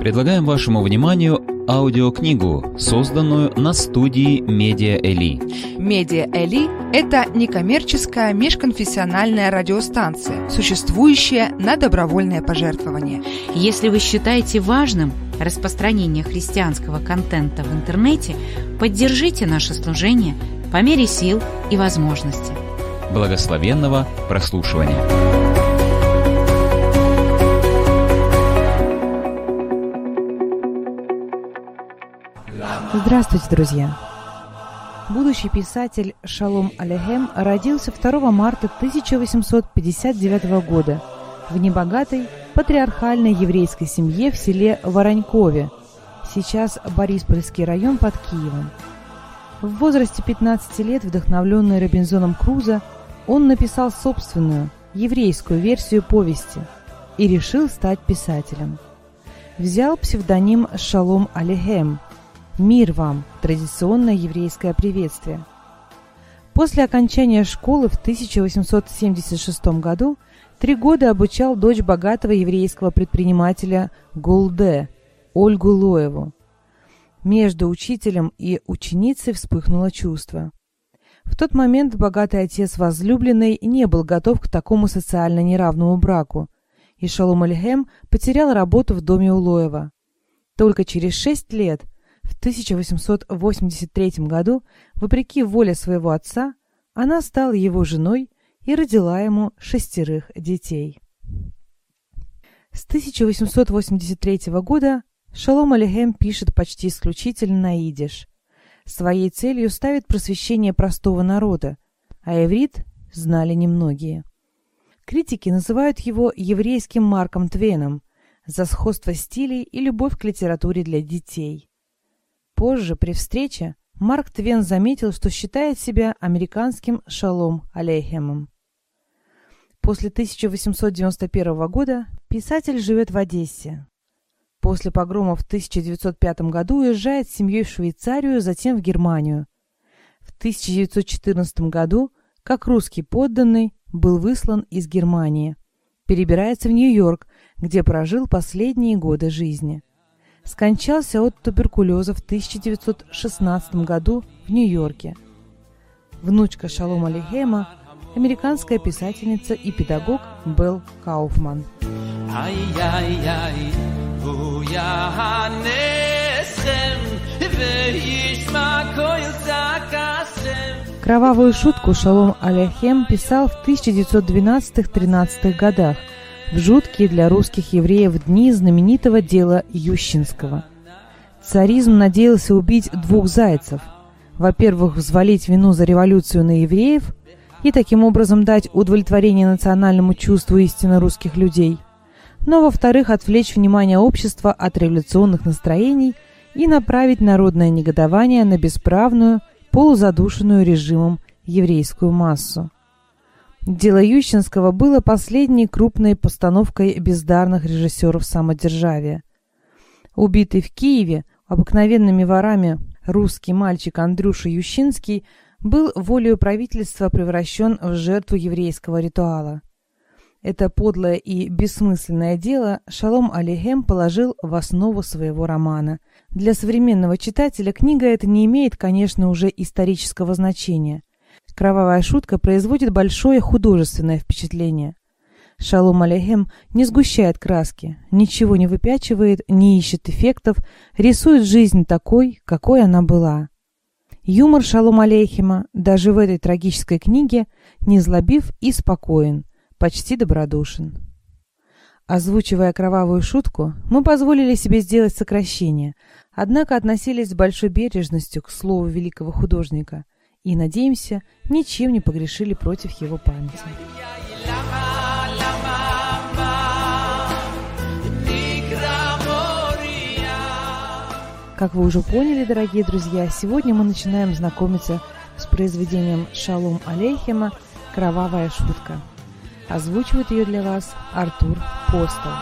Предлагаем вашему вниманию аудиокнигу, созданную на студии Медиа Эли. Медиа Эли – это некоммерческая межконфессиональная радиостанция, существующая на добровольное пожертвование. Если вы считаете важным распространение христианского контента в интернете, поддержите наше служение по мере сил и возможностей. Благословенного прослушивания! Здравствуйте, друзья! Будущий писатель Шалом Алехем родился 2 марта 1859 года в небогатой патриархальной еврейской семье в селе Воронькове, сейчас Бориспольский район под Киевом. В возрасте 15 лет, вдохновленный Робинзоном Крузо, он написал собственную, еврейскую версию повести и решил стать писателем. Взял псевдоним Шалом Алехем «Мир вам» – традиционное еврейское приветствие. После окончания школы в 1876 году три года обучал дочь богатого еврейского предпринимателя Гулде, Ольгу Лоеву. Между учителем и ученицей вспыхнуло чувство. В тот момент богатый отец возлюбленной не был готов к такому социально неравному браку, и Шалом Альхем потерял работу в доме Улоева. Только через шесть лет, в 1883 году, вопреки воле своего отца, она стала его женой и родила ему шестерых детей. С 1883 года Шалом Алихем пишет почти исключительно на идиш. Своей целью ставит просвещение простого народа, а иврит знали немногие. Критики называют его еврейским Марком Твеном за сходство стилей и любовь к литературе для детей. Позже, при встрече, Марк Твен заметил, что считает себя американским Шалом Алейхемом. После 1891 года писатель живет в Одессе, После погрома в 1905 году уезжает с семьей в Швейцарию, затем в Германию. В 1914 году, как русский подданный, был выслан из Германии. Перебирается в Нью-Йорк, где прожил последние годы жизни скончался от туберкулеза в 1916 году в Нью-Йорке. Внучка Шалома Лихема – американская писательница и педагог Белл Кауфман. Кровавую шутку Шалом Аляхем писал в 1912-13 годах – в жуткие для русских евреев дни знаменитого дела Ющинского. Царизм надеялся убить двух зайцев. Во-первых, взвалить вину за революцию на евреев и таким образом дать удовлетворение национальному чувству истинно русских людей – но, во-вторых, отвлечь внимание общества от революционных настроений и направить народное негодование на бесправную, полузадушенную режимом еврейскую массу. Дело Ющенского было последней крупной постановкой бездарных режиссеров самодержавия. Убитый в Киеве обыкновенными ворами русский мальчик Андрюша Ющинский был волею правительства превращен в жертву еврейского ритуала. Это подлое и бессмысленное дело Шалом Алихем положил в основу своего романа. Для современного читателя книга эта не имеет, конечно, уже исторического значения. Кровавая шутка производит большое художественное впечатление. Шалом Алихем не сгущает краски, ничего не выпячивает, не ищет эффектов, рисует жизнь такой, какой она была. Юмор Шалом Алейхима даже в этой трагической книге не злобив и спокоен – почти добродушен. Озвучивая кровавую шутку, мы позволили себе сделать сокращение, однако относились с большой бережностью к слову великого художника и, надеемся, ничем не погрешили против его памяти. Как вы уже поняли, дорогие друзья, сегодня мы начинаем знакомиться с произведением Шалом Алейхема «Кровавая шутка». Озвучивает ее для вас Артур Постол.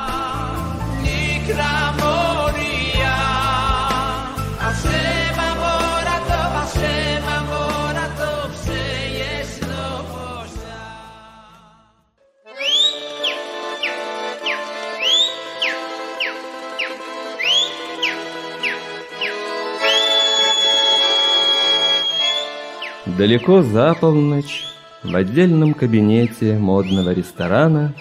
Далеко за полночь в отдельном кабинете модного ресторана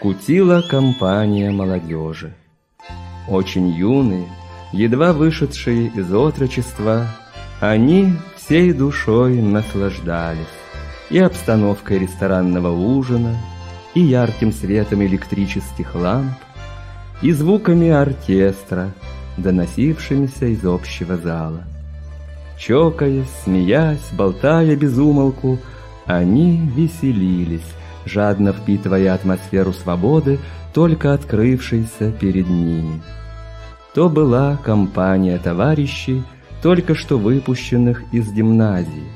кутила компания молодежи. Очень юные, едва вышедшие из отрочества, они всей душой наслаждались и обстановкой ресторанного ужина, и ярким светом электрических ламп, и звуками оркестра, доносившимися из общего зала. Чокаясь, смеясь, болтая без умолку, они веселились, жадно впитывая атмосферу свободы, только открывшейся перед ними. То была компания товарищей, только что выпущенных из гимназии.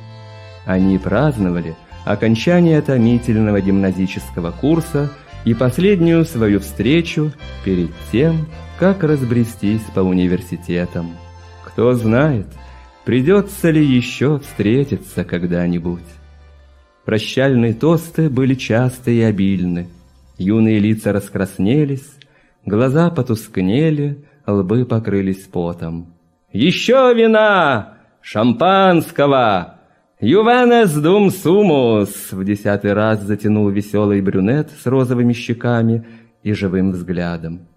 Они праздновали окончание томительного гимназического курса и последнюю свою встречу перед тем, как разбрестись по университетам. Кто знает, придется ли еще встретиться когда-нибудь. Прощальные тосты были часты и обильны. Юные лица раскраснелись, глаза потускнели, лбы покрылись потом. «Еще вина! Шампанского! Ювенес дум сумус!» В десятый раз затянул веселый брюнет с розовыми щеками и живым взглядом.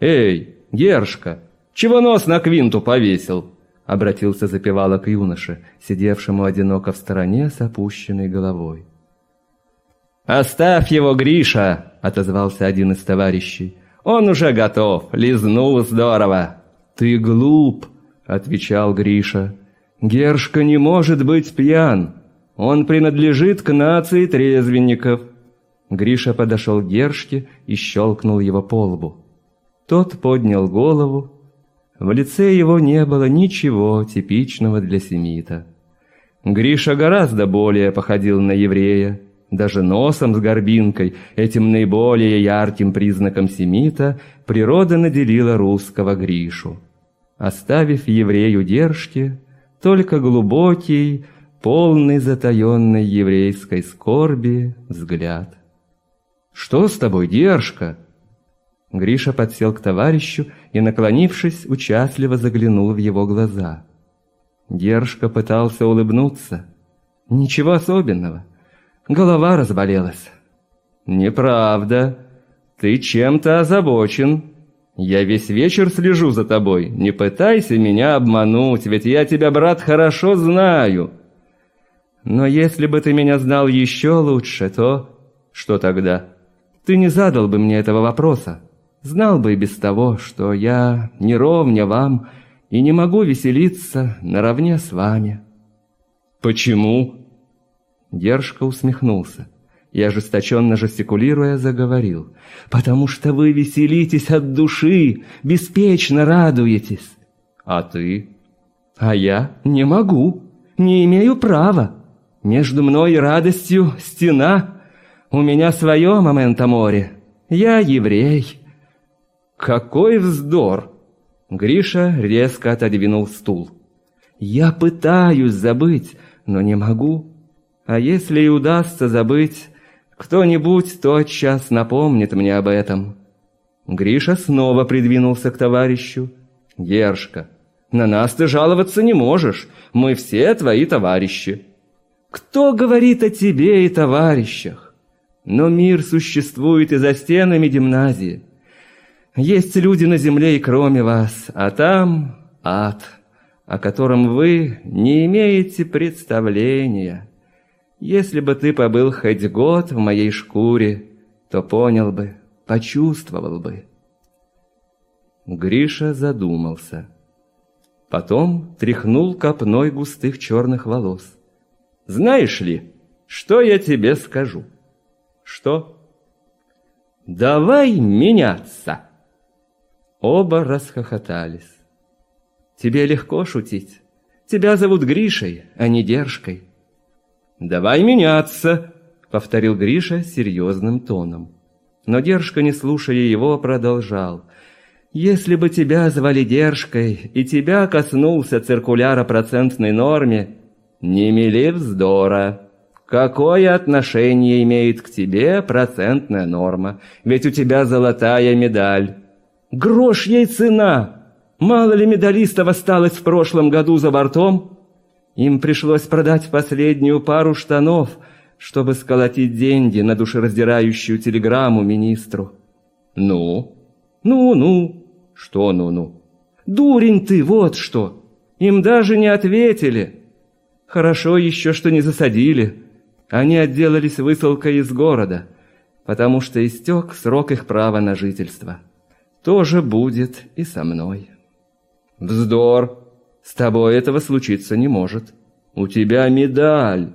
«Эй, Гершка, чего нос на квинту повесил?» Обратился запевала к юноше, сидевшему одиноко в стороне с опущенной головой. «Оставь его, Гриша!» — отозвался один из товарищей. «Он уже готов, лизнул здорово!» «Ты глуп!» — отвечал Гриша. «Гершка не может быть пьян. Он принадлежит к нации трезвенников». Гриша подошел к Гершке и щелкнул его по лбу. Тот поднял голову, в лице его не было ничего типичного для семита. Гриша гораздо более походил на еврея. Даже носом с горбинкой, этим наиболее ярким признаком семита, природа наделила русского Гришу. Оставив еврею держки, только глубокий, полный затаенной еврейской скорби взгляд. «Что с тобой, Держка?» Гриша подсел к товарищу и, наклонившись, участливо заглянул в его глаза. Держка пытался улыбнуться. Ничего особенного. Голова разболелась. «Неправда. Ты чем-то озабочен. Я весь вечер слежу за тобой. Не пытайся меня обмануть, ведь я тебя, брат, хорошо знаю. Но если бы ты меня знал еще лучше, то... Что тогда? Ты не задал бы мне этого вопроса. Знал бы и без того, что я не ровня вам и не могу веселиться наравне с вами». «Почему?» Держка усмехнулся и, ожесточенно жестикулируя, заговорил. «Потому что вы веселитесь от души, беспечно радуетесь. А ты?» «А я не могу, не имею права. Между мной и радостью стена. У меня свое момента море. Я еврей». «Какой вздор!» Гриша резко отодвинул стул. «Я пытаюсь забыть, но не могу. А если и удастся забыть, кто-нибудь тотчас напомнит мне об этом». Гриша снова придвинулся к товарищу. «Гершка, на нас ты жаловаться не можешь, мы все твои товарищи». «Кто говорит о тебе и товарищах? Но мир существует и за стенами гимназии». Есть люди на земле и кроме вас, а там ад, о котором вы не имеете представления. Если бы ты побыл хоть год в моей шкуре, то понял бы, почувствовал бы. Гриша задумался. Потом тряхнул копной густых черных волос. «Знаешь ли, что я тебе скажу?» «Что?» «Давай меняться!» Оба расхохотались. «Тебе легко шутить. Тебя зовут Гришей, а не Держкой». «Давай меняться», — повторил Гриша серьезным тоном. Но Держка, не слушая его, продолжал. «Если бы тебя звали Держкой, и тебя коснулся циркуляр о процентной норме, не мели вздора. Какое отношение имеет к тебе процентная норма? Ведь у тебя золотая медаль». Грош ей цена! Мало ли медалистов осталось в прошлом году за бортом? Им пришлось продать последнюю пару штанов, чтобы сколотить деньги на душераздирающую телеграмму министру. Ну? Ну-ну. Что ну-ну? Дурень ты, вот что. Им даже не ответили. Хорошо еще, что не засадили. Они отделались высылкой из города, потому что истек срок их права на жительство. То же будет и со мной. Вздор. С тобой этого случиться не может. У тебя медаль.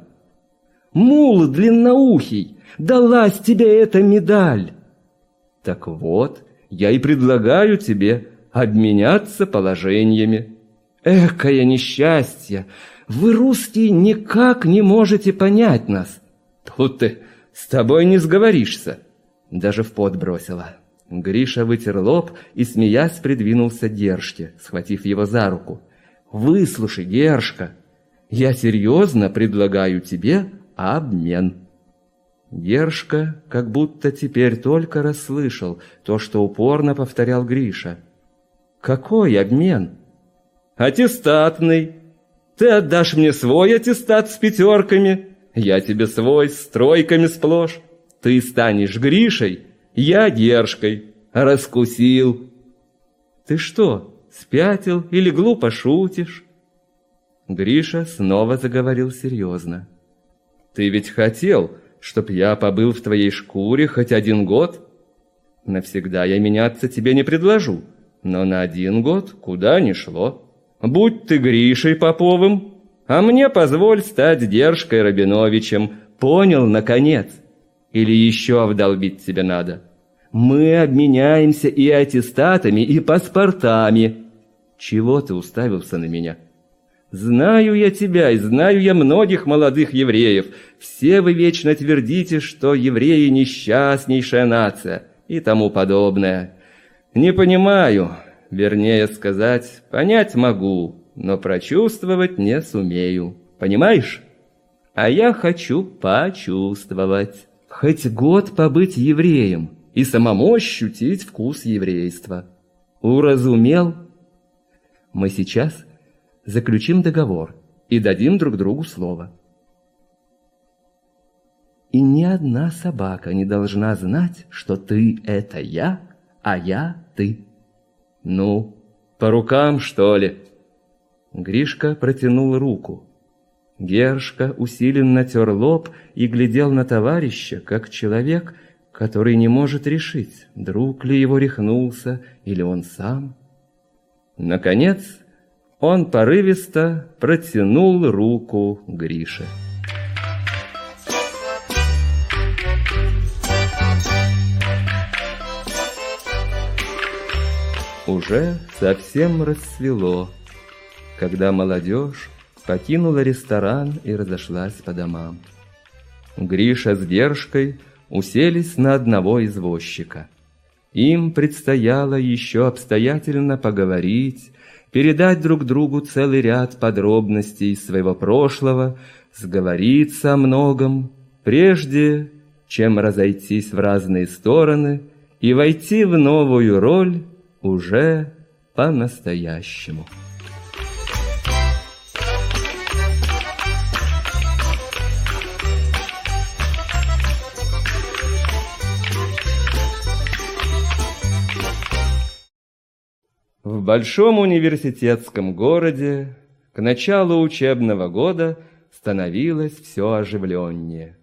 Мул длинноухий, далась тебе эта медаль. Так вот, я и предлагаю тебе обменяться положениями. Экое несчастье! Вы, русские, никак не можете понять нас. Тут ты с тобой не сговоришься. Даже в пот бросила. Гриша вытер лоб и, смеясь, придвинулся Гершке, схватив его за руку. «Выслушай, Гершка, я серьезно предлагаю тебе обмен». Гершка как будто теперь только расслышал то, что упорно повторял Гриша. «Какой обмен?» «Аттестатный. Ты отдашь мне свой аттестат с пятерками, я тебе свой с тройками сплошь. Ты станешь Гришей, я Гершкой. Раскусил». «Ты что, спятил или глупо шутишь?» Гриша снова заговорил серьезно. «Ты ведь хотел, чтоб я побыл в твоей шкуре хоть один год? Навсегда я меняться тебе не предложу, но на один год куда ни шло. Будь ты Гришей Поповым, а мне позволь стать Держкой Рабиновичем. Понял, наконец? Или еще вдолбить тебе надо? Мы обменяемся и аттестатами, и паспортами. Чего ты уставился на меня?» Знаю я тебя и знаю я многих молодых евреев. Все вы вечно твердите, что евреи несчастнейшая нация и тому подобное. Не понимаю, вернее сказать, понять могу, но прочувствовать не сумею. Понимаешь? А я хочу почувствовать. Хоть год побыть евреем и самому ощутить вкус еврейства. Уразумел? Мы сейчас заключим договор и дадим друг другу слово. И ни одна собака не должна знать, что ты — это я, а я — ты. Ну, по рукам, что ли? Гришка протянул руку. Гершка усиленно тер лоб и глядел на товарища, как человек, который не может решить, друг ли его рехнулся или он сам. Наконец, он порывисто протянул руку Грише. Уже совсем рассвело, когда молодежь покинула ресторан и разошлась по домам. Гриша с Гершкой уселись на одного извозчика. Им предстояло еще обстоятельно поговорить передать друг другу целый ряд подробностей из своего прошлого, сговориться о многом, прежде чем разойтись в разные стороны и войти в новую роль уже по-настоящему. В большом университетском городе к началу учебного года становилось все оживленнее.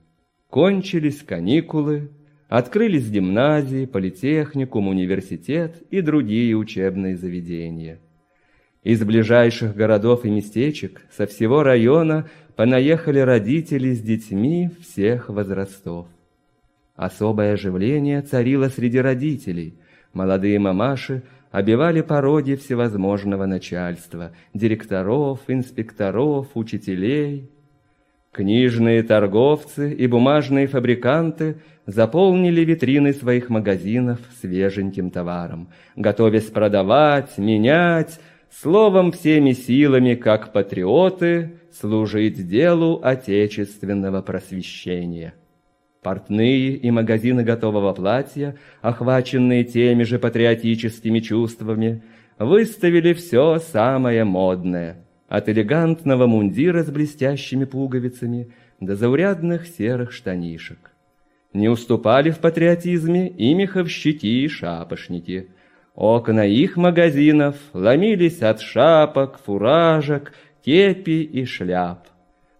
Кончились каникулы, открылись гимназии, политехникум, университет и другие учебные заведения. Из ближайших городов и местечек со всего района понаехали родители с детьми всех возрастов. Особое оживление царило среди родителей. Молодые мамаши обивали пороги всевозможного начальства, директоров, инспекторов, учителей. Книжные торговцы и бумажные фабриканты заполнили витрины своих магазинов свеженьким товаром, готовясь продавать, менять, словом, всеми силами, как патриоты, служить делу отечественного просвещения. Портные и магазины готового платья, охваченные теми же патриотическими чувствами, выставили все самое модное. от элегантного мундира с блестящими пуговицами до заурядных серых штанишек. Не уступали в патриотизме и меховщики и шапошники. Окна их магазинов ломились от шапок, фуражек, кепи и шляп.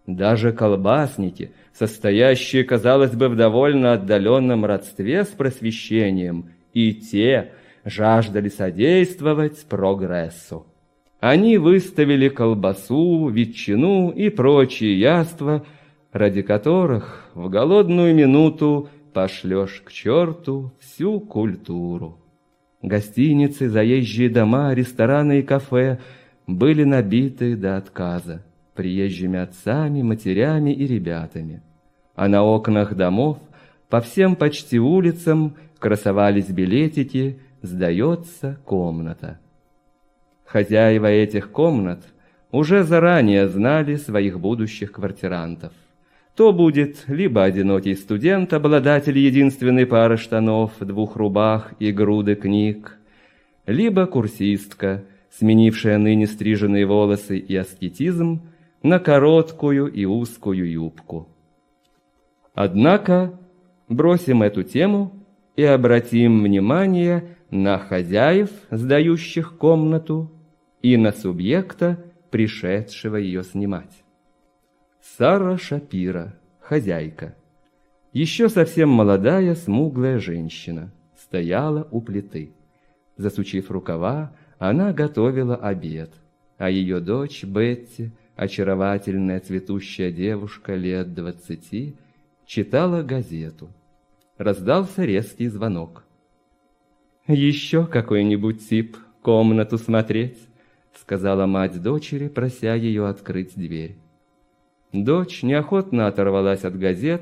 Даже колбасники, состоящие, казалось бы, в довольно отдаленном родстве с просвещением, и те жаждали содействовать прогрессу. Они выставили колбасу, ветчину и прочие яства, ради которых в голодную минуту пошлешь к черту всю культуру. Гостиницы, заезжие дома, рестораны и кафе были набиты до отказа приезжими отцами, матерями и ребятами. А на окнах домов по всем почти улицам красовались билетики «Сдается комната». Хозяева этих комнат уже заранее знали своих будущих квартирантов. То будет либо одинокий студент, обладатель единственной пары штанов, двух рубах и груды книг, либо курсистка, сменившая ныне стриженные волосы и аскетизм на короткую и узкую юбку. Однако бросим эту тему и обратим внимание на хозяев, сдающих комнату, и на субъекта, пришедшего ее снимать. Сара Шапира, хозяйка, еще совсем молодая, смуглая женщина, стояла у плиты. Засучив рукава, она готовила обед, а ее дочь Бетти – очаровательная цветущая девушка лет двадцати читала газету. Раздался резкий звонок. «Еще какой-нибудь тип комнату смотреть?» сказала мать дочери, прося ее открыть дверь. Дочь неохотно оторвалась от газет,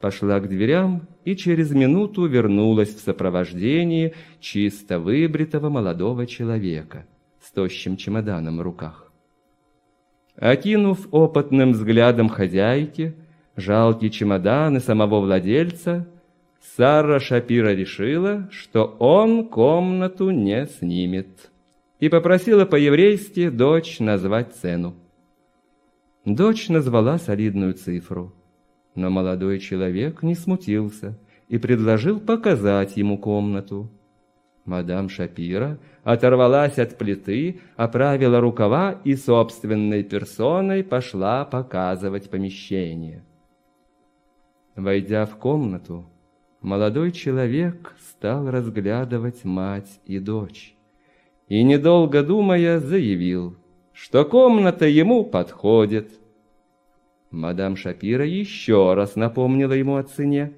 пошла к дверям и через минуту вернулась в сопровождении чисто выбритого молодого человека с тощим чемоданом в руках. Окинув опытным взглядом хозяйки, жалкий чемодан и самого владельца, Сара Шапира решила, что он комнату не снимет, и попросила по-еврейски дочь назвать цену. Дочь назвала солидную цифру, но молодой человек не смутился и предложил показать ему комнату. Мадам Шапира оторвалась от плиты, оправила рукава и собственной персоной пошла показывать помещение. Войдя в комнату, молодой человек стал разглядывать мать и дочь и, недолго думая, заявил, что комната ему подходит. Мадам Шапира еще раз напомнила ему о цене.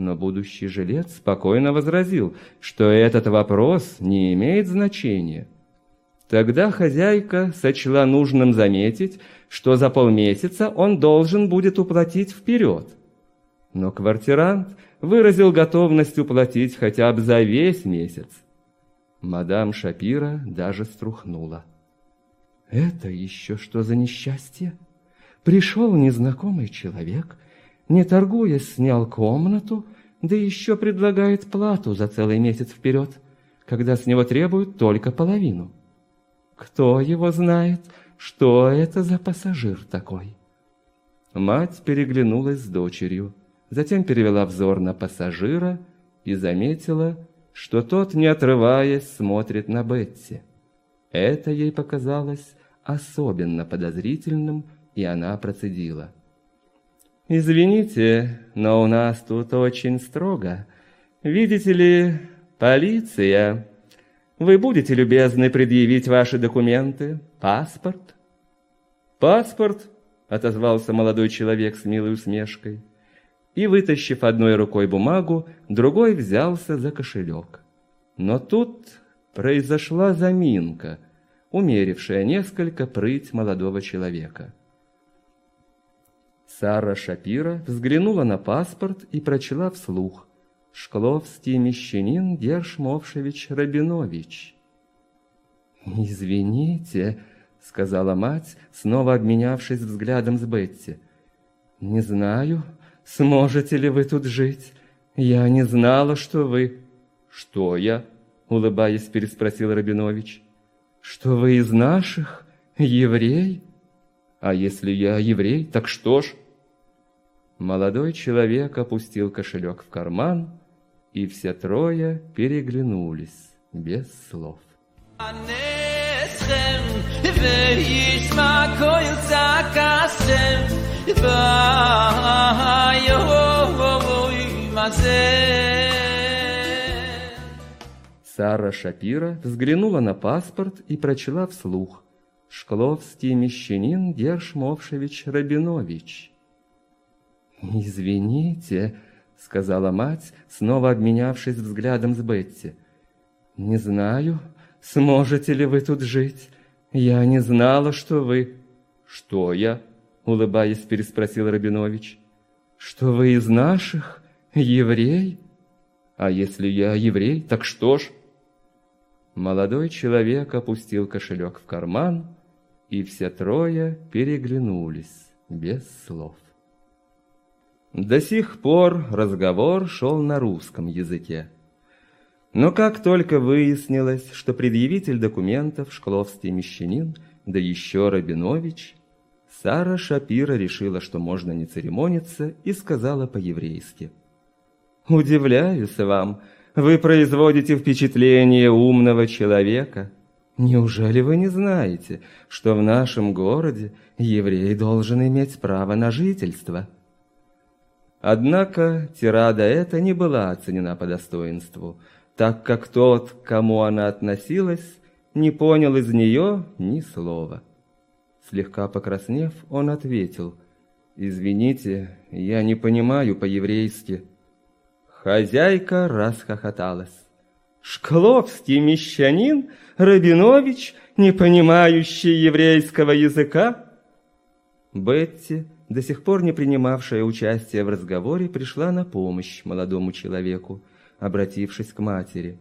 Но будущий жилец спокойно возразил, что этот вопрос не имеет значения. Тогда хозяйка сочла нужным заметить, что за полмесяца он должен будет уплатить вперед. Но квартирант выразил готовность уплатить хотя бы за весь месяц. Мадам Шапира даже струхнула. «Это еще что за несчастье? Пришел незнакомый человек — не торгуясь, снял комнату, да еще предлагает плату за целый месяц вперед, когда с него требуют только половину. Кто его знает, что это за пассажир такой? Мать переглянулась с дочерью, затем перевела взор на пассажира и заметила, что тот, не отрываясь, смотрит на Бетти. Это ей показалось особенно подозрительным, и она процедила – «Извините, но у нас тут очень строго. Видите ли, полиция. Вы будете любезны предъявить ваши документы? Паспорт?» «Паспорт?» — отозвался молодой человек с милой усмешкой. И, вытащив одной рукой бумагу, другой взялся за кошелек. Но тут произошла заминка, умерившая несколько прыть молодого человека. Сара Шапира взглянула на паспорт и прочла вслух. «Шкловский мещанин Гершмовшевич Рабинович». «Извините», — сказала мать, снова обменявшись взглядом с Бетти. «Не знаю, сможете ли вы тут жить. Я не знала, что вы...» «Что я?» — улыбаясь, переспросил Рабинович. «Что вы из наших, еврей?» А если я еврей, так что ж? Молодой человек опустил кошелек в карман, и все трое переглянулись без слов. Сара Шапира взглянула на паспорт и прочла вслух «Шкловский мещанин Гершмовшевич Рабинович». «Извините», — сказала мать, снова обменявшись взглядом с Бетти. «Не знаю, сможете ли вы тут жить. Я не знала, что вы...» «Что я?» — улыбаясь, переспросил Рабинович. «Что вы из наших? Еврей?» «А если я еврей, так что ж?» Молодой человек опустил кошелек в карман, и все трое переглянулись без слов. До сих пор разговор шел на русском языке. Но как только выяснилось, что предъявитель документов Шкловский мещанин, да еще Рабинович, Сара Шапира решила, что можно не церемониться, и сказала по-еврейски. «Удивляюсь вам, вы производите впечатление умного человека. Неужели вы не знаете, что в нашем городе еврей должен иметь право на жительство?» Однако тирада эта не была оценена по достоинству, так как тот, к кому она относилась, не понял из нее ни слова. Слегка покраснев, он ответил, «Извините, я не понимаю по-еврейски». Хозяйка расхохоталась. «Шкловский мещанин? Рабинович, не понимающий еврейского языка?» Бетти, до сих пор не принимавшая участие в разговоре, пришла на помощь молодому человеку, обратившись к матери.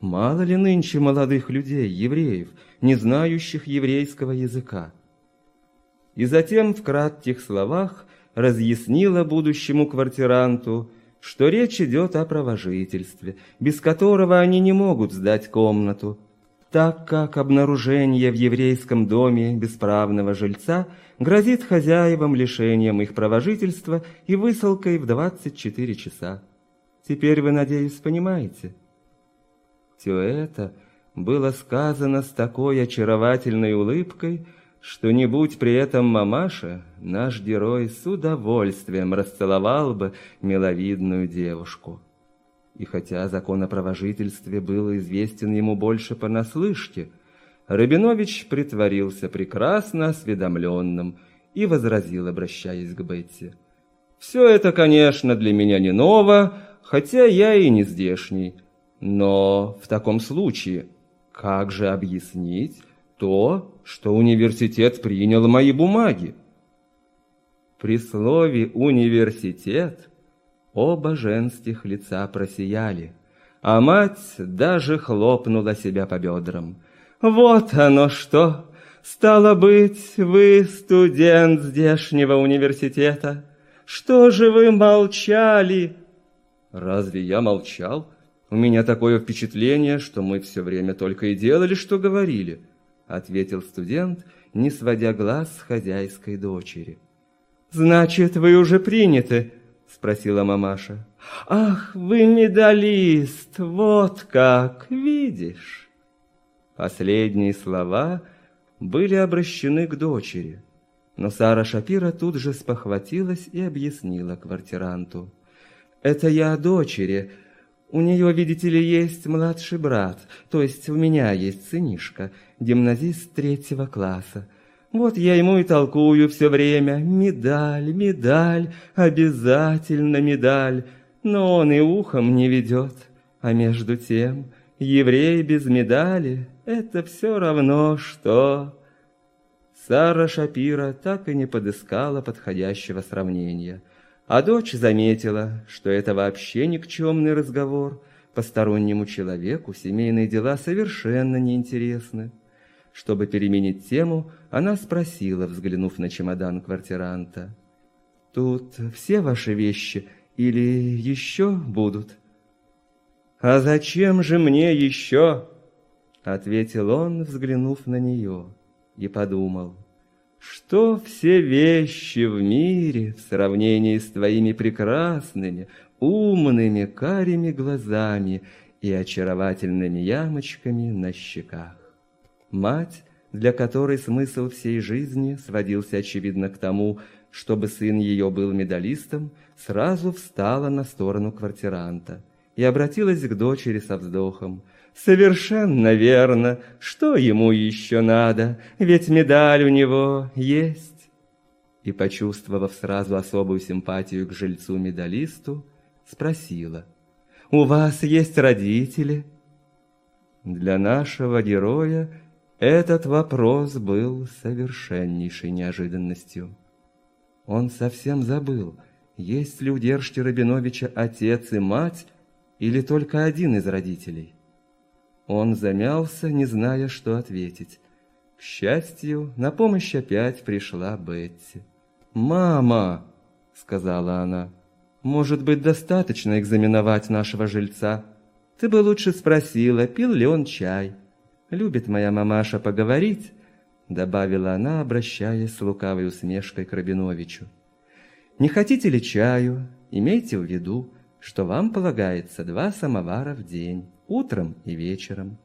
«Мало ли нынче молодых людей, евреев, не знающих еврейского языка?» И затем в кратких словах разъяснила будущему квартиранту, что речь идет о провожительстве, без которого они не могут сдать комнату, так как обнаружение в еврейском доме бесправного жильца грозит хозяевам лишением их провожительства и высылкой в 24 часа. Теперь вы, надеюсь, понимаете? Все это было сказано с такой очаровательной улыбкой, что не будь при этом мамаша, наш герой с удовольствием расцеловал бы миловидную девушку. И хотя закон о провожительстве был известен ему больше понаслышке, Рабинович притворился прекрасно осведомленным и возразил, обращаясь к Бетти. «Все это, конечно, для меня не ново, хотя я и не здешний. Но в таком случае, как же объяснить, то, что университет принял мои бумаги. При слове «университет» оба женских лица просияли, а мать даже хлопнула себя по бедрам. «Вот оно что! Стало быть, вы студент здешнего университета. Что же вы молчали?» «Разве я молчал? У меня такое впечатление, что мы все время только и делали, что говорили» ответил студент, не сводя глаз с хозяйской дочери. «Значит, вы уже приняты?» — спросила мамаша. «Ах, вы медалист, вот как, видишь!» Последние слова были обращены к дочери, но Сара Шапира тут же спохватилась и объяснила квартиранту. «Это я о дочери, у нее, видите ли, есть младший брат, то есть у меня есть сынишка, гимназист третьего класса. Вот я ему и толкую все время. Медаль, медаль, обязательно медаль. Но он и ухом не ведет. А между тем, еврей без медали — это все равно, что... Сара Шапира так и не подыскала подходящего сравнения — а дочь заметила, что это вообще никчемный разговор, постороннему человеку семейные дела совершенно неинтересны. Чтобы переменить тему, она спросила, взглянув на чемодан квартиранта. «Тут все ваши вещи или еще будут?» «А зачем же мне еще?» Ответил он, взглянув на нее, и подумал. что все вещи в мире в сравнении с твоими прекрасными, умными карими глазами и очаровательными ямочками на щеках. Мать, для которой смысл всей жизни сводился, очевидно, к тому, чтобы сын ее был медалистом, сразу встала на сторону квартиранта и обратилась к дочери со вздохом. «Совершенно верно. Что ему еще надо? Ведь медаль у него есть». И, почувствовав сразу особую симпатию к жильцу-медалисту, спросила. «У вас есть родители?» Для нашего героя этот вопрос был совершеннейшей неожиданностью. Он совсем забыл, есть ли у Дершти Рабиновича отец и мать, или только один из родителей. Он замялся, не зная, что ответить. К счастью, на помощь опять пришла Бетти. «Мама!» — сказала она. «Может быть, достаточно экзаменовать нашего жильца? Ты бы лучше спросила, пил ли он чай. Любит моя мамаша поговорить?» Добавила она, обращаясь с лукавой усмешкой к Рабиновичу. «Не хотите ли чаю? Имейте в виду, что вам полагается два самовара в день, утром и вечером».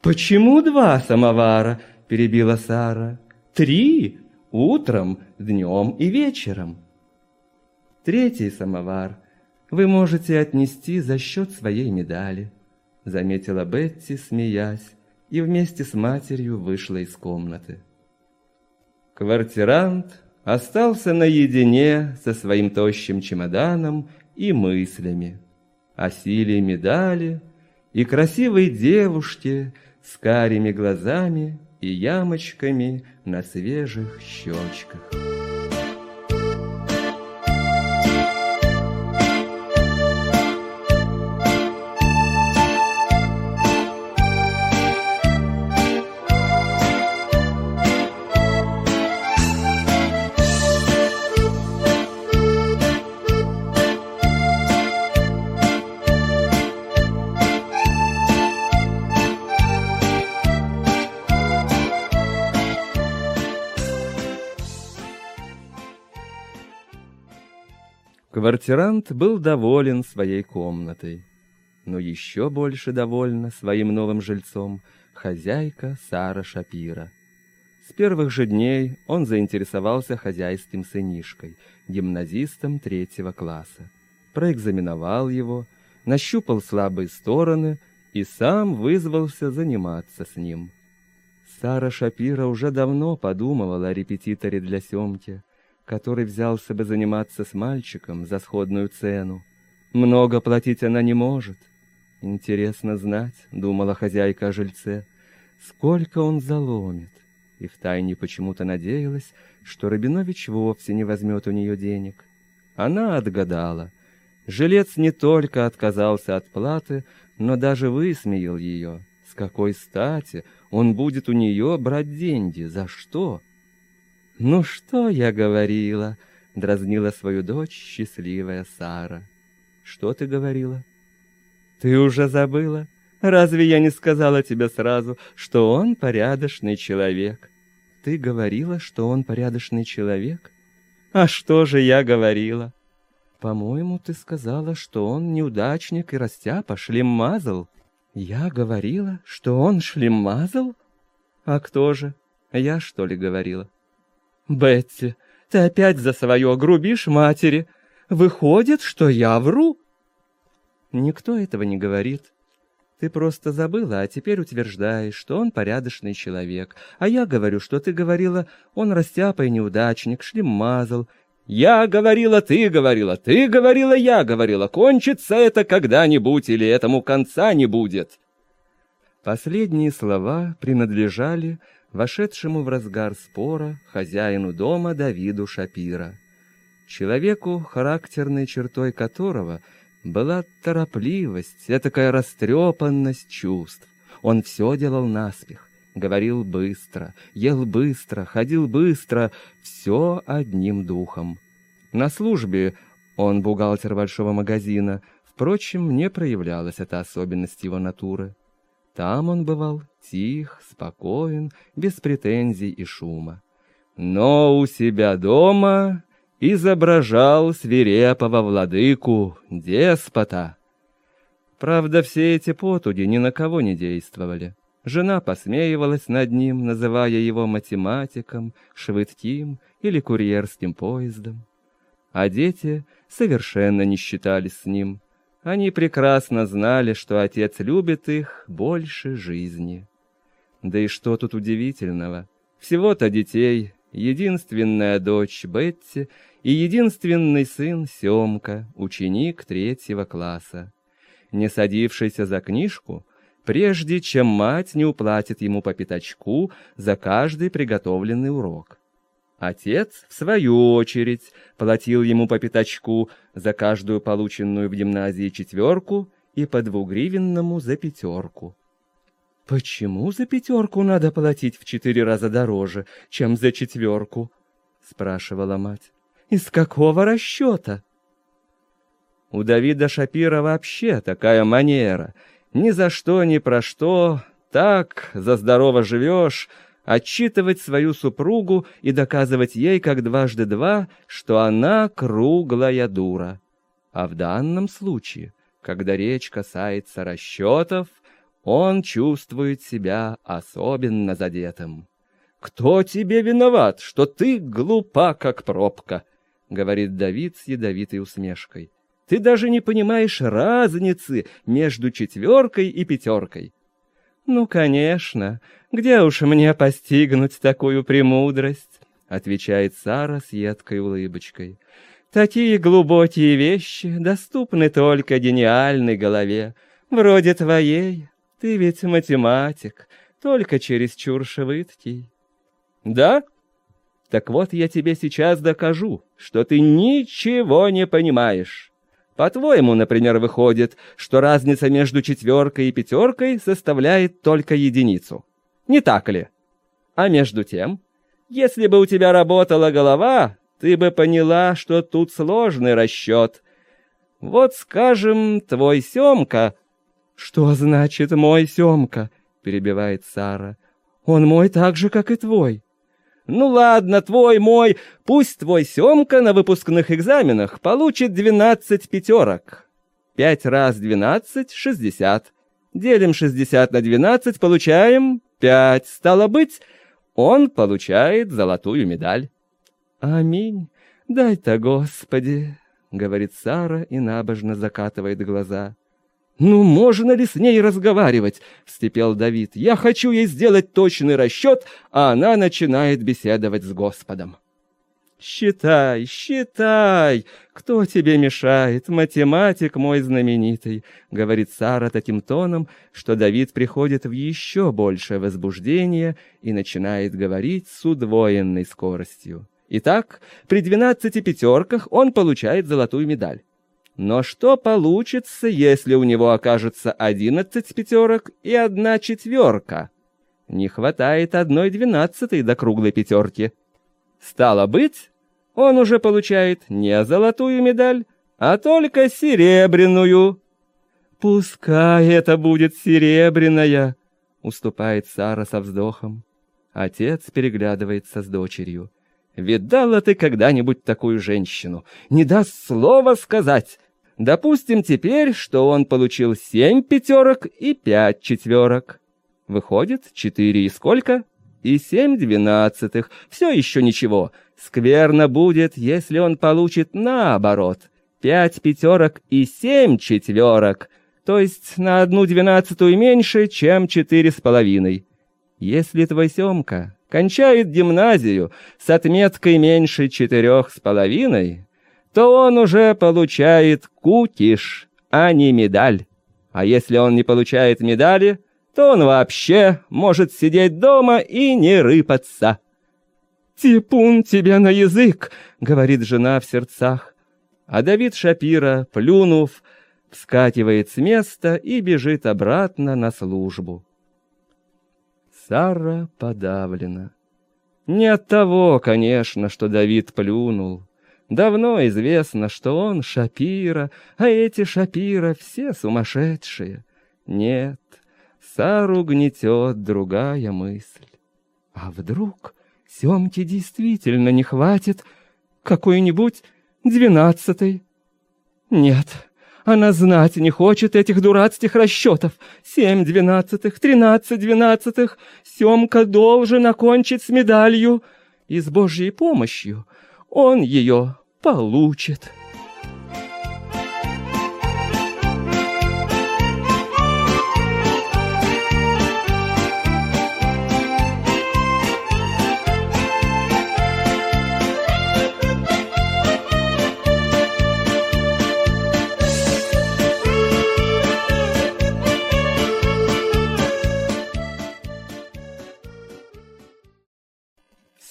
«Почему два самовара?» – перебила Сара. «Три! Утром, днем и вечером». «Третий самовар вы можете отнести за счет своей медали», – заметила Бетти, смеясь, и вместе с матерью вышла из комнаты. Квартирант остался наедине со своим тощим чемоданом и мыслями о силе медали и красивой девушке с карими глазами и ямочками на свежих щечках. Квартирант был доволен своей комнатой, но еще больше довольна своим новым жильцом хозяйка Сара Шапира. С первых же дней он заинтересовался хозяйским сынишкой, гимназистом третьего класса. Проэкзаменовал его, нащупал слабые стороны и сам вызвался заниматься с ним. Сара Шапира уже давно подумывала о репетиторе для Семки — который взялся бы заниматься с мальчиком за сходную цену. Много платить она не может. Интересно знать, думала хозяйка о жильце, сколько он заломит. И втайне почему-то надеялась, что Рабинович вовсе не возьмет у нее денег. Она отгадала. Жилец не только отказался от платы, но даже высмеял ее. С какой стати он будет у нее брать деньги? За что? «Ну что я говорила?» — дразнила свою дочь счастливая Сара. «Что ты говорила?» «Ты уже забыла? Разве я не сказала тебе сразу, что он порядочный человек?» «Ты говорила, что он порядочный человек?» «А что же я говорила?» «По-моему, ты сказала, что он неудачник и растяпа, шлеммазал». «Я говорила, что он шлеммазал?» «А кто же? Я, что ли, говорила?» «Бетти, ты опять за свое грубишь матери. Выходит, что я вру?» «Никто этого не говорит. Ты просто забыла, а теперь утверждаешь, что он порядочный человек. А я говорю, что ты говорила, он растяпа неудачник, шлеммазал. Я говорила, ты говорила, ты говорила, я говорила. Кончится это когда-нибудь или этому конца не будет». Последние слова принадлежали вошедшему в разгар спора хозяину дома Давиду Шапира, человеку, характерной чертой которого была торопливость, этакая растрепанность чувств. Он все делал наспех, говорил быстро, ел быстро, ходил быстро, все одним духом. На службе он бухгалтер большого магазина, впрочем, не проявлялась эта особенность его натуры. Там он бывал тих, спокоен, без претензий и шума. но у себя дома изображал свирепого владыку, деспота. Правда, все эти потуги ни на кого не действовали. Жена посмеивалась над ним, называя его математиком, швыдким или курьерским поездом. А дети совершенно не считались с ним. Они прекрасно знали, что отец любит их больше жизни. Да и что тут удивительного? Всего-то детей, единственная дочь Бетти и единственный сын Семка, ученик третьего класса. Не садившийся за книжку, прежде чем мать не уплатит ему по пятачку за каждый приготовленный урок. Отец, в свою очередь, платил ему по пятачку за каждую полученную в гимназии четверку и по двугривенному за пятерку. «Почему за пятерку надо платить в четыре раза дороже, чем за четверку?» — спрашивала мать. «Из какого расчета?» У Давида Шапира вообще такая манера — ни за что, ни про что, так, за здорово живешь, отчитывать свою супругу и доказывать ей, как дважды два, что она круглая дура. А в данном случае, когда речь касается расчетов, он чувствует себя особенно задетым. «Кто тебе виноват, что ты глупа, как пробка?» — говорит Давид с ядовитой усмешкой. Ты даже не понимаешь разницы между четверкой и пятеркой. Ну, конечно, где уж мне постигнуть такую премудрость? Отвечает Сара с едкой улыбочкой. Такие глубокие вещи доступны только гениальной голове, вроде твоей. Ты ведь математик, только чересчур швыдкий. Да? Так вот я тебе сейчас докажу, что ты ничего не понимаешь. По-твоему, например, выходит, что разница между четверкой и пятеркой составляет только единицу. Не так ли? А между тем, если бы у тебя работала голова, ты бы поняла, что тут сложный расчет. Вот, скажем, твой Семка... «Что значит «мой Семка»?» — перебивает Сара. «Он мой так же, как и твой». Ну ладно, твой, мой, пусть твой Семка на выпускных экзаменах получит двенадцать пятерок. Пять раз двенадцать — шестьдесят. Делим шестьдесят на двенадцать, получаем пять. Стало быть, он получает золотую медаль. Аминь. Дай-то, Господи, — говорит Сара и набожно закатывает глаза. «Ну, можно ли с ней разговаривать?» — встепел Давид. «Я хочу ей сделать точный расчет, а она начинает беседовать с Господом». «Считай, считай! Кто тебе мешает, математик мой знаменитый?» — говорит Сара таким тоном, что Давид приходит в еще большее возбуждение и начинает говорить с удвоенной скоростью. Итак, при двенадцати пятерках он получает золотую медаль. Но что получится, если у него окажется одиннадцать пятерок и одна четверка? Не хватает одной двенадцатой до круглой пятерки. Стало быть, он уже получает не золотую медаль, а только серебряную. «Пускай это будет серебряная», — уступает Сара со вздохом. Отец переглядывается с дочерью. «Видала ты когда-нибудь такую женщину? Не даст слова сказать. Допустим теперь, что он получил семь пятерок и пять четверок. Выходит, четыре и сколько? И семь двенадцатых. Все еще ничего. Скверно будет, если он получит наоборот. Пять пятерок и семь четверок. То есть на одну двенадцатую меньше, чем четыре с половиной. Если твой Семка кончает гимназию с отметкой меньше четырех с половиной, то он уже получает кукиш, а не медаль. А если он не получает медали, то он вообще может сидеть дома и не рыпаться. «Типун тебе на язык!» — говорит жена в сердцах. А Давид Шапира, плюнув, вскакивает с места и бежит обратно на службу. Сара подавлена. Не от того, конечно, что Давид плюнул. Давно известно, что он Шапира, а эти Шапира все сумасшедшие. Нет, Сару гнетет другая мысль. А вдруг Семки действительно не хватит какой-нибудь двенадцатой. Нет, она знать не хочет этих дурацких расчетов. Семь двенадцатых, тринадцать двенадцатых. Семка должен окончить с медалью. И с Божьей помощью он ее получит.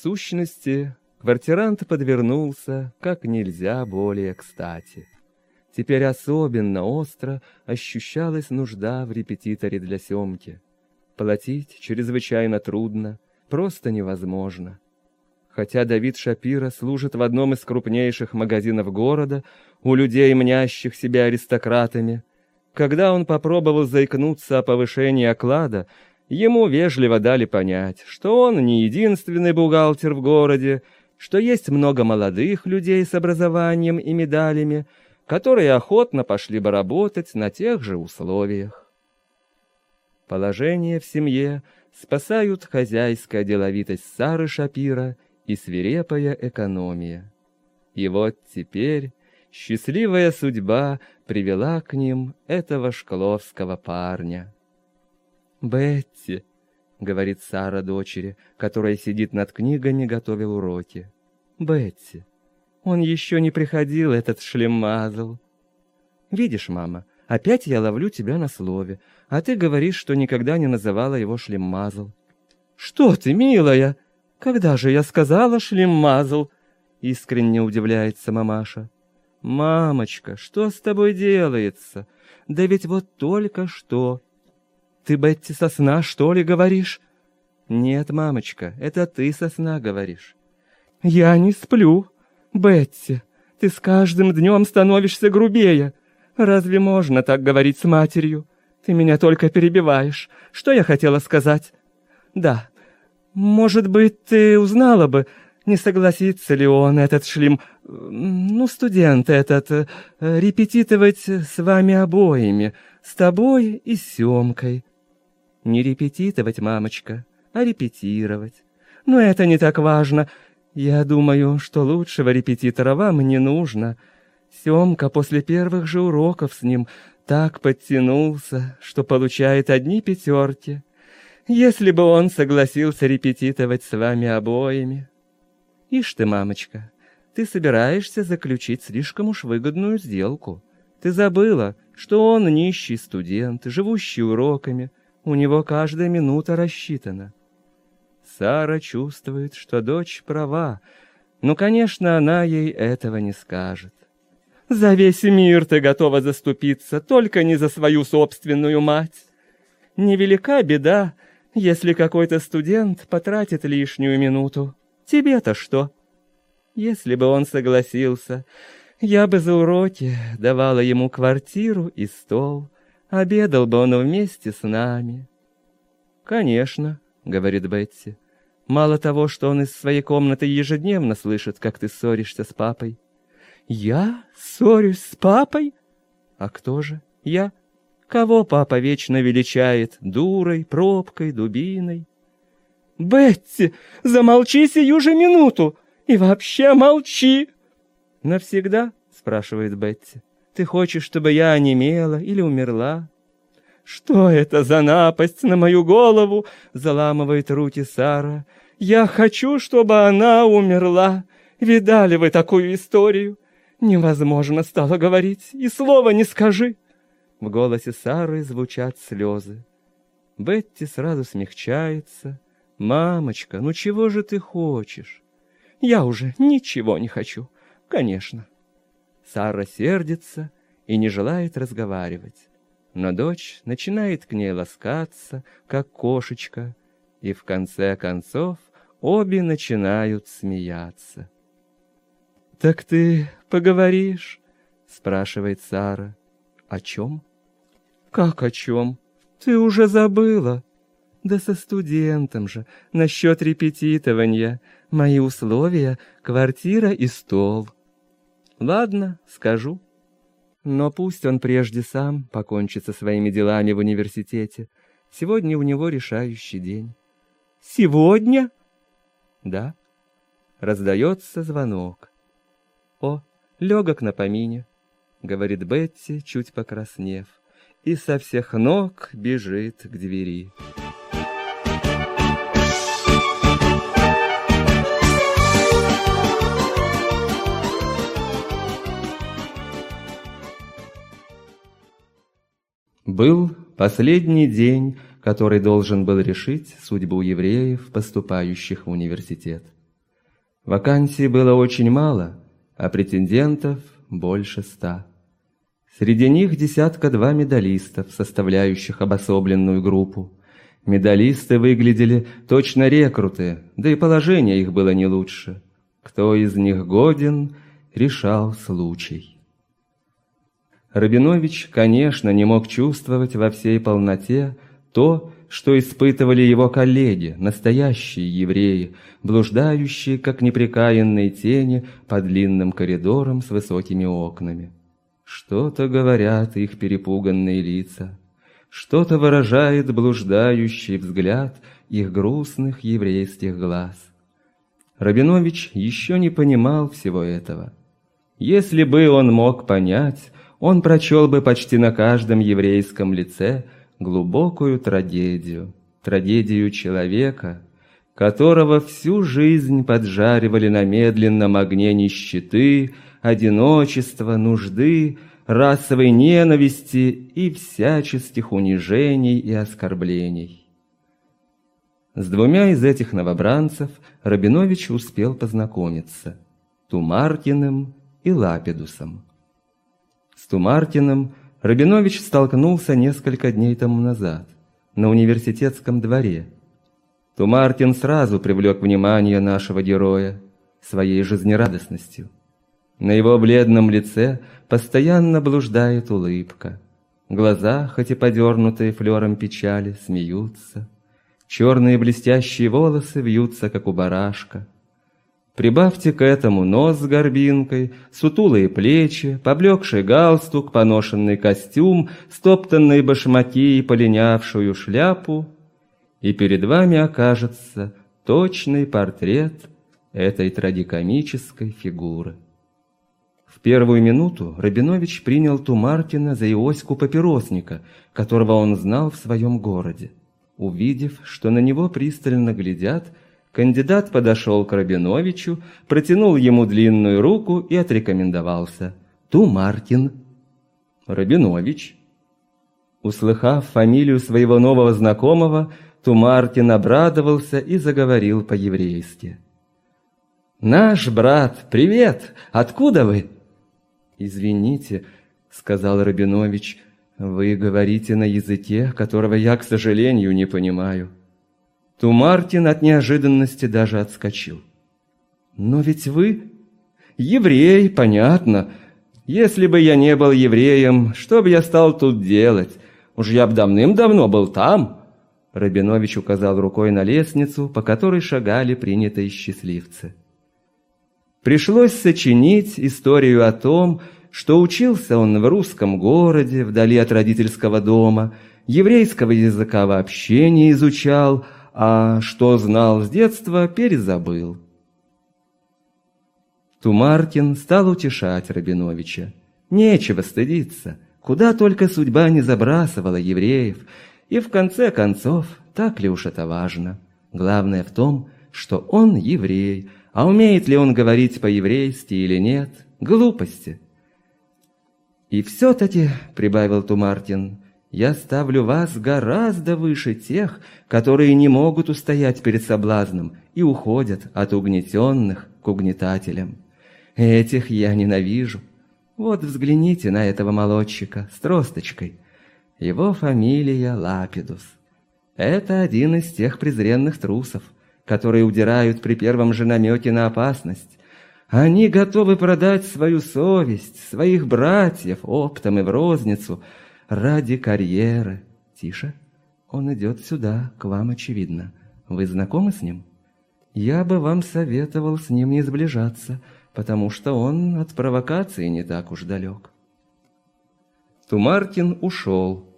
Сущности, квартирант подвернулся как нельзя более кстати. Теперь особенно остро ощущалась нужда в репетиторе для съемки. Платить чрезвычайно трудно, просто невозможно. Хотя Давид Шапира служит в одном из крупнейших магазинов города, у людей, мнящих себя аристократами, когда он попробовал заикнуться о повышении оклада, ему вежливо дали понять, что он не единственный бухгалтер в городе, что есть много молодых людей с образованием и медалями, которые охотно пошли бы работать на тех же условиях. Положение в семье спасают хозяйская деловитость Сары Шапира и свирепая экономия. И вот теперь счастливая судьба привела к ним этого шкловского парня. «Бетти», — говорит Сара дочери, которая сидит над книгами, готовил уроки. «Бетти, он еще не приходил, этот шлемазл». «Видишь, мама, опять я ловлю тебя на слове, а ты говоришь, что никогда не называла его шлемазл». «Что ты, милая? Когда же я сказала шлемазл?» Искренне удивляется мамаша. «Мамочка, что с тобой делается? Да ведь вот только что...» «Ты, Бетти, со сна, что ли, говоришь?» «Нет, мамочка, это ты со сна говоришь». «Я не сплю. Бетти, ты с каждым днем становишься грубее. Разве можно так говорить с матерью? Ты меня только перебиваешь. Что я хотела сказать?» «Да, может быть, ты узнала бы, не согласится ли он, этот шлим, ну, студент этот, репетитовать с вами обоими, с тобой и с Семкой. Не репетитовать, мамочка, а репетировать. Но это не так важно. Я думаю, что лучшего репетитора вам не нужно. Семка после первых же уроков с ним так подтянулся, что получает одни пятерки. Если бы он согласился репетитовать с вами обоими. Ишь ты, мамочка, ты собираешься заключить слишком уж выгодную сделку. Ты забыла, что он нищий студент, живущий уроками. У него каждая минута рассчитана. Сара чувствует, что дочь права, но, конечно, она ей этого не скажет. За весь мир ты готова заступиться, только не за свою собственную мать. Невелика беда, если какой-то студент потратит лишнюю минуту. Тебе-то что? Если бы он согласился, я бы за уроки давала ему квартиру и стол, обедал бы он вместе с нами. Конечно, говорит Бетси. Мало того, что он из своей комнаты ежедневно слышит, как ты ссоришься с папой. Я ссорюсь с папой? А кто же? Я. Кого папа вечно величает? Дурой, пробкой, дубиной? «Бетти, замолчи сию же минуту! И вообще молчи!» «Навсегда?» — спрашивает Бетти. «Ты хочешь, чтобы я онемела или умерла?» «Что это за напасть на мою голову?» — заламывает руки Сара. «Я хочу, чтобы она умерла. Видали вы такую историю? Невозможно стало говорить, и слова не скажи». В голосе Сары звучат слезы. Бетти сразу смягчается, «Мамочка, ну чего же ты хочешь?» «Я уже ничего не хочу, конечно». Сара сердится и не желает разговаривать. Но дочь начинает к ней ласкаться, как кошечка, и в конце концов обе начинают смеяться. «Так ты поговоришь?» — спрашивает Сара. «О чем?» «Как о чем? Ты уже забыла?» Да со студентом же, насчет репетитования. Мои условия — квартира и стол. Ладно, скажу. Но пусть он прежде сам покончит со своими делами в университете. Сегодня у него решающий день. Сегодня? Да. Раздается звонок. О, легок на помине, говорит Бетти, чуть покраснев, и со всех ног бежит к двери. Был последний день, который должен был решить судьбу евреев, поступающих в университет. Вакансий было очень мало, а претендентов больше ста. Среди них десятка-два медалистов, составляющих обособленную группу. Медалисты выглядели точно рекруты, да и положение их было не лучше. Кто из них годен, решал случай. Рабинович, конечно, не мог чувствовать во всей полноте то, что испытывали его коллеги, настоящие евреи, блуждающие, как непрекаянные тени, по длинным коридорам с высокими окнами. Что-то говорят их перепуганные лица, что-то выражает блуждающий взгляд их грустных еврейских глаз. Рабинович еще не понимал всего этого. Если бы он мог понять, он прочел бы почти на каждом еврейском лице глубокую трагедию, трагедию человека, которого всю жизнь поджаривали на медленном огне нищеты, одиночества, нужды, расовой ненависти и всяческих унижений и оскорблений. С двумя из этих новобранцев Рабинович успел познакомиться – Тумаркиным и Лапидусом. С Тумартином Рабинович столкнулся несколько дней тому назад на университетском дворе. Тумартин сразу привлек внимание нашего героя своей жизнерадостностью. На его бледном лице постоянно блуждает улыбка. Глаза, хоть и подернутые флером печали, смеются. Черные блестящие волосы вьются, как у барашка. Прибавьте к этому нос с горбинкой, сутулые плечи, поблекший галстук, поношенный костюм, стоптанные башмаки и полинявшую шляпу, и перед вами окажется точный портрет этой трагикомической фигуры. В первую минуту Рабинович принял Тумартина за Иоську Папиросника, которого он знал в своем городе. Увидев, что на него пристально глядят, Кандидат подошел к Рабиновичу, протянул ему длинную руку и отрекомендовался. «Ту Мартин». «Рабинович». Услыхав фамилию своего нового знакомого, Тумартин обрадовался и заговорил по-еврейски. «Наш брат, привет! Откуда вы?» «Извините», — сказал Рабинович, — «вы говорите на языке, которого я, к сожалению, не понимаю» то Мартин от неожиданности даже отскочил. «Но ведь вы еврей, понятно. Если бы я не был евреем, что бы я стал тут делать? Уж я б давным-давно был там». Рабинович указал рукой на лестницу, по которой шагали принятые счастливцы. Пришлось сочинить историю о том, что учился он в русском городе, вдали от родительского дома, еврейского языка вообще не изучал, а что знал с детства, перезабыл. Тумаркин стал утешать Рабиновича. Нечего стыдиться, куда только судьба не забрасывала евреев, и в конце концов, так ли уж это важно? Главное в том, что он еврей, а умеет ли он говорить по-еврейски или нет – глупости. «И все-таки», — прибавил Тумартин, я ставлю вас гораздо выше тех, которые не могут устоять перед соблазном и уходят от угнетенных к угнетателям. Этих я ненавижу. Вот взгляните на этого молодчика с тросточкой. Его фамилия Лапидус. Это один из тех презренных трусов, которые удирают при первом же намеке на опасность. Они готовы продать свою совесть, своих братьев оптом и в розницу – ради карьеры, тише, Он идет сюда, к вам, очевидно. Вы знакомы с ним? Я бы вам советовал с ним не сближаться, потому что он от провокации не так уж далек. Тумаркин ушел,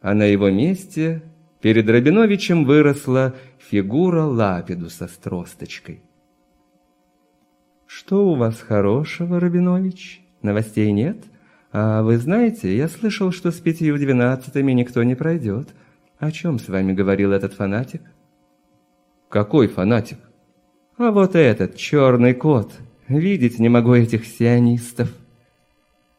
а на его месте перед Рабиновичем выросла фигура Лапидуса с тросточкой. «Что у вас хорошего, Рабинович? Новостей нет? А вы знаете, я слышал, что с пятью двенадцатыми никто не пройдет. О чем с вами говорил этот фанатик?» «Какой фанатик?» «А вот этот, черный кот. Видеть не могу этих сионистов».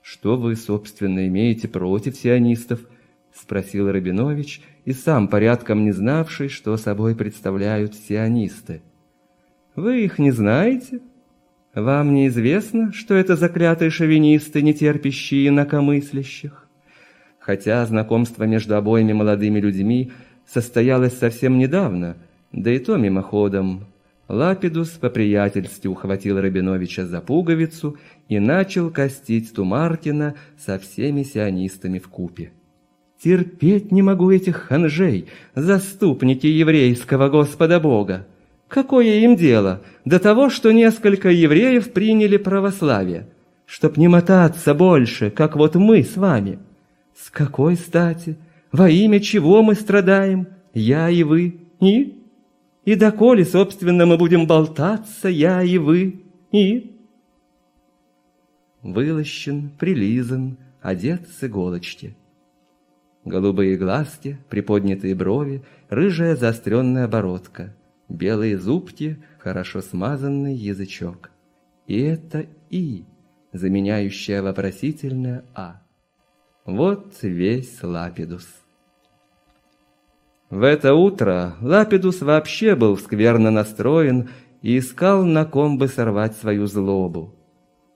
«Что вы, собственно, имеете против сионистов?» — спросил Рабинович, и сам порядком не знавший, что собой представляют сионисты. «Вы их не знаете? Вам неизвестно, что это заклятые шовинисты, не терпящие инакомыслящих?» Хотя знакомство между обоими молодыми людьми состоялось совсем недавно, да и то мимоходом, Лапидус по приятельству ухватил Рабиновича за пуговицу и начал костить Тумаркина со всеми сионистами в купе. «Терпеть не могу этих ханжей, заступники еврейского Господа Бога! Какое им дело? До того, что несколько евреев приняли православие, чтоб не мотаться больше, как вот мы с вами? С какой стати? Во имя чего мы страдаем, я и вы, и...» И доколе, собственно, мы будем болтаться, я и вы, и...» Вылощен, прилизан, одет с иголочки. Голубые глазки, приподнятые брови, рыжая заостренная оборотка, белые зубки, хорошо смазанный язычок. И это «и», заменяющее вопросительное «а». Вот весь Лапидус. В это утро Лапидус вообще был скверно настроен и искал, на ком бы сорвать свою злобу.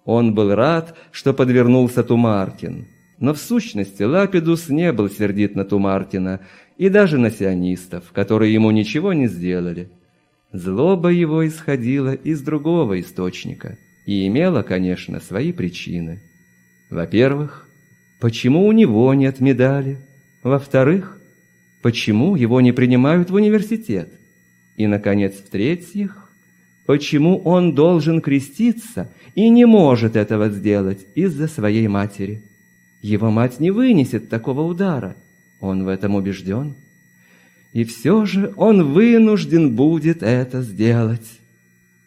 Он был рад, что подвернулся Тумартин, но в сущности Лапидус не был сердит на Тумартина и даже на сионистов, которые ему ничего не сделали. Злоба его исходила из другого источника и имела, конечно, свои причины. Во-первых, почему у него нет медали? Во-вторых, почему его не принимают в университет? И, наконец, в-третьих, почему он должен креститься и не может этого сделать из-за своей матери? Его мать не вынесет такого удара, он в этом убежден. И все же он вынужден будет это сделать.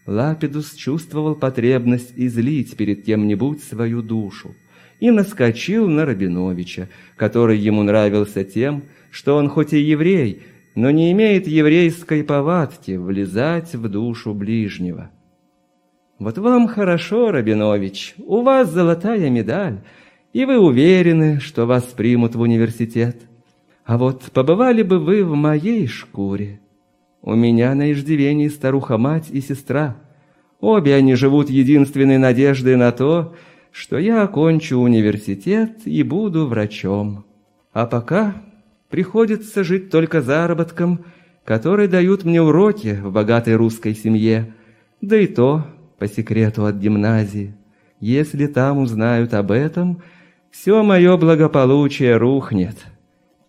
Лапидус чувствовал потребность излить перед кем-нибудь свою душу и наскочил на Рабиновича, который ему нравился тем, что он хоть и еврей, но не имеет еврейской повадки влезать в душу ближнего. Вот вам хорошо, Рабинович, у вас золотая медаль, и вы уверены, что вас примут в университет. А вот побывали бы вы в моей шкуре. У меня на иждивении старуха-мать и сестра. Обе они живут единственной надеждой на то, что я окончу университет и буду врачом. А пока Приходится жить только заработком, который дают мне уроки в богатой русской семье, да и то по секрету от гимназии. Если там узнают об этом, все мое благополучие рухнет.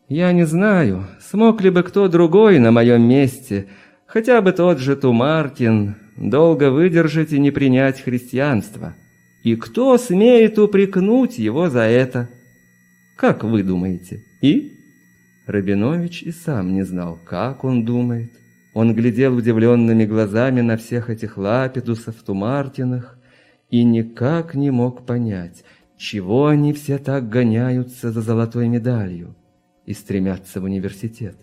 Я не знаю, смог ли бы кто другой на моем месте, хотя бы тот же Тумаркин, долго выдержать и не принять христианство. И кто смеет упрекнуть его за это? Как вы думаете? И? Рабинович и сам не знал, как он думает. Он глядел удивленными глазами на всех этих лапидусов, тумартинах и никак не мог понять, чего они все так гоняются за золотой медалью и стремятся в университет.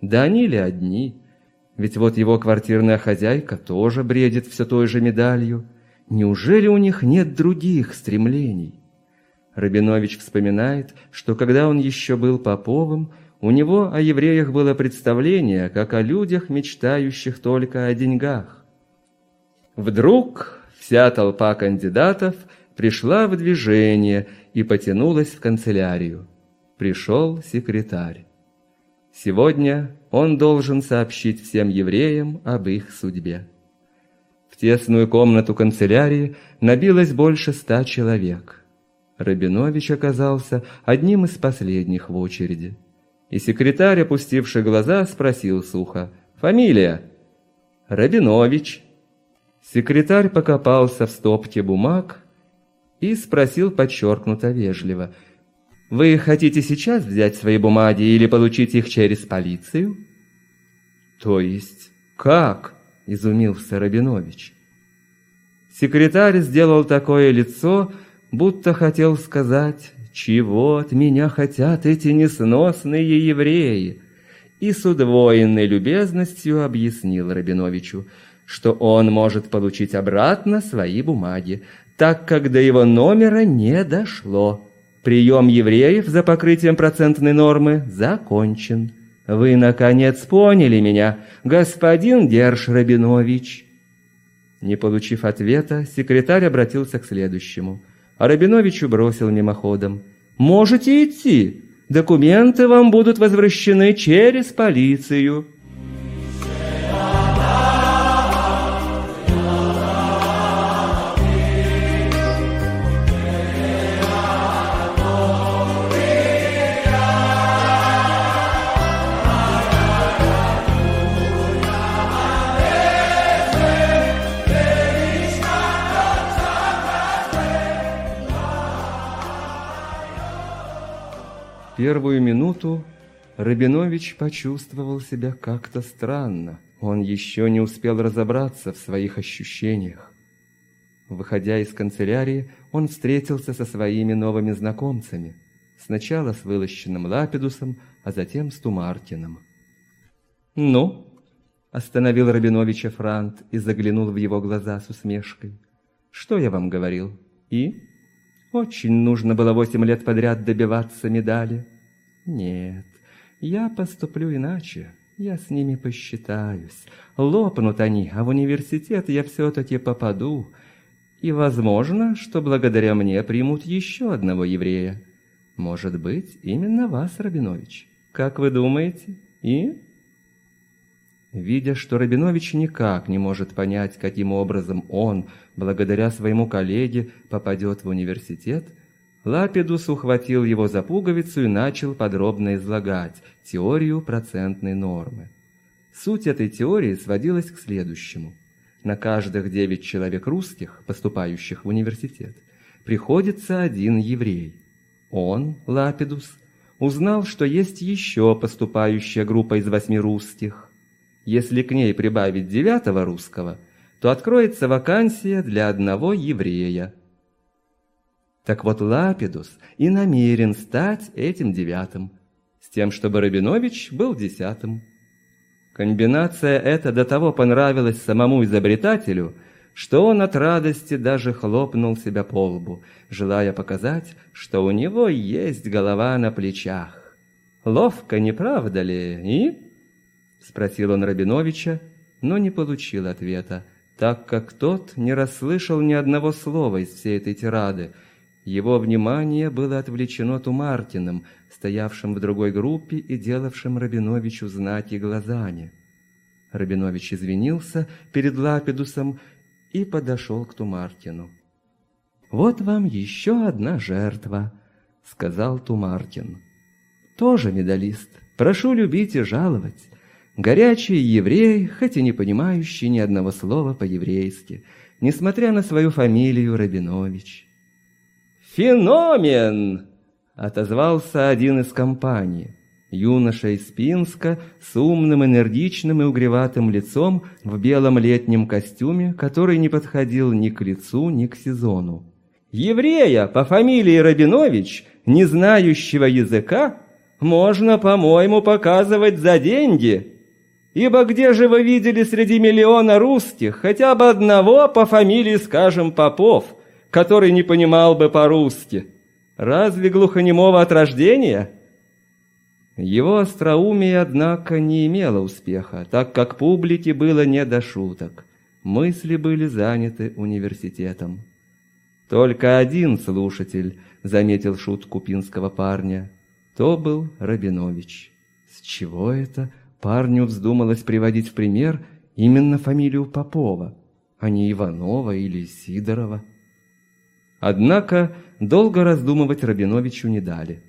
Да они ли одни? Ведь вот его квартирная хозяйка тоже бредит все той же медалью. Неужели у них нет других стремлений? Рабинович вспоминает, что когда он еще был Поповым, у него о евреях было представление, как о людях, мечтающих только о деньгах. Вдруг вся толпа кандидатов пришла в движение и потянулась в канцелярию. Пришел секретарь. Сегодня он должен сообщить всем евреям об их судьбе. В тесную комнату канцелярии набилось больше ста человек. Рабинович оказался одним из последних в очереди. И секретарь, опустивший глаза, спросил сухо. «Фамилия?» «Рабинович». Секретарь покопался в стопке бумаг и спросил подчеркнуто вежливо. «Вы хотите сейчас взять свои бумаги или получить их через полицию?» «То есть как?» – изумился Рабинович. Секретарь сделал такое лицо, будто хотел сказать, чего от меня хотят эти несносные евреи, и с удвоенной любезностью объяснил Рабиновичу, что он может получить обратно свои бумаги, так как до его номера не дошло. Прием евреев за покрытием процентной нормы закончен. Вы, наконец, поняли меня, господин Держ Рабинович?» Не получив ответа, секретарь обратился к следующему, а Рабиновичу бросил мимоходом. «Можете идти. Документы вам будут возвращены через полицию». Первую минуту Рабинович почувствовал себя как-то странно. Он еще не успел разобраться в своих ощущениях. Выходя из канцелярии, он встретился со своими новыми знакомцами. Сначала с вылощенным Лапидусом, а затем с Тумартином. «Ну?» – остановил Рабиновича Франт и заглянул в его глаза с усмешкой. «Что я вам говорил? И?» Очень нужно было восемь лет подряд добиваться медали. Нет, я поступлю иначе. Я с ними посчитаюсь. Лопнут они, а в университет я все-таки попаду. И возможно, что благодаря мне примут еще одного еврея. Может быть, именно вас, Рабинович. Как вы думаете? И Видя, что Рабинович никак не может понять, каким образом он, благодаря своему коллеге, попадет в университет, Лапидус ухватил его за пуговицу и начал подробно излагать теорию процентной нормы. Суть этой теории сводилась к следующему. На каждых девять человек русских, поступающих в университет, приходится один еврей. Он, Лапидус, узнал, что есть еще поступающая группа из восьми русских – если к ней прибавить девятого русского, то откроется вакансия для одного еврея. Так вот Лапидус и намерен стать этим девятым, с тем, чтобы Рабинович был десятым. Комбинация эта до того понравилась самому изобретателю, что он от радости даже хлопнул себя по лбу, желая показать, что у него есть голова на плечах. Ловко, не правда ли, и... Спросил он Рабиновича, но не получил ответа, так как тот не расслышал ни одного слова из всей этой тирады. Его внимание было отвлечено Тумартиным, стоявшим в другой группе и делавшим Рабиновичу знаки глазами. Рабинович извинился перед Лапидусом и подошел к Тумартину. «Вот вам еще одна жертва», — сказал Тумартин. «Тоже медалист. Прошу любить и жаловать. Горячий еврей, хоть и не понимающий ни одного слова по-еврейски, несмотря на свою фамилию Рабинович. «Феномен!» — отозвался один из компаний. Юноша из Пинска с умным, энергичным и угреватым лицом в белом летнем костюме, который не подходил ни к лицу, ни к сезону. «Еврея по фамилии Рабинович, не знающего языка, можно, по-моему, показывать за деньги!» Ибо где же вы видели среди миллиона русских хотя бы одного по фамилии, скажем, Попов, который не понимал бы по-русски? Разве глухонемого от рождения? Его остроумие, однако, не имело успеха, так как публике было не до шуток. Мысли были заняты университетом. Только один слушатель заметил шутку пинского парня. То был Рабинович. С чего это Парню вздумалось приводить в пример именно фамилию Попова, а не Иванова или Сидорова. Однако долго раздумывать Рабиновичу не дали.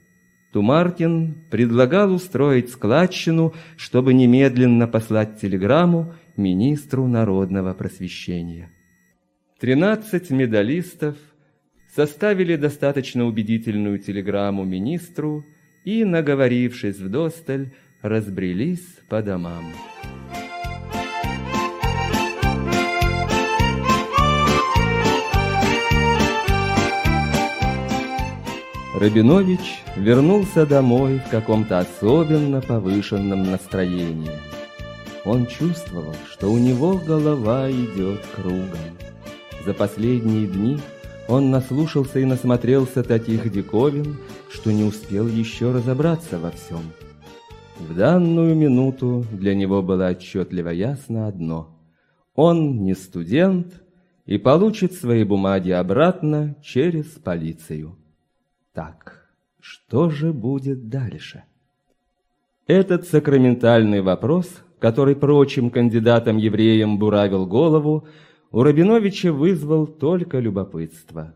Тумаркин предлагал устроить складчину, чтобы немедленно послать телеграмму министру народного просвещения. Тринадцать медалистов составили достаточно убедительную телеграмму министру и, наговорившись вдосталь, разбрелись по домам. Рабинович вернулся домой в каком-то особенно повышенном настроении. Он чувствовал, что у него голова идет кругом. За последние дни он наслушался и насмотрелся таких диковин, что не успел еще разобраться во всем. В данную минуту для него было отчетливо ясно одно. Он не студент и получит свои бумаги обратно через полицию. Так, что же будет дальше? Этот сакраментальный вопрос, который прочим кандидатам-евреям буравил голову, у Рабиновича вызвал только любопытство.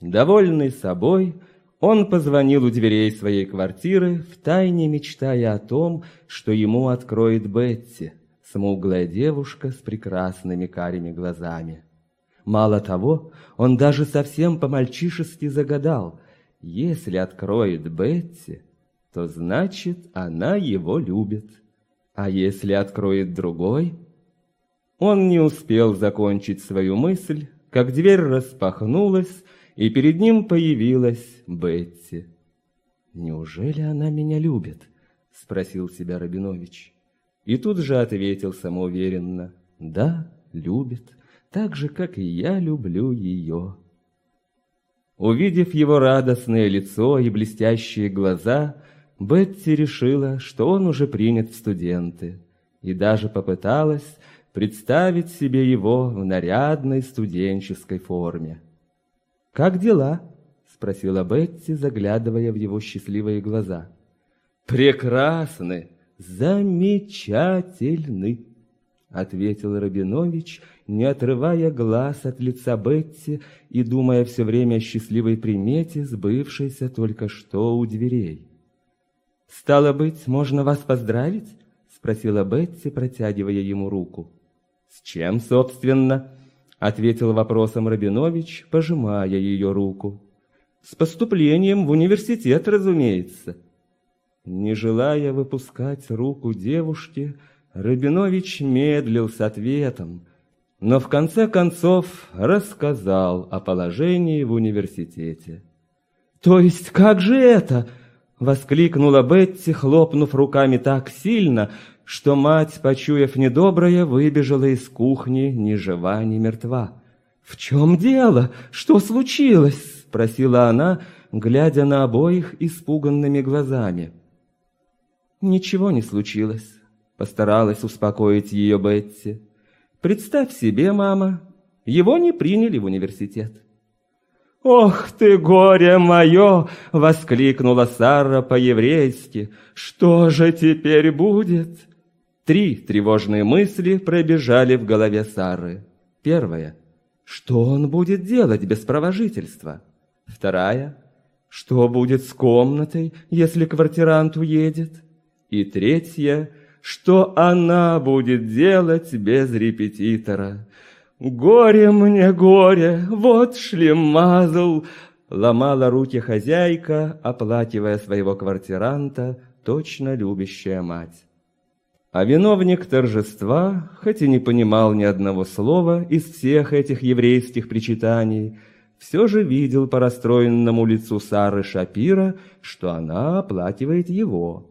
Довольный собой, он позвонил у дверей своей квартиры, втайне мечтая о том, что ему откроет Бетти, смуглая девушка с прекрасными карими глазами. Мало того, он даже совсем по-мальчишески загадал – если откроет Бетти, то значит, она его любит. А если откроет другой? Он не успел закончить свою мысль, как дверь распахнулась, и перед ним появилась Бетти. «Неужели она меня любит?» — спросил себя Рабинович. И тут же ответил самоуверенно. «Да, любит, так же, как и я люблю ее». Увидев его радостное лицо и блестящие глаза, Бетти решила, что он уже принят в студенты, и даже попыталась представить себе его в нарядной студенческой форме. «Как дела?» — спросила Бетти, заглядывая в его счастливые глаза. «Прекрасны! Замечательны!» — ответил Рабинович, не отрывая глаз от лица Бетти и думая все время о счастливой примете, сбывшейся только что у дверей. «Стало быть, можно вас поздравить?» — спросила Бетти, протягивая ему руку. «С чем, собственно?» — ответил вопросом Рабинович, пожимая ее руку. «С поступлением в университет, разумеется». Не желая выпускать руку девушки, Рабинович медлил с ответом, но в конце концов рассказал о положении в университете. «То есть как же это?» — воскликнула Бетти, хлопнув руками так сильно, что мать, почуяв недоброе, выбежала из кухни ни жива, ни мертва. «В чем дело? Что случилось?» — спросила она, глядя на обоих испуганными глазами. «Ничего не случилось», — постаралась успокоить ее Бетти. Представь себе, мама, его не приняли в университет. «Ох ты, горе мое!» — воскликнула Сара по-еврейски. «Что же теперь будет?» Три тревожные мысли пробежали в голове Сары. Первая — что он будет делать без провожительства? Вторая — что будет с комнатой, если квартирант уедет? И третья что она будет делать без репетитора. «Горе мне, горе, вот шлемазл!» Ломала руки хозяйка, оплакивая своего квартиранта, точно любящая мать. А виновник торжества, хоть и не понимал ни одного слова из всех этих еврейских причитаний, все же видел по расстроенному лицу Сары Шапира, что она оплакивает его.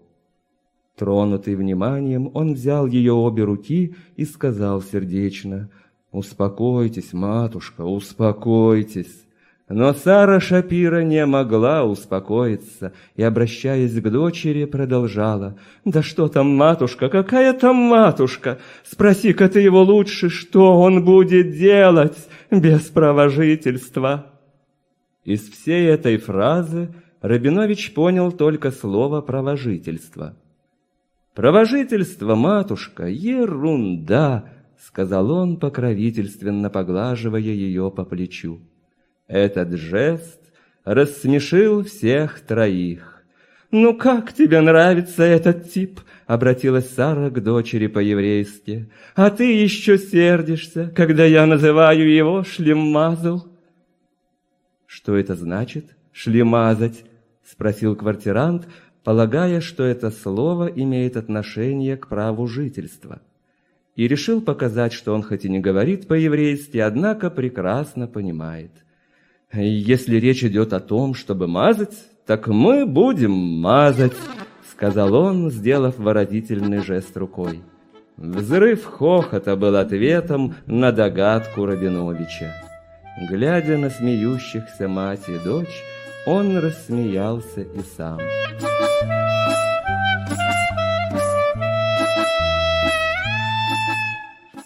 Тронутый вниманием, он взял ее обе руки и сказал сердечно, «Успокойтесь, матушка, успокойтесь». Но Сара Шапира не могла успокоиться и, обращаясь к дочери, продолжала. «Да что там, матушка, какая там матушка? Спроси-ка ты его лучше, что он будет делать без провожительства?» Из всей этой фразы Рабинович понял только слово «провожительство». «Провожительство, матушка, ерунда!» — сказал он, покровительственно поглаживая ее по плечу. Этот жест рассмешил всех троих. «Ну как тебе нравится этот тип?» — обратилась Сара к дочери по-еврейски. «А ты еще сердишься, когда я называю его шлемазл?» «Что это значит, шлемазать?» — спросил квартирант, полагая, что это слово имеет отношение к праву жительства. И решил показать, что он хоть и не говорит по-еврейски, однако прекрасно понимает. «Если речь идет о том, чтобы мазать, так мы будем мазать», — сказал он, сделав выразительный жест рукой. Взрыв хохота был ответом на догадку Рабиновича. Глядя на смеющихся мать и дочь, он рассмеялся и сам.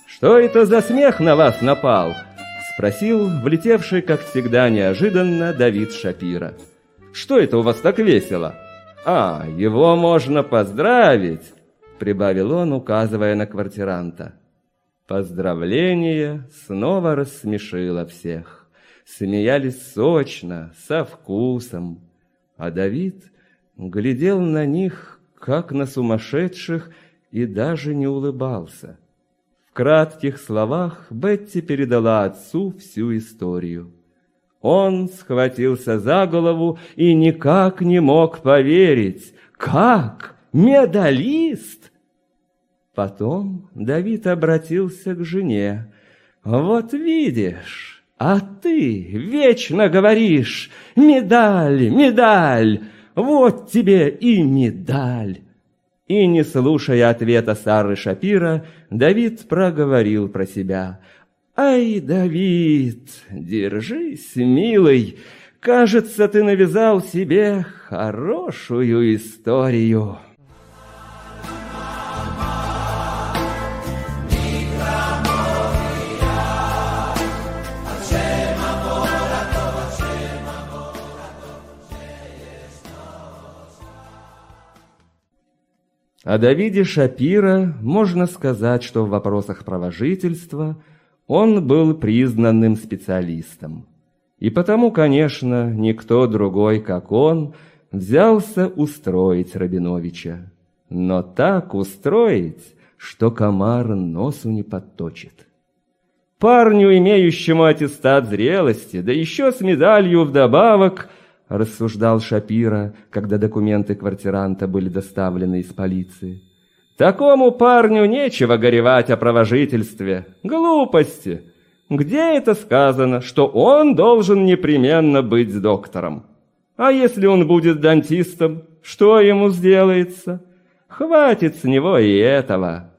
«Что это за смех на вас напал?» — спросил влетевший, как всегда неожиданно, Давид Шапира. «Что это у вас так весело?» «А, его можно поздравить!» — прибавил он, указывая на квартиранта. Поздравление снова рассмешило всех. Смеялись сочно, со вкусом. А Давид глядел на них, как на сумасшедших, и даже не улыбался. В кратких словах Бетти передала отцу всю историю. Он схватился за голову и никак не мог поверить. «Как? Медалист?» Потом Давид обратился к жене. «Вот видишь, а ты вечно говоришь, медаль, медаль, вот тебе и медаль!» И, не слушая ответа Сары Шапира, Давид проговорил про себя. «Ай, Давид, держись, милый, кажется, ты навязал себе хорошую историю». О Давиде Шапира можно сказать, что в вопросах правожительства он был признанным специалистом. И потому, конечно, никто другой, как он, взялся устроить Рабиновича. Но так устроить, что комар носу не подточит. Парню, имеющему аттестат зрелости, да еще с медалью вдобавок – рассуждал Шапира, когда документы квартиранта были доставлены из полиции. Такому парню нечего горевать о правожительстве. Глупости. Где это сказано, что он должен непременно быть доктором? А если он будет дантистом, что ему сделается? Хватит с него и этого.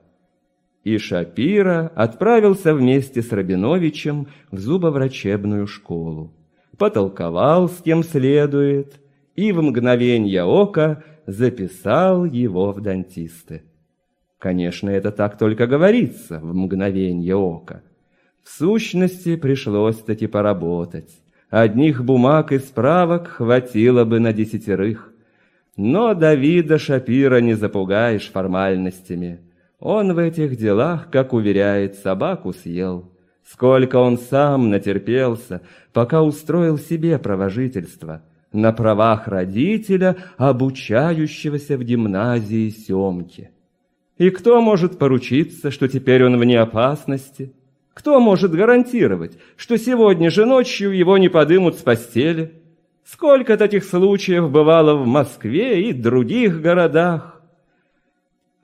И Шапира отправился вместе с Рабиновичем в зубоврачебную школу потолковал с кем следует и в мгновение ока записал его в дантисты. Конечно, это так только говорится, в мгновение ока. В сущности, пришлось-таки поработать. Одних бумаг и справок хватило бы на десятерых. Но Давида Шапира не запугаешь формальностями. Он в этих делах, как уверяет, собаку съел. Сколько он сам натерпелся, пока устроил себе правожительство на правах родителя, обучающегося в гимназии Семки. И кто может поручиться, что теперь он вне опасности? Кто может гарантировать, что сегодня же ночью его не подымут с постели? Сколько таких случаев бывало в Москве и других городах?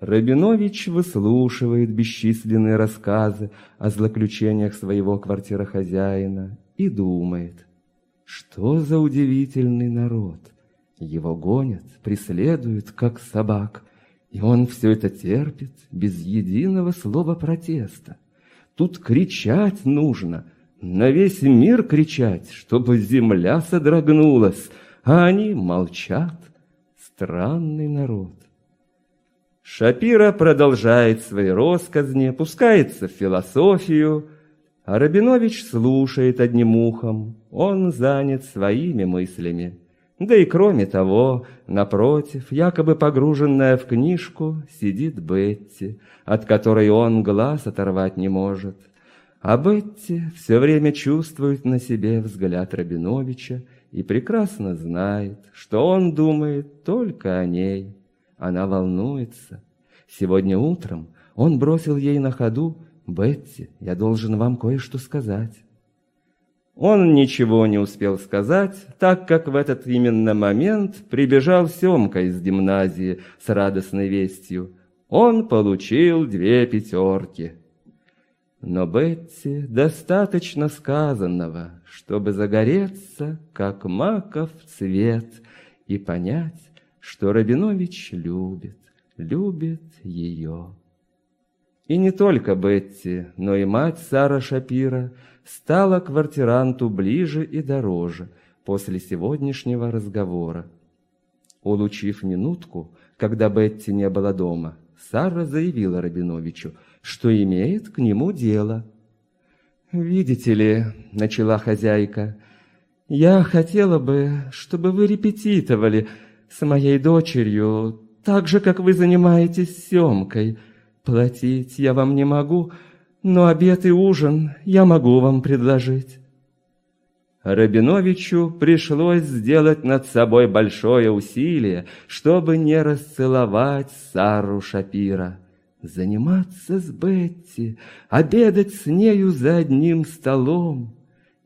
Рабинович выслушивает бесчисленные рассказы о злоключениях своего квартирохозяина и думает, что за удивительный народ. Его гонят, преследуют, как собак, и он все это терпит без единого слова протеста. Тут кричать нужно, на весь мир кричать, чтобы земля содрогнулась, а они молчат. Странный народ. Шапира продолжает свои росказни, пускается в философию, а Рабинович слушает одним ухом, он занят своими мыслями. Да и кроме того, напротив, якобы погруженная в книжку, сидит Бетти, от которой он глаз оторвать не может. А Бетти все время чувствует на себе взгляд Рабиновича и прекрасно знает, что он думает только о ней. Она волнуется. Сегодня утром он бросил ей на ходу «Бетти, я должен вам кое-что сказать». Он ничего не успел сказать, так как в этот именно момент прибежал Семка из гимназии с радостной вестью. Он получил две пятерки. Но Бетти достаточно сказанного, чтобы загореться, как маков цвет, и понять, что Рабинович любит, любит ее. И не только Бетти, но и мать Сара Шапира стала квартиранту ближе и дороже после сегодняшнего разговора. Улучив минутку, когда Бетти не была дома, Сара заявила Рабиновичу, что имеет к нему дело. «Видите ли», — начала хозяйка, — «я хотела бы, чтобы вы репетитовали с моей дочерью так же, как вы занимаетесь съемкой. Платить я вам не могу, но обед и ужин я могу вам предложить». Рабиновичу пришлось сделать над собой большое усилие, чтобы не расцеловать Сару Шапира. Заниматься с Бетти, обедать с нею за одним столом.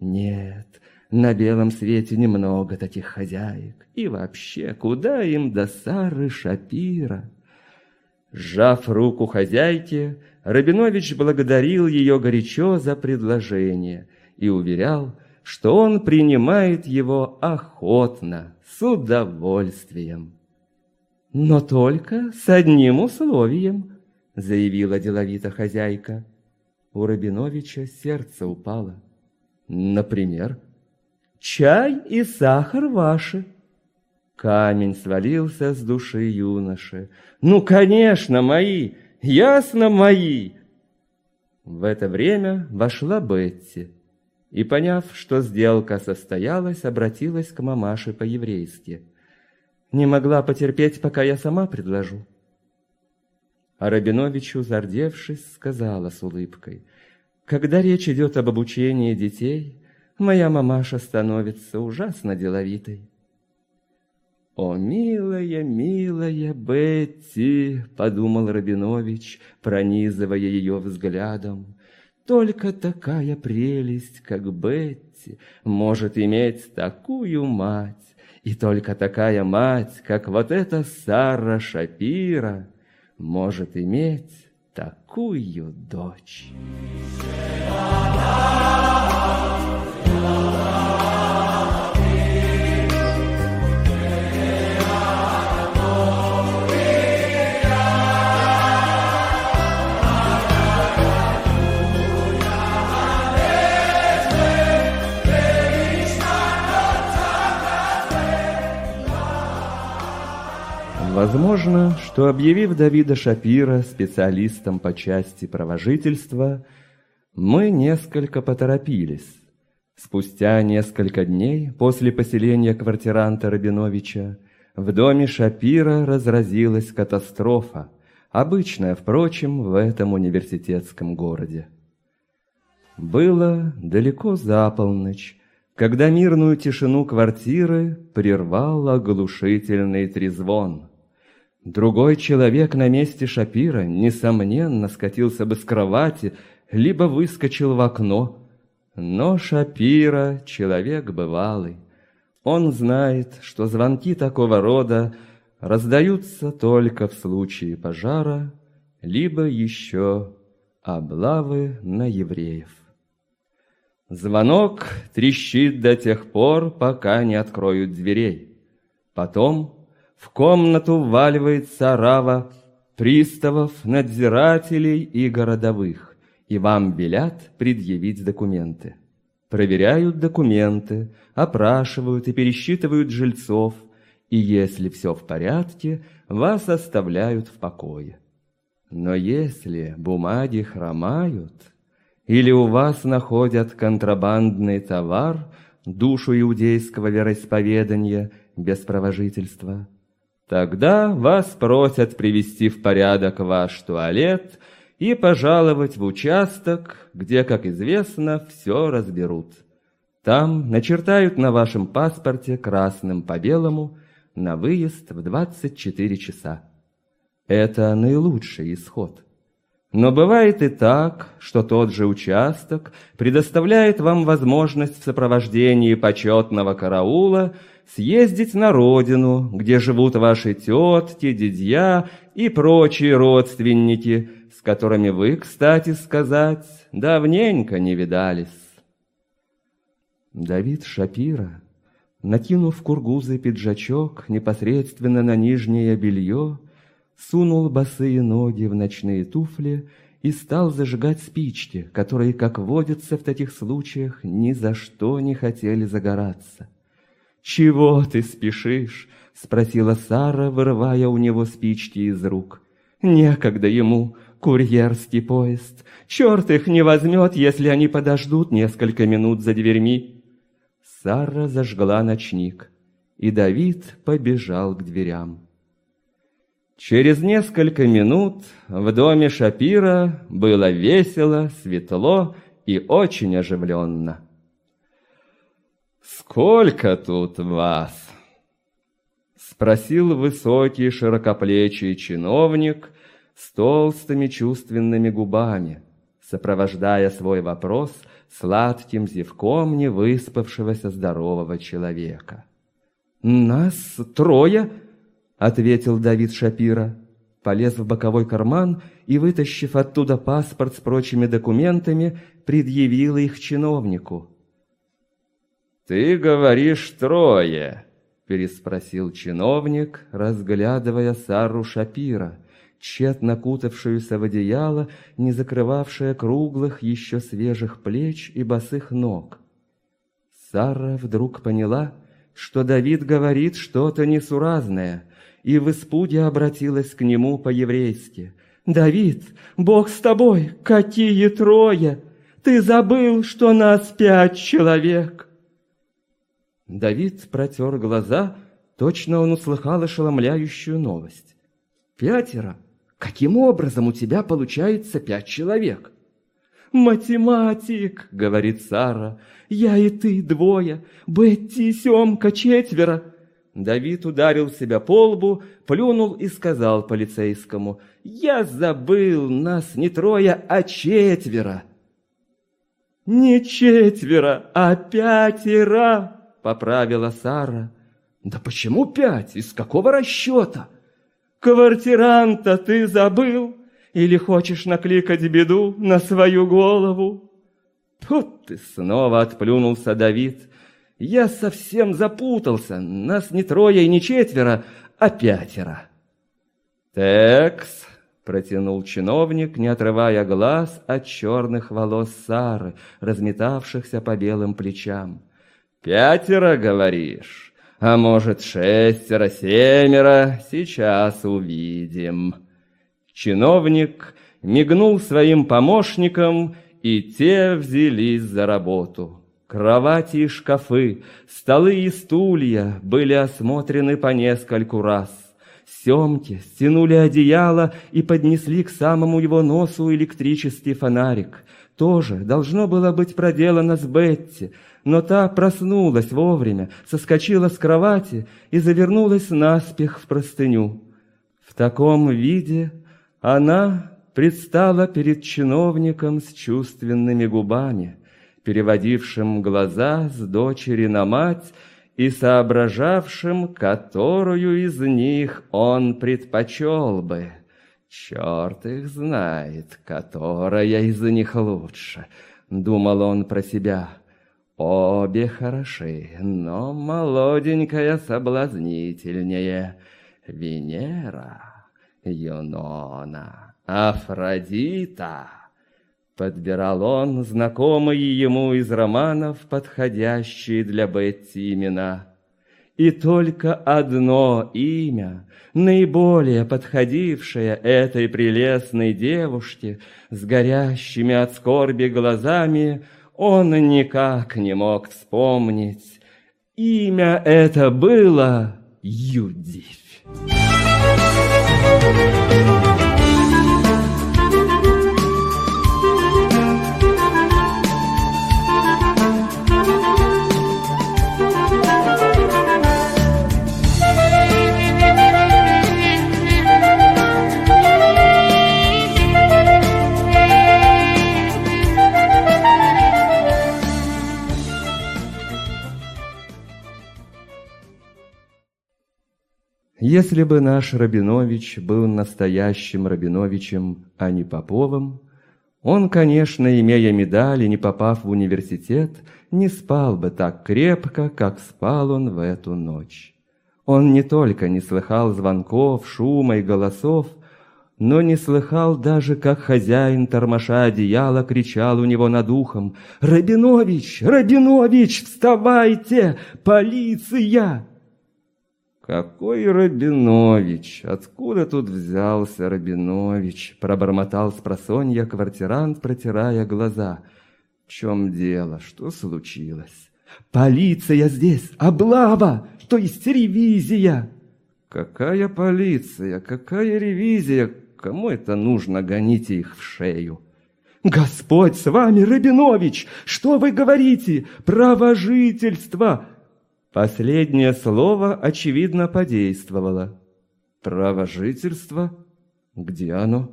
Нет, на белом свете немного таких хозяек. И вообще, куда им до Сары Шапира? Сжав руку хозяйки, Рабинович благодарил ее горячо за предложение и уверял, что он принимает его охотно, с удовольствием. «Но только с одним условием», — заявила деловито хозяйка. У Рабиновича сердце упало. «Например?» «Чай и сахар ваши». Камень свалился с души юноши. «Ну, конечно, мои! Ясно, мои!» В это время вошла Бетти и, поняв, что сделка состоялась, обратилась к мамаше по-еврейски. «Не могла потерпеть, пока я сама предложу». А Рабиновичу, зардевшись, сказала с улыбкой, «Когда речь идет об обучении детей, моя мамаша становится ужасно деловитой». «О, милая, милая Бетти!» — подумал Рабинович, пронизывая ее взглядом. Только такая прелесть, как Бетти, может иметь такую мать, и только такая мать, как вот эта Сара Шапира, может иметь такую дочь. Возможно, что объявив Давида Шапира специалистом по части правожительства, мы несколько поторопились. Спустя несколько дней после поселения квартиранта Рабиновича в доме Шапира разразилась катастрофа, обычная, впрочем, в этом университетском городе. Было далеко за полночь, когда мирную тишину квартиры прервал оглушительный трезвон – Другой человек на месте Шапира, несомненно, скатился бы с кровати, либо выскочил в окно. Но Шапира — человек бывалый. Он знает, что звонки такого рода раздаются только в случае пожара, либо еще облавы на евреев. Звонок трещит до тех пор, пока не откроют дверей. Потом в комнату вваливается рава приставов, надзирателей и городовых, и вам велят предъявить документы. Проверяют документы, опрашивают и пересчитывают жильцов, и если все в порядке, вас оставляют в покое. Но если бумаги хромают, или у вас находят контрабандный товар, душу иудейского вероисповедания без провожительства, Тогда вас просят привести в порядок ваш туалет и пожаловать в участок, где, как известно, все разберут. Там начертают на вашем паспорте красным по белому на выезд в 24 часа. Это наилучший исход. Но бывает и так, что тот же участок предоставляет вам возможность в сопровождении почетного караула съездить на родину, где живут ваши тетки, дядья и прочие родственники, с которыми вы, кстати сказать, давненько не видались. Давид Шапира, накинув кургузый пиджачок непосредственно на нижнее белье, сунул босые ноги в ночные туфли и стал зажигать спички, которые, как водится в таких случаях, ни за что не хотели загораться. «Чего ты спешишь?» — спросила Сара, вырывая у него спички из рук. «Некогда ему, курьерский поезд. Черт их не возьмет, если они подождут несколько минут за дверьми». Сара зажгла ночник, и Давид побежал к дверям. Через несколько минут в доме Шапира было весело, светло и очень оживленно. «Сколько тут вас?» — спросил высокий широкоплечий чиновник с толстыми чувственными губами, сопровождая свой вопрос сладким зевком невыспавшегося здорового человека. «Нас трое!» — ответил Давид Шапира. Полез в боковой карман и, вытащив оттуда паспорт с прочими документами, предъявил их чиновнику. «Ты говоришь трое», — переспросил чиновник, разглядывая Сару Шапира, тщетно кутавшуюся в одеяло, не закрывавшее круглых, еще свежих плеч и босых ног. Сара вдруг поняла, что Давид говорит что-то несуразное — и в испуге обратилась к нему по-еврейски. «Давид, Бог с тобой, какие трое! Ты забыл, что нас пять человек!» Давид протер глаза, точно он услыхал ошеломляющую новость. «Пятеро? Каким образом у тебя получается пять человек?» «Математик!» — говорит Сара. «Я и ты двое, Бетти и Семка четверо, Давид ударил себя по лбу, плюнул и сказал полицейскому, «Я забыл, нас не трое, а четверо». «Не четверо, а пятеро», — поправила Сара. «Да почему пять? Из какого расчета?» «Квартиранта ты забыл? Или хочешь накликать беду на свою голову?» Тут ты снова отплюнулся Давид. Я совсем запутался. Нас не трое и не четверо, а пятеро. Текс, протянул чиновник, не отрывая глаз от черных волос Сары, разметавшихся по белым плечам. Пятеро, говоришь? А может, шестеро, семеро? Сейчас увидим. Чиновник мигнул своим помощникам, и те взялись за работу. Кровати и шкафы, столы и стулья были осмотрены по нескольку раз. Семки стянули одеяло и поднесли к самому его носу электрический фонарик. Тоже должно было быть проделано с Бетти, но та проснулась вовремя, соскочила с кровати и завернулась наспех в простыню. В таком виде она предстала перед чиновником с чувственными губами – переводившим глаза с дочери на мать и соображавшим, которую из них он предпочел бы. Черт их знает, которая из них лучше, думал он про себя. Обе хороши, но молоденькая соблазнительнее. Венера, Юнона, Афродита — Подбирал он знакомые ему из романов подходящие для Бетти имена. И только одно имя, наиболее подходившее этой прелестной девушке с горящими от скорби глазами, он никак не мог вспомнить. Имя это было Юдивь. Если бы наш Рабинович был настоящим Рабиновичем, а не Поповым, он, конечно, имея медаль и не попав в университет, не спал бы так крепко, как спал он в эту ночь. Он не только не слыхал звонков, шума и голосов, но не слыхал даже, как хозяин, тормоша одеяло, кричал у него над ухом «Рабинович! Рабинович, вставайте! Полиция!» «Какой Рабинович? Откуда тут взялся Рабинович?» Пробормотал с просонья квартирант, протирая глаза. «В чем дело? Что случилось?» «Полиция здесь! Облава! То есть ревизия!» «Какая полиция? Какая ревизия? Кому это нужно? Гоните их в шею!» «Господь с вами, Рабинович! Что вы говорите? Право жительства!» Последнее слово, очевидно, подействовало. «Право жительства? Где оно?»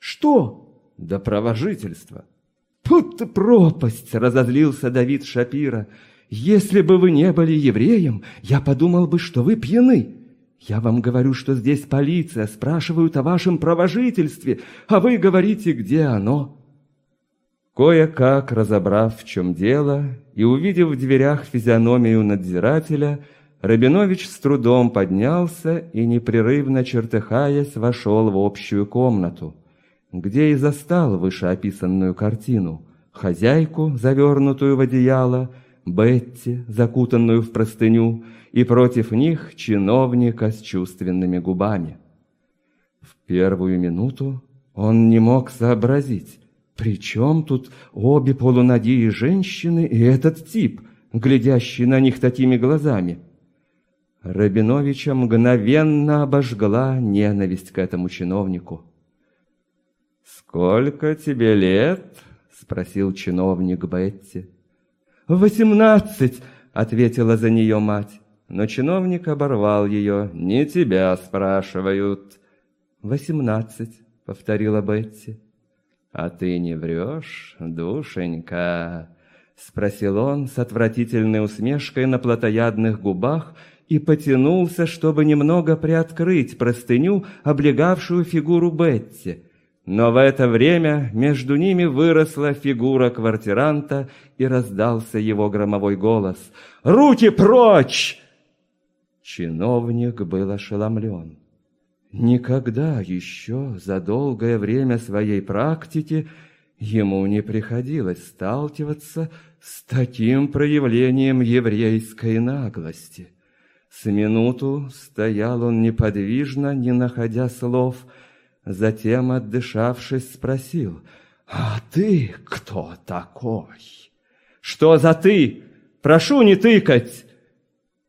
«Что?» «Да право жительства». «Тут пропасть!» — разозлился Давид Шапира. «Если бы вы не были евреем, я подумал бы, что вы пьяны. Я вам говорю, что здесь полиция, спрашивают о вашем правожительстве, а вы говорите, где оно». Кое-как разобрав, в чем дело, и увидев в дверях физиономию надзирателя, Рабинович с трудом поднялся и, непрерывно чертыхаясь, вошел в общую комнату, где и застал вышеописанную картину — хозяйку, завернутую в одеяло, Бетти, закутанную в простыню, и против них чиновника с чувственными губами. В первую минуту он не мог сообразить, при чем тут обе полуногие женщины и этот тип, глядящий на них такими глазами? Рабиновича мгновенно обожгла ненависть к этому чиновнику. «Сколько тебе лет?» — спросил чиновник Бетти. «Восемнадцать!» — ответила за нее мать. Но чиновник оборвал ее. «Не тебя спрашивают». «Восемнадцать», — повторила Бетти. «А ты не врешь, душенька?» — спросил он с отвратительной усмешкой на плотоядных губах и потянулся, чтобы немного приоткрыть простыню, облегавшую фигуру Бетти. Но в это время между ними выросла фигура квартиранта и раздался его громовой голос. «Руки прочь!» Чиновник был ошеломлен. Никогда еще за долгое время своей практики ему не приходилось сталкиваться с таким проявлением еврейской наглости. С минуту стоял он неподвижно, не находя слов, затем, отдышавшись, спросил, «А ты кто такой?» «Что за ты? Прошу не тыкать!»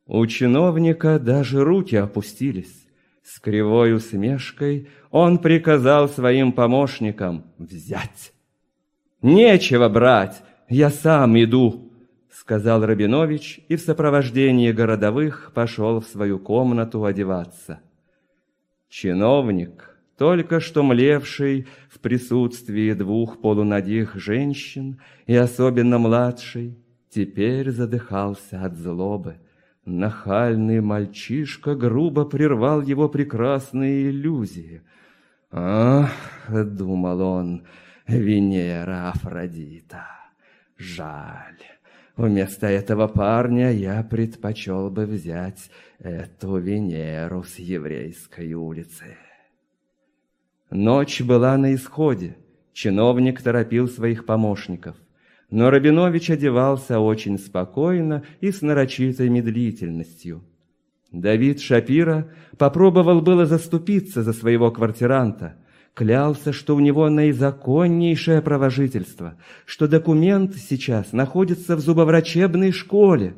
У чиновника даже руки опустились. С кривой усмешкой он приказал своим помощникам взять. «Нечего брать, я сам иду», — сказал Рабинович и в сопровождении городовых пошел в свою комнату одеваться. Чиновник, только что млевший в присутствии двух полуногих женщин и особенно младший, теперь задыхался от злобы. Нахальный мальчишка грубо прервал его прекрасные иллюзии. «Ах, — думал он, — Венера Афродита, жаль». Вместо этого парня я предпочел бы взять эту Венеру с еврейской улицы. Ночь была на исходе. Чиновник торопил своих помощников. Но Рабинович одевался очень спокойно и с нарочитой медлительностью. Давид Шапира попробовал было заступиться за своего квартиранта, клялся, что у него наизаконнейшее правожительство, что документ сейчас находится в зубоврачебной школе.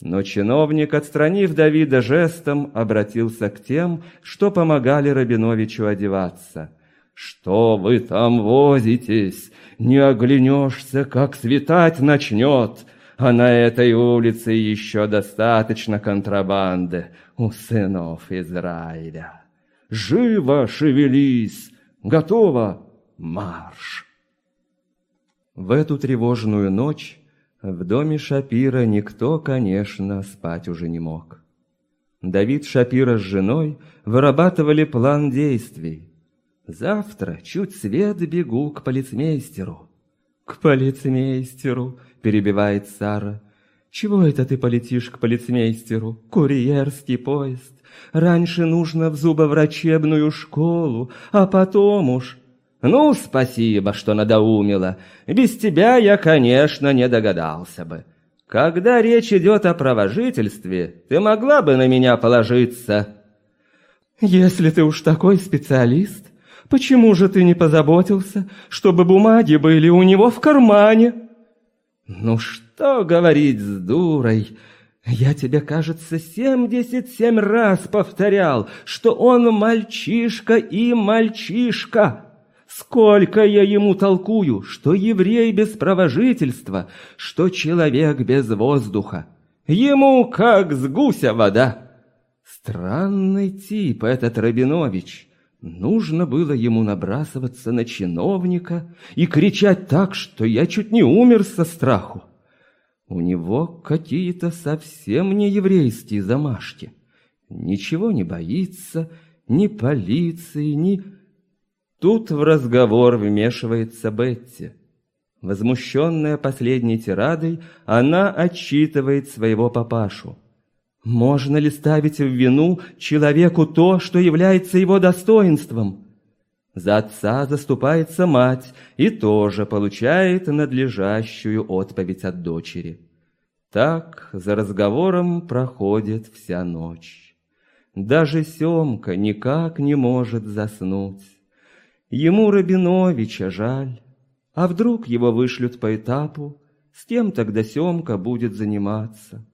Но чиновник, отстранив Давида жестом, обратился к тем, что помогали Рабиновичу одеваться – что вы там возитесь? Не оглянешься, как светать начнет, а на этой улице еще достаточно контрабанды у сынов Израиля. Живо шевелись! Готово! Марш! В эту тревожную ночь в доме Шапира никто, конечно, спать уже не мог. Давид Шапира с женой вырабатывали план действий. Завтра чуть свет бегу к полицмейстеру. «К полицмейстеру», — перебивает Сара. «Чего это ты полетишь к полицмейстеру? Курьерский поезд. Раньше нужно в зубоврачебную школу, а потом уж...» «Ну, спасибо, что надоумила. Без тебя я, конечно, не догадался бы. Когда речь идет о провожительстве, ты могла бы на меня положиться». «Если ты уж такой специалист, почему же ты не позаботился, чтобы бумаги были у него в кармане?» «Ну что говорить с дурой?» Я тебе, кажется, семьдесят семь раз повторял, что он мальчишка и мальчишка. Сколько я ему толкую, что еврей без провожительства, что человек без воздуха. Ему как с гуся вода. Странный тип этот Рабинович. Нужно было ему набрасываться на чиновника и кричать так, что я чуть не умер со страху. У него какие-то совсем не еврейские замашки. Ничего не боится, ни полиции, ни... Тут в разговор вмешивается Бетти. Возмущенная последней тирадой, она отчитывает своего папашу. Можно ли ставить в вину человеку то, что является его достоинством? За отца заступается мать и тоже получает надлежащую отповедь от дочери. Так за разговором проходит вся ночь. Даже Семка никак не может заснуть. Ему Рабиновича жаль. А вдруг его вышлют по этапу, с кем тогда Семка будет заниматься?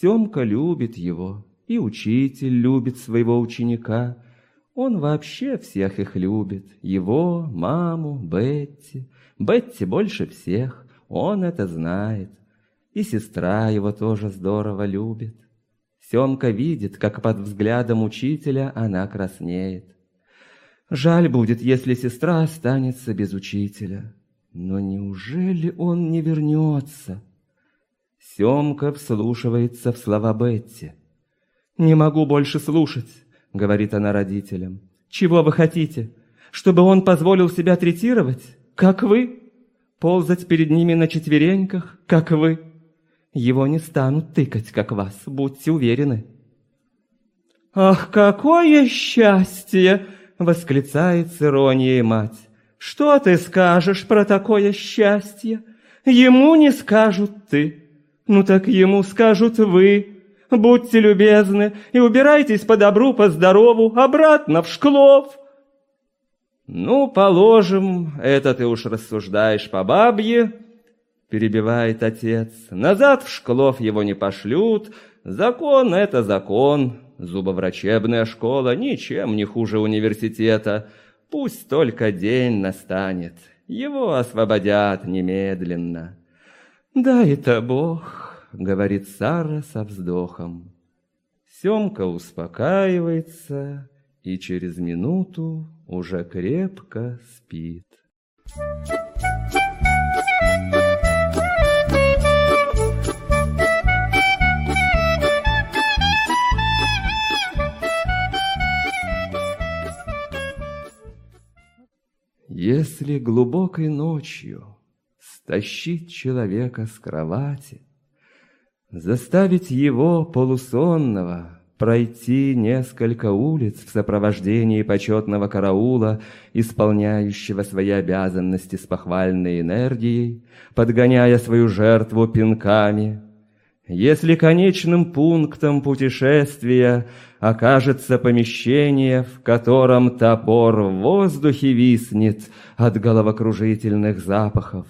Семка любит его, и учитель любит своего ученика. Он вообще всех их любит, его, маму, Бетти. Бетти больше всех, он это знает. И сестра его тоже здорово любит. Семка видит, как под взглядом учителя она краснеет. Жаль будет, если сестра останется без учителя. Но неужели он не вернется? Семка вслушивается в слова Бетти. «Не могу больше слушать», — говорит она родителям. «Чего вы хотите? Чтобы он позволил себя третировать? Как вы? Ползать перед ними на четвереньках? Как вы? Его не станут тыкать, как вас, будьте уверены». «Ах, какое счастье!» — восклицает с иронией мать. «Что ты скажешь про такое счастье? Ему не скажут ты. Ну так ему скажут вы. Будьте любезны и убирайтесь по добру, по здорову, обратно в Шклов». «Ну, положим, это ты уж рассуждаешь по бабье», — перебивает отец. «Назад в Шклов его не пошлют. Закон — это закон. Зубоврачебная школа ничем не хуже университета. Пусть только день настанет, его освободят немедленно. «Да это Бог», — говорит Сара со вздохом. Семка успокаивается и через минуту уже крепко спит. Если глубокой ночью стащить человека с кровати, заставить его полусонного пройти несколько улиц в сопровождении почетного караула, исполняющего свои обязанности с похвальной энергией, подгоняя свою жертву пинками, если конечным пунктом путешествия окажется помещение, в котором топор в воздухе виснет от головокружительных запахов,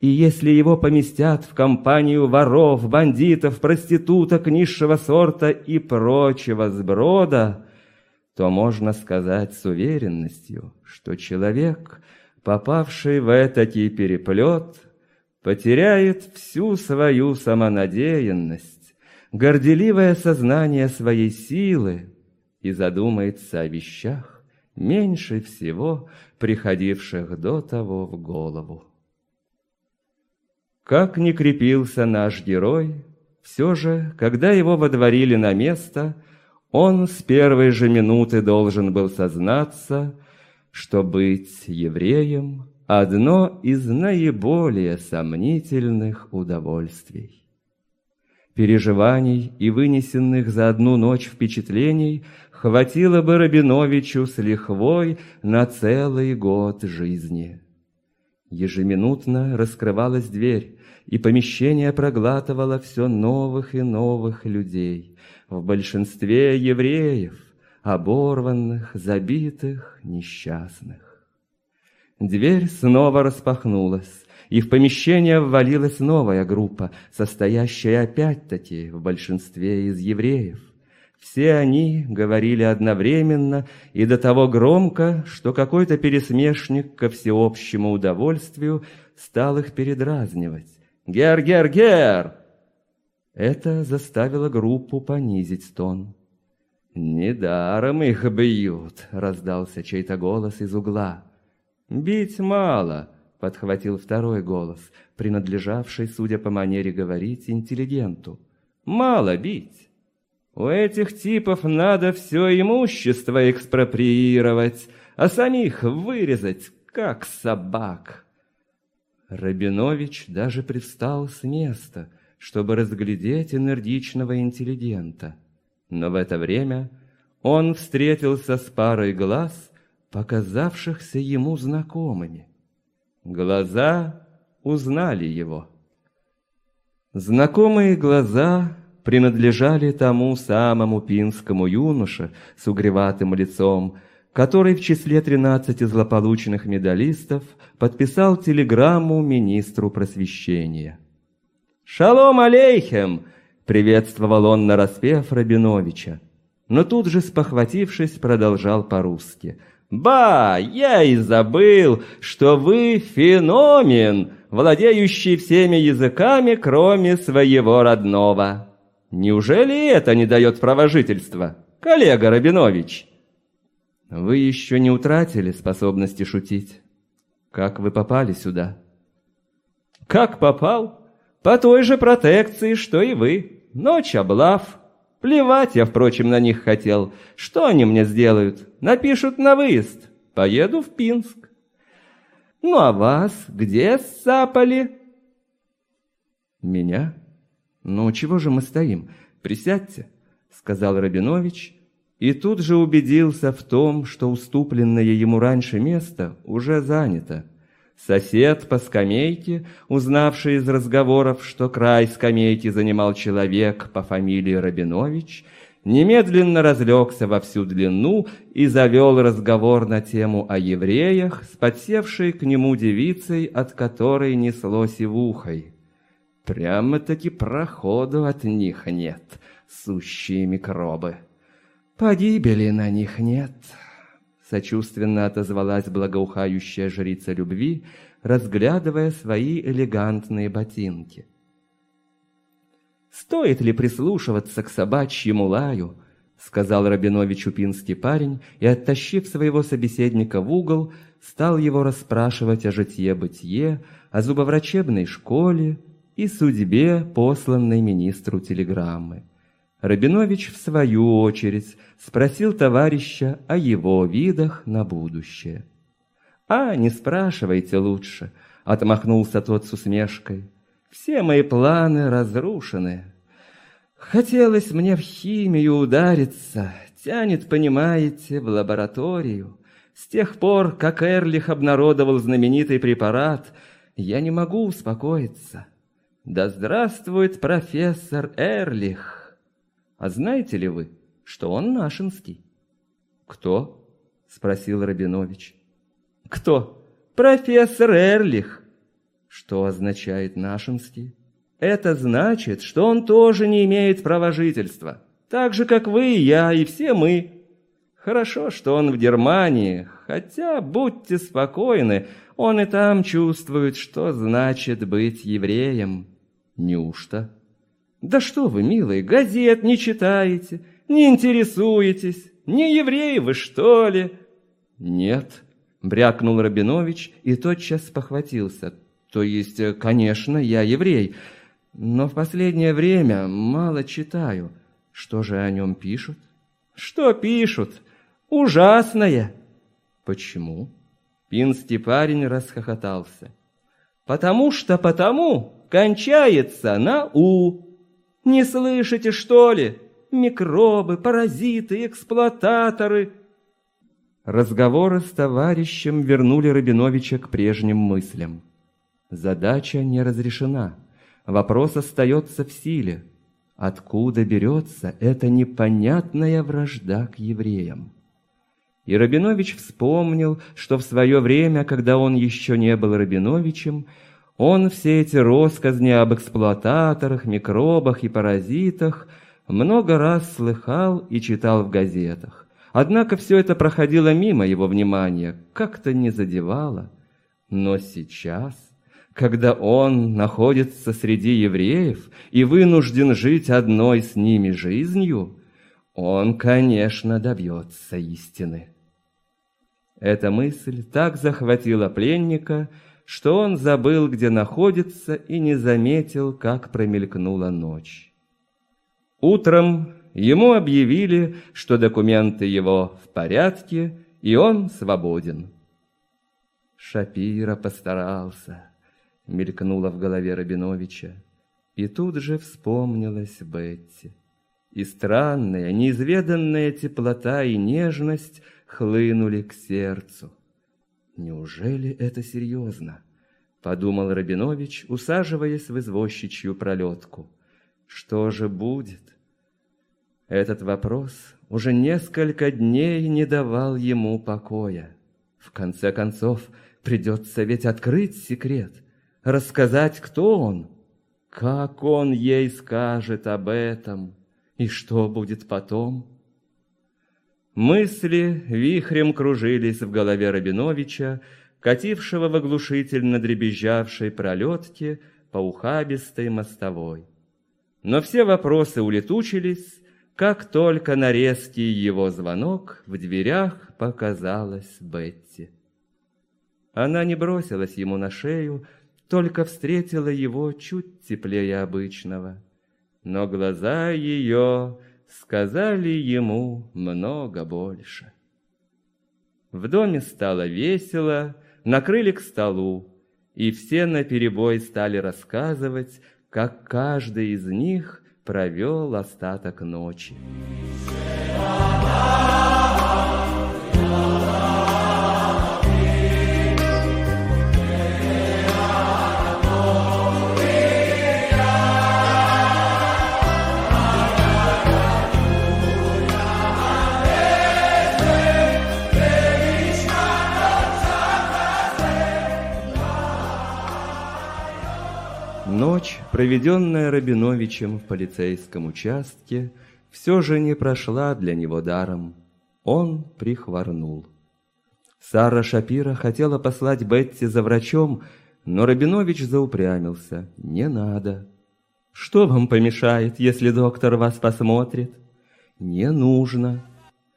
и если его поместят в компанию воров, бандитов, проституток низшего сорта и прочего сброда, то можно сказать с уверенностью, что человек, попавший в этакий переплет, потеряет всю свою самонадеянность, горделивое сознание своей силы и задумается о вещах, меньше всего приходивших до того в голову. Как ни крепился наш герой, Все же, когда его водворили на место, он с первой же минуты должен был сознаться, что быть евреем – одно из наиболее сомнительных удовольствий. Переживаний и вынесенных за одну ночь впечатлений хватило бы Рабиновичу с лихвой на целый год жизни. Ежеминутно раскрывалась дверь, и помещение проглатывало все новых и новых людей, в большинстве евреев, оборванных, забитых, несчастных. Дверь снова распахнулась, и в помещение ввалилась новая группа, состоящая опять-таки в большинстве из евреев. Все они говорили одновременно и до того громко, что какой-то пересмешник ко всеобщему удовольствию стал их передразнивать. «Гер, гер, гер!» Это заставило группу понизить тон. «Недаром их бьют», — раздался чей-то голос из угла. «Бить мало», — подхватил второй голос, принадлежавший, судя по манере говорить, интеллигенту. «Мало бить. У этих типов надо все имущество экспроприировать, а самих вырезать, как собак». Рабинович даже привстал с места, чтобы разглядеть энергичного интеллигента. Но в это время он встретился с парой глаз, показавшихся ему знакомыми. Глаза узнали его. Знакомые глаза принадлежали тому самому пинскому юноше с угреватым лицом, который в числе тринадцати злополучных медалистов подписал телеграмму министру просвещения. «Шалом алейхем!» — приветствовал он нараспев Рабиновича, но тут же, спохватившись, продолжал по-русски — Ба, я и забыл, что вы феномен, владеющий всеми языками, кроме своего родного. Неужели это не дает права жительства, коллега Рабинович? Вы еще не утратили способности шутить. Как вы попали сюда? Как попал? По той же протекции, что и вы. Ночь облав, Плевать я, впрочем, на них хотел. Что они мне сделают? Напишут на выезд. Поеду в Пинск. Ну а вас где сапали? Меня? Ну чего же мы стоим? Присядьте, сказал Рабинович, и тут же убедился в том, что уступленное ему раньше место уже занято. Сосед по скамейке, узнавший из разговоров, что край скамейки занимал человек по фамилии Рабинович, немедленно разлегся во всю длину и завел разговор на тему о евреях с подсевшей к нему девицей, от которой несло сивухой. Прямо-таки проходу от них нет, сущие микробы. Погибели на них нет. Сочувственно отозвалась благоухающая жрица любви, разглядывая свои элегантные ботинки. «Стоит ли прислушиваться к собачьему лаю?» — сказал Рабинович Упинский парень и, оттащив своего собеседника в угол, стал его расспрашивать о житье-бытие, о зубоврачебной школе и судьбе, посланной министру телеграммы. Рабинович, в свою очередь, спросил товарища о его видах на будущее. «А, не спрашивайте лучше», — отмахнулся тот с усмешкой. «Все мои планы разрушены. Хотелось мне в химию удариться, тянет, понимаете, в лабораторию. С тех пор, как Эрлих обнародовал знаменитый препарат, я не могу успокоиться. Да здравствует профессор Эрлих!» А знаете ли вы, что он нашинский?» «Кто?» — спросил Рабинович. «Кто? Профессор Эрлих». «Что означает нашинский?» «Это значит, что он тоже не имеет права жительства, так же, как вы и я, и все мы. Хорошо, что он в Германии, хотя, будьте спокойны, он и там чувствует, что значит быть евреем». «Неужто?» Да что вы, милые, газет не читаете, не интересуетесь, не евреи вы, что ли? Нет, брякнул Рабинович и тотчас похватился. То есть, конечно, я еврей. но в последнее время мало читаю. Что же о нем пишут? Что пишут? Ужасное. Почему? Пинский парень расхохотался. Потому что потому кончается на «у». Не слышите, что ли? Микробы, паразиты, эксплуататоры. Разговоры с товарищем вернули Рабиновича к прежним мыслям. Задача не разрешена. Вопрос остается в силе. Откуда берется эта непонятная вражда к евреям? И Рабинович вспомнил, что в свое время, когда он еще не был Рабиновичем, он все эти россказни об эксплуататорах, микробах и паразитах много раз слыхал и читал в газетах. Однако все это проходило мимо его внимания, как-то не задевало. Но сейчас, когда он находится среди евреев и вынужден жить одной с ними жизнью, он, конечно, добьется истины. Эта мысль так захватила пленника, что он забыл, где находится, и не заметил, как промелькнула ночь. Утром ему объявили, что документы его в порядке, и он свободен. Шапира постарался, мелькнуло в голове Рабиновича, и тут же вспомнилась Бетти. И странная, неизведанная теплота и нежность хлынули к сердцу. «Неужели это серьезно?» — подумал Рабинович, усаживаясь в извозчичью пролетку. «Что же будет?» Этот вопрос уже несколько дней не давал ему покоя. В конце концов, придется ведь открыть секрет, рассказать, кто он, как он ей скажет об этом и что будет потом. Мысли вихрем кружились в голове Рабиновича, катившего в оглушительно дребезжавшей пролетке по ухабистой мостовой. Но все вопросы улетучились, как только на резкий его звонок в дверях показалась Бетти. Она не бросилась ему на шею, только встретила его чуть теплее обычного. Но глаза ее сказали ему много больше. В доме стало весело, накрыли к столу, и все наперебой стали рассказывать, как каждый из них провел остаток ночи. Ночь, проведенная Рабиновичем в полицейском участке, все же не прошла для него даром. Он прихворнул. Сара Шапира хотела послать Бетти за врачом, но Рабинович заупрямился. «Не надо». «Что вам помешает, если доктор вас посмотрит?» «Не нужно».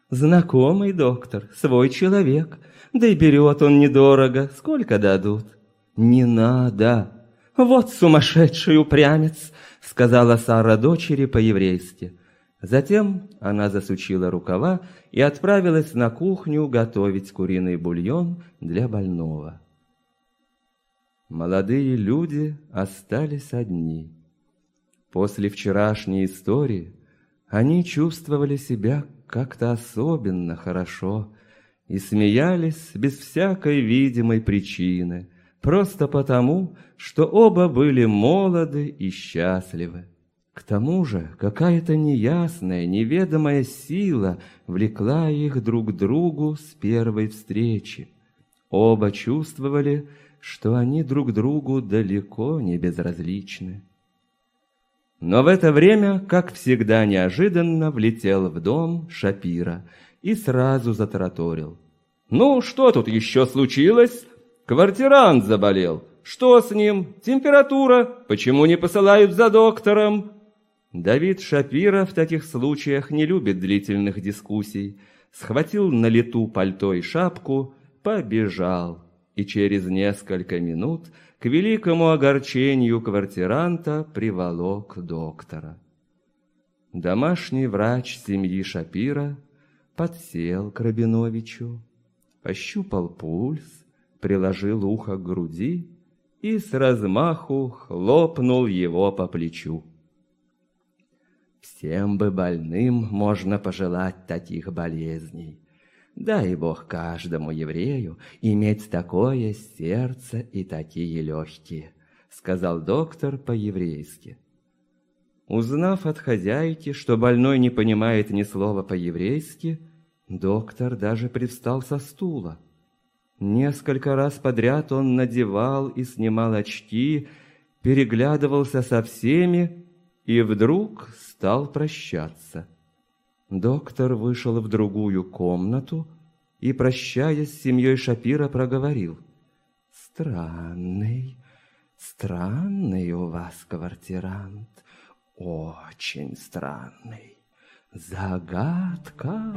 «Знакомый доктор, свой человек, да и берет он недорого. Сколько дадут?» «Не надо». «Вот сумасшедший упрямец!» — сказала Сара дочери по-еврейски. Затем она засучила рукава и отправилась на кухню готовить куриный бульон для больного. Молодые люди остались одни. После вчерашней истории они чувствовали себя как-то особенно хорошо и смеялись без всякой видимой причины – просто потому, что оба были молоды и счастливы. К тому же какая-то неясная, неведомая сила влекла их друг к другу с первой встречи. Оба чувствовали, что они друг другу далеко не безразличны. Но в это время, как всегда неожиданно, влетел в дом Шапира и сразу затараторил. «Ну, что тут еще случилось? Квартирант заболел. Что с ним? Температура? Почему не посылают за доктором? Давид Шапира в таких случаях не любит длительных дискуссий. Схватил на лету пальто и шапку, побежал. и через несколько минут к великому огорчению квартиранта приволок доктора. Домашний врач семьи Шапира подсел к Рабиновичу, пощупал пульс, приложил ухо к груди и с размаху хлопнул его по плечу. Всем бы больным можно пожелать таких болезней. Дай Бог каждому еврею иметь такое сердце и такие легкие, сказал доктор по-еврейски. Узнав от хозяйки, что больной не понимает ни слова по-еврейски, доктор даже привстал со стула. Несколько раз подряд он надевал и снимал очки, переглядывался со всеми и вдруг стал прощаться. Доктор вышел в другую комнату и, прощаясь с семьей Шапира, проговорил. «Странный, странный у вас квартирант, очень странный. Загадка!»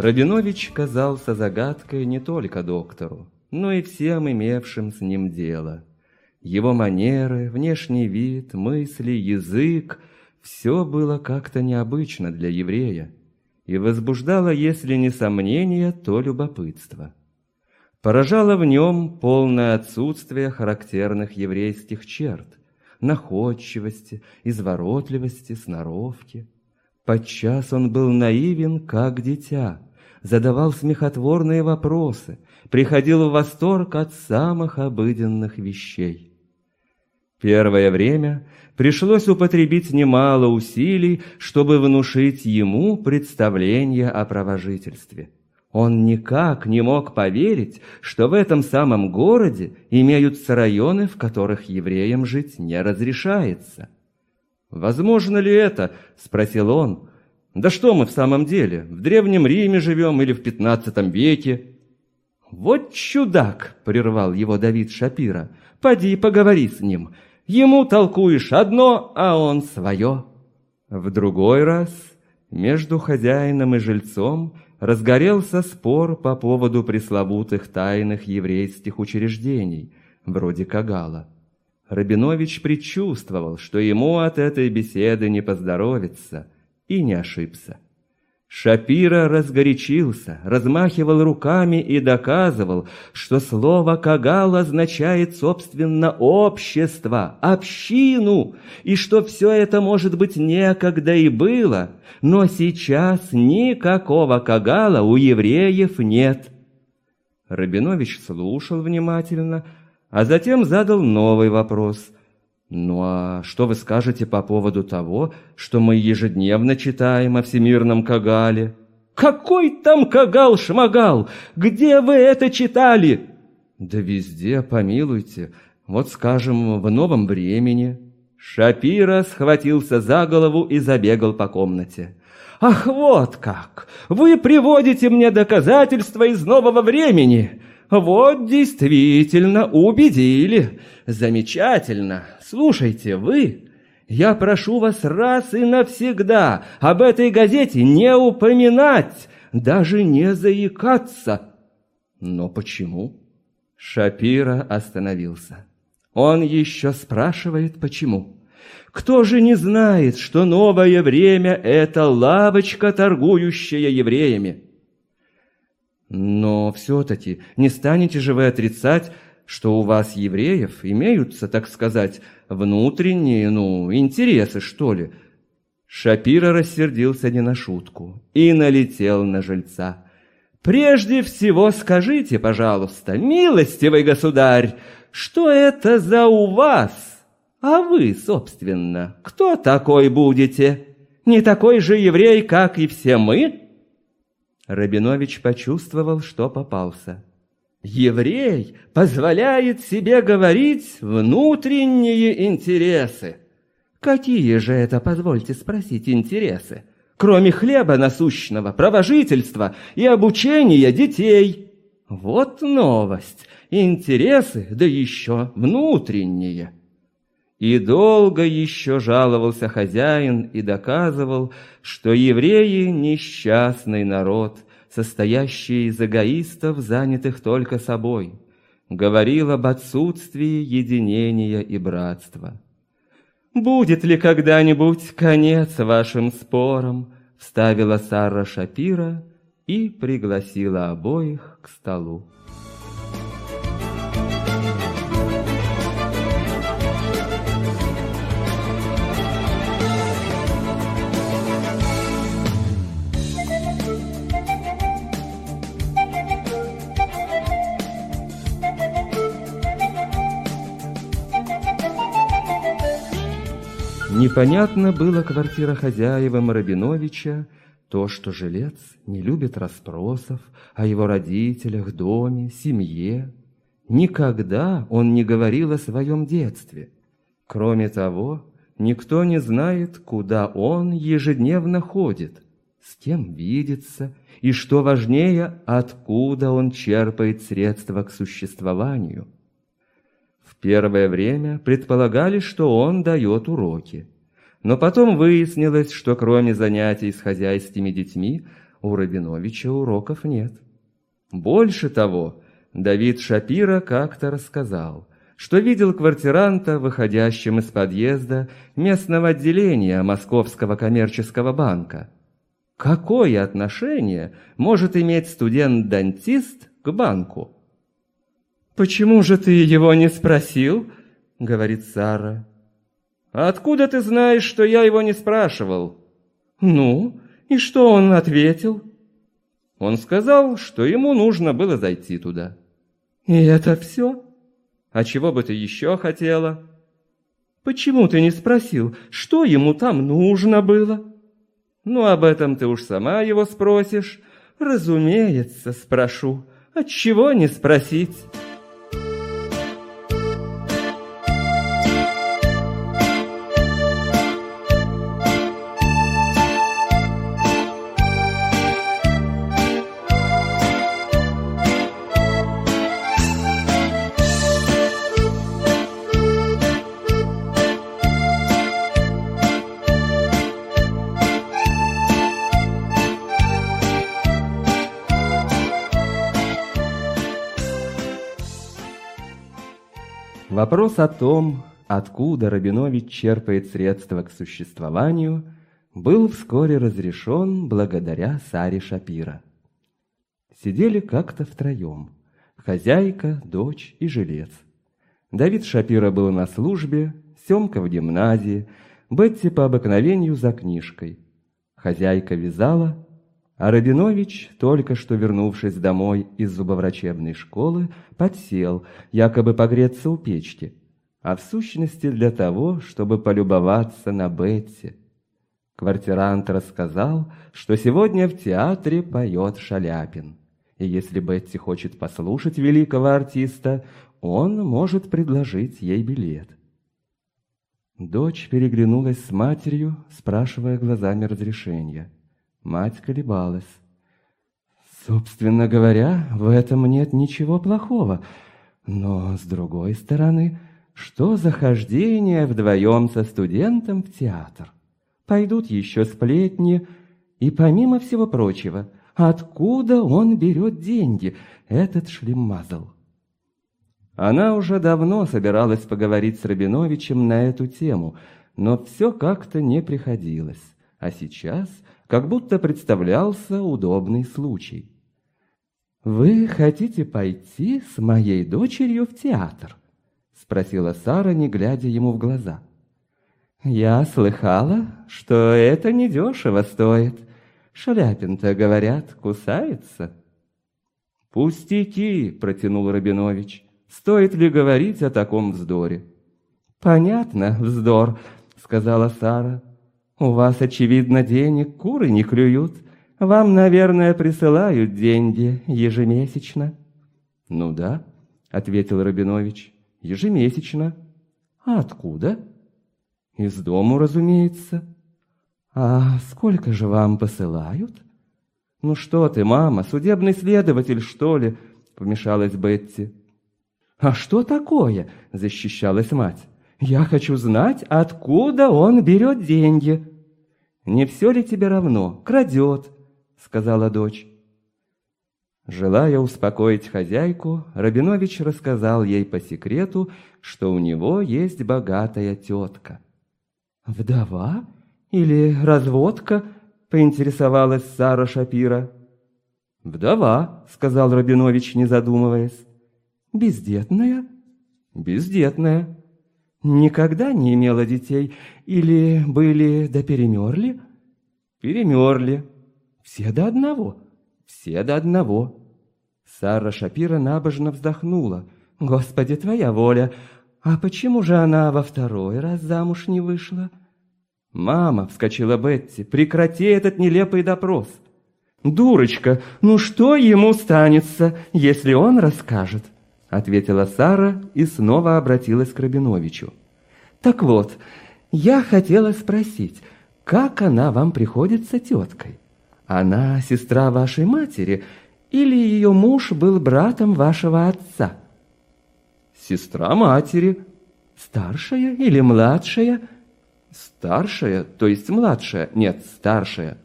Рабинович казался загадкой не только доктору, но и всем имевшим с ним дело. Его манеры, внешний вид, мысли, язык — все было как-то необычно для еврея и возбуждало, если не сомнение, то любопытство. Поражало в нем полное отсутствие характерных еврейских черт, находчивости, изворотливости, сноровки. Подчас он был наивен, как дитя, задавал смехотворные вопросы, приходил в восторг от самых обыденных вещей. Первое время пришлось употребить немало усилий, чтобы внушить ему представление о провожительстве. Он никак не мог поверить, что в этом самом городе имеются районы, в которых евреям жить не разрешается. «Возможно ли это?» – спросил он, да что мы в самом деле, в Древнем Риме живем или в пятнадцатом веке? Вот чудак, прервал его Давид Шапира. Поди поговори с ним. Ему толкуешь одно, а он свое. В другой раз между хозяином и жильцом разгорелся спор по поводу пресловутых тайных еврейских учреждений, вроде Кагала. Рабинович предчувствовал, что ему от этой беседы не поздоровится – и не ошибся. Шапира разгорячился, размахивал руками и доказывал, что слово «кагал» означает, собственно, общество, общину, и что все это, может быть, некогда и было, но сейчас никакого кагала у евреев нет. Рабинович слушал внимательно, а затем задал новый вопрос – ну а что вы скажете по поводу того, что мы ежедневно читаем о всемирном Кагале? Какой там Кагал-шмагал? Где вы это читали? Да везде, помилуйте. Вот, скажем, в новом времени. Шапира схватился за голову и забегал по комнате. «Ах, вот как! Вы приводите мне доказательства из нового времени! Вот действительно убедили! Замечательно! Слушайте, вы, я прошу вас раз и навсегда об этой газете не упоминать, даже не заикаться. Но почему? Шапира остановился. Он еще спрашивает, почему. Кто же не знает, что новое время — это лавочка, торгующая евреями? Но все-таки не станете же вы отрицать, что у вас, евреев, имеются, так сказать, внутренние, ну, интересы, что ли. Шапира рассердился не на шутку и налетел на жильца. «Прежде всего скажите, пожалуйста, милостивый государь, что это за у вас? А вы, собственно, кто такой будете? Не такой же еврей, как и все мы?» Рабинович почувствовал, что попался. Еврей позволяет себе говорить внутренние интересы. Какие же это, позвольте спросить, интересы? Кроме хлеба насущного, правожительства и обучения детей. Вот новость. Интересы, да еще внутренние. И долго еще жаловался хозяин и доказывал, что евреи – несчастный народ, состоящий из эгоистов, занятых только собой. Говорил об отсутствии единения и братства. «Будет ли когда-нибудь конец вашим спорам?» – вставила Сара Шапира и пригласила обоих к столу. Непонятно было квартира хозяева Рабиновича, то, что жилец не любит расспросов о его родителях, доме, семье. Никогда он не говорил о своем детстве. Кроме того, никто не знает, куда он ежедневно ходит, с кем видится и, что важнее, откуда он черпает средства к существованию – первое время предполагали, что он дает уроки. Но потом выяснилось, что кроме занятий с хозяйскими детьми у Рабиновича уроков нет. Больше того, Давид Шапира как-то рассказал, что видел квартиранта, выходящим из подъезда местного отделения Московского коммерческого банка. Какое отношение может иметь студент-дантист к банку? «Почему же ты его не спросил?» — говорит Сара. «Откуда ты знаешь, что я его не спрашивал?» «Ну, и что он ответил?» Он сказал, что ему нужно было зайти туда. «И это все?» «А чего бы ты еще хотела?» «Почему ты не спросил, что ему там нужно было?» «Ну, об этом ты уж сама его спросишь». «Разумеется, спрошу. Отчего не спросить?» Вопрос о том, откуда Рабинович черпает средства к существованию, был вскоре разрешен благодаря Саре Шапира. Сидели как-то втроем – хозяйка, дочь и жилец. Давид Шапира был на службе, Семка в гимназии, Бетти по обыкновению за книжкой. Хозяйка вязала, а Рабинович, только что вернувшись домой из зубоврачебной школы, подсел, якобы погреться у печки, а в сущности для того, чтобы полюбоваться на Бетти. Квартирант рассказал, что сегодня в театре поет Шаляпин, и если Бетти хочет послушать великого артиста, он может предложить ей билет. Дочь переглянулась с матерью, спрашивая глазами разрешения. Мать колебалась. Собственно говоря, в этом нет ничего плохого. Но, с другой стороны, что за хождение вдвоем со студентом в театр? Пойдут еще сплетни, и помимо всего прочего, откуда он берет деньги, этот шлемазл? Она уже давно собиралась поговорить с Рабиновичем на эту тему, но все как-то не приходилось. А сейчас как будто представлялся удобный случай. «Вы хотите пойти с моей дочерью в театр?» — спросила Сара, не глядя ему в глаза. «Я слыхала, что это недешево стоит. Шаляпин-то, говорят, кусается». «Пустяки!» — протянул Рабинович. «Стоит ли говорить о таком вздоре?» «Понятно, вздор», — сказала Сара. У вас, очевидно, денег куры не клюют, Вам, наверное, присылают деньги ежемесячно. Ну да, ответил Рабинович. Ежемесячно. А откуда? Из дому, разумеется. А сколько же вам посылают? Ну что ты, мама, судебный следователь, что ли? Помешалась Бетти. А что такое? Защищалась мать. Я хочу знать, откуда он берет деньги. Не все ли тебе равно? Крадет, сказала дочь. Желая успокоить хозяйку, Рабинович рассказал ей по секрету, что у него есть богатая тетка. «Вдова или разводка?» — поинтересовалась Сара Шапира. «Вдова», — сказал Рабинович, не задумываясь. «Бездетная?» «Бездетная». «Никогда не имела детей? Или были да перемерли?» «Перемерли. Все до одного. Все до одного». Сара Шапира набожно вздохнула. «Господи, твоя воля! А почему же она во второй раз замуж не вышла?» «Мама!» — вскочила Бетти. «Прекрати этот нелепый допрос!» «Дурочка, ну что ему станется, если он расскажет?» — ответила Сара и снова обратилась к Рабиновичу. «Так вот, я хотела спросить, как она вам приходится теткой? Она сестра вашей матери или ее муж был братом вашего отца?» «Сестра матери». «Старшая или младшая?» «Старшая, то есть младшая? Нет, старшая».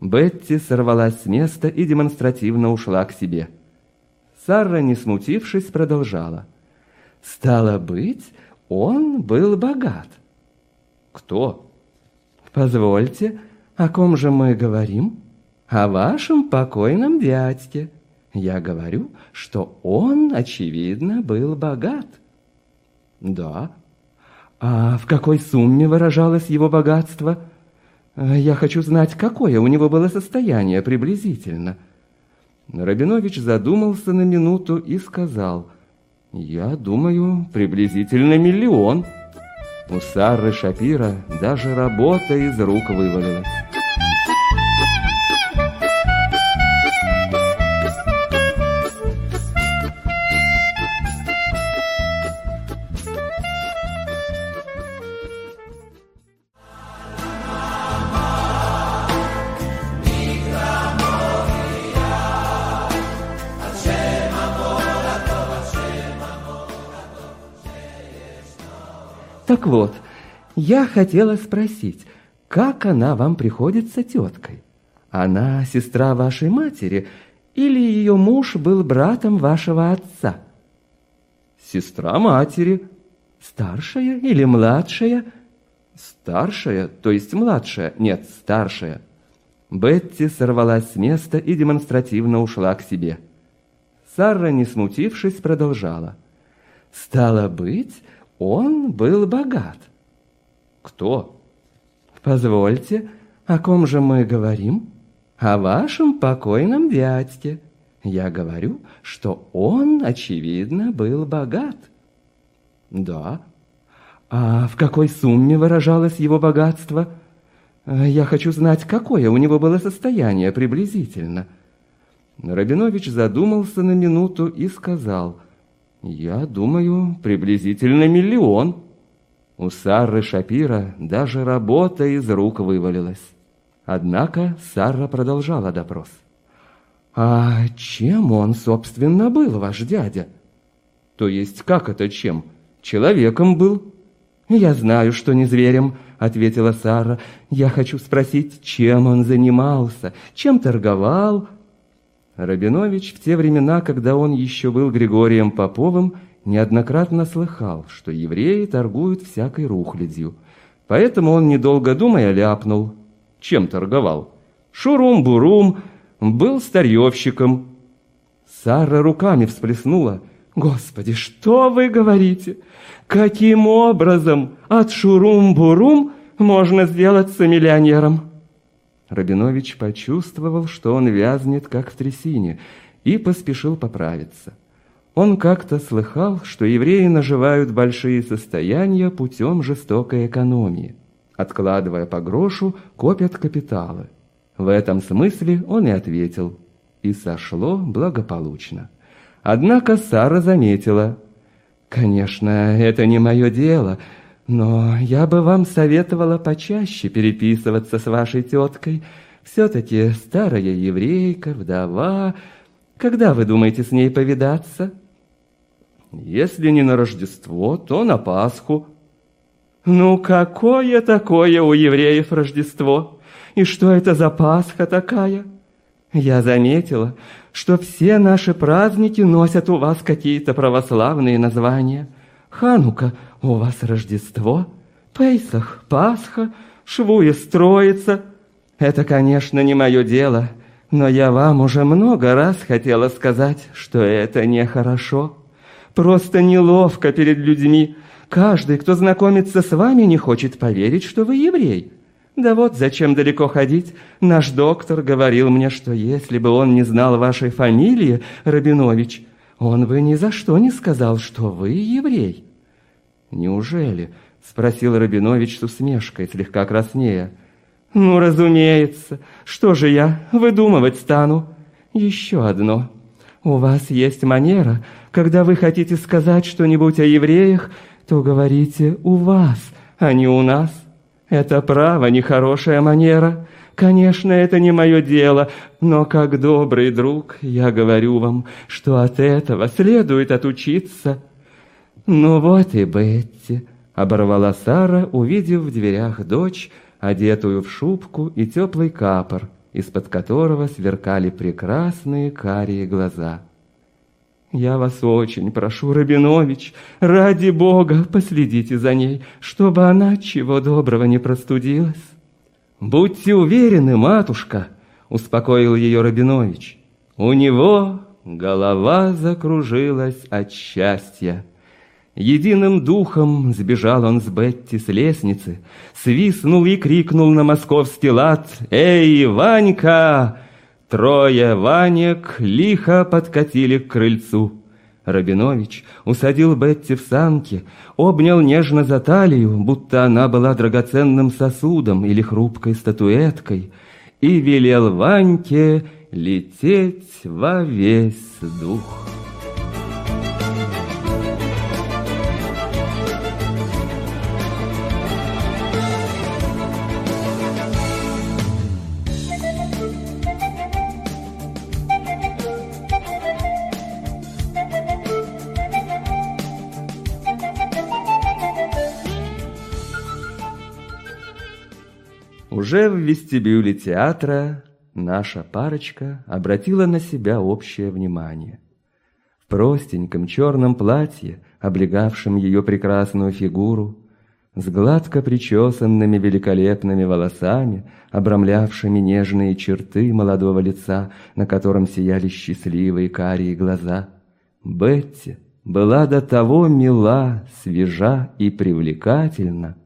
Бетти сорвалась с места и демонстративно ушла к себе. Сара, не смутившись, продолжала. «Стало быть, он был богат». «Кто?» «Позвольте, о ком же мы говорим?» «О вашем покойном дядьке. Я говорю, что он, очевидно, был богат». «Да, а в какой сумме выражалось его богатство? Я хочу знать, какое у него было состояние приблизительно. Рабинович задумался на минуту и сказал, «Я думаю, приблизительно миллион». У Сары Шапира даже работа из рук вывалилась. Так вот, я хотела спросить, как она вам приходится теткой? Она сестра вашей матери или ее муж был братом вашего отца? Сестра матери. Старшая или младшая? Старшая, то есть младшая, нет, старшая. Бетти сорвалась с места и демонстративно ушла к себе. Сара, не смутившись, продолжала. «Стало быть, он был богат. Кто? Позвольте, о ком же мы говорим? О вашем покойном дядьке. Я говорю, что он, очевидно, был богат. Да. А в какой сумме выражалось его богатство? Я хочу знать, какое у него было состояние приблизительно. Рабинович задумался на минуту и сказал, я думаю, приблизительно миллион. У Сары Шапира даже работа из рук вывалилась. Однако Сара продолжала допрос. «А чем он, собственно, был, ваш дядя?» «То есть как это чем? Человеком был?» «Я знаю, что не зверем», — ответила Сара. «Я хочу спросить, чем он занимался, чем торговал, Рабинович в те времена, когда он еще был Григорием Поповым, неоднократно слыхал, что евреи торгуют всякой рухлядью. Поэтому он, недолго думая, ляпнул. Чем торговал? Шурум-бурум, был старьевщиком. Сара руками всплеснула. «Господи, что вы говорите? Каким образом от шурум-бурум можно сделаться миллионером?» Рабинович почувствовал, что он вязнет, как в трясине, и поспешил поправиться. Он как-то слыхал, что евреи наживают большие состояния путем жестокой экономии. Откладывая по грошу, копят капиталы. В этом смысле он и ответил. И сошло благополучно. Однако Сара заметила. «Конечно, это не мое дело, но я бы вам советовала почаще переписываться с вашей теткой. Все-таки старая еврейка, вдова. Когда вы думаете с ней повидаться?» «Если не на Рождество, то на Пасху». «Ну, какое такое у евреев Рождество? И что это за Пасха такая?» «Я заметила, что все наши праздники носят у вас какие-то православные названия. Ханука у вас Рождество, Пейсах, Пасха, Швуе Строица. Это, конечно, не мое дело, но я вам уже много раз хотела сказать, что это нехорошо. Просто неловко перед людьми. Каждый, кто знакомится с вами, не хочет поверить, что вы еврей. Да вот зачем далеко ходить. Наш доктор говорил мне, что если бы он не знал вашей фамилии, Рабинович, он бы ни за что не сказал, что вы еврей. Неужели? Спросил Рабинович с усмешкой, слегка краснея. Ну, разумеется. Что же я выдумывать стану? Еще одно. У вас есть манера, когда вы хотите сказать что-нибудь о евреях, то говорите «у вас», а не «у нас». Это право нехорошая манера. Конечно, это не мое дело, но как добрый друг я говорю вам, что от этого следует отучиться. Ну вот и Бетти, оборвала Сара, увидев в дверях дочь, одетую в шубку и теплый капор, из-под которого сверкали прекрасные карие глаза. Я вас очень прошу, Рабинович, ради Бога, последите за ней, чтобы она чего доброго не простудилась. Будьте уверены, матушка, успокоил ее Рабинович. У него голова закружилась от счастья. Единым духом сбежал он с Бетти с лестницы, свистнул и крикнул на московский лад «Эй, Ванька!» Трое Ванек лихо подкатили к крыльцу. Рабинович усадил Бетти в санки, обнял нежно за талию, будто она была драгоценным сосудом или хрупкой статуэткой, и велел Ваньке лететь во весь дух. В вестибюле театра наша парочка обратила на себя общее внимание. В простеньком черном платье, облегавшем ее прекрасную фигуру, с гладко причесанными великолепными волосами, обрамлявшими нежные черты молодого лица, на котором сияли счастливые карие глаза, Бетти была до того мила, свежа и привлекательна,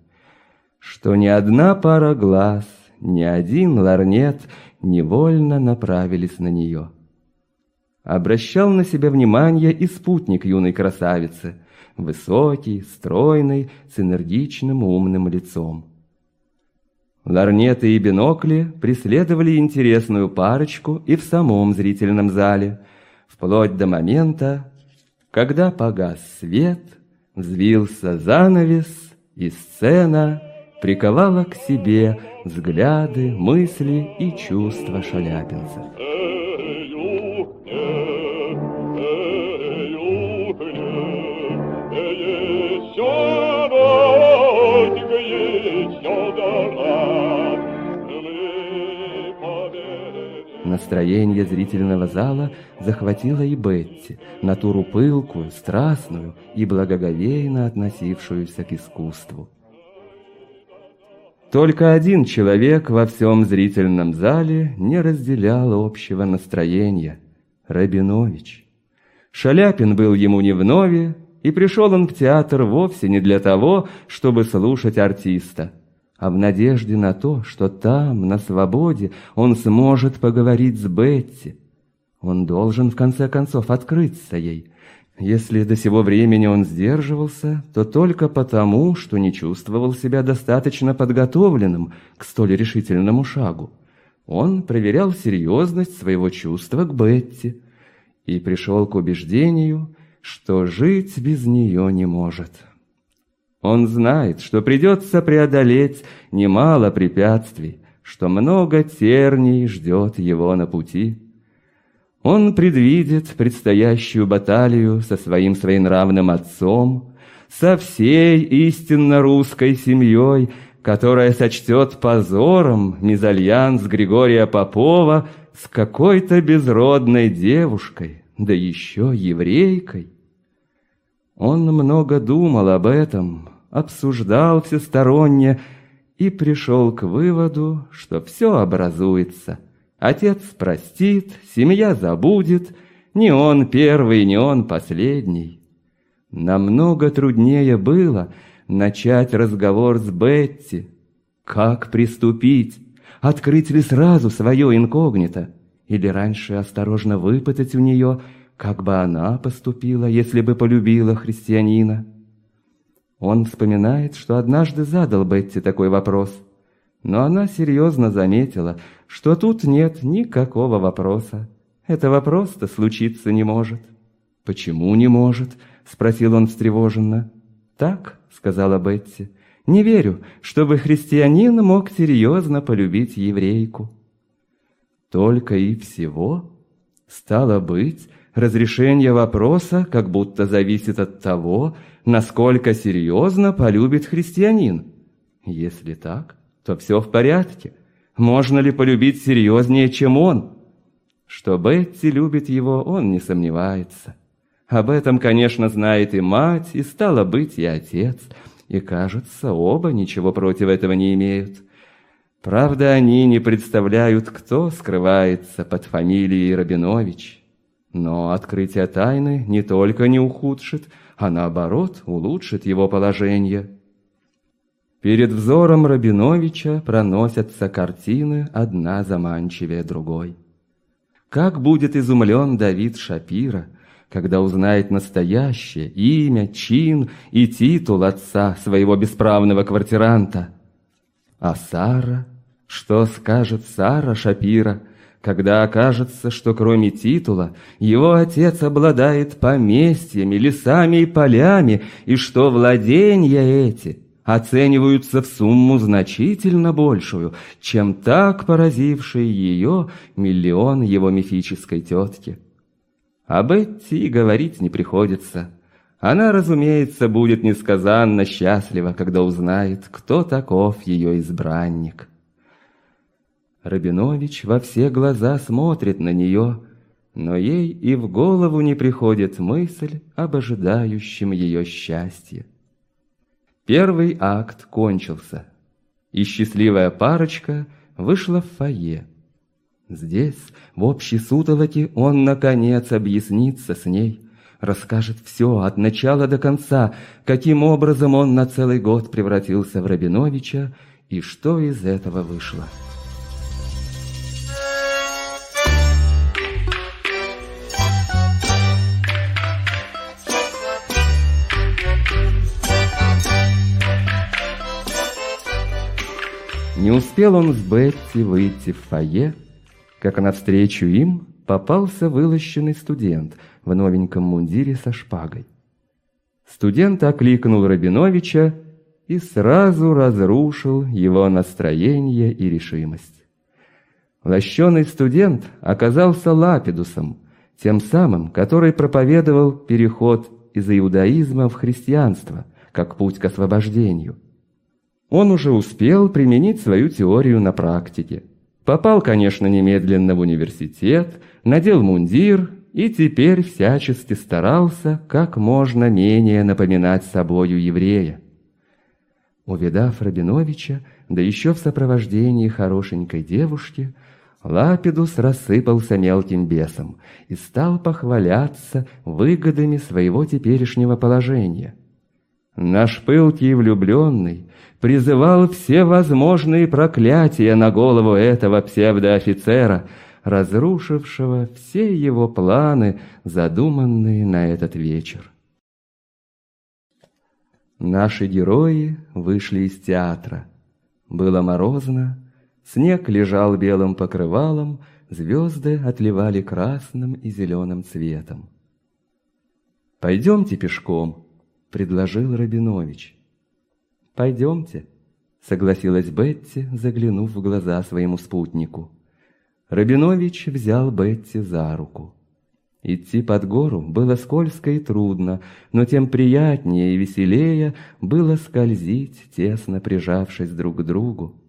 что ни одна пара глаз, ни один ларнет невольно направились на нее. Обращал на себя внимание и спутник юной красавицы, высокий, стройный, с энергичным умным лицом. Ларнеты и бинокли преследовали интересную парочку и в самом зрительном зале, вплоть до момента, когда погас свет, взвился занавес, и сцена приковала к себе взгляды, мысли и чувства шаляпинцев. Настроение зрительного зала захватило и Бетти, натуру пылкую, страстную и благоговейно относившуюся к искусству. Только один человек во всем зрительном зале не разделял общего настроения – Рабинович. Шаляпин был ему не вновь, и пришел он в театр вовсе не для того, чтобы слушать артиста, а в надежде на то, что там, на свободе, он сможет поговорить с Бетти. Он должен, в конце концов, открыться ей – если до сего времени он сдерживался, то только потому, что не чувствовал себя достаточно подготовленным к столь решительному шагу. он проверял серьезность своего чувства к Бетти и пришел к убеждению, что жить без нее не может. Он знает, что придется преодолеть немало препятствий, что много терний ждет его на пути. Он предвидит предстоящую баталию со своим своенравным отцом, со всей истинно русской семьей, которая сочтет позором мезальянс Григория Попова с какой-то безродной девушкой, да еще еврейкой. Он много думал об этом, обсуждал всесторонне и пришел к выводу, что все образуется. Отец простит, семья забудет, не он первый, не он последний. Намного труднее было начать разговор с Бетти. Как приступить? Открыть ли сразу свое инкогнито? Или раньше осторожно выпытать у нее – как бы она поступила, если бы полюбила христианина? Он вспоминает, что однажды задал Бетти такой вопрос, но она серьезно заметила, что тут нет никакого вопроса. Этого просто случиться не может. «Почему не может?» — спросил он встревоженно. «Так», — сказала Бетти, — «не верю, чтобы христианин мог серьезно полюбить еврейку». «Только и всего?» Стало быть, Разрешение вопроса как будто зависит от того, насколько серьезно полюбит христианин. Если так, то все в порядке. Можно ли полюбить серьезнее, чем он? Что Бетти любит его, он не сомневается. Об этом, конечно, знает и мать, и стало быть, и отец. И, кажется, оба ничего против этого не имеют. Правда, они не представляют, кто скрывается под фамилией Рабинович. Но открытие тайны не только не ухудшит, а наоборот улучшит его положение. Перед взором Рабиновича проносятся картины одна заманчивее другой. Как будет изумлен Давид Шапира, когда узнает настоящее имя, чин и титул отца своего бесправного квартиранта. А Сара, что скажет Сара Шапира, когда окажется, что кроме титула его отец обладает поместьями, лесами и полями, и что владения эти оцениваются в сумму значительно большую, чем так поразивший ее миллион его мифической тетки. Об Этти говорить не приходится. Она, разумеется, будет несказанно счастлива, когда узнает, кто таков ее избранник. Рабинович во все глаза смотрит на нее, но ей и в голову не приходит мысль об ожидающем ее счастье. Первый акт кончился, и счастливая парочка вышла в фойе. Здесь, в общей сутолоке, он, наконец, объяснится с ней, расскажет все от начала до конца, каким образом он на целый год превратился в Рабиновича и что из этого вышло. Не успел он с Бетти выйти в фойе, как навстречу им попался вылощенный студент в новеньком мундире со шпагой. Студент окликнул Рабиновича и сразу разрушил его настроение и решимость. Лощеный студент оказался лапидусом, тем самым, который проповедовал переход из иудаизма в христианство, как путь к освобождению – он уже успел применить свою теорию на практике. Попал, конечно, немедленно в университет, надел мундир и теперь всячески старался как можно менее напоминать собою еврея. Увидав Рабиновича, да еще в сопровождении хорошенькой девушки, Лапидус рассыпался мелким бесом и стал похваляться выгодами своего теперешнего положения. Наш пылкий влюбленный призывал все возможные проклятия на голову этого псевдоофицера, разрушившего все его планы, задуманные на этот вечер. Наши герои вышли из театра. Было морозно, Снег лежал белым покрывалом, звезды отливали красным и зеленым цветом. «Пойдемте пешком», — предложил Рабинович. «Пойдемте», — согласилась Бетти, заглянув в глаза своему спутнику. Рабинович взял Бетти за руку. Идти под гору было скользко и трудно, но тем приятнее и веселее было скользить, тесно прижавшись друг к другу.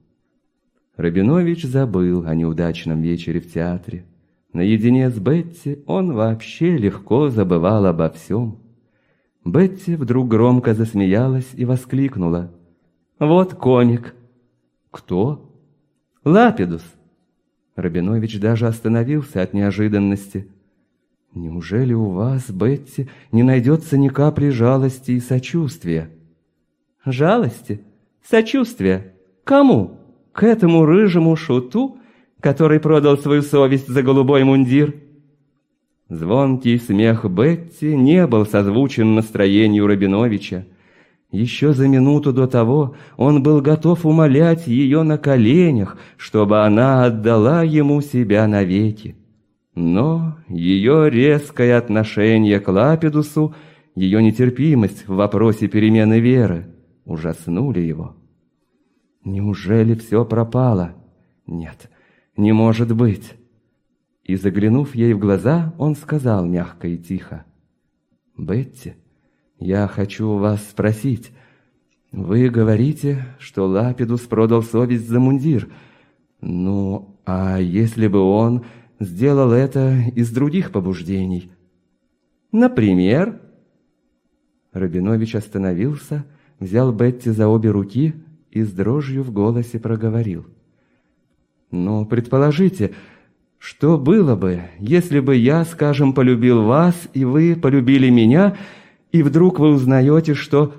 Рабинович забыл о неудачном вечере в театре. Наедине с Бетти он вообще легко забывал обо всем. Бетти вдруг громко засмеялась и воскликнула. «Вот комик!» «Кто?» «Лапидус!» Рабинович даже остановился от неожиданности. «Неужели у вас, Бетти, не найдется ни капли жалости и сочувствия?» «Жалости? Сочувствия? Кому? К этому рыжему шуту, который продал свою совесть за голубой мундир?» Звонкий смех Бетти не был созвучен настроению Рабиновича. Еще за минуту до того он был готов умолять ее на коленях, чтобы она отдала ему себя навеки. Но ее резкое отношение к Лапидусу, ее нетерпимость в вопросе перемены веры ужаснули его. Неужели все пропало? Нет, не может быть. И заглянув ей в глаза, он сказал мягко и тихо. «Бетти, я хочу вас спросить. Вы говорите, что Лапидус продал совесть за мундир. Ну, а если бы он сделал это из других побуждений? Например?» Рабинович остановился, взял Бетти за обе руки и с дрожью в голосе проговорил. «Ну, предположите, что было бы, если бы я, скажем, полюбил вас, и вы полюбили меня, и вдруг вы узнаете, что...»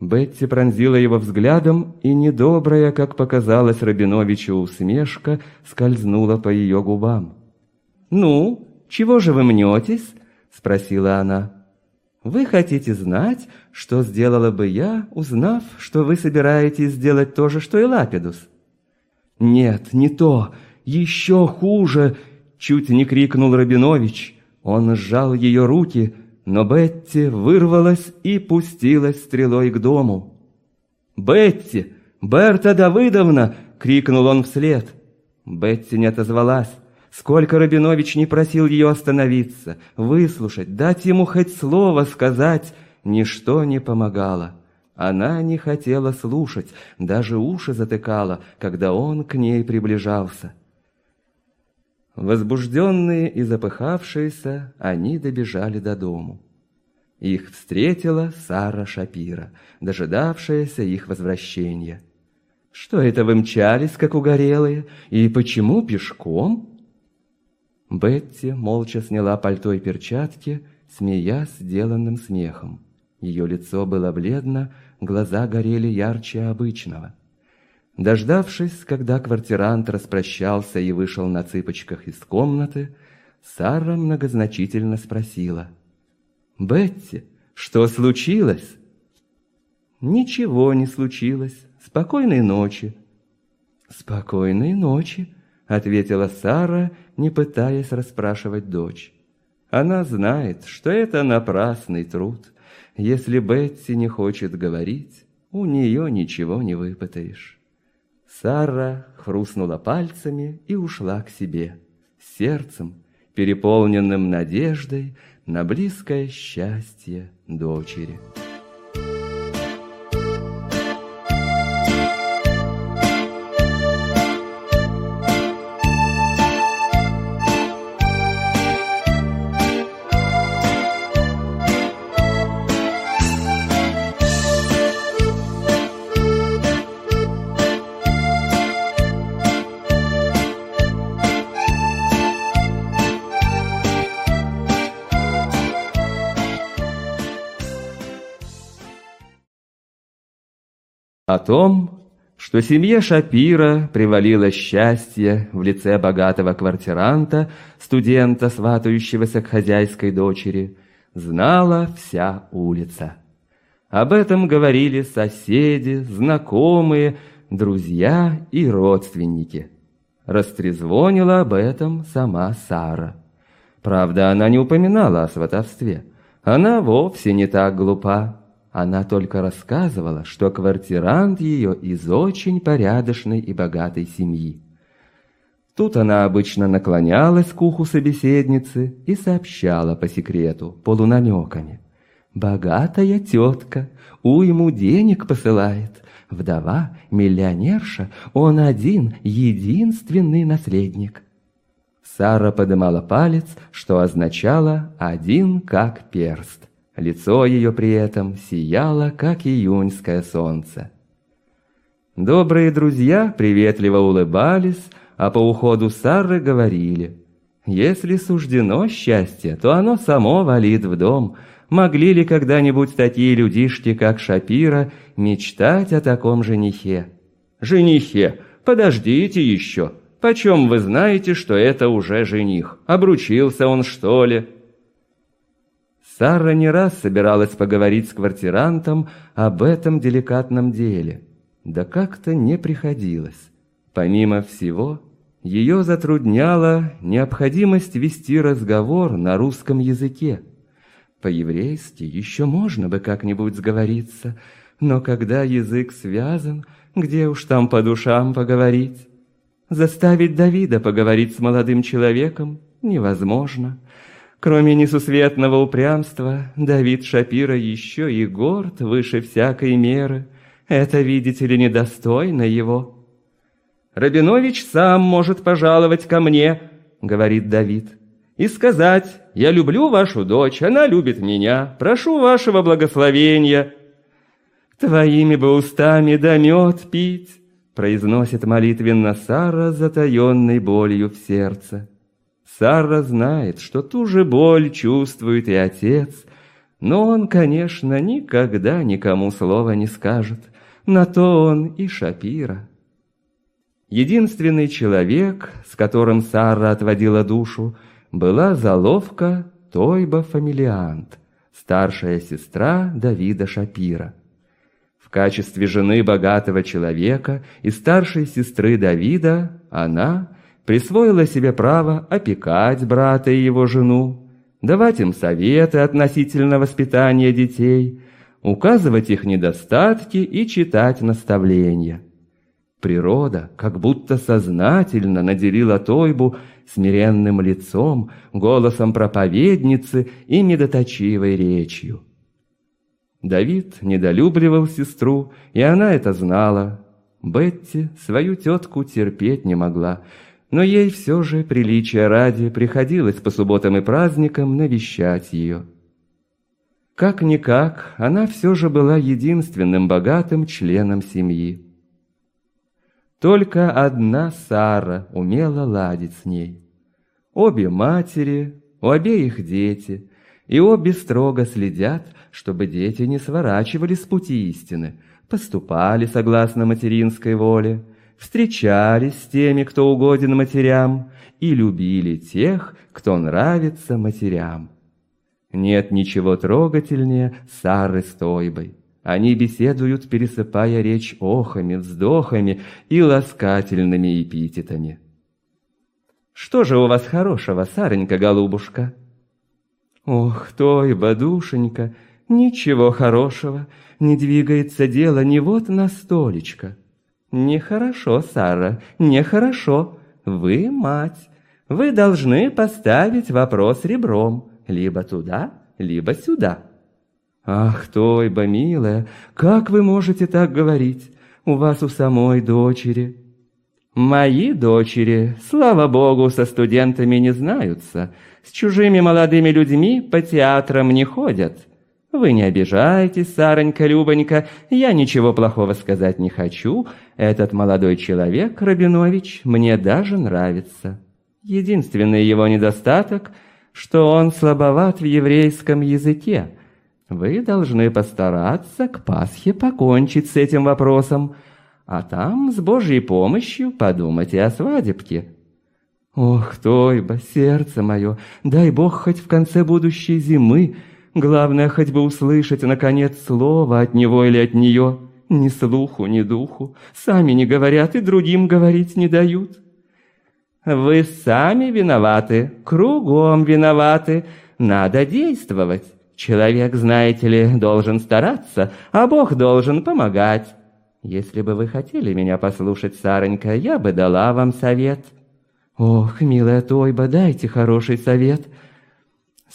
Бетти пронзила его взглядом, и недобрая, как показалось Рабиновичу, усмешка скользнула по ее губам. «Ну, чего же вы мнетесь?» — спросила она. «Вы хотите знать, что сделала бы я, узнав, что вы собираетесь сделать то же, что и Лапидус?» «Нет, не то, еще хуже!» — чуть не крикнул Рабинович. Он сжал ее руки, но Бетти вырвалась и пустилась стрелой к дому. «Бетти! Берта Давыдовна!» — крикнул он вслед. Бетти не отозвалась. Сколько Рабинович не просил ее остановиться, выслушать, дать ему хоть слово сказать, ничто не помогало. Она не хотела слушать, даже уши затыкала, когда он к ней приближался. Возбужденные и запыхавшиеся, они добежали до дому. Их встретила Сара Шапира, дожидавшаяся их возвращения. «Что это вы мчались, как угорелые, и почему пешком?» Бетти молча сняла пальто и перчатки, смеясь сделанным смехом. Ее лицо было бледно, глаза горели ярче обычного. Дождавшись, когда квартирант распрощался и вышел на цыпочках из комнаты, Сара многозначительно спросила. «Бетти, что случилось?» «Ничего не случилось. Спокойной ночи». «Спокойной ночи», — ответила Сара, не пытаясь расспрашивать дочь. Она знает, что это напрасный труд. Если Бетти не хочет говорить, у нее ничего не выпытаешь. Сара хрустнула пальцами и ушла к себе, сердцем, переполненным надеждой на близкое счастье дочери. О том, что семье Шапира привалило счастье в лице богатого квартиранта, студента, сватающегося к хозяйской дочери, знала вся улица. Об этом говорили соседи, знакомые, друзья и родственники. Растрезвонила об этом сама Сара. Правда, она не упоминала о сватовстве. Она вовсе не так глупа. Она только рассказывала, что квартирант ее из очень порядочной и богатой семьи. Тут она обычно наклонялась к уху собеседницы и сообщала по секрету, полунамеками. «Богатая тетка, уйму денег посылает. Вдова, миллионерша, он один, единственный наследник». Сара подымала палец, что означало «один как перст». Лицо ее при этом сияло, как июньское солнце. Добрые друзья приветливо улыбались, а по уходу Сары говорили, «Если суждено счастье, то оно само валит в дом. Могли ли когда-нибудь такие людишки, как Шапира, мечтать о таком женихе?» «Женихе, подождите еще. Почем вы знаете, что это уже жених? Обручился он, что ли?» Сара не раз собиралась поговорить с квартирантом об этом деликатном деле, да как-то не приходилось. Помимо всего, ее затрудняла необходимость вести разговор на русском языке. По-еврейски еще можно бы как-нибудь сговориться, но когда язык связан, где уж там по душам поговорить? Заставить Давида поговорить с молодым человеком невозможно. Кроме несусветного упрямства, Давид Шапира еще и горд выше всякой меры. Это, видите ли, недостойно его. «Рабинович сам может пожаловать ко мне», — говорит Давид, «и сказать, я люблю вашу дочь, она любит меня, прошу вашего благословения». «Твоими бы устами да мед пить», — произносит молитвенно Сара, затаенной болью в сердце. Сара знает, что ту же боль чувствует и отец, но он, конечно, никогда никому слова не скажет. На то он и Шапира. Единственный человек, с которым Сара отводила душу, была заловка Тойба Фамилиант, старшая сестра Давида Шапира. В качестве жены богатого человека и старшей сестры Давида она присвоила себе право опекать брата и его жену, давать им советы относительно воспитания детей, указывать их недостатки и читать наставления – Природа как будто сознательно наделила Тойбу смиренным лицом, голосом проповедницы и медоточивой речью. Давид недолюбливал сестру, и она это знала. Бетти свою тетку терпеть не могла, но ей все же, приличия ради, приходилось по субботам и праздникам навещать ее. Как-никак, она все же была единственным богатым членом семьи. Только одна Сара умела ладить с ней. Обе матери, у обеих дети, и обе строго следят, чтобы дети не сворачивали с пути истины, поступали согласно материнской воле, встречались с теми, кто угоден матерям, и любили тех, кто нравится матерям. Нет ничего трогательнее Сары с. Они беседуют, пересыпая речь охами, вздохами и ласкательными эпитетами. «Что же у вас хорошего, Саренька-голубушка?» «Ох, той, бадушенька, ничего хорошего, не двигается дело ни вот на столечко». «Нехорошо, Сара, нехорошо. Вы мать. Вы должны поставить вопрос ребром, либо туда, либо сюда». «Ах, Тойба, милая, как вы можете так говорить? У вас у самой дочери». «Мои дочери, слава богу, со студентами не знаются, с чужими молодыми людьми по театрам не ходят. Вы не обижайтесь, Саронька Любонька, я ничего плохого сказать не хочу. Этот молодой человек, Рабинович, мне даже нравится. Единственный его недостаток, что он слабоват в еврейском языке». Вы должны постараться к Пасхе покончить с этим вопросом, а там с Божьей помощью подумать и о свадебке. Ох, Тойба, сердце мое, дай Бог хоть в конце будущей зимы, главное хоть бы услышать, наконец, слово от него или от нее. Ни слуху, ни духу. Сами не говорят и другим говорить не дают. Вы сами виноваты, кругом виноваты. Надо действовать. Человек, знаете ли, должен стараться, а Бог должен помогать. Если бы вы хотели меня послушать, Саронька, я бы дала вам совет. Ох, милая Тойба, дайте хороший совет.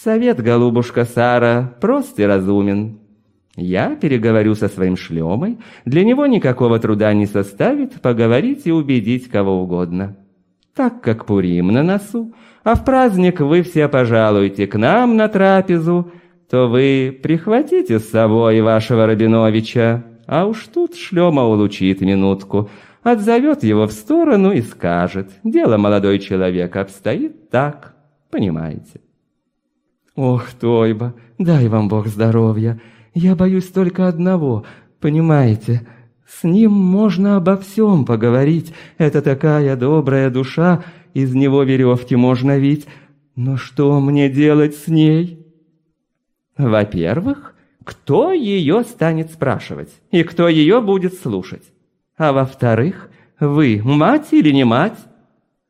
Совет, голубушка Сара, прост и разумен. Я переговорю со своим шлемой, для него никакого труда не составит поговорить и убедить кого угодно. Так как Пурим на носу, а в праздник вы все пожалуете к нам на трапезу, то вы прихватите с собой вашего Рабиновича, а уж тут шлема улучит минутку, отзовет его в сторону и скажет, дело молодой человек обстоит так, понимаете. Ох, Тойба, дай вам Бог здоровья, я боюсь только одного, понимаете, с ним можно обо всем поговорить. Это такая добрая душа, из него веревки можно вить. Но что мне делать с ней? Во-первых, кто ее станет спрашивать? И кто ее будет слушать? А во-вторых, вы мать или не мать?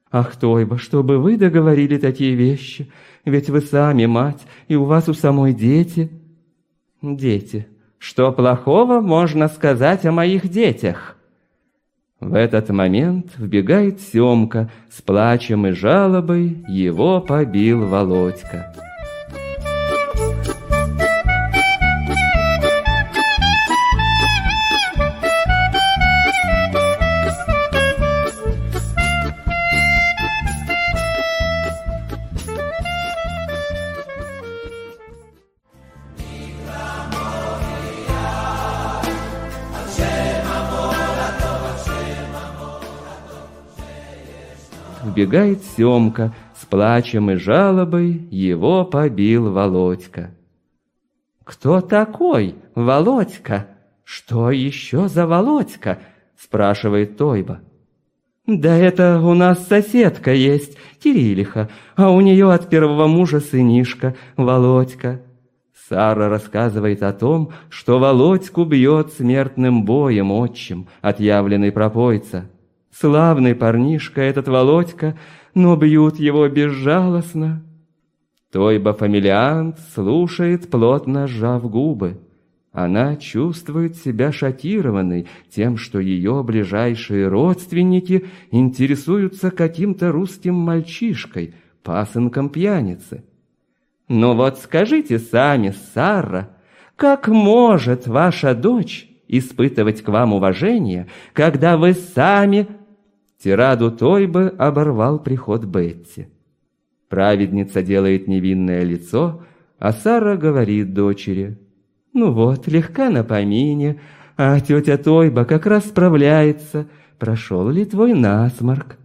Ах, Тойба, чтобы вы договорили такие вещи, ведь вы сами мать, и у вас у самой дети – Дети. Что плохого можно сказать о моих детях? В этот момент вбегает Семка с плачем и жалобой, его побил Володька. Вбегает Семка, с плачем и жалобой его побил Володька. «Кто такой Володька? Что еще за Володька?» – спрашивает Тойба. «Да это у нас соседка есть, Кириллиха, а у нее от первого мужа сынишка, Володька». Сара рассказывает о том, что Володьку бьет смертным боем отчим, отъявленный пропойца – Славный парнишка этот Володька, но бьют его безжалостно. Тойба фамилиант слушает, плотно сжав губы. Она чувствует себя шокированной тем, что ее ближайшие родственники интересуются каким-то русским мальчишкой, пасынком пьяницы. Но вот скажите сами, Сара, как может ваша дочь испытывать к вам уважение, когда вы сами Тираду Тойбы оборвал приход Бетти. Праведница делает невинное лицо, а Сара говорит дочери. «Ну вот, легка на помине, а тетя Тойба как раз справляется. Прошел ли твой насморк?»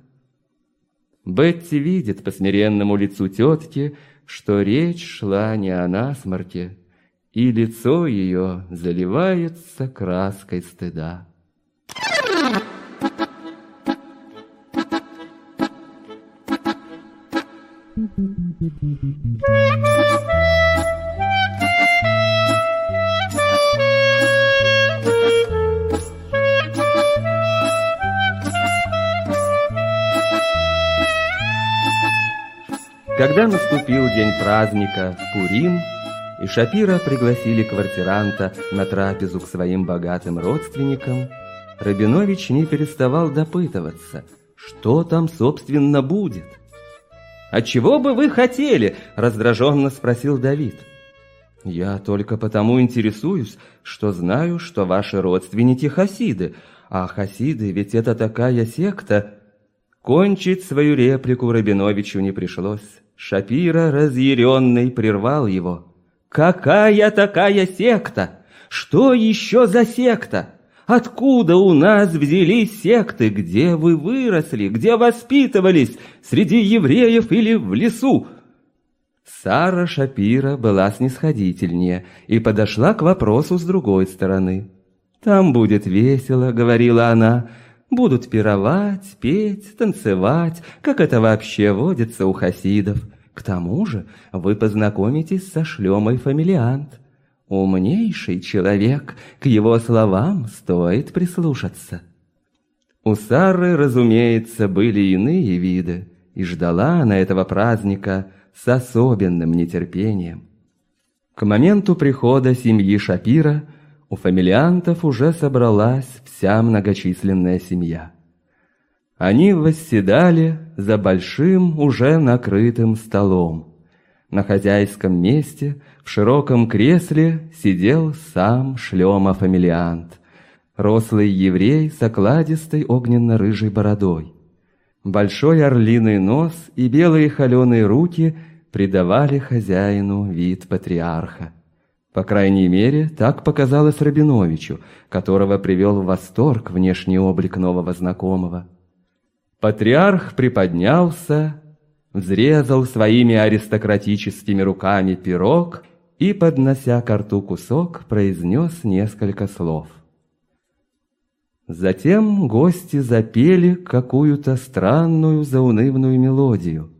Бетти видит по смиренному лицу тетки, что речь шла не о насморке, и лицо ее заливается краской стыда. Когда наступил день праздника Пурим, и Шапира пригласили квартиранта на трапезу к своим богатым родственникам, Рабинович не переставал допытываться, что там, собственно, будет – «А чего бы вы хотели?» – раздраженно спросил Давид. «Я только потому интересуюсь, что знаю, что ваши родственники хасиды, а хасиды ведь это такая секта...» Кончить свою реплику Рабиновичу не пришлось. Шапира, разъяренный, прервал его. «Какая такая секта? Что еще за секта? Откуда у нас взялись секты? Где вы выросли? Где воспитывались? Среди евреев или в лесу?» Сара Шапира была снисходительнее и подошла к вопросу с другой стороны. «Там будет весело», — говорила она, — «будут пировать, петь, танцевать, как это вообще водится у хасидов. К тому же вы познакомитесь со шлемой фамилиант. Умнейший человек, к его словам стоит прислушаться. У Сары, разумеется, были иные виды, и ждала она этого праздника с особенным нетерпением. К моменту прихода семьи Шапира у фамилиантов уже собралась вся многочисленная семья. Они восседали за большим уже накрытым столом. На хозяйском месте в широком кресле сидел сам шлема-фамилиант, рослый еврей с окладистой огненно-рыжей бородой. Большой орлиный нос и белые холеные руки придавали хозяину вид патриарха. По крайней мере, так показалось Рабиновичу, которого привел в восторг внешний облик нового знакомого. Патриарх приподнялся, взрезал своими аристократическими руками пирог и, поднося к рту кусок, произнес несколько слов – Затем гости запели какую-то странную заунывную мелодию.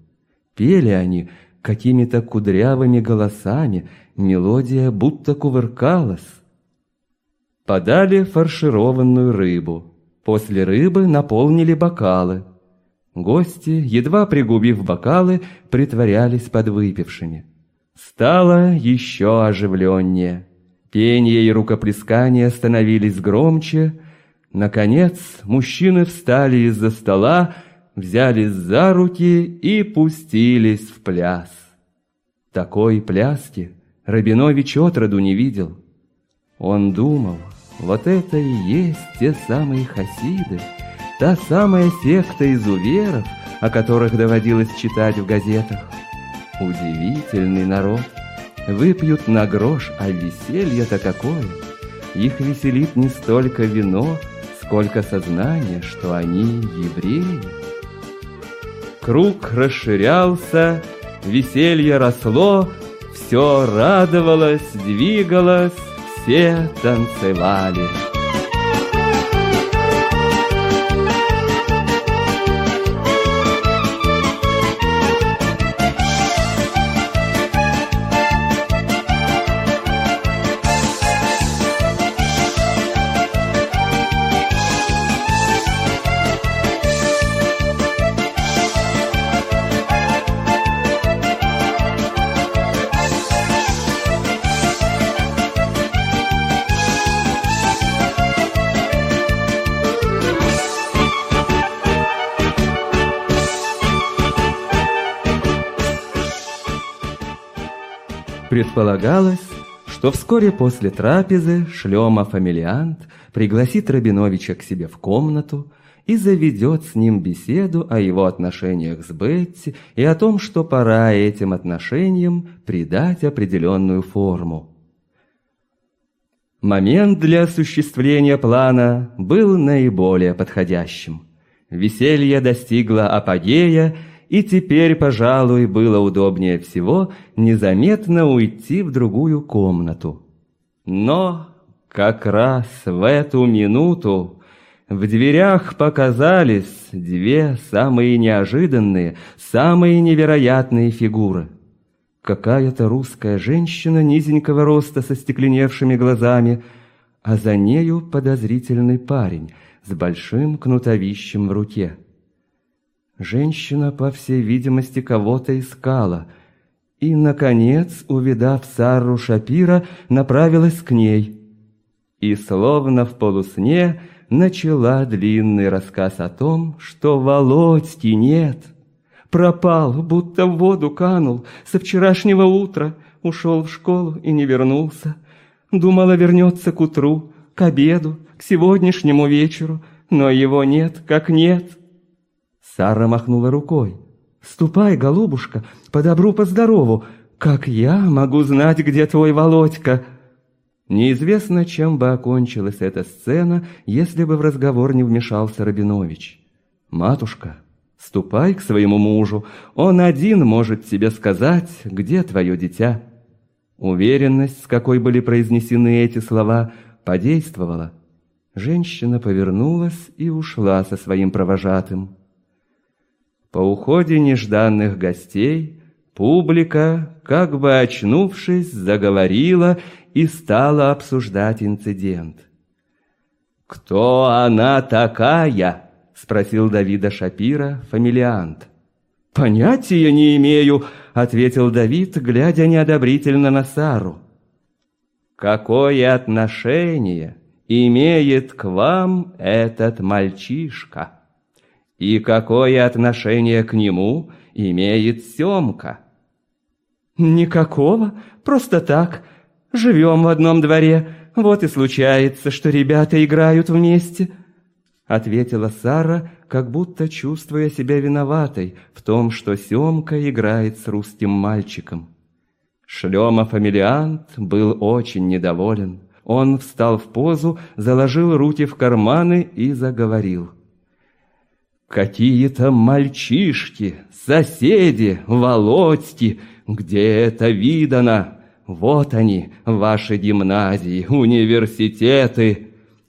Пели они какими-то кудрявыми голосами, мелодия будто кувыркалась. Подали фаршированную рыбу. После рыбы наполнили бокалы. Гости, едва пригубив бокалы, притворялись подвыпившими. Стало еще оживленнее. Пение и рукоплескания становились громче, Наконец мужчины встали из-за стола, взялись за руки и пустились в пляс. Такой пляски Рабинович отроду не видел. Он думал, вот это и есть те самые хасиды, та самая секта изуверов, о которых доводилось читать в газетах. Удивительный народ. Выпьют на грош, а веселье-то какое! Их веселит не столько вино, сколько сознания, что они евреи. Круг расширялся, веселье росло, все радовалось, двигалось, все танцевали. Предполагалось, что вскоре после трапезы шлема-фамилиант пригласит Рабиновича к себе в комнату и заведет с ним беседу о его отношениях с Бетти и о том, что пора этим отношениям придать определенную форму. Момент для осуществления плана был наиболее подходящим. Веселье достигло апогея, и теперь, пожалуй, было удобнее всего незаметно уйти в другую комнату. Но как раз в эту минуту в дверях показались две самые неожиданные, самые невероятные фигуры. Какая-то русская женщина низенького роста со стекленевшими глазами, а за нею подозрительный парень с большим кнутовищем в руке. Женщина, по всей видимости, кого-то искала. И, наконец, увидав Сару Шапира, направилась к ней. И, словно в полусне, начала длинный рассказ о том, что Володьки нет. Пропал, будто в воду канул, со вчерашнего утра ушел в школу и не вернулся. Думала, вернется к утру, к обеду, к сегодняшнему вечеру, но его нет, как нет. Сара махнула рукой. «Ступай, голубушка, по добру, по здорову. Как я могу знать, где твой Володька?» Неизвестно, чем бы окончилась эта сцена, если бы в разговор не вмешался Рабинович. «Матушка, ступай к своему мужу, он один может тебе сказать, где твое дитя». Уверенность, с какой были произнесены эти слова, подействовала. Женщина повернулась и ушла со своим провожатым. По уходе нежданных гостей публика, как бы очнувшись, заговорила и стала обсуждать инцидент. «Кто она такая?» — спросил Давида Шапира, фамилиант. «Понятия не имею», — ответил Давид, глядя неодобрительно на Сару. «Какое отношение имеет к вам этот мальчишка? И какое отношение к нему имеет Семка?» «Никакого, просто так. Живем в одном дворе, вот и случается, что ребята играют вместе», — ответила Сара, как будто чувствуя себя виноватой в том, что Семка играет с русским мальчиком. Шлема-фамилиант был очень недоволен. Он встал в позу, заложил руки в карманы и заговорил. «Какие-то мальчишки, соседи, Володьки, где это видано? Вот они, ваши гимназии, университеты!»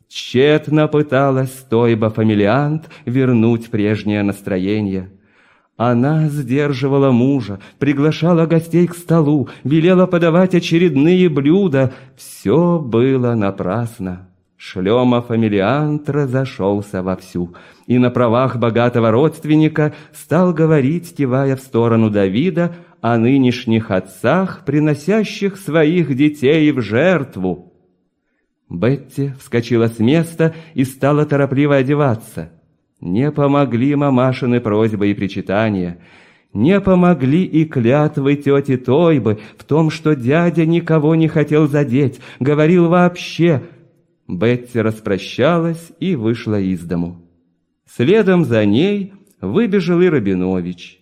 Тщетно пыталась Стойба-фамилиант вернуть прежнее настроение. Она сдерживала мужа, приглашала гостей к столу, велела подавать очередные блюда. Все было напрасно. Шлема-фамилиант разошелся вовсю и на правах богатого родственника стал говорить, кивая в сторону Давида, о нынешних отцах, приносящих своих детей в жертву. Бетти вскочила с места и стала торопливо одеваться. Не помогли мамашины просьбы и причитания. Не помогли и клятвы тети Тойбы в том, что дядя никого не хотел задеть, говорил вообще. Бетти распрощалась и вышла из дому. Следом за ней выбежал и Рабинович.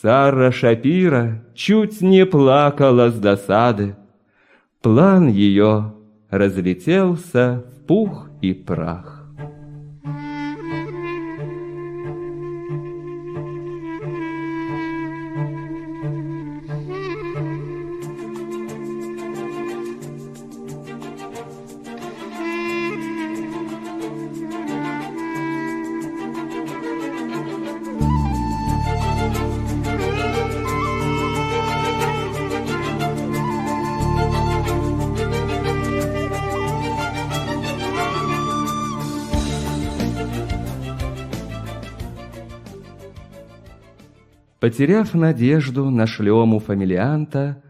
Сара Шапира чуть не плакала с досады. План ее разлетелся в пух и прах. Потеряв надежду на шлему фамилианта,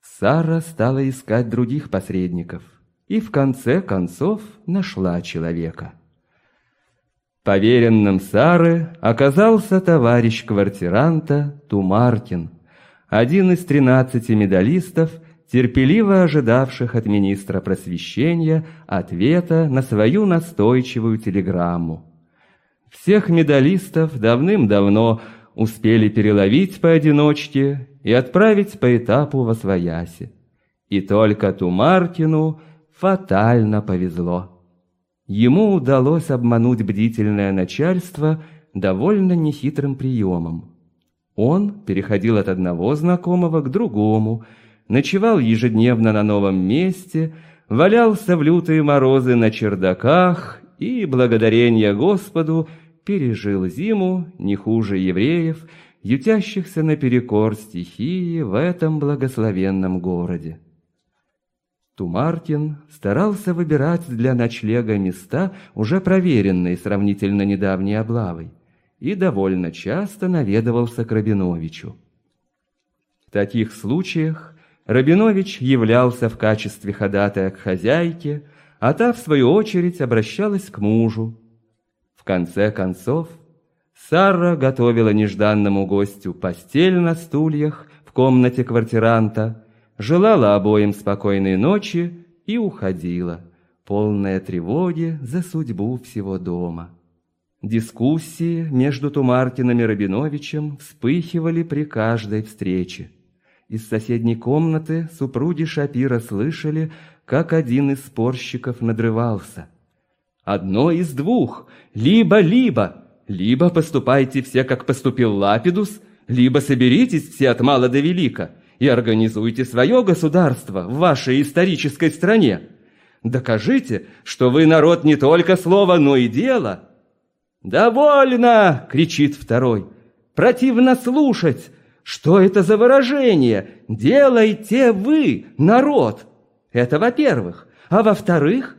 Сара стала искать других посредников и в конце концов нашла человека. Поверенным Сары оказался товарищ квартиранта Тумаркин, один из тринадцати медалистов, терпеливо ожидавших от министра просвещения ответа на свою настойчивую телеграмму. Всех медалистов давным-давно успели переловить поодиночке и отправить по этапу во свояси. И только Тумаркину фатально повезло. Ему удалось обмануть бдительное начальство довольно нехитрым приемом. Он переходил от одного знакомого к другому, ночевал ежедневно на новом месте, валялся в лютые морозы на чердаках и, благодарение Господу, пережил зиму не хуже евреев, ютящихся наперекор стихии в этом благословенном городе. Тумаркин старался выбирать для ночлега места, уже проверенные сравнительно недавней облавой, и довольно часто наведывался к Рабиновичу. В таких случаях Рабинович являлся в качестве ходатая к хозяйке, а та, в свою очередь, обращалась к мужу, конце концов, Сара готовила нежданному гостю постель на стульях в комнате квартиранта, желала обоим спокойной ночи и уходила, полная тревоги за судьбу всего дома. Дискуссии между Тумаркиным и Рабиновичем вспыхивали при каждой встрече. Из соседней комнаты супруги Шапира слышали, как один из спорщиков надрывался – Одно из двух. Либо-либо. Либо поступайте все, как поступил Лапидус, либо соберитесь все от мала до велика и организуйте свое государство в вашей исторической стране. Докажите, что вы народ не только слова, но и дела. «Довольно!» — кричит второй. «Противно слушать! Что это за выражение? Делайте вы, народ!» Это во-первых. А во-вторых,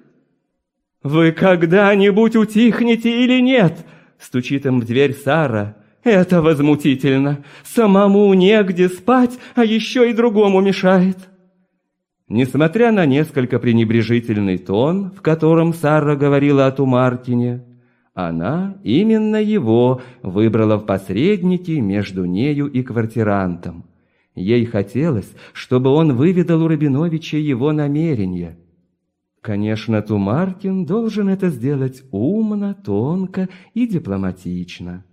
«Вы когда-нибудь утихнете или нет?» Стучит им в дверь Сара. «Это возмутительно. Самому негде спать, а еще и другому мешает». Несмотря на несколько пренебрежительный тон, в котором Сара говорила о Тумартине, она именно его выбрала в посредники между нею и квартирантом. Ей хотелось, чтобы он выведал у Рабиновича его намерения – Конечно, Тумаркин должен это сделать умно, тонко и дипломатично.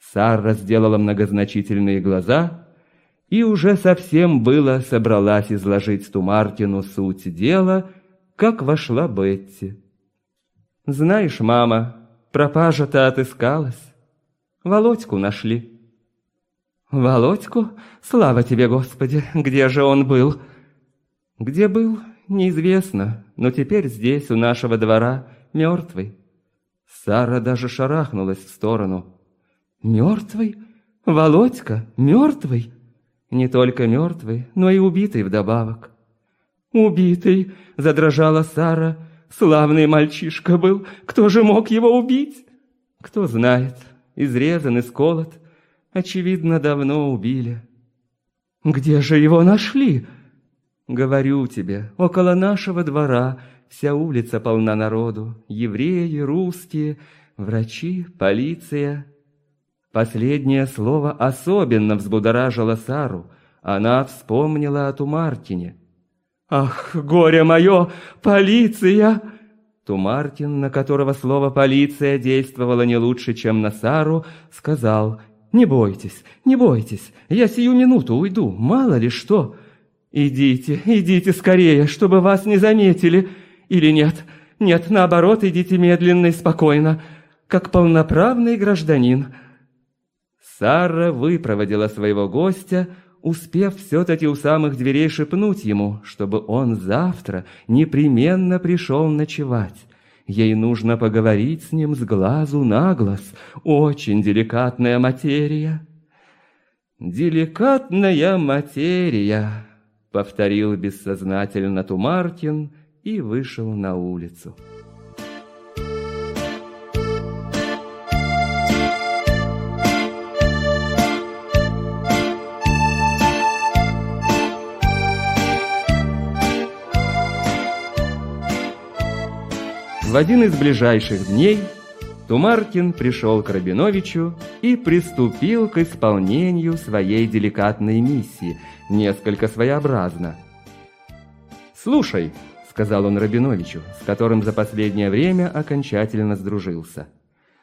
Сара сделала многозначительные глаза и уже совсем было собралась изложить Тумаркину суть дела, как вошла Бетти. «Знаешь, мама, пропажа-то отыскалась. Володьку нашли». «Володьку? Слава тебе, Господи! Где же он был?» «Где был? Неизвестно, но теперь здесь, у нашего двора, мертвый. Сара даже шарахнулась в сторону. Мертвый? Володька, мертвый? Не только мертвый, но и убитый вдобавок. Убитый, задрожала Сара. Славный мальчишка был, кто же мог его убить? Кто знает, изрезан, исколот. Очевидно, давно убили. Где же его нашли? Говорю тебе, около нашего двора вся улица полна народу, евреи, русские, врачи, полиция. Последнее слово особенно взбудоражило Сару. Она вспомнила о Тумартине. «Ах, горе мое, полиция!» Тумартин, на которого слово «полиция» действовало не лучше, чем на Сару, сказал, «Не бойтесь, не бойтесь, я сию минуту уйду, мало ли что». «Идите, идите скорее, чтобы вас не заметили. Или нет, нет, наоборот, идите медленно и спокойно, как полноправный гражданин». Сара выпроводила своего гостя, успев все-таки у самых дверей шепнуть ему, чтобы он завтра непременно пришел ночевать. Ей нужно поговорить с ним с глазу на глаз. Очень деликатная материя. Деликатная материя повторил бессознательно Тумартин и вышел на улицу. В один из ближайших дней Тумаркин пришел к Рабиновичу и приступил к исполнению своей деликатной миссии, несколько своеобразно. «Слушай», — сказал он Рабиновичу, с которым за последнее время окончательно сдружился,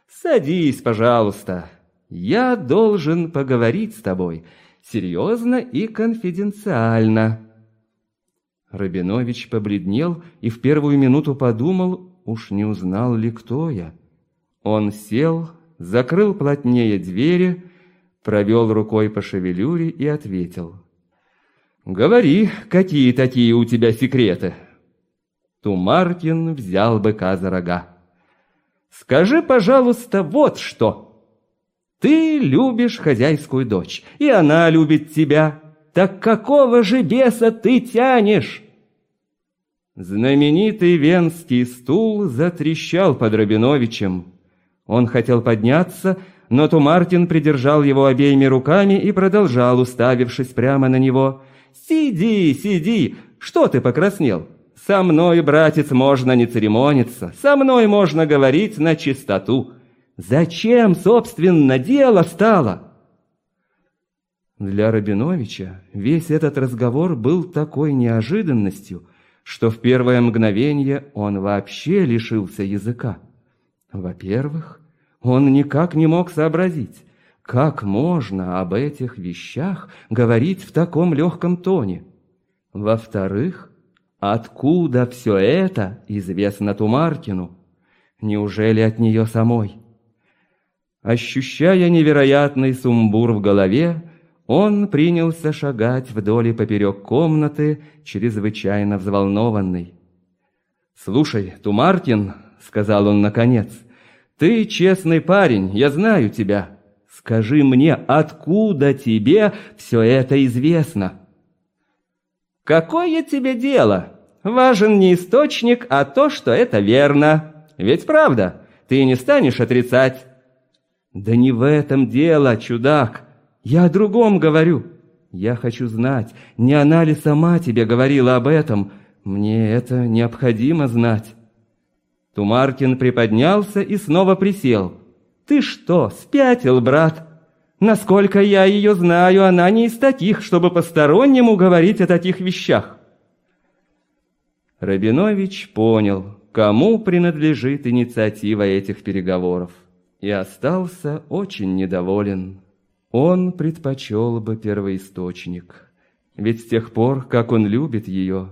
«садись, пожалуйста. Я должен поговорить с тобой серьезно и конфиденциально». Рабинович побледнел и в первую минуту подумал, уж не узнал ли кто я. Он сел, закрыл плотнее двери, провел рукой по шевелюре и ответил. «Говори, какие такие у тебя секреты?» Тумаркин взял быка за рога. «Скажи, пожалуйста, вот что. Ты любишь хозяйскую дочь, и она любит тебя. Так какого же беса ты тянешь?» Знаменитый венский стул затрещал под Рабиновичем. Он хотел подняться, но Тумартин придержал его обеими руками и продолжал, уставившись прямо на него. «Сиди, сиди! Что ты покраснел? Со мной, братец, можно не церемониться, со мной можно говорить на чистоту. Зачем, собственно, дело стало?» Для Рабиновича весь этот разговор был такой неожиданностью, что в первое мгновение он вообще лишился языка. Во-первых, он никак не мог сообразить, как можно об этих вещах говорить в таком легком тоне. Во-вторых, откуда все это известно Тумаркину? Неужели от нее самой? Ощущая невероятный сумбур в голове, он принялся шагать вдоль и поперек комнаты, чрезвычайно взволнованный. «Слушай, Тумаркин», — сказал он наконец, ты честный парень, я знаю тебя. Скажи мне, откуда тебе все это известно? Какое тебе дело? Важен не источник, а то, что это верно. Ведь правда, ты не станешь отрицать. Да не в этом дело, чудак. Я о другом говорю. Я хочу знать, не она ли сама тебе говорила об этом. Мне это необходимо знать. Тумаркин приподнялся и снова присел. Ты что, спятил, брат? Насколько я ее знаю, она не из таких, чтобы постороннему говорить о таких вещах. Рабинович понял, кому принадлежит инициатива этих переговоров, и остался очень недоволен. Он предпочел бы первоисточник, ведь с тех пор, как он любит ее,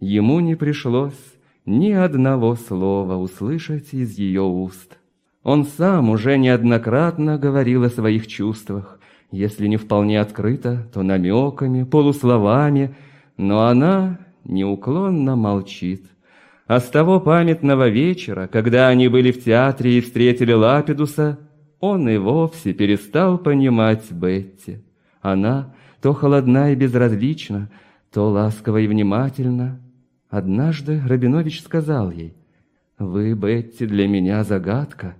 ему не пришлось ни одного слова услышать из ее уст. Он сам уже неоднократно говорил о своих чувствах, если не вполне открыто, то намеками, полусловами, но она неуклонно молчит. А с того памятного вечера, когда они были в театре и встретили Лапидуса, он и вовсе перестал понимать Бетти. Она то холодна и безразлична, то ласково и внимательна. Однажды Рабинович сказал ей, «Вы, Бетти, для меня загадка».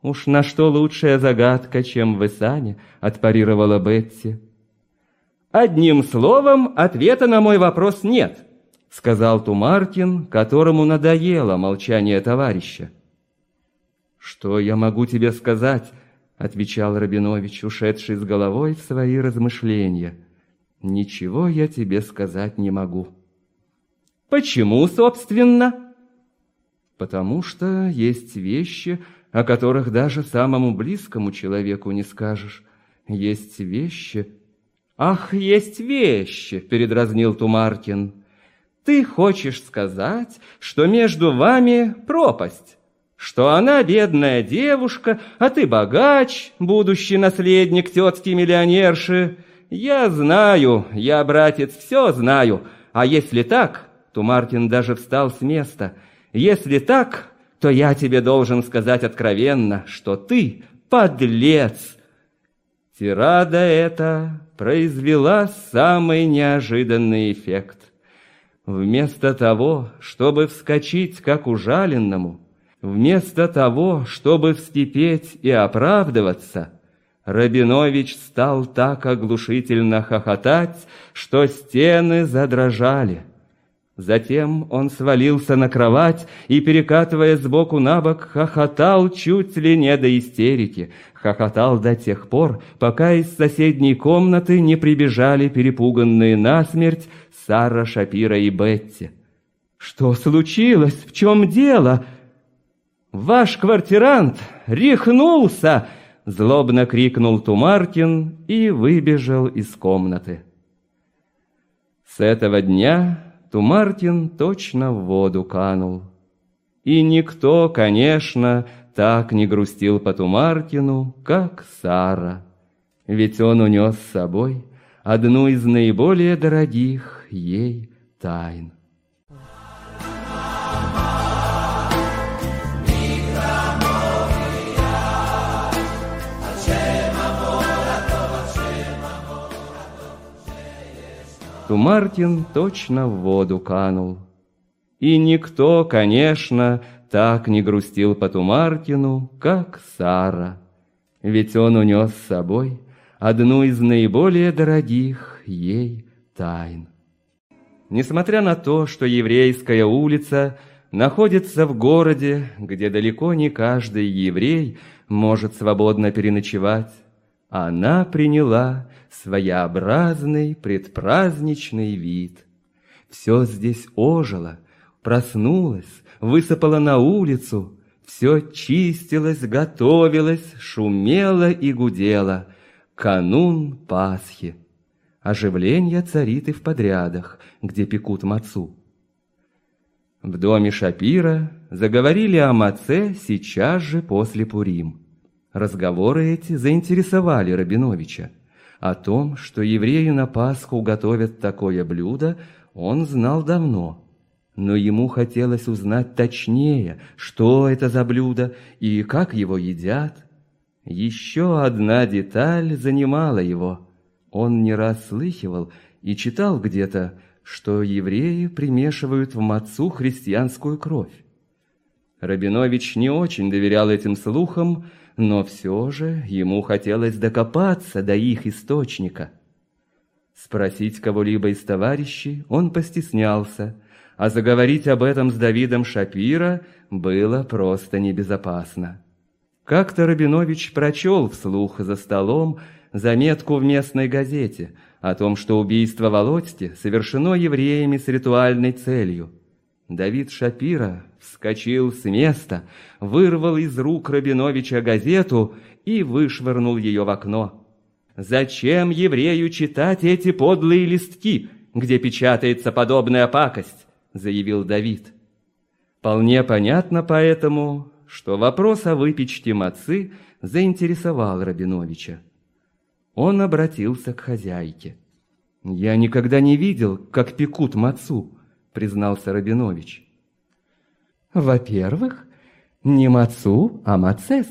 «Уж на что лучшая загадка, чем вы сами?» — отпарировала Бетти. «Одним словом, ответа на мой вопрос нет», — сказал Тумаркин, которому надоело молчание товарища. «Что я могу тебе сказать?» — отвечал Рабинович, ушедший с головой в свои размышления. «Ничего я тебе сказать не могу». «Почему, собственно?» «Потому что есть вещи, о которых даже самому близкому человеку не скажешь. Есть вещи, «Ах, есть вещи!» — передразнил Тумаркин. «Ты хочешь сказать, что между вами пропасть, что она бедная девушка, а ты богач, будущий наследник тетки-миллионерши? Я знаю, я, братец, все знаю, а если так...» Тумаркин даже встал с места. «Если так, то я тебе должен сказать откровенно, что ты подлец, Тирада эта произвела самый неожиданный эффект. Вместо того, чтобы вскочить как ужаленному, вместо того, чтобы вскипеть и оправдываться, Рабинович стал так оглушительно хохотать, что стены задрожали. Затем он свалился на кровать и, перекатывая сбоку на бок, хохотал чуть ли не до истерики. Хохотал до тех пор, пока из соседней комнаты не прибежали перепуганные насмерть Сара, Шапира и Бетти. «Что случилось? В чем дело?» «Ваш квартирант рехнулся!» Злобно крикнул Тумаркин и выбежал из комнаты. С этого дня Тумаркин точно в воду канул. И никто, конечно, так не грустил по Тумаркину, как Сара. Ведь он унес с собой одну из наиболее дорогих ей тайн. Тумаркин точно в воду канул. И никто, конечно, так не грустил по Тумаркину, как Сара. Ведь он унес с собой одну из наиболее дорогих ей тайн. Несмотря на то, что еврейская улица находится в городе, где далеко не каждый еврей может свободно переночевать, она приняла своеобразный предпраздничный вид. Все здесь ожило, проснулось, высыпало на улицу, все чистилось, готовилось, шумело и гудело. Канун Пасхи. Оживление царит и в подрядах, где пекут мацу. В доме Шапира заговорили о маце сейчас же после Пурим. Разговоры эти заинтересовали Рабиновича. О том, что евреи на Пасху готовят такое блюдо, он знал давно. Но ему хотелось узнать точнее, что это за блюдо и как его едят. Еще одна деталь занимала его. Он не раз слыхивал и читал где-то, что евреи примешивают в мацу христианскую кровь. Рабинович не очень доверял этим слухам, но все же ему хотелось докопаться до их источника. Спросить кого-либо из товарищей он постеснялся, а заговорить об этом с Давидом Шапира было просто небезопасно. Как-то Рабинович прочел вслух за столом заметку в местной газете о том, что убийство Володьки совершено евреями с ритуальной целью. Давид Шапира вскочил с места, вырвал из рук Рабиновича газету и вышвырнул ее в окно. «Зачем еврею читать эти подлые листки, где печатается подобная пакость?» — заявил Давид. Вполне понятно поэтому, что вопрос о выпечке мацы заинтересовал Рабиновича. Он обратился к хозяйке. «Я никогда не видел, как пекут мацу», — признался Рабинович. «Во-первых, не мацу, а мацес.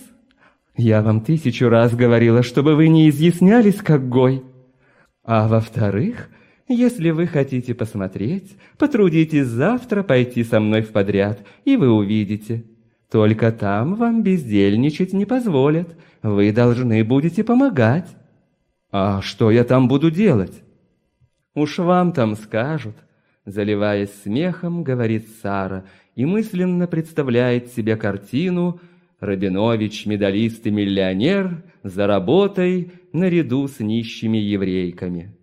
Я вам тысячу раз говорила, чтобы вы не изъяснялись, как гой. А во-вторых, если вы хотите посмотреть, потрудитесь завтра пойти со мной в подряд, и вы увидите. Только там вам бездельничать не позволят. Вы должны будете помогать. А что я там буду делать? Уж вам там скажут. Заливаясь смехом, говорит Сара и мысленно представляет себе картину Рабинович, медалист и миллионер, за работой наряду с нищими еврейками.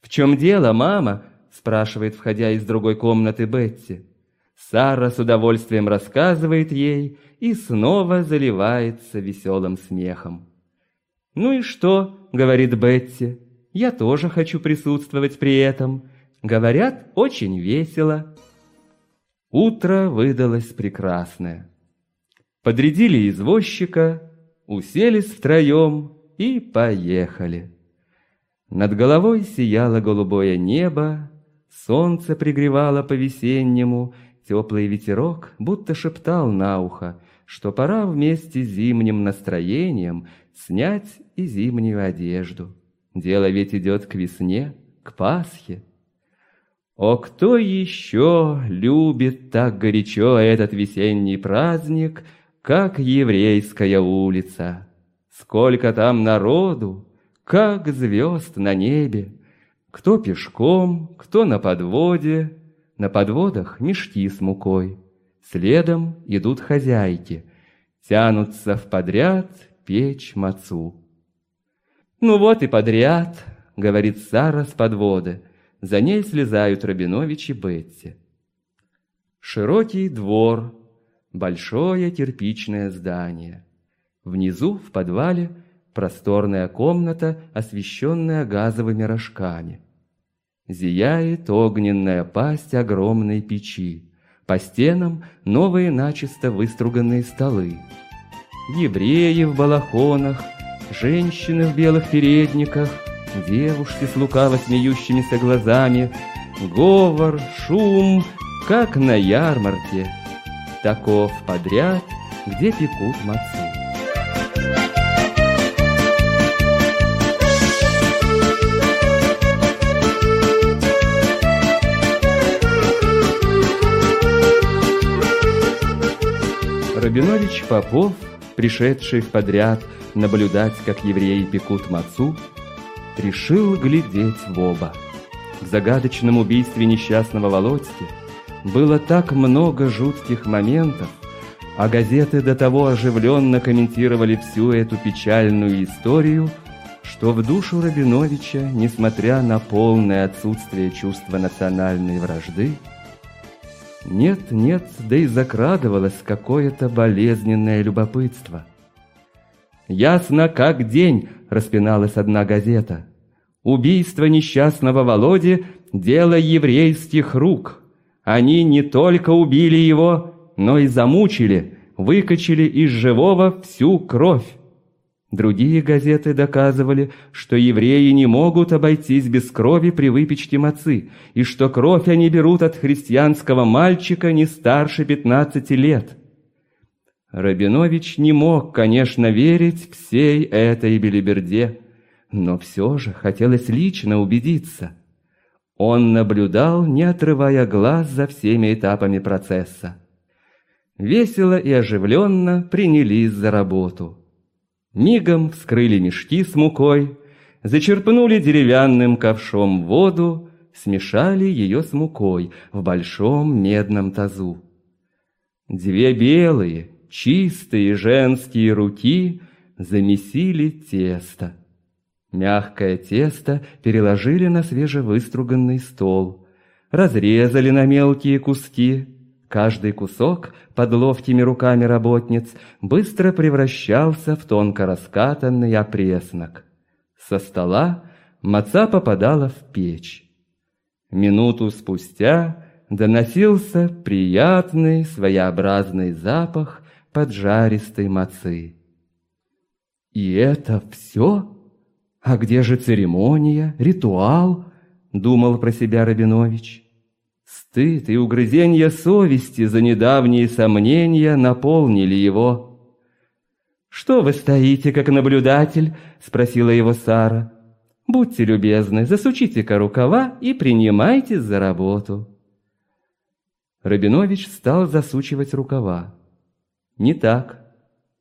«В чем дело, мама?» – спрашивает, входя из другой комнаты Бетти. Сара с удовольствием рассказывает ей и снова заливается веселым смехом. «Ну и что?» – говорит Бетти. «Я тоже хочу присутствовать при этом. Говорят, очень весело». Утро выдалось прекрасное. Подрядили извозчика, уселись втроем и поехали. Над головой сияло голубое небо, солнце пригревало по-весеннему, теплый ветерок будто шептал на ухо, что пора вместе с зимним настроением снять и зимнюю одежду. Дело ведь идет к весне, к Пасхе. О, кто еще любит так горячо этот весенний праздник, как еврейская улица? Сколько там народу, как звезд на небе. Кто пешком, кто на подводе, на подводах мешки с мукой. Следом идут хозяйки, тянутся в подряд печь мацу. «Ну вот и подряд», — говорит Сара с подводы. За ней слезают Рабинович и Бетти. Широкий двор, большое кирпичное здание. Внизу, в подвале, Просторная комната, освещенная газовыми рожками. Зияет огненная пасть огромной печи. По стенам новые начисто выструганные столы. Евреи в балахонах, женщины в белых передниках, девушки с лукаво смеющимися глазами, говор, шум, как на ярмарке. Таков подряд, где пекут мацу. Рабинович Попов, пришедший в подряд наблюдать, как евреи пекут мацу, решил глядеть в оба. В загадочном убийстве несчастного Володьки было так много жутких моментов, а газеты до того оживленно комментировали всю эту печальную историю, что в душу Рабиновича, несмотря на полное отсутствие чувства национальной вражды, нет, нет, да и закрадывалось какое-то болезненное любопытство. «Ясно, как день», — распиналась одна газета. «Убийство несчастного Володи — дело еврейских рук. Они не только убили его, но и замучили, выкачали из живого всю кровь. Другие газеты доказывали, что евреи не могут обойтись без крови при выпечке мацы, и что кровь они берут от христианского мальчика не старше 15 лет. Рабинович не мог, конечно, верить всей этой белиберде, но все же хотелось лично убедиться. Он наблюдал, не отрывая глаз за всеми этапами процесса. Весело и оживленно принялись за работу. Мигом вскрыли мешки с мукой, зачерпнули деревянным ковшом воду, смешали ее с мукой в большом медном тазу. Две белые, чистые женские руки замесили тесто. Мягкое тесто переложили на свежевыструганный стол, разрезали на мелкие куски. Каждый кусок под ловкими руками работниц быстро превращался в тонко раскатанный опреснок. Со стола маца попадала в печь. Минуту спустя доносился приятный своеобразный запах поджаристой мацы. «И это все? А где же церемония, ритуал?» — думал про себя Рабинович. Стыд и угрызение совести за недавние сомнения наполнили его. «Что вы стоите, как наблюдатель?» — спросила его Сара. «Будьте любезны, засучите-ка рукава и принимайтесь за работу». Рабинович стал засучивать рукава. «Не так.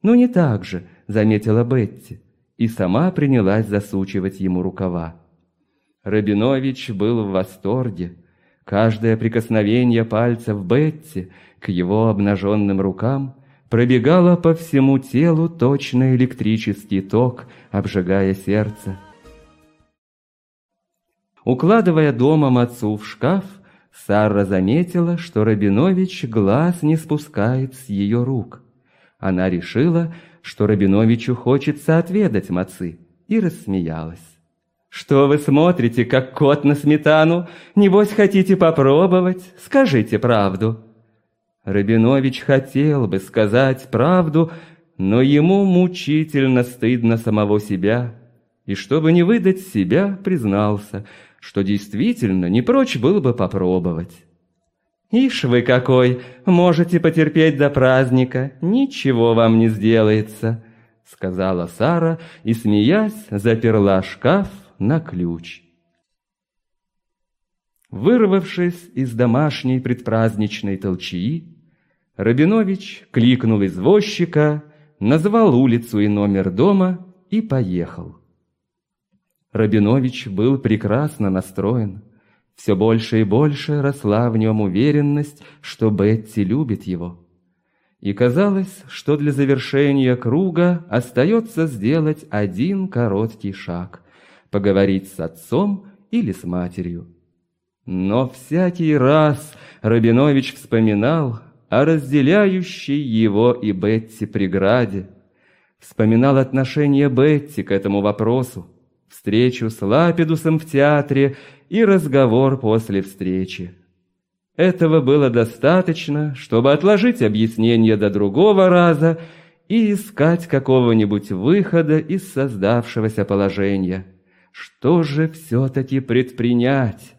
Ну, не так же», — заметила Бетти, и сама принялась засучивать ему рукава. Рабинович был в восторге. Каждое прикосновение пальцев Бетти к его обнаженным рукам пробегало по всему телу точно электрический ток, обжигая сердце. Укладывая домом отцу в шкаф, Сара заметила, что Рабинович глаз не спускает с ее рук. Она решила, что Рабиновичу хочется отведать мацы, и рассмеялась. «Что вы смотрите, как кот на сметану? Небось, хотите попробовать? Скажите правду». Рабинович хотел бы сказать правду, но ему мучительно стыдно самого себя. И чтобы не выдать себя, признался – что действительно не прочь было бы попробовать. «Ишь вы какой! Можете потерпеть до праздника, ничего вам не сделается!» Сказала Сара и, смеясь, заперла шкаф на ключ. Вырвавшись из домашней предпраздничной толчии, Рабинович кликнул извозчика, назвал улицу и номер дома и поехал. Рабинович был прекрасно настроен. Все больше и больше росла в нем уверенность, что Бетти любит его. И казалось, что для завершения круга остается сделать один короткий шаг – поговорить с отцом или с матерью. Но всякий раз Рабинович вспоминал о разделяющей его и Бетти преграде, вспоминал отношение Бетти к этому вопросу, встречу с Лапидусом в театре и разговор после встречи. Этого было достаточно, чтобы отложить объяснение до другого раза и искать какого-нибудь выхода из создавшегося положения. Что же все-таки предпринять?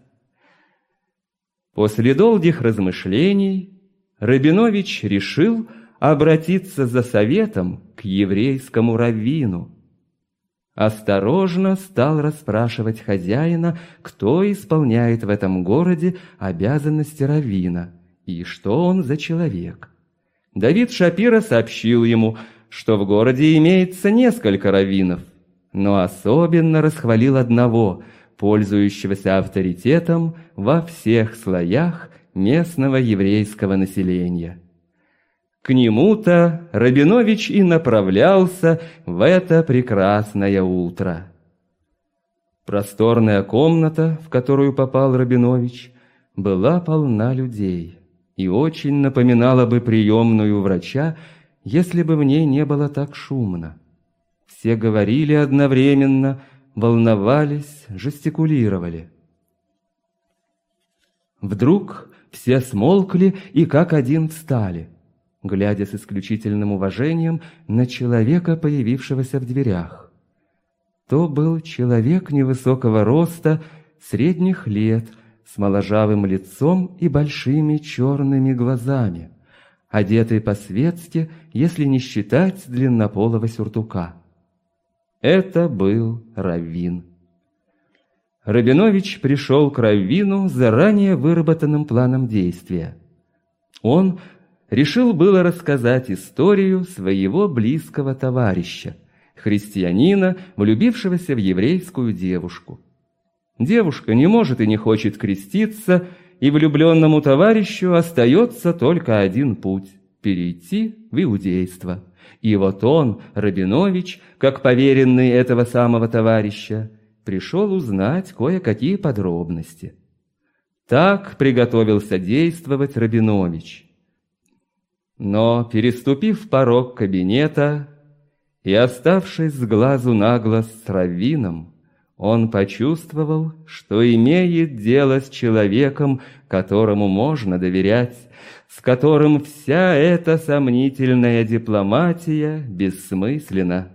После долгих размышлений Рабинович решил обратиться за советом к еврейскому раввину – осторожно стал расспрашивать хозяина, кто исполняет в этом городе обязанности равина и что он за человек. Давид Шапира сообщил ему, что в городе имеется несколько раввинов, но особенно расхвалил одного, пользующегося авторитетом во всех слоях местного еврейского населения – к нему-то Рабинович и направлялся в это прекрасное утро. Просторная комната, в которую попал Рабинович, была полна людей и очень напоминала бы приемную врача, если бы в ней не было так шумно. Все говорили одновременно, волновались, жестикулировали. Вдруг все смолкли и как один встали – глядя с исключительным уважением на человека, появившегося в дверях. То был человек невысокого роста, средних лет, с моложавым лицом и большими черными глазами, одетый по-светски, если не считать длиннополого сюртука. Это был Раввин. Рабинович пришел к Раввину заранее выработанным планом действия. Он решил было рассказать историю своего близкого товарища, христианина, влюбившегося в еврейскую девушку. Девушка не может и не хочет креститься, и влюбленному товарищу остается только один путь – перейти в иудейство. И вот он, Рабинович, как поверенный этого самого товарища, пришел узнать кое-какие подробности. Так приготовился действовать Рабинович. Но, переступив порог кабинета и оставшись с глазу на глаз с Раввином, он почувствовал, что имеет дело с человеком, которому можно доверять, с которым вся эта сомнительная дипломатия бессмысленна.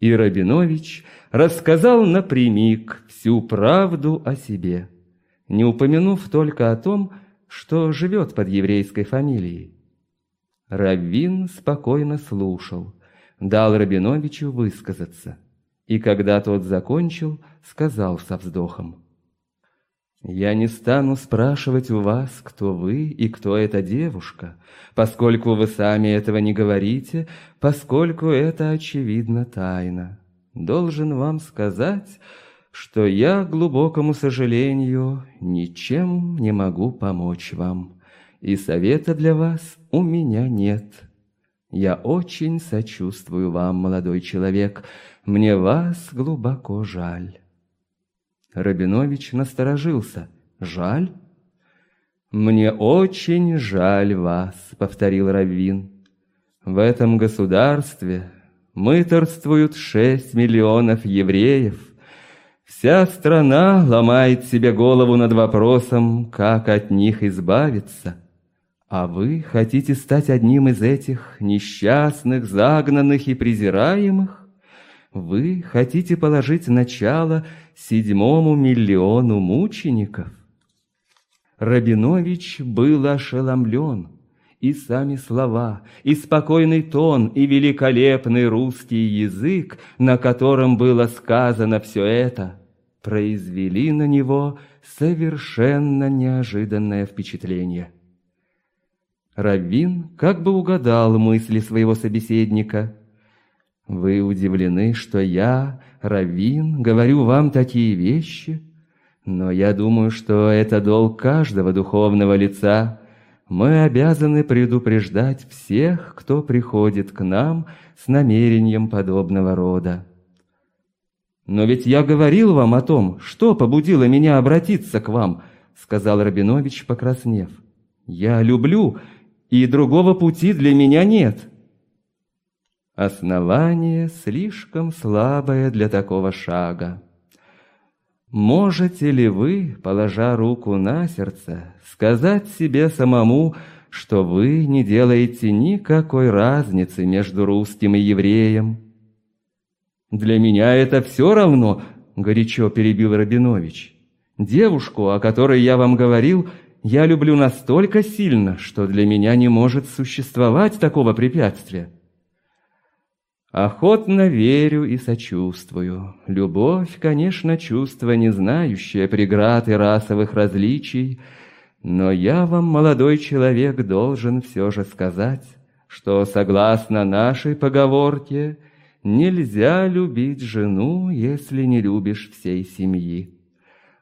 И Рабинович рассказал напрямик всю правду о себе, не упомянув только о том, что живет под еврейской фамилией. Раввин спокойно слушал, дал Рабиновичу высказаться – и когда тот закончил, сказал со вздохом. «Я не стану спрашивать у вас, кто вы и кто эта девушка, поскольку вы сами этого не говорите, поскольку это, очевидно, тайна. Должен вам сказать, что я, к глубокому сожалению, ничем не могу помочь вам, и совета для вас у меня нет. Я очень сочувствую вам, молодой человек, мне вас глубоко жаль». Рабинович насторожился. «Жаль?» «Мне очень жаль вас», — повторил Раввин. «В этом государстве мыторствуют шесть миллионов евреев. Вся страна ломает себе голову над вопросом, как от них избавиться. А вы хотите стать одним из этих несчастных, загнанных и презираемых? Вы хотите положить начало седьмому миллиону мучеников? Рабинович был ошеломлен, и сами слова, и спокойный тон, и великолепный русский язык, на котором было сказано все это, произвели на него совершенно неожиданное впечатление. Раввин как бы угадал мысли своего собеседника – вы удивлены, что я, Равин, говорю вам такие вещи? Но я думаю, что это долг каждого духовного лица. Мы обязаны предупреждать всех, кто приходит к нам с намерением подобного рода. «Но ведь я говорил вам о том, что побудило меня обратиться к вам», сказал Рабинович, покраснев. «Я люблю, и другого пути для меня нет». Основание слишком слабое для такого шага. Можете ли вы, положа руку на сердце, сказать себе самому, что вы не делаете никакой разницы между русским и евреем? «Для меня это все равно», — горячо перебил Рабинович. «Девушку, о которой я вам говорил, я люблю настолько сильно, что для меня не может существовать такого препятствия». Охотно верю и сочувствую. Любовь, конечно, чувство, не знающее преград и расовых различий, но я вам, молодой человек, должен все же сказать, что, согласно нашей поговорке, нельзя любить жену, если не любишь всей семьи.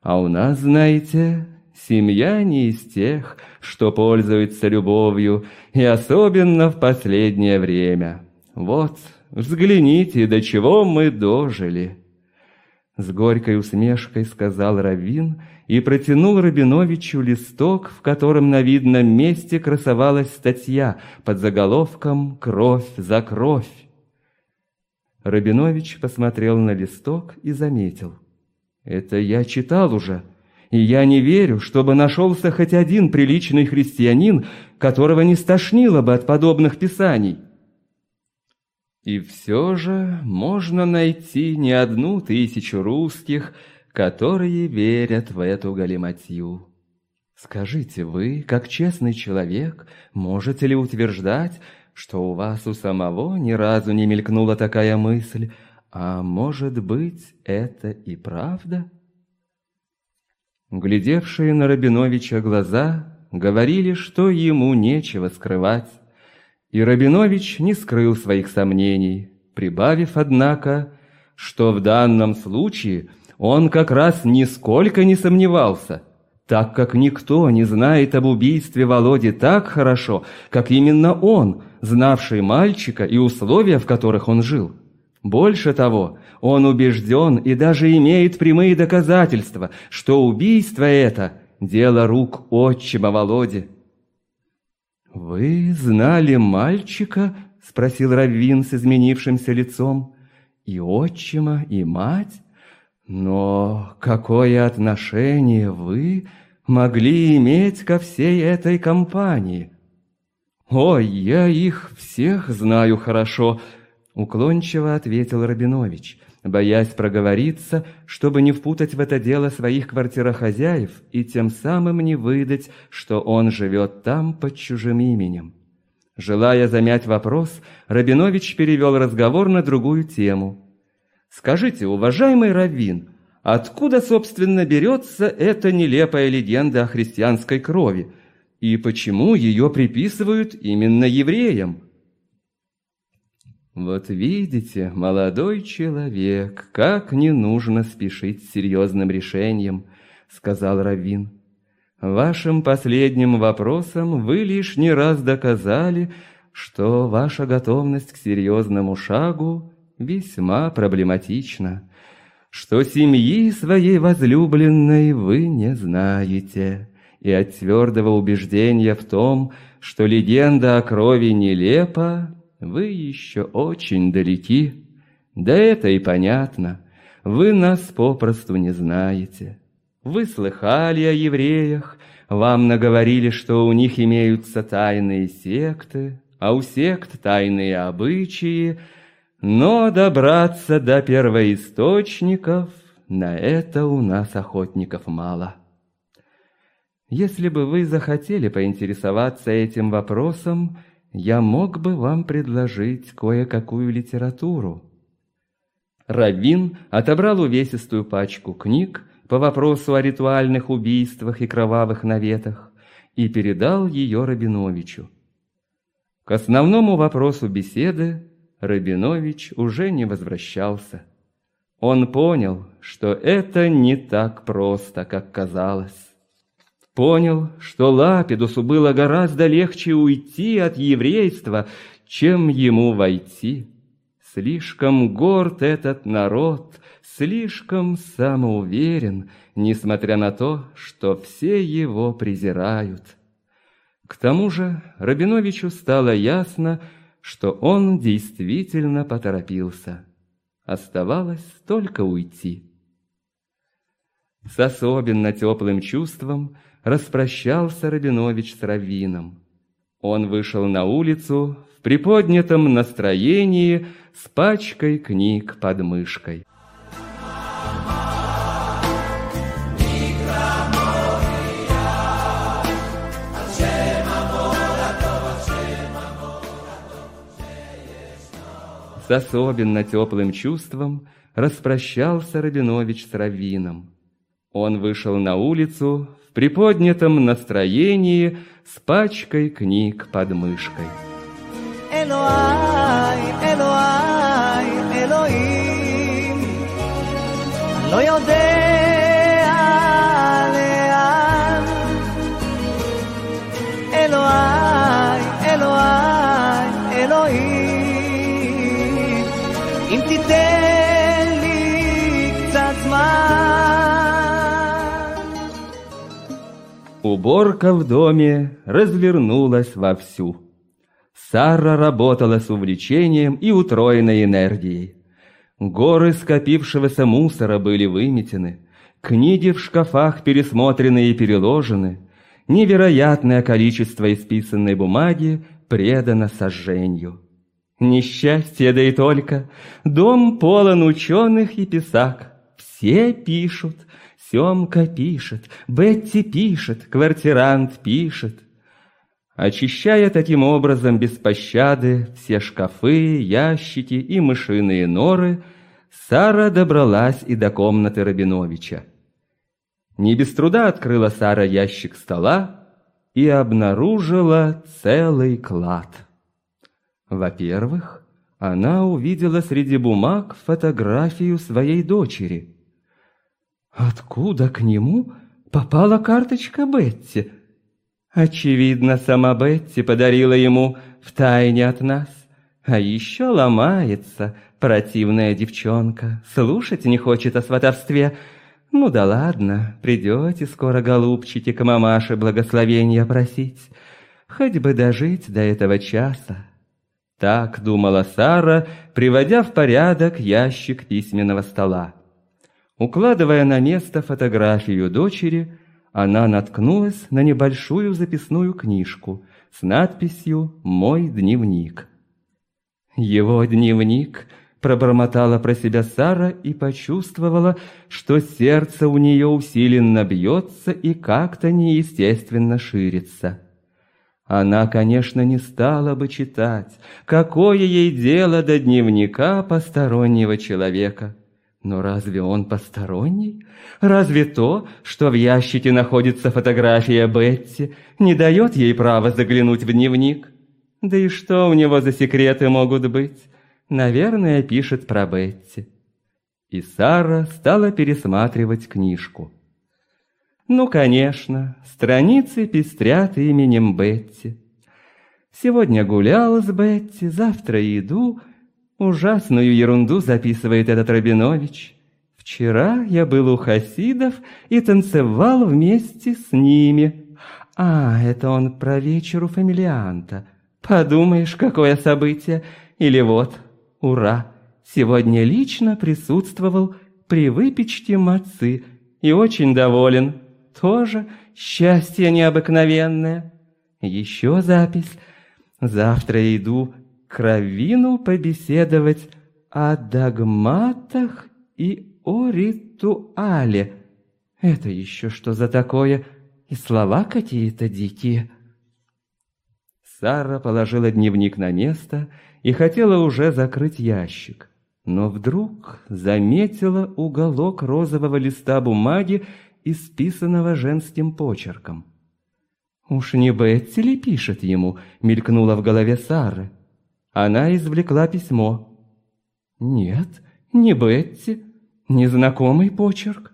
А у нас, знаете, семья не из тех, что пользуется любовью, и особенно в последнее время. Вот Взгляните, до чего мы дожили!» С горькой усмешкой сказал Равин и протянул Рабиновичу листок, в котором на видном месте красовалась статья под заголовком «Кровь за кровь». Рабинович посмотрел на листок и заметил. «Это я читал уже, и я не верю, чтобы нашелся хоть один приличный христианин, которого не стошнило бы от подобных писаний». И все же можно найти не одну тысячу русских, которые верят в эту галиматью. Скажите вы, как честный человек, можете ли утверждать, что у вас у самого ни разу не мелькнула такая мысль, а может быть, это и правда? Глядевшие на Рабиновича глаза говорили, что ему нечего скрывать. И Рабинович не скрыл своих сомнений, прибавив, однако, что в данном случае он как раз нисколько не сомневался, так как никто не знает об убийстве Володи так хорошо, как именно он, знавший мальчика и условия, в которых он жил. Больше того, он убежден и даже имеет прямые доказательства, что убийство это – дело рук отчима Володи. «Вы знали мальчика?» – спросил Раввин с изменившимся лицом. «И отчима, и мать? Но какое отношение вы могли иметь ко всей этой компании?» «Ой, я их всех знаю хорошо», — уклончиво ответил Рабинович, боясь проговориться, чтобы не впутать в это дело своих квартирохозяев и тем самым не выдать, что он живет там под чужим именем. Желая замять вопрос, Рабинович перевел разговор на другую тему. «Скажите, уважаемый Раввин, откуда, собственно, берется эта нелепая легенда о христианской крови, и почему ее приписывают именно евреям?» «Вот видите, молодой человек, как не нужно спешить с серьезным решением», — сказал Раввин. Вашим последним вопросом вы лишний раз доказали, что ваша готовность к серьезному шагу весьма проблематична, что семьи своей возлюбленной вы не знаете, и от твердого убеждения в том, что легенда о крови нелепа, вы еще очень далеки. Да это и понятно, вы нас попросту не знаете. Вы слыхали о евреях, вам наговорили, что у них имеются тайные секты, а у сект тайные обычаи, но добраться до первоисточников на это у нас охотников мало. Если бы вы захотели поинтересоваться этим вопросом, я мог бы вам предложить кое-какую литературу. Раввин отобрал увесистую пачку книг, по вопросу о ритуальных убийствах и кровавых наветах и передал ее Рабиновичу. К основному вопросу беседы Рабинович уже не возвращался. Он понял, что это не так просто, как казалось. Понял, что Лапидусу было гораздо легче уйти от еврейства, чем ему войти. Слишком горд этот народ, слишком самоуверен, несмотря на то, что все его презирают. К тому же Рабиновичу стало ясно, что он действительно поторопился. Оставалось только уйти. С особенно теплым чувством распрощался Рабинович с Равином. Он вышел на улицу в приподнятом настроении с пачкой книг под мышкой. С особенно теплым чувством распрощался Рабинович с Равином. Он вышел на улицу приподнятом настроении с пачкой книг под мышкой. אלוהי, אלוהי, אלוהים, לא יודע לאן. אלוהי, אלוהי, אלוהים, אם תיתן Уборка в доме развернулась вовсю. Сара работала с увлечением и утроенной энергией. Горы скопившегося мусора были выметены, книги в шкафах пересмотрены и переложены, невероятное количество исписанной бумаги предано сожжению. Несчастье, да и только, дом полон ученых и писак. Все пишут, Семка пишет, Бетти пишет, квартирант пишет. Очищая таким образом без пощады все шкафы, ящики и мышиные норы, Сара добралась и до комнаты Рабиновича. Не без труда открыла Сара ящик стола и обнаружила целый клад. Во-первых, она увидела среди бумаг фотографию своей дочери. Откуда к нему попала карточка Бетти? Очевидно, сама Бетти подарила ему втайне от нас. А еще ломается противная девчонка, слушать не хочет о сватовстве. Ну да ладно, придете скоро, голубчики, к мамаше благословения просить. Хоть бы дожить до этого часа. Так думала Сара, приводя в порядок ящик письменного стола. Укладывая на место фотографию дочери, она наткнулась на небольшую записную книжку с надписью «Мой дневник». «Его дневник», — пробормотала про себя Сара и почувствовала, что сердце у нее усиленно бьется и как-то неестественно ширится. Она, конечно, не стала бы читать, какое ей дело до дневника постороннего человека. Но разве он посторонний? Разве то, что в ящике находится фотография Бетти, не дает ей права заглянуть в дневник? Да и что у него за секреты могут быть? Наверное, пишет про Бетти. И Сара стала пересматривать книжку. Ну, конечно, страницы пестрят именем Бетти. Сегодня гулял с Бетти, завтра иду. Ужасную ерунду записывает этот Рабинович. Вчера я был у хасидов и танцевал вместе с ними. А, это он про вечер у фамилианта. Подумаешь, какое событие. Или вот, ура, сегодня лично присутствовал при выпечке мацы и очень доволен. Тоже счастье необыкновенное. Еще запись. Завтра иду к Равину побеседовать о догматах и о ритуале. Это еще что за такое? И слова какие-то дикие. Сара положила дневник на место и хотела уже закрыть ящик, но вдруг заметила уголок розового листа бумаги исписанного женским почерком. «Уж не Бетти ли пишет ему?» — мелькнула в голове Сары. Она извлекла письмо. «Нет, не Бетти, незнакомый почерк.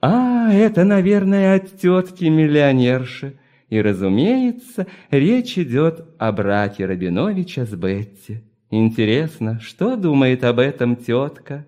А, это, наверное, от тетки-миллионерши. И, разумеется, речь идет о браке Рабиновича с Бетти. Интересно, что думает об этом тетка?»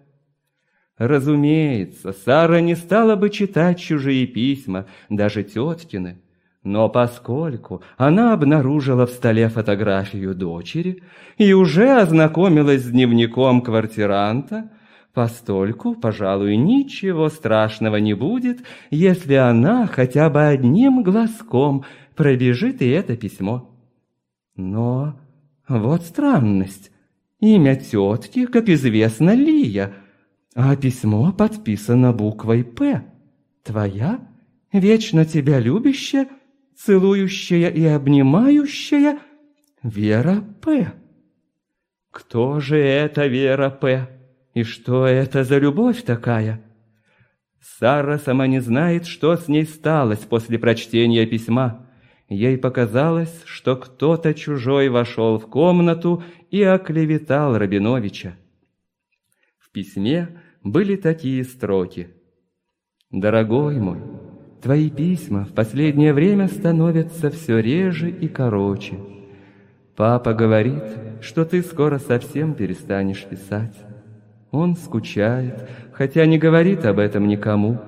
Разумеется, Сара не стала бы читать чужие письма, даже теткины. Но поскольку она обнаружила в столе фотографию дочери и уже ознакомилась с дневником квартиранта, постольку, пожалуй, ничего страшного не будет, если она хотя бы одним глазком пробежит и это письмо. Но вот странность. Имя тетки, как известно, Лия – а письмо подписано буквой «П». Твоя, вечно тебя любящая, целующая и обнимающая Вера П. Кто же это Вера П? И что это за любовь такая? Сара сама не знает, что с ней сталось после прочтения письма. Ей показалось, что кто-то чужой вошел в комнату и оклеветал Рабиновича. В письме были такие строки. «Дорогой мой, твои письма в последнее время становятся все реже и короче. Папа говорит, что ты скоро совсем перестанешь писать. Он скучает, хотя не говорит об этом никому.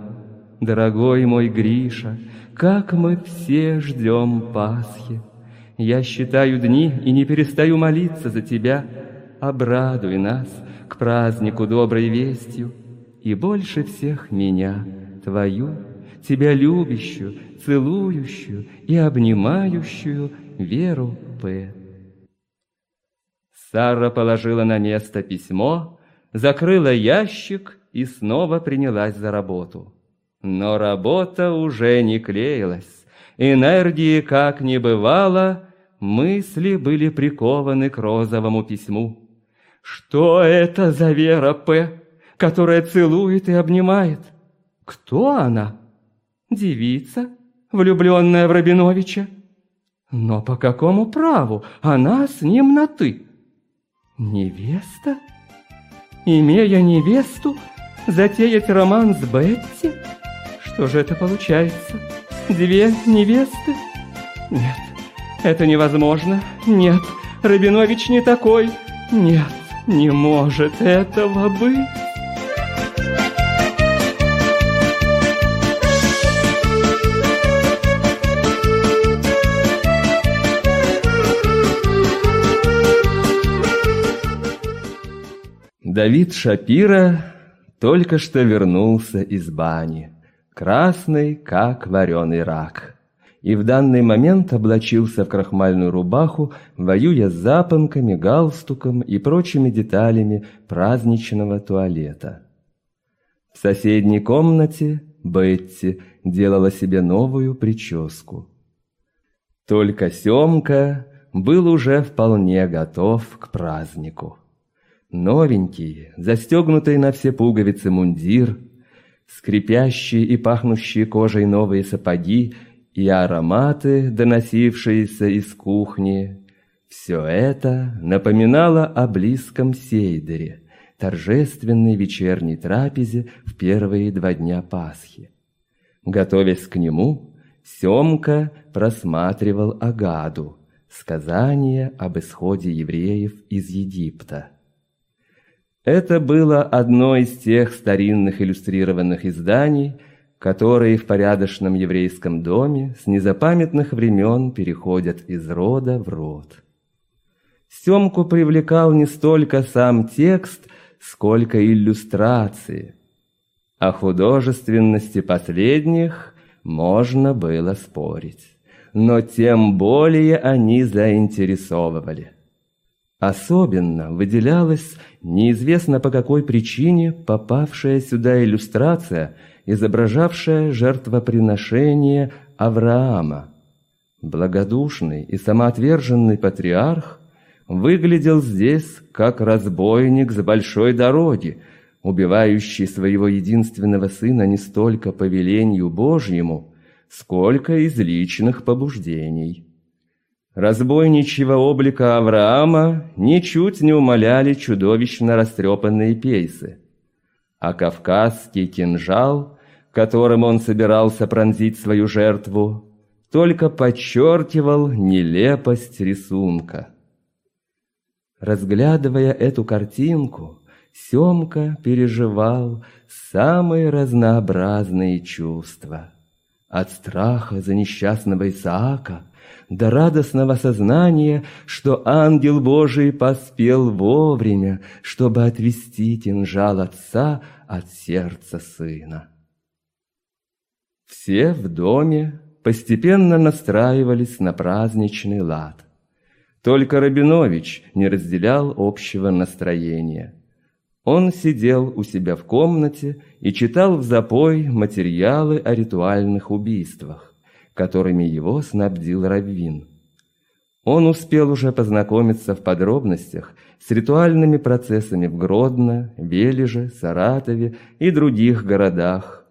Дорогой мой Гриша, как мы все ждем Пасхи. Я считаю дни и не перестаю молиться за тебя. Обрадуй нас, к празднику доброй вестью, и больше всех меня, твою, тебя любящую, целующую и обнимающую Веру П. Сара положила на место письмо, закрыла ящик и снова принялась за работу. Но работа уже не клеилась, энергии как не бывало, мысли были прикованы к розовому письму. Что это за Вера П., которая целует и обнимает? Кто она? Девица, влюбленная в Рабиновича. Но по какому праву она с ним на «ты»? Невеста? Имея невесту, затеять роман с Бетти? Что же это получается? Две невесты? Нет, это невозможно. Нет, Рабинович не такой. Нет, не может этого быть. Давид Шапира только что вернулся из бани, красный, как вареный рак, и в данный момент облачился в крахмальную рубаху, воюя с запонками, галстуком и прочими деталями праздничного туалета. В соседней комнате Бетти делала себе новую прическу. Только Семка был уже вполне готов к празднику. Новенький, застегнутый на все пуговицы мундир, скрипящие и пахнущие кожей новые сапоги и ароматы, доносившиеся из кухни. Все это напоминало о близком Сейдере, торжественной вечерней трапезе в первые два дня Пасхи. Готовясь к нему, Семка просматривал Агаду, сказание об исходе евреев из Египта. Это было одно из тех старинных иллюстрированных изданий, которые в порядочном еврейском доме с незапамятных времен переходят из рода в род. Семку привлекал не столько сам текст, сколько иллюстрации. О художественности последних можно было спорить, но тем более они заинтересовывали. Особенно выделялась неизвестно по какой причине попавшая сюда иллюстрация, изображавшая жертвоприношение Авраама. Благодушный и самоотверженный патриарх выглядел здесь как разбойник с большой дороги, убивающий своего единственного сына не столько по велению Божьему, сколько из личных побуждений. Разбойничьего облика Авраама ничуть не умаляли чудовищно растрепанные пейсы. А кавказский кинжал, которым он собирался пронзить свою жертву, только подчеркивал нелепость рисунка. Разглядывая эту картинку, Семка переживал самые разнообразные чувства. От страха за несчастного Исаака – до радостного сознания, что ангел Божий поспел вовремя, чтобы отвести кинжал отца от сердца сына. Все в доме постепенно настраивались на праздничный лад. Только Рабинович не разделял общего настроения. Он сидел у себя в комнате и читал в запой материалы о ритуальных убийствах которыми его снабдил Раввин. Он успел уже познакомиться в подробностях с ритуальными процессами в Гродно, Вележе, Саратове и других городах,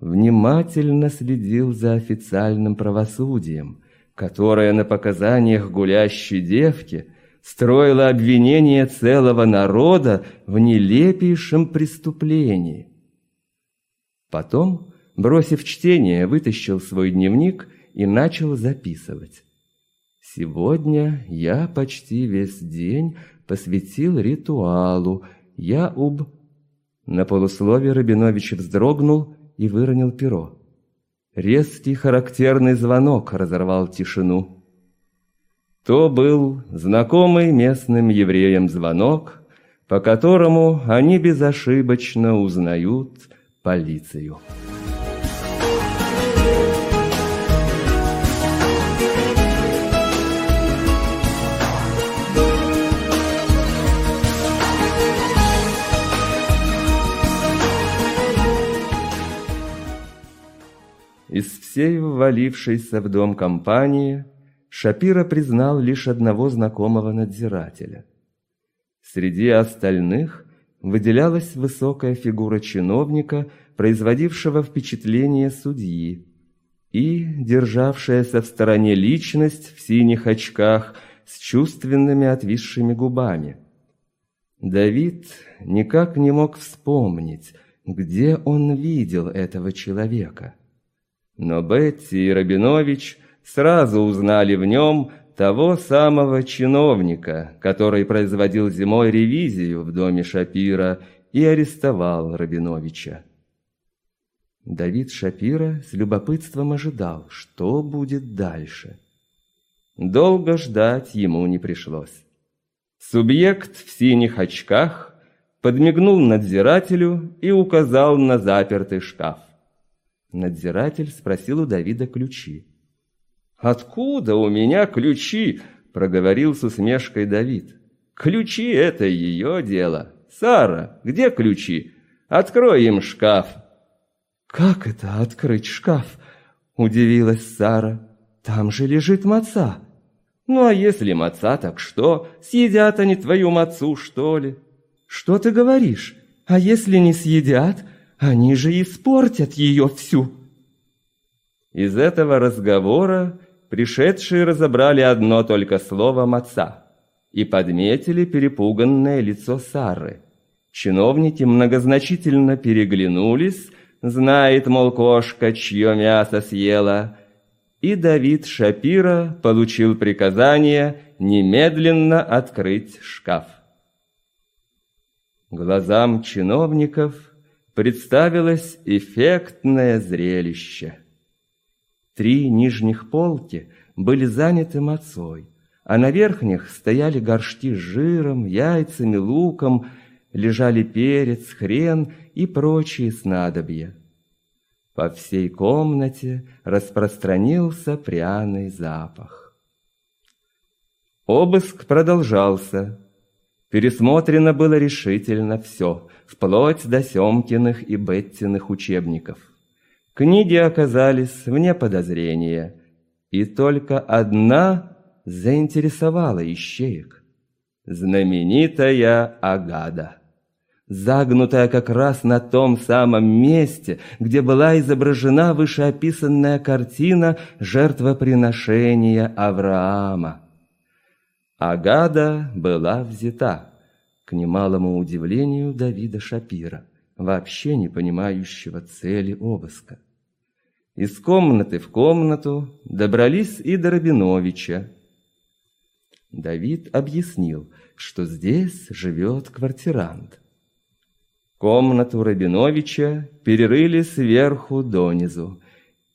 внимательно следил за официальным правосудием, которое на показаниях гулящей девки строило обвинение целого народа в нелепейшем преступлении. Потом Бросив чтение, вытащил свой дневник и начал записывать. Сегодня я почти весь день посвятил ритуалу. Я уб... На полусловие Рабинович вздрогнул и выронил перо. Резкий характерный звонок разорвал тишину. То был знакомый местным евреям звонок, по которому они безошибочно узнают полицию. Из всей ввалившейся в дом компании Шапира признал лишь одного знакомого надзирателя. Среди остальных выделялась высокая фигура чиновника, производившего впечатление судьи, и державшаяся в стороне личность в синих очках с чувственными отвисшими губами. Давид никак не мог вспомнить, где он видел этого человека. Но Бетти и Рабинович сразу узнали в нем того самого чиновника, который производил зимой ревизию в доме Шапира и арестовал Рабиновича. Давид Шапира с любопытством ожидал, что будет дальше. Долго ждать ему не пришлось. Субъект в синих очках подмигнул надзирателю и указал на запертый шкаф. Надзиратель спросил у Давида ключи. «Откуда у меня ключи?» – проговорил с усмешкой Давид. «Ключи – это ее дело. Сара, где ключи? Открой им шкаф». «Как это открыть шкаф?» – удивилась Сара. «Там же лежит маца». «Ну а если маца, так что? Съедят они твою мацу, что ли?» «Что ты говоришь? А если не съедят, они же испортят ее всю». Из этого разговора пришедшие разобрали одно только слово «маца» и подметили перепуганное лицо Сары. Чиновники многозначительно переглянулись, знает, мол, кошка, чье мясо съела, и Давид Шапира получил приказание немедленно открыть шкаф. Глазам чиновников представилось эффектное зрелище. Три нижних полки были заняты мацой, а на верхних стояли горшки с жиром, яйцами, луком, лежали перец, хрен и прочие снадобья. По всей комнате распространился пряный запах. Обыск продолжался. Пересмотрено было решительно все, вплоть до Семкиных и Беттиных учебников. Книги оказались вне подозрения, и только одна заинтересовала ищеек. Знаменитая Агада загнутая как раз на том самом месте, где была изображена вышеописанная картина жертвоприношения Авраама. Агада была взята, к немалому удивлению Давида Шапира, вообще не понимающего цели обыска. Из комнаты в комнату добрались и до Рабиновича. Давид объяснил, что здесь живет квартирант – Комнату Рабиновича перерыли сверху донизу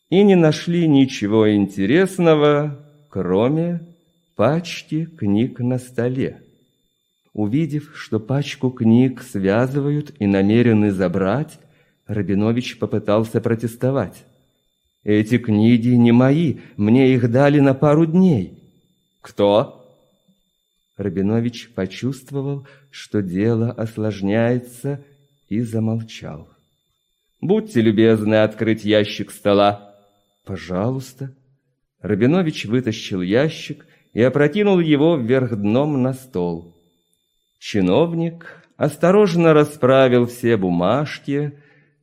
и не нашли ничего интересного, кроме пачки книг на столе. Увидев, что пачку книг связывают и намерены забрать, Рабинович попытался протестовать. «Эти книги не мои, мне их дали на пару дней». «Кто?» Рабинович почувствовал, что дело осложняется, и замолчал. «Будьте любезны открыть ящик стола». «Пожалуйста». Рабинович вытащил ящик и опрокинул его вверх дном на стол. Чиновник осторожно расправил все бумажки,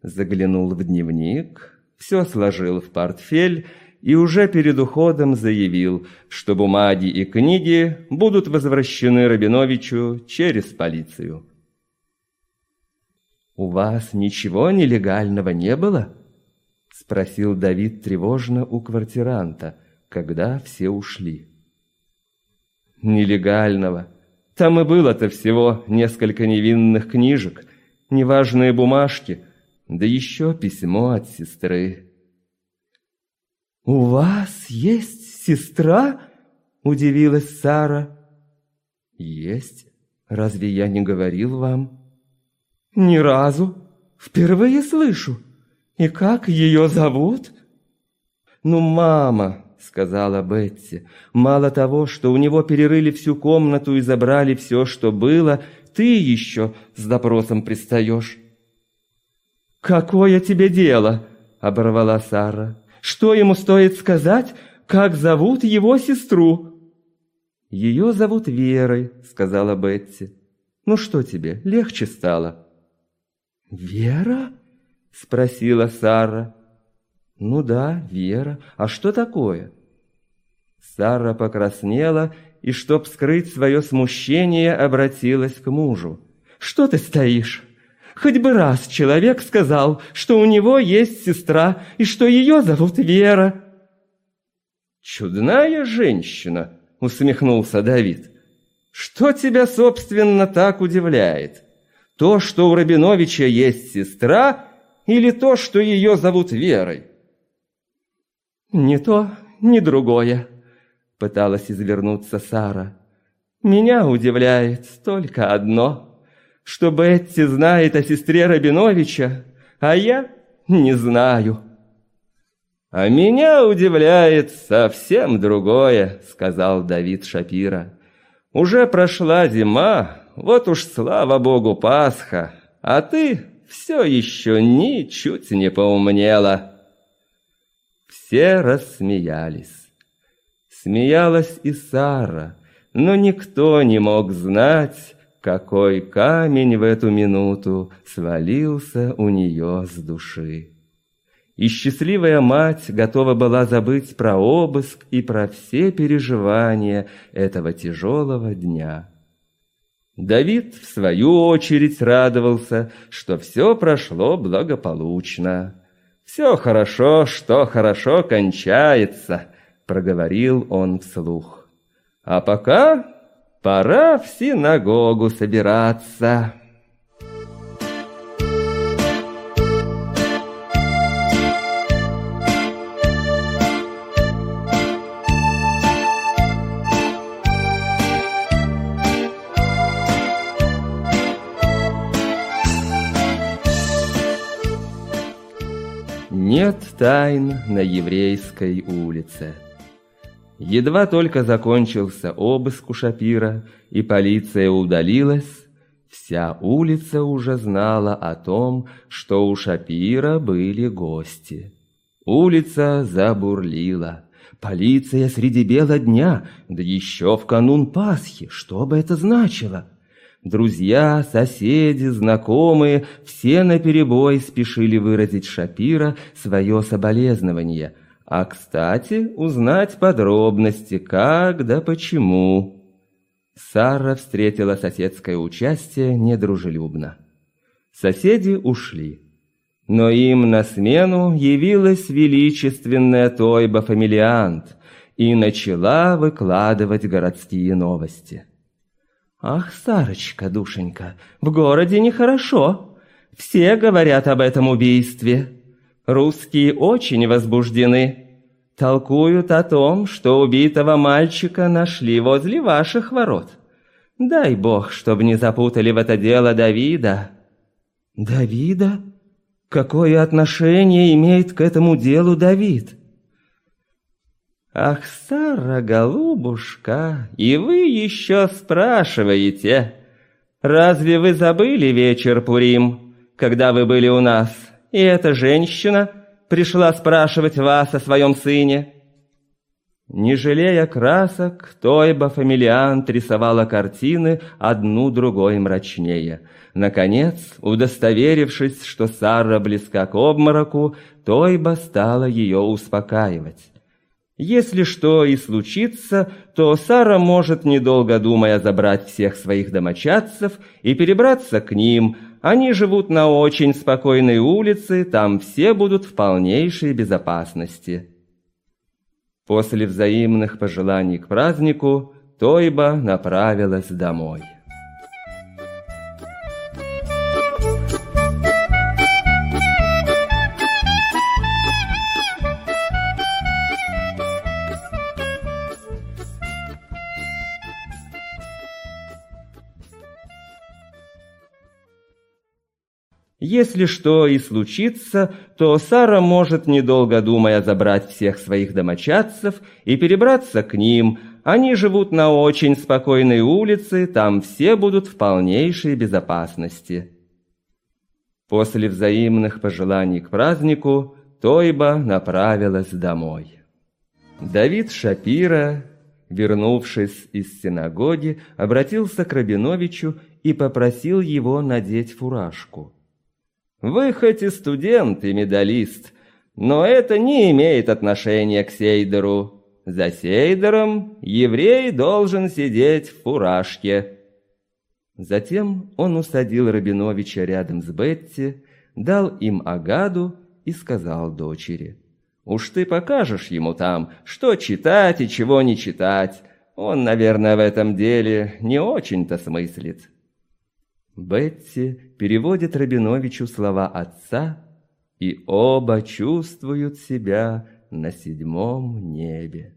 заглянул в дневник, все сложил в портфель и уже перед уходом заявил, что бумаги и книги будут возвращены Рабиновичу через полицию. «У вас ничего нелегального не было?» — спросил Давид тревожно у квартиранта, когда все ушли. «Нелегального. Там и было-то всего несколько невинных книжек, неважные бумажки, да еще письмо от сестры». «У вас есть сестра?» — удивилась Сара. «Есть. Разве я не говорил вам?» «Ни разу. Впервые слышу. И как ее зовут?» «Ну, мама», — сказала Бетти, — «мало того, что у него перерыли всю комнату и забрали все, что было, ты еще с допросом пристаешь». «Какое тебе дело?» — оборвала Сара. «Что ему стоит сказать, как зовут его сестру?» «Ее зовут Верой», — сказала Бетти. «Ну что тебе, легче стало?» «Вера?» — спросила Сара. Ну да, Вера. А что такое? Сара покраснела и, чтоб скрыть свое смущение, обратилась к мужу. Что ты стоишь? Хоть бы раз человек сказал, что у него есть сестра и что ее зовут Вера. «Чудная женщина», — усмехнулся Давид. «Что тебя, собственно, так удивляет? То, что у Рабиновича есть сестра, или то, что ее зовут Верой?» «Ни то, ни другое», — пыталась извернуться Сара. «Меня удивляет только одно, что Бетти знает о сестре Рабиновича, а я не знаю». «А меня удивляет совсем другое», — сказал Давид Шапира. «Уже прошла зима, вот уж слава богу Пасха, а ты все еще ничуть не поумнела». Все рассмеялись. Смеялась и Сара, но никто не мог знать, какой камень в эту минуту свалился у нее с души и счастливая мать готова была забыть про обыск и про все переживания этого тяжелого дня. Давид, в свою очередь, радовался, что все прошло благополучно. «Все хорошо, что хорошо кончается», — проговорил он вслух. «А пока пора в синагогу собираться». Нет тайн на еврейской улице. Едва только закончился обыск у Шапира, и полиция удалилась, вся улица уже знала о том, что у Шапира были гости. Улица забурлила. Полиция среди бела дня, да еще в канун Пасхи. Что бы это значило? Друзья, соседи, знакомые, все наперебой спешили выразить Шапира свое соболезнование, а, кстати, узнать подробности, как да почему. Сара встретила соседское участие недружелюбно. Соседи ушли. Но им на смену явилась величественная Тойба-фамилиант и начала выкладывать городские новости. «Ах, Сарочка, душенька, в городе нехорошо. Все говорят об этом убийстве. Русские очень возбуждены. Толкуют о том, что убитого мальчика нашли возле ваших ворот. Дай бог, чтобы не запутали в это дело Давида». «Давида? Какое отношение имеет к этому делу Давид?» «Ах, Сара, голубушка, и вы еще спрашиваете, разве вы забыли вечер Пурим, когда вы были у нас, и эта женщина пришла спрашивать вас о своем сыне?» Не жалея красок, Тойба Фамилиант рисовала картины одну другой мрачнее. Наконец, удостоверившись, что Сара близка к обмороку, Тойба стала ее успокаивать. Если что и случится, то Сара может, недолго думая, забрать всех своих домочадцев и перебраться к ним. Они живут на очень спокойной улице, там все будут в полнейшей безопасности. После взаимных пожеланий к празднику Тойба направилась домой. Если что и случится, то Сара может, недолго думая, забрать всех своих домочадцев и перебраться к ним. Они живут на очень спокойной улице, там все будут в полнейшей безопасности. После взаимных пожеланий к празднику Тойба направилась домой. Давид Шапира, вернувшись из синагоги, обратился к Рабиновичу и попросил его надеть фуражку. Вы хоть и студент и медалист, Но это не имеет отношения к Сейдеру. За Сейдером еврей должен сидеть в фуражке. Затем он усадил Рабиновича рядом с Бетти, дал им Агаду и сказал дочери. «Уж ты покажешь ему там, что читать и чего не читать. Он, наверное, в этом деле не очень-то смыслит». Бетти переводит Рабиновичу слова отца, и оба чувствуют себя на седьмом небе.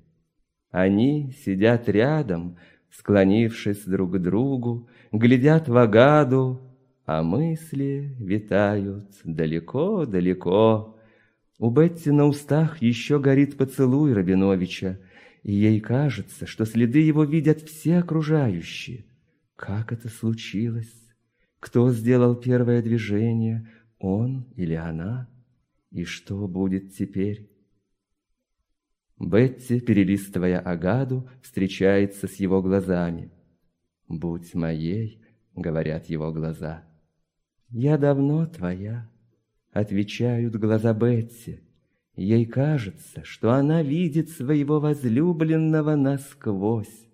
Они сидят рядом, склонившись друг к другу, глядят в агаду, а мысли витают далеко-далеко. У Бетти на устах еще горит поцелуй Рабиновича, и ей кажется, что следы его видят все окружающие. Как это случилось? Кто сделал первое движение, он или она? И что будет теперь? Бетти, перелистывая Агаду, встречается с его глазами. «Будь моей», — говорят его глаза. «Я давно твоя», — отвечают глаза Бетти. Ей кажется, что она видит своего возлюбленного насквозь.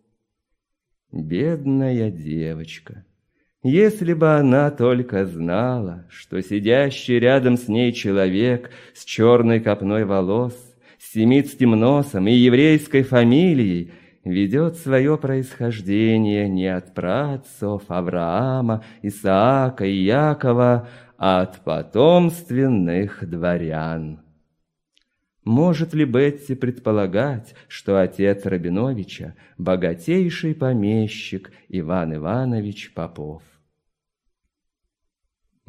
Бедная девочка. Если бы она только знала, что сидящий рядом с ней человек с черной копной волос, с семитским носом и еврейской фамилией ведет свое происхождение не от праотцов Авраама, Исаака и Якова, а от потомственных дворян. Может ли Бетти предполагать, что отец Рабиновича – богатейший помещик Иван Иванович Попов?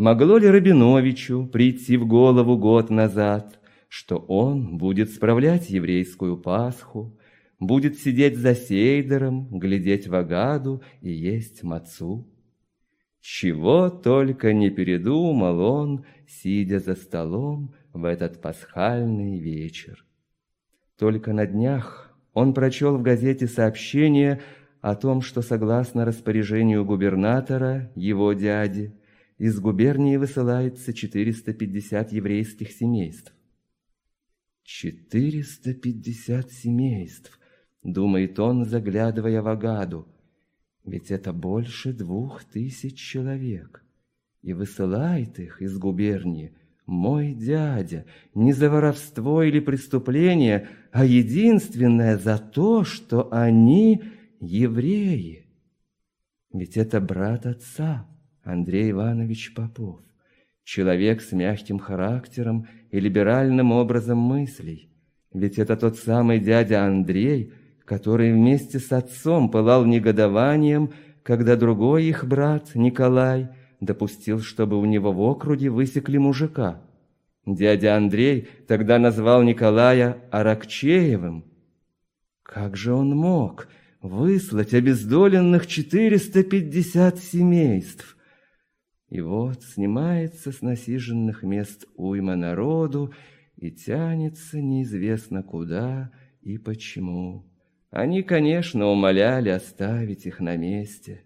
Могло ли Рабиновичу прийти в голову год назад, что он будет справлять еврейскую Пасху, будет сидеть за сейдером, глядеть в Агаду и есть мацу? Чего только не передумал он, сидя за столом, в этот пасхальный вечер. Только на днях он прочел в газете сообщение о том, что согласно распоряжению губернатора, его дяди, из губернии высылается 450 еврейских семейств. 450 семейств, думает он, заглядывая в Агаду. Ведь это больше двух тысяч человек. И высылает их из губернии мой дядя, не за воровство или преступление, а единственное за то, что они евреи. Ведь это брат отца, Андрей Иванович Попов, человек с мягким характером и либеральным образом мыслей. Ведь это тот самый дядя Андрей, который вместе с отцом пылал негодованием, когда другой их брат, Николай, допустил, чтобы у него в округе высекли мужика. Дядя Андрей тогда назвал Николая Аракчеевым. Как же он мог выслать обездоленных 450 семейств? И вот снимается с насиженных мест уйма народу и тянется неизвестно куда и почему. Они, конечно, умоляли оставить их на месте.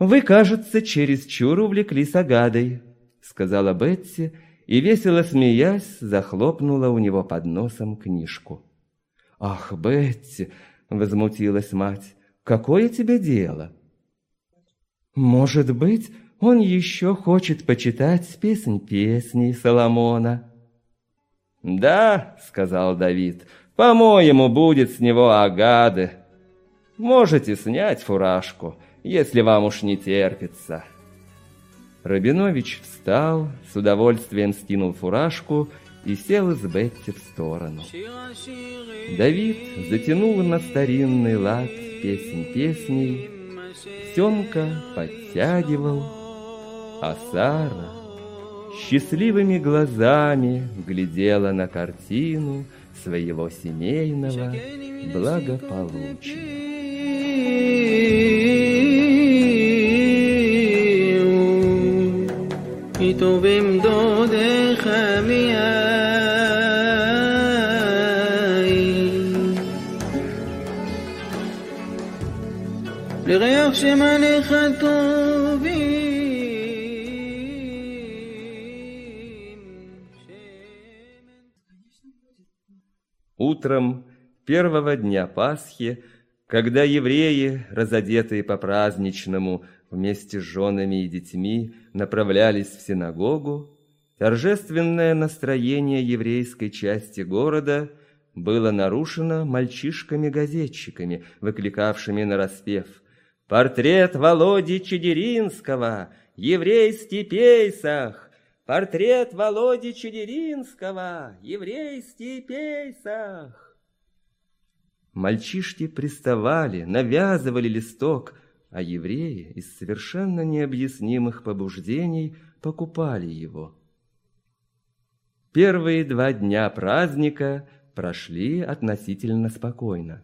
«Вы, кажется, чересчур увлеклись Агадой», — сказала Бетси, и, весело смеясь, захлопнула у него под носом книжку. «Ах, Бетти!» — возмутилась мать. «Какое тебе дело?» «Может быть, он еще хочет почитать песнь песней Соломона». «Да», — сказал Давид, — «по-моему, будет с него агады. Можете снять фуражку, если вам уж не терпится». Рабинович встал, с удовольствием скинул фуражку и сел с Бетти в сторону. Давид затянул на старинный лад песнь песней, Семка подтягивал, а Сара счастливыми глазами глядела на картину своего семейного благополучия. לריח שמניך טובים Утром первого дня Пасхи, когда евреи, разодетые по-праздничному, вместе с женами и детьми направлялись в синагогу, торжественное настроение еврейской части города было нарушено мальчишками-газетчиками, выкликавшими на распев «Портрет Володи Чедеринского! Еврейский Пейсах! Портрет Володи Чедеринского! Еврейский Пейсах!» Мальчишки приставали, навязывали листок – а евреи из совершенно необъяснимых побуждений покупали его. Первые два дня праздника прошли относительно спокойно,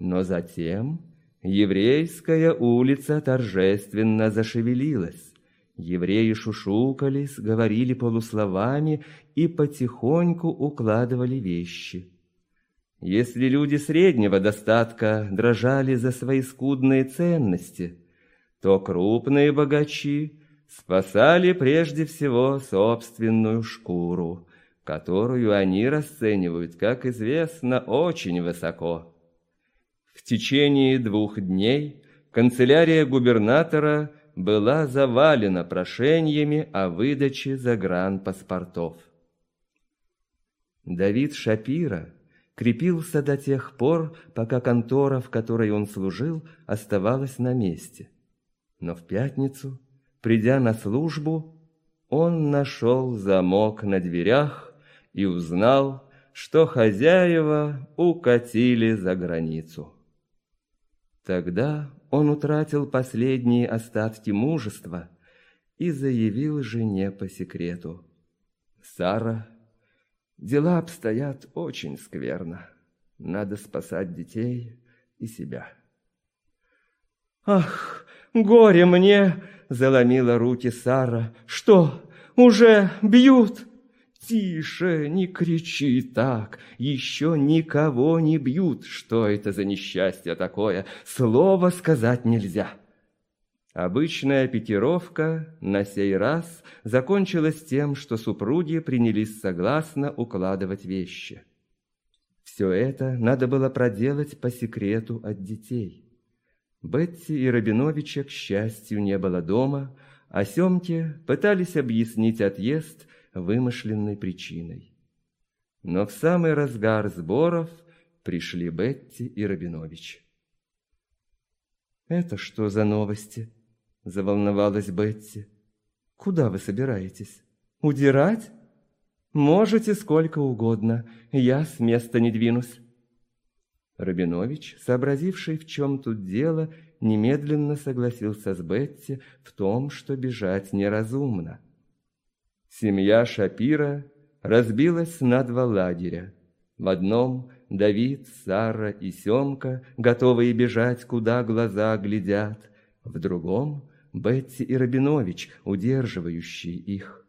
но затем еврейская улица торжественно зашевелилась. Евреи шушукались, говорили полусловами и потихоньку укладывали вещи – если люди среднего достатка дрожали за свои скудные ценности, то крупные богачи спасали прежде всего собственную шкуру, которую они расценивают, как известно, очень высоко. В течение двух дней канцелярия губернатора была завалена прошениями о выдаче загранпаспортов. Давид Шапира – крепился до тех пор, пока контора, в которой он служил, оставалась на месте. Но в пятницу, придя на службу, он нашел замок на дверях и узнал, что хозяева укатили за границу. Тогда он утратил последние остатки мужества и заявил жене по секрету. «Сара, Дела обстоят очень скверно. Надо спасать детей и себя. «Ах, горе мне!» — заломила руки Сара. «Что, уже бьют?» «Тише, не кричи так, еще никого не бьют. Что это за несчастье такое? Слова сказать нельзя». Обычная пикировка на сей раз закончилась тем, что супруги принялись согласно укладывать вещи. Все это надо было проделать по секрету от детей. Бетти и Рабиновича, к счастью, не было дома, а Семке пытались объяснить отъезд вымышленной причиной. Но в самый разгар сборов пришли Бетти и Рабинович. «Это что за новости?» Заволновалась Бетти. Куда вы собираетесь? Удирать? Можете сколько угодно, я с места не двинусь. Рабинович, сообразивший, в чем тут дело, немедленно согласился с Бетти в том, что бежать неразумно. Семья Шапира разбилась на два лагеря. В одном Давид, Сара и Семка, готовые бежать, куда глаза глядят. В другом Бетти и Рабинович, удерживающие их.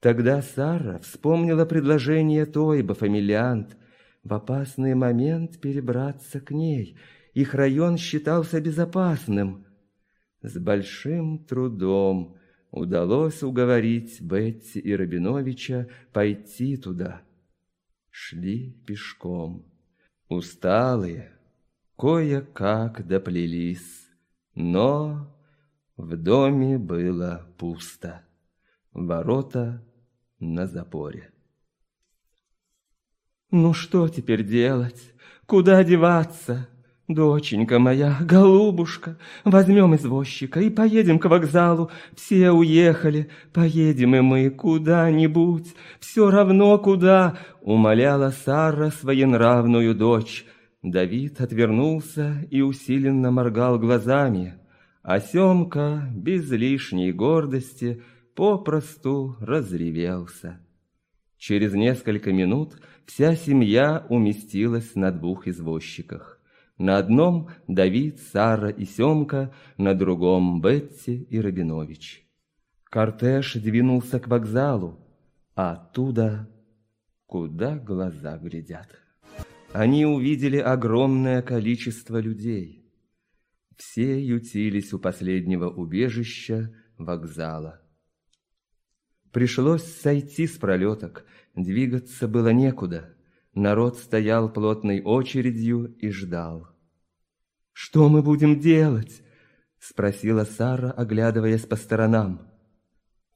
Тогда Сара вспомнила предложение Тойба, фамилиант, в опасный момент перебраться к ней. Их район считался безопасным. С большим трудом удалось уговорить Бетти и Рабиновича пойти туда. Шли пешком. Усталые, кое-как доплелись, но в доме было пусто. Ворота на запоре. «Ну что теперь делать? Куда деваться?» «Доченька моя, голубушка, возьмем извозчика и поедем к вокзалу. Все уехали, поедем и мы куда-нибудь, все равно куда», — умоляла Сара своенравную дочь. Давид отвернулся и усиленно моргал глазами а Семка без лишней гордости попросту разревелся. Через несколько минут вся семья уместилась на двух извозчиках. На одном Давид, Сара и Семка, на другом Бетти и Рабинович. Кортеж двинулся к вокзалу, а оттуда, куда глаза глядят. Они увидели огромное количество людей – все ютились у последнего убежища вокзала. Пришлось сойти с пролеток, двигаться было некуда. Народ стоял плотной очередью и ждал. «Что мы будем делать?» — спросила Сара, оглядываясь по сторонам.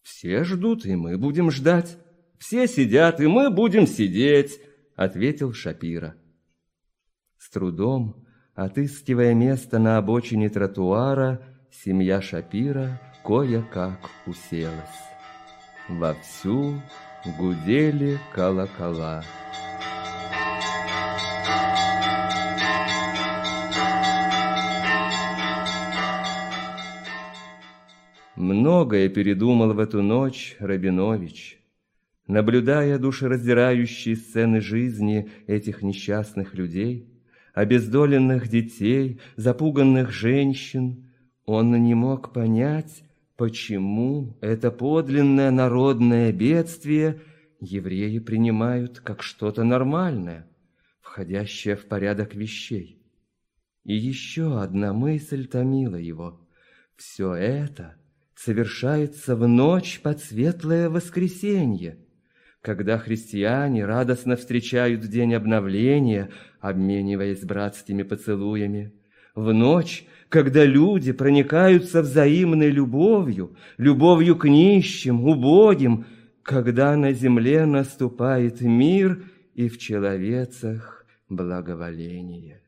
«Все ждут, и мы будем ждать. Все сидят, и мы будем сидеть», — ответил Шапира. С трудом, отыскивая место на обочине тротуара, семья Шапира кое-как уселась. Вовсю гудели колокола. Многое передумал в эту ночь Рабинович. Наблюдая душераздирающие сцены жизни этих несчастных людей, обездоленных детей, запуганных женщин, он не мог понять, почему это подлинное народное бедствие евреи принимают как что-то нормальное, входящее в порядок вещей. И еще одна мысль томила его. Все это совершается в ночь под светлое воскресенье, когда христиане радостно встречают день обновления, обмениваясь братскими поцелуями, в ночь, когда люди проникаются взаимной любовью, любовью к нищим, убогим, когда на земле наступает мир и в человецах благоволение.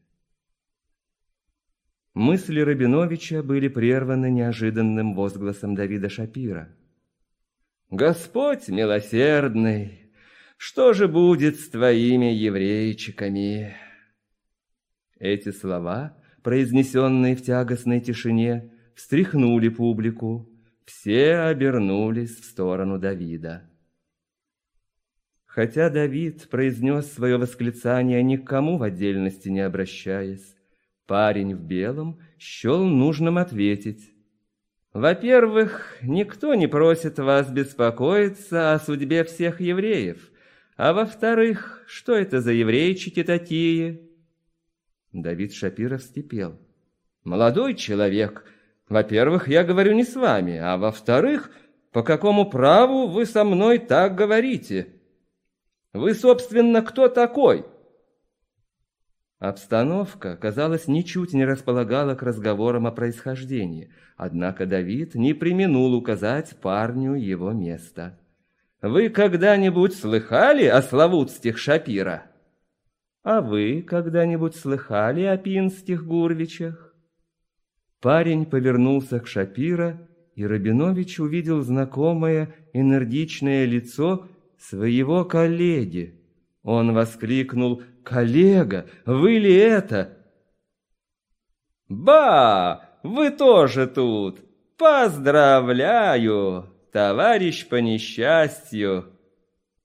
Мысли Рабиновича были прерваны неожиданным возгласом Давида Шапира. «Господь милосердный, что же будет с твоими еврейчиками?» Эти слова произнесенные в тягостной тишине, встряхнули публику. Все обернулись в сторону Давида. Хотя Давид произнес свое восклицание никому в отдельности не обращаясь, парень в белом счел нужным ответить. «Во-первых, никто не просит вас беспокоиться о судьбе всех евреев, а во-вторых, что это за еврейчики такие?» Давид Шапиров вскипел. «Молодой человек, во-первых, я говорю не с вами, а во-вторых, по какому праву вы со мной так говорите? Вы, собственно, кто такой?» Обстановка, казалось, ничуть не располагала к разговорам о происхождении, однако Давид не применул указать парню его место. «Вы когда-нибудь слыхали о славутстих Шапира?» А вы когда-нибудь слыхали о пинских гурвичах? Парень повернулся к Шапира, и Рабинович увидел знакомое энергичное лицо своего коллеги. Он воскликнул «Коллега, вы ли это?» «Ба! Вы тоже тут! Поздравляю, товарищ по несчастью!»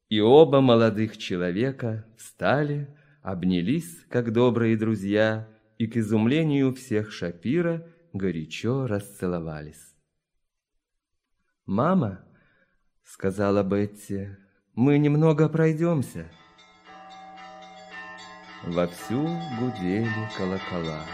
И оба молодых человека встали, обнялись, как добрые друзья, и к изумлению всех Шапира горячо расцеловались. «Мама», — сказала Бетти, — «мы немного пройдемся». Вовсю гудели колокола.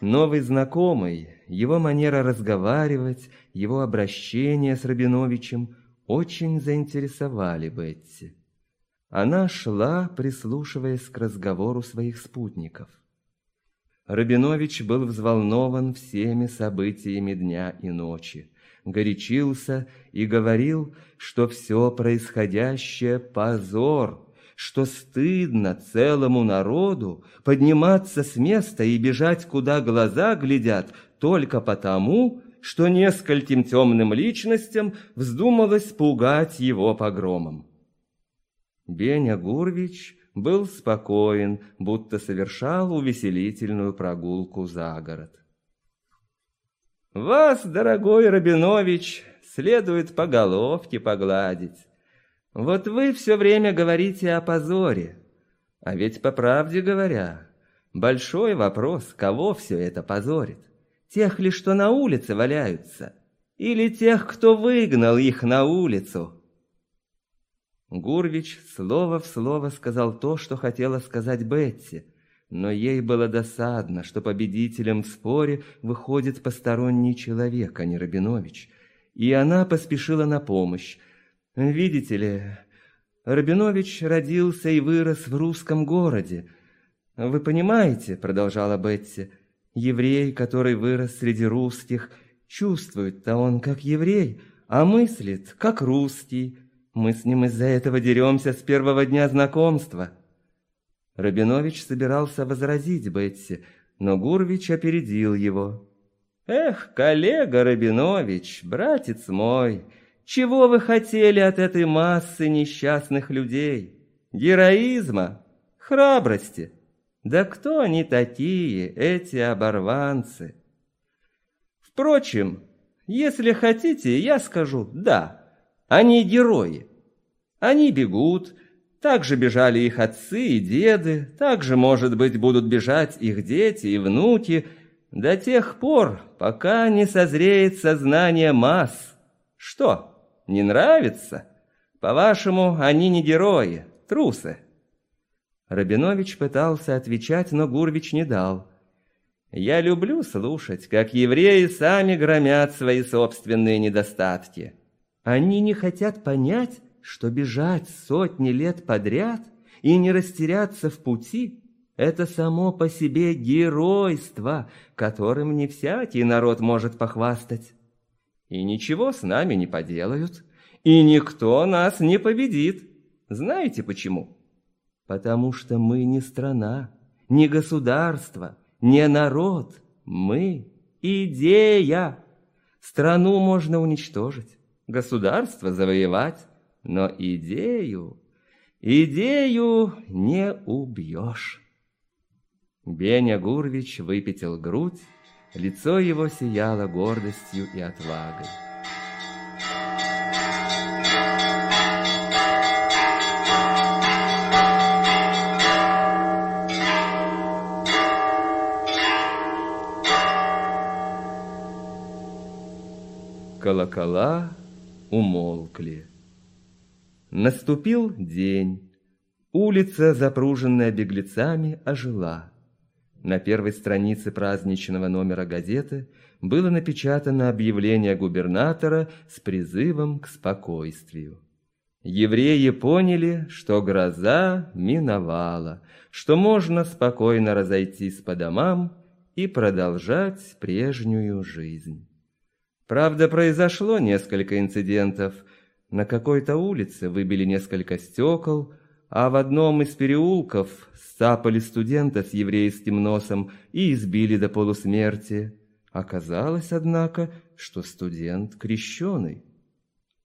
Новый знакомый, его манера разговаривать, его обращение с Рабиновичем очень заинтересовали Бетти. Она шла, прислушиваясь к разговору своих спутников. Рабинович был взволнован всеми событиями дня и ночи, горячился и говорил, что все происходящее – позор – что стыдно целому народу подниматься с места и бежать, куда глаза глядят, только потому, что нескольким темным личностям вздумалось пугать его погромом. Беня Гурвич был спокоен, будто совершал увеселительную прогулку за город. «Вас, дорогой Рабинович, следует по головке погладить. Вот вы все время говорите о позоре. А ведь по правде говоря, большой вопрос, кого все это позорит. Тех ли, что на улице валяются? Или тех, кто выгнал их на улицу?» Гурвич слово в слово сказал то, что хотела сказать Бетти, но ей было досадно, что победителем в споре выходит посторонний человек, а не Рабинович, и она поспешила на помощь. «Видите ли, Рабинович родился и вырос в русском городе. Вы понимаете, — продолжала Бетти, — еврей, который вырос среди русских, чувствует-то он как еврей, а мыслит как русский». Мы с ним из-за этого деремся с первого дня знакомства». Рабинович собирался возразить Бетси, но Гурвич опередил его. «Эх, коллега Рабинович, братец мой, чего вы хотели от этой массы несчастных людей? Героизма? Храбрости? Да кто они такие, эти оборванцы?» Впрочем, если хотите, я скажу «да». Они герои. Они бегут, так же бежали их отцы и деды, так же, может быть, будут бежать их дети и внуки, до тех пор, пока не созреет сознание масс. Что, не нравится? По-вашему, они не герои, трусы. Рабинович пытался отвечать, но Гурвич не дал. Я люблю слушать, как евреи сами громят свои собственные недостатки. Они не хотят понять, что бежать сотни лет подряд и не растеряться в пути – это само по себе геройство, которым не всякий народ может похвастать. И ничего с нами не поделают, и никто нас не победит. Знаете почему? Потому что мы не страна, не государство, не народ, мы – идея. Страну можно уничтожить государство завоевать, но идею, идею не убьешь. Беня Гурвич выпятил грудь, лицо его сияло гордостью и отвагой. Колокола умолкли. Наступил день. Улица, запруженная беглецами, ожила. На первой странице праздничного номера газеты было напечатано объявление губернатора с призывом к спокойствию. Евреи поняли, что гроза миновала, что можно спокойно разойтись по домам и продолжать прежнюю жизнь. Правда, произошло несколько инцидентов. На какой-то улице выбили несколько стекол, а в одном из переулков сцапали студента с еврейским носом и избили до полусмерти. Оказалось, однако, что студент крещеный.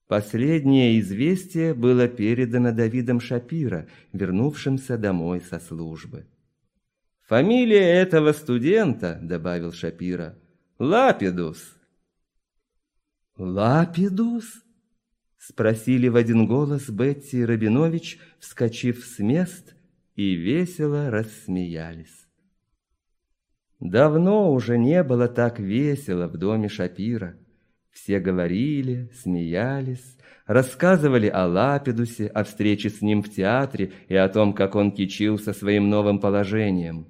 Последнее известие было передано Давидом Шапира, вернувшимся домой со службы. «Фамилия этого студента, — добавил Шапира, — Лапидус, «Лапидус?» — спросили в один голос Бетти и Рабинович, вскочив с мест, и весело рассмеялись. Давно уже не было так весело в доме Шапира. Все говорили, смеялись, рассказывали о Лапидусе, о встрече с ним в театре и о том, как он кичился своим новым положением.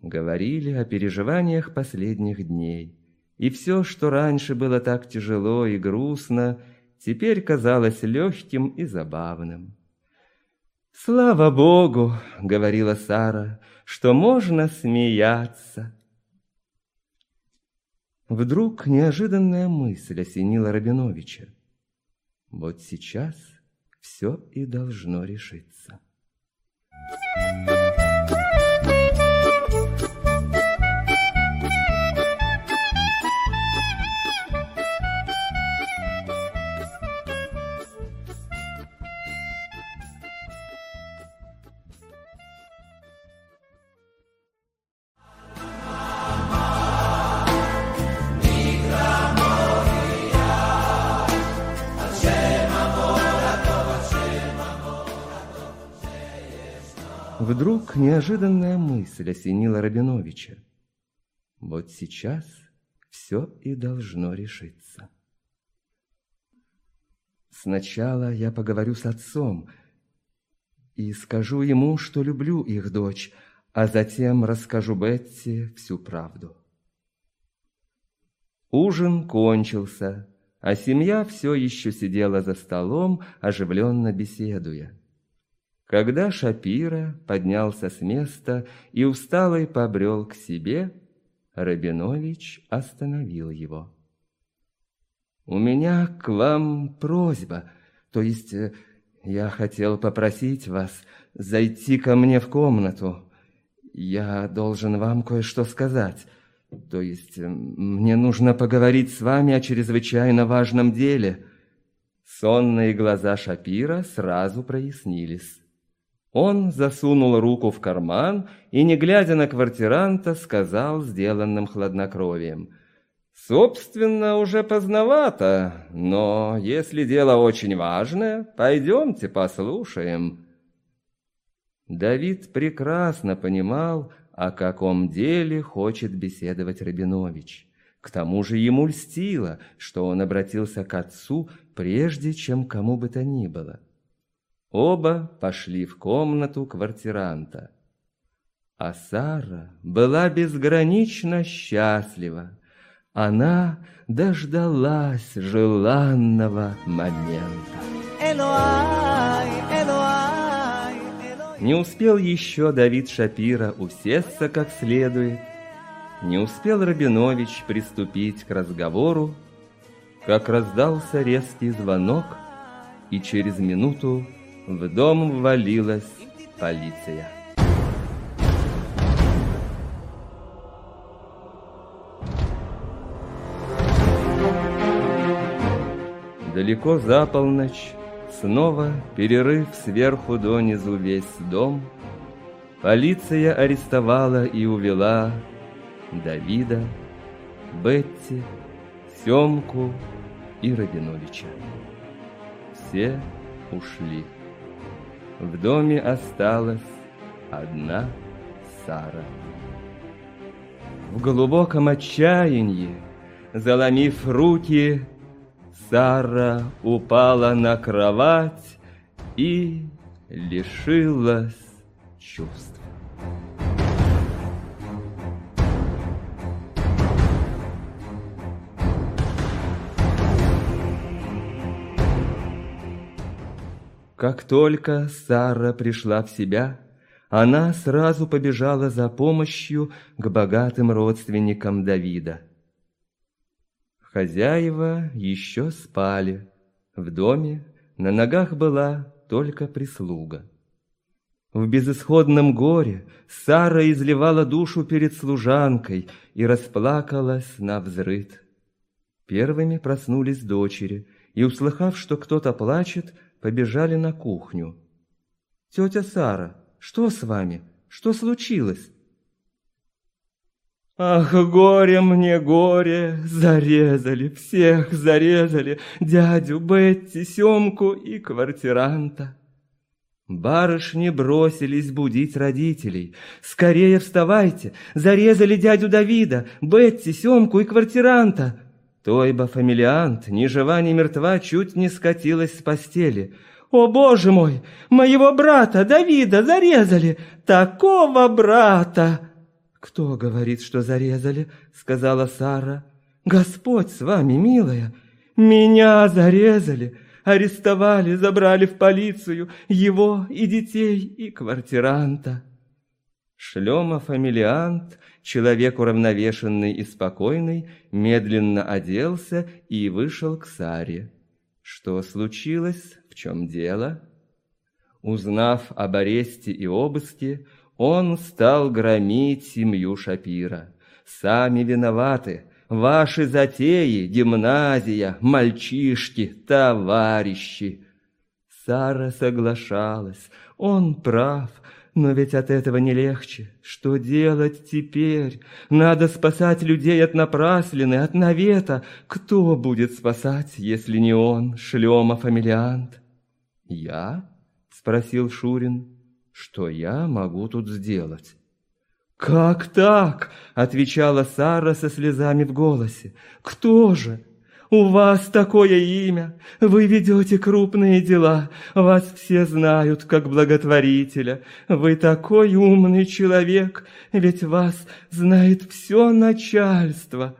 Говорили о переживаниях последних дней. И все, что раньше было так тяжело и грустно, теперь казалось легким и забавным. «Слава Богу!» — говорила Сара, — «что можно смеяться!» Вдруг неожиданная мысль осенила Рабиновича. Вот сейчас все и должно решиться. Thank you. Вдруг неожиданная мысль осенила Рабиновича. Вот сейчас все и должно решиться. Сначала я поговорю с отцом и скажу ему, что люблю их дочь, а затем расскажу Бетти всю правду. Ужин кончился, а семья все еще сидела за столом, оживленно беседуя. Когда Шапира поднялся с места и усталый побрел к себе, Рабинович остановил его. «У меня к вам просьба, то есть э, я хотел попросить вас зайти ко мне в комнату. Я должен вам кое-что сказать». То есть э, мне нужно поговорить с вами о чрезвычайно важном деле. Сонные глаза Шапира сразу прояснились. Он засунул руку в карман и, не глядя на квартиранта, сказал сделанным хладнокровием. «Собственно, уже поздновато, но если дело очень важное, пойдемте послушаем». Давид прекрасно понимал, о каком деле хочет беседовать Рабинович. К тому же ему льстило, что он обратился к отцу, прежде чем кому бы то ни было. Оба пошли в комнату квартиранта. А Сара была безгранично счастлива. Она дождалась желанного момента. Элоай, Элоай. Не успел еще Давид Шапира усесться как следует, не успел Рабинович приступить к разговору, как раздался резкий звонок, и через минуту в дом ввалилась полиция. Далеко за полночь Снова перерыв сверху донизу весь дом, Полиция арестовала и увела Давида, Бетти, Семку и Рабиновича. Все ушли. В доме осталась одна Сара. В глубоком отчаянии, заломив руки, Сара упала на кровать и лишилась чувств. Как только Сара пришла в себя, она сразу побежала за помощью к богатым родственникам Давида. Хозяева еще спали. В доме на ногах была только прислуга. В безысходном горе Сара изливала душу перед служанкой и расплакалась на взрыд. Первыми проснулись дочери и, услыхав, что кто-то плачет, побежали на кухню. «Тетя Сара, что с вами? Что случилось?» Ах, горе мне, горе, зарезали, всех зарезали, дядю Бетти, Семку и квартиранта. Барышни бросились будить родителей. «Скорее вставайте! Зарезали дядю Давида, Бетти, Семку и квартиранта!» Тойба фамилиант, ни жива, ни мертва, чуть не скатилась с постели. «О, боже мой! Моего брата Давида зарезали! Такого брата!» «Кто говорит, что зарезали?» — сказала Сара. «Господь с вами, милая! Меня зарезали!» арестовали, забрали в полицию его и детей, и квартиранта. Шлема-фамилиант, человек уравновешенный и спокойный, медленно оделся и вышел к Саре. Что случилось? В чем дело? Узнав об аресте и обыске, он стал громить семью Шапира. Сами виноваты. Ваши затеи, гимназия, мальчишки, товарищи. Сара соглашалась. Он прав, но ведь от этого не легче. Что делать теперь? Надо спасать людей от напраслины, от навета. Кто будет спасать, если не он, шлема-фамилиант? «Я?» — спросил Шурин. Что я могу тут сделать? «Как так?» — отвечала Сара со слезами в голосе. «Кто же? У вас такое имя, вы ведете крупные дела, вас все знают как благотворителя. Вы такой умный человек, ведь вас знает все начальство».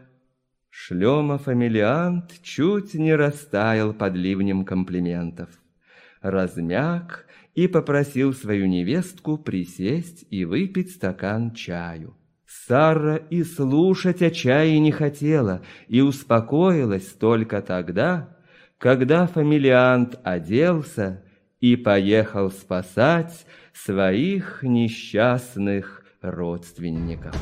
Шлема-фамилиант чуть не растаял под ливнем комплиментов. Размяк и попросил свою невестку присесть и выпить стакан чаю. Сара и слушать о чае не хотела и успокоилась только тогда, когда фамилиант оделся и поехал спасать своих несчастных родственников.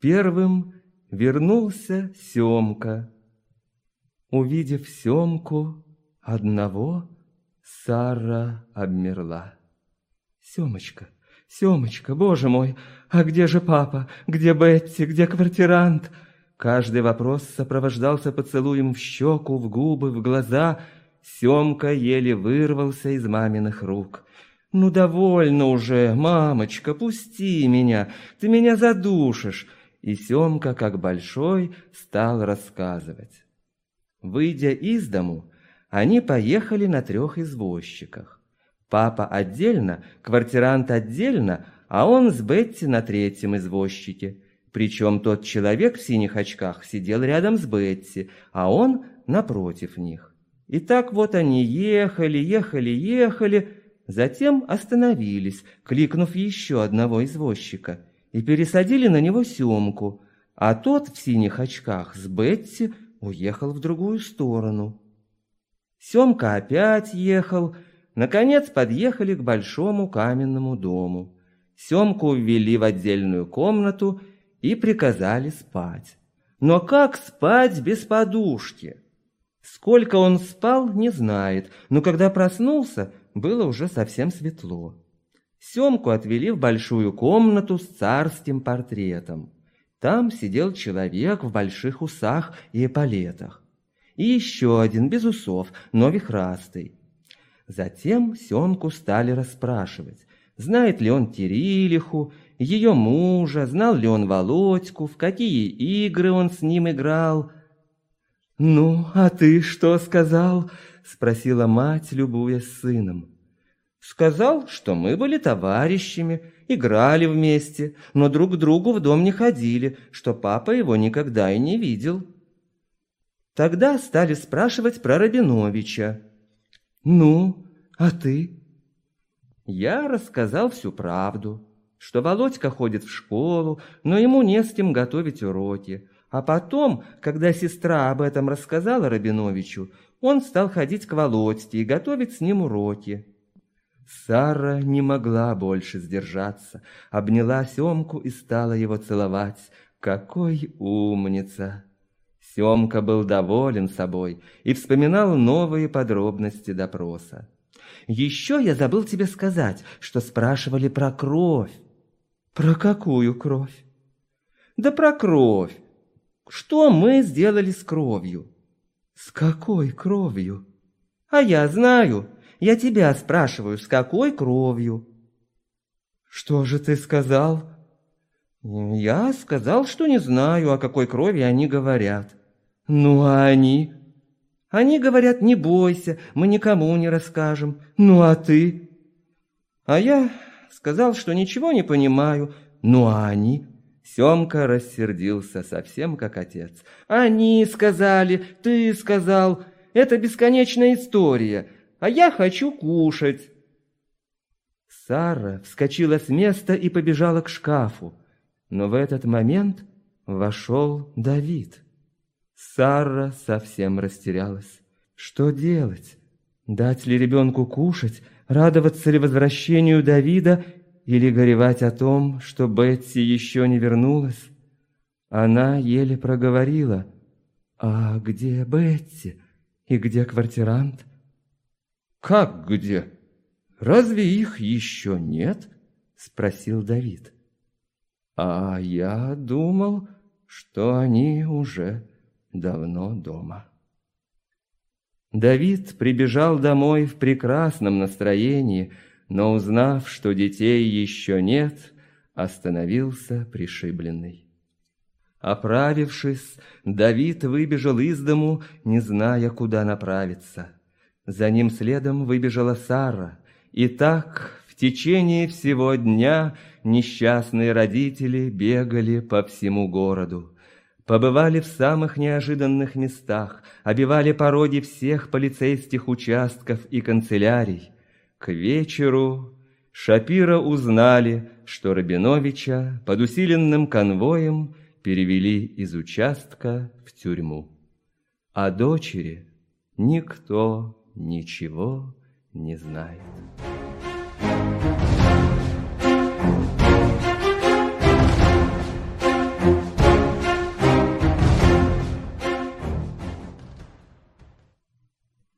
Первым вернулся Семка. Увидев Семку одного, Сара обмерла. «Семочка, Семочка, боже мой, а где же папа? Где Бетти? Где квартирант?» Каждый вопрос сопровождался поцелуем в щеку, в губы, в глаза. Семка еле вырвался из маминых рук. «Ну, довольно уже, мамочка, пусти меня, ты меня задушишь!» И Семка, как большой, стал рассказывать. Выйдя из дому, они поехали на трех извозчиках. Папа отдельно, квартирант отдельно, а он с Бетти на третьем извозчике. Причем тот человек в синих очках сидел рядом с Бетти, а он напротив них. И так вот они ехали, ехали, ехали, затем остановились, кликнув еще одного извозчика – и пересадили на него Семку, а тот в синих очках с Бетти уехал в другую сторону. Семка опять ехал, наконец подъехали к большому каменному дому. Семку ввели в отдельную комнату и приказали спать. Но как спать без подушки? Сколько он спал, не знает, но когда проснулся, было уже совсем светло. Семку отвели в большую комнату с царским портретом. Там сидел человек в больших усах и эполетах. И еще один без усов, но вихрастый. Затем Семку стали расспрашивать, знает ли он Терилиху, ее мужа, знал ли он Володьку, в какие игры он с ним играл. «Ну, а ты что сказал?» — спросила мать, любуясь сыном. Сказал, что мы были товарищами, играли вместе, но друг к другу в дом не ходили, что папа его никогда и не видел. Тогда стали спрашивать про Рабиновича. «Ну, а ты?» Я рассказал всю правду, что Володька ходит в школу, но ему не с кем готовить уроки. А потом, когда сестра об этом рассказала Рабиновичу, он стал ходить к Володьке и готовить с ним уроки. Сара не могла больше сдержаться, обняла Семку и стала его целовать. Какой умница! Семка был доволен собой и вспоминал новые подробности допроса. «Еще я забыл тебе сказать, что спрашивали про кровь». «Про какую кровь?» «Да про кровь. Что мы сделали с кровью?» «С какой кровью?» «А я знаю. Я тебя спрашиваю, с какой кровью?» «Что же ты сказал?» «Я сказал, что не знаю, о какой крови они говорят». «Ну, а они?» «Они говорят, не бойся, мы никому не расскажем. Ну, а ты?» «А я сказал, что ничего не понимаю. Ну, а они?» Семка рассердился совсем как отец. «Они сказали, ты сказал. Это бесконечная история а я хочу кушать». Сара вскочила с места и побежала к шкафу, но в этот момент вошел Давид. Сара совсем растерялась. Что делать? Дать ли ребенку кушать, радоваться ли возвращению Давида или горевать о том, что Бетси еще не вернулась? Она еле проговорила. «А где Бетси? И где квартирант?» «Как где? Разве их еще нет?» — спросил Давид. А я думал, что они уже давно дома. Давид прибежал домой в прекрасном настроении, но узнав, что детей еще нет, остановился пришибленный. Оправившись, Давид выбежал из дому, не зная, куда направиться. За ним следом выбежала Сара, и так в течение всего дня несчастные родители бегали по всему городу. Побывали в самых неожиданных местах, обивали пороги всех полицейских участков и канцелярий. К вечеру Шапира узнали, что Рабиновича под усиленным конвоем перевели из участка в тюрьму. А дочери никто ничего не знает.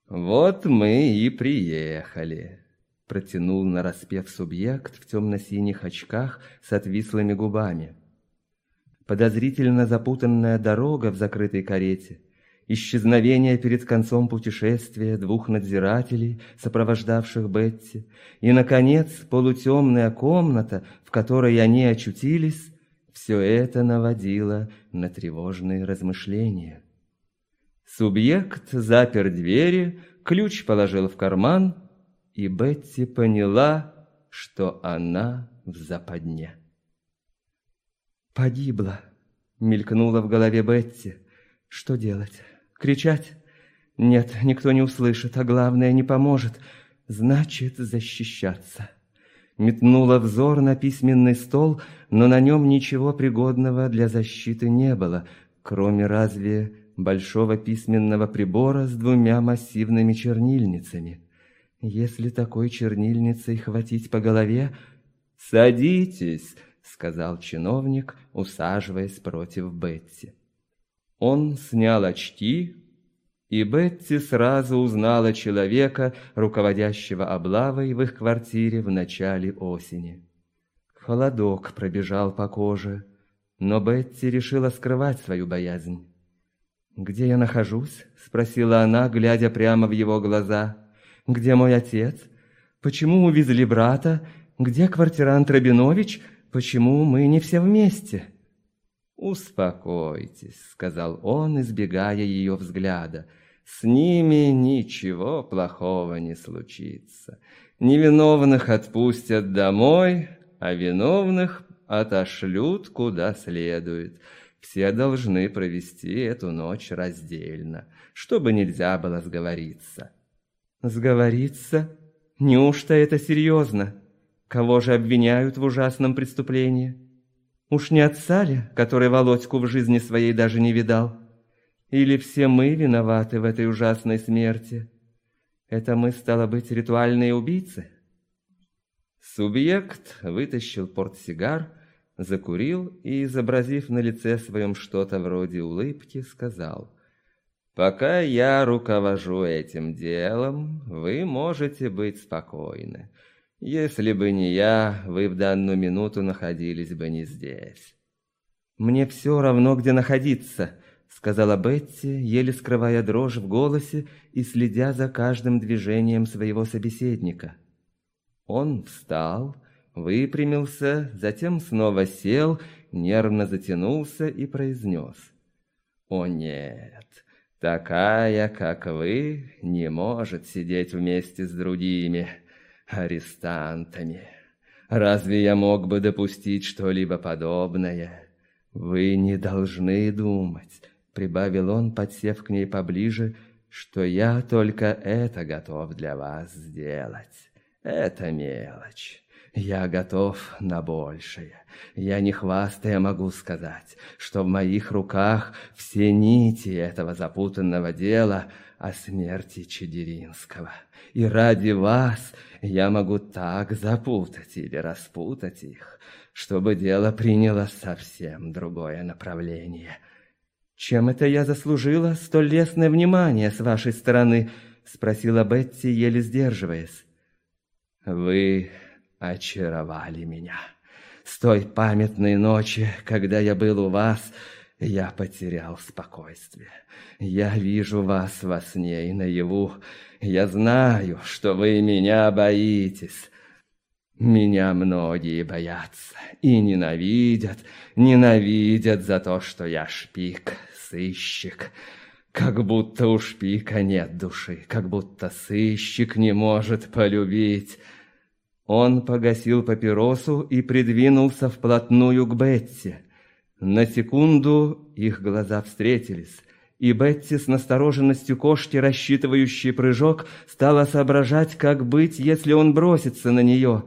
«Вот мы и приехали», — протянул нараспев субъект в темно-синих очках с отвислыми губами. Подозрительно запутанная дорога в закрытой карете, исчезновение перед концом путешествия двух надзирателей, сопровождавших Бетти, и, наконец, полутемная комната, в которой они очутились, все это наводило на тревожные размышления. Субъект запер двери, ключ положил в карман, и Бетти поняла, что она в западне. «Погибла», — мелькнула в голове Бетти. «Что делать? Кричать? Нет, никто не услышит, а главное, не поможет. Значит, защищаться». Метнула взор на письменный стол, но на нем ничего пригодного для защиты не было, кроме разве большого письменного прибора с двумя массивными чернильницами. Если такой чернильницей хватить по голове... «Садитесь!» — сказал чиновник, усаживаясь против Бетти. Он снял очки, и Бетти сразу узнала человека, руководящего облавой в их квартире в начале осени. Холодок пробежал по коже, но Бетти решила скрывать свою боязнь. «Где я нахожусь?» — спросила она, глядя прямо в его глаза. «Где мой отец? Почему увезли брата? Где квартирант Рабинович? Почему мы не все вместе?» «Успокойтесь», — сказал он, избегая ее взгляда. «С ними ничего плохого не случится. Невиновных отпустят домой, а виновных отошлют куда следует. Все должны провести эту ночь раздельно, чтобы нельзя было сговориться. Сговориться? Неужто это серьезно? Кого же обвиняют в ужасном преступлении? Уж не отца ли, который Володьку в жизни своей даже не видал? Или все мы виноваты в этой ужасной смерти? Это мы, стало быть, ритуальные убийцы? Субъект вытащил портсигар закурил и, изобразив на лице своем что-то вроде улыбки, сказал, «Пока я руковожу этим делом, вы можете быть спокойны. Если бы не я, вы в данную минуту находились бы не здесь». «Мне все равно, где находиться», — сказала Бетти, еле скрывая дрожь в голосе и следя за каждым движением своего собеседника. Он встал выпрямился, затем снова сел, нервно затянулся и произнес. «О нет, такая, как вы, не может сидеть вместе с другими арестантами. Разве я мог бы допустить что-либо подобное? Вы не должны думать», — прибавил он, подсев к ней поближе, «что я только это готов для вас сделать. Это мелочь». Я готов на большее. Я не хвастая могу сказать, что в моих руках все нити этого запутанного дела о смерти Чедеринского. И ради вас я могу так запутать или распутать их, чтобы дело приняло совсем другое направление. «Чем это я заслужила столь лестное внимание с вашей стороны?» — спросила Бетти, еле сдерживаясь. «Вы очаровали меня. С той памятной ночи, когда я был у вас, я потерял спокойствие. Я вижу вас во сне и наяву. Я знаю, что вы меня боитесь. Меня многие боятся и ненавидят, ненавидят за то, что я шпик, сыщик. Как будто у шпика нет души, как будто сыщик не может полюбить. Он погасил папиросу и придвинулся вплотную к Бетти. На секунду их глаза встретились, и Бетти с настороженностью кошки, рассчитывающей прыжок, стала соображать, как быть, если он бросится на нее.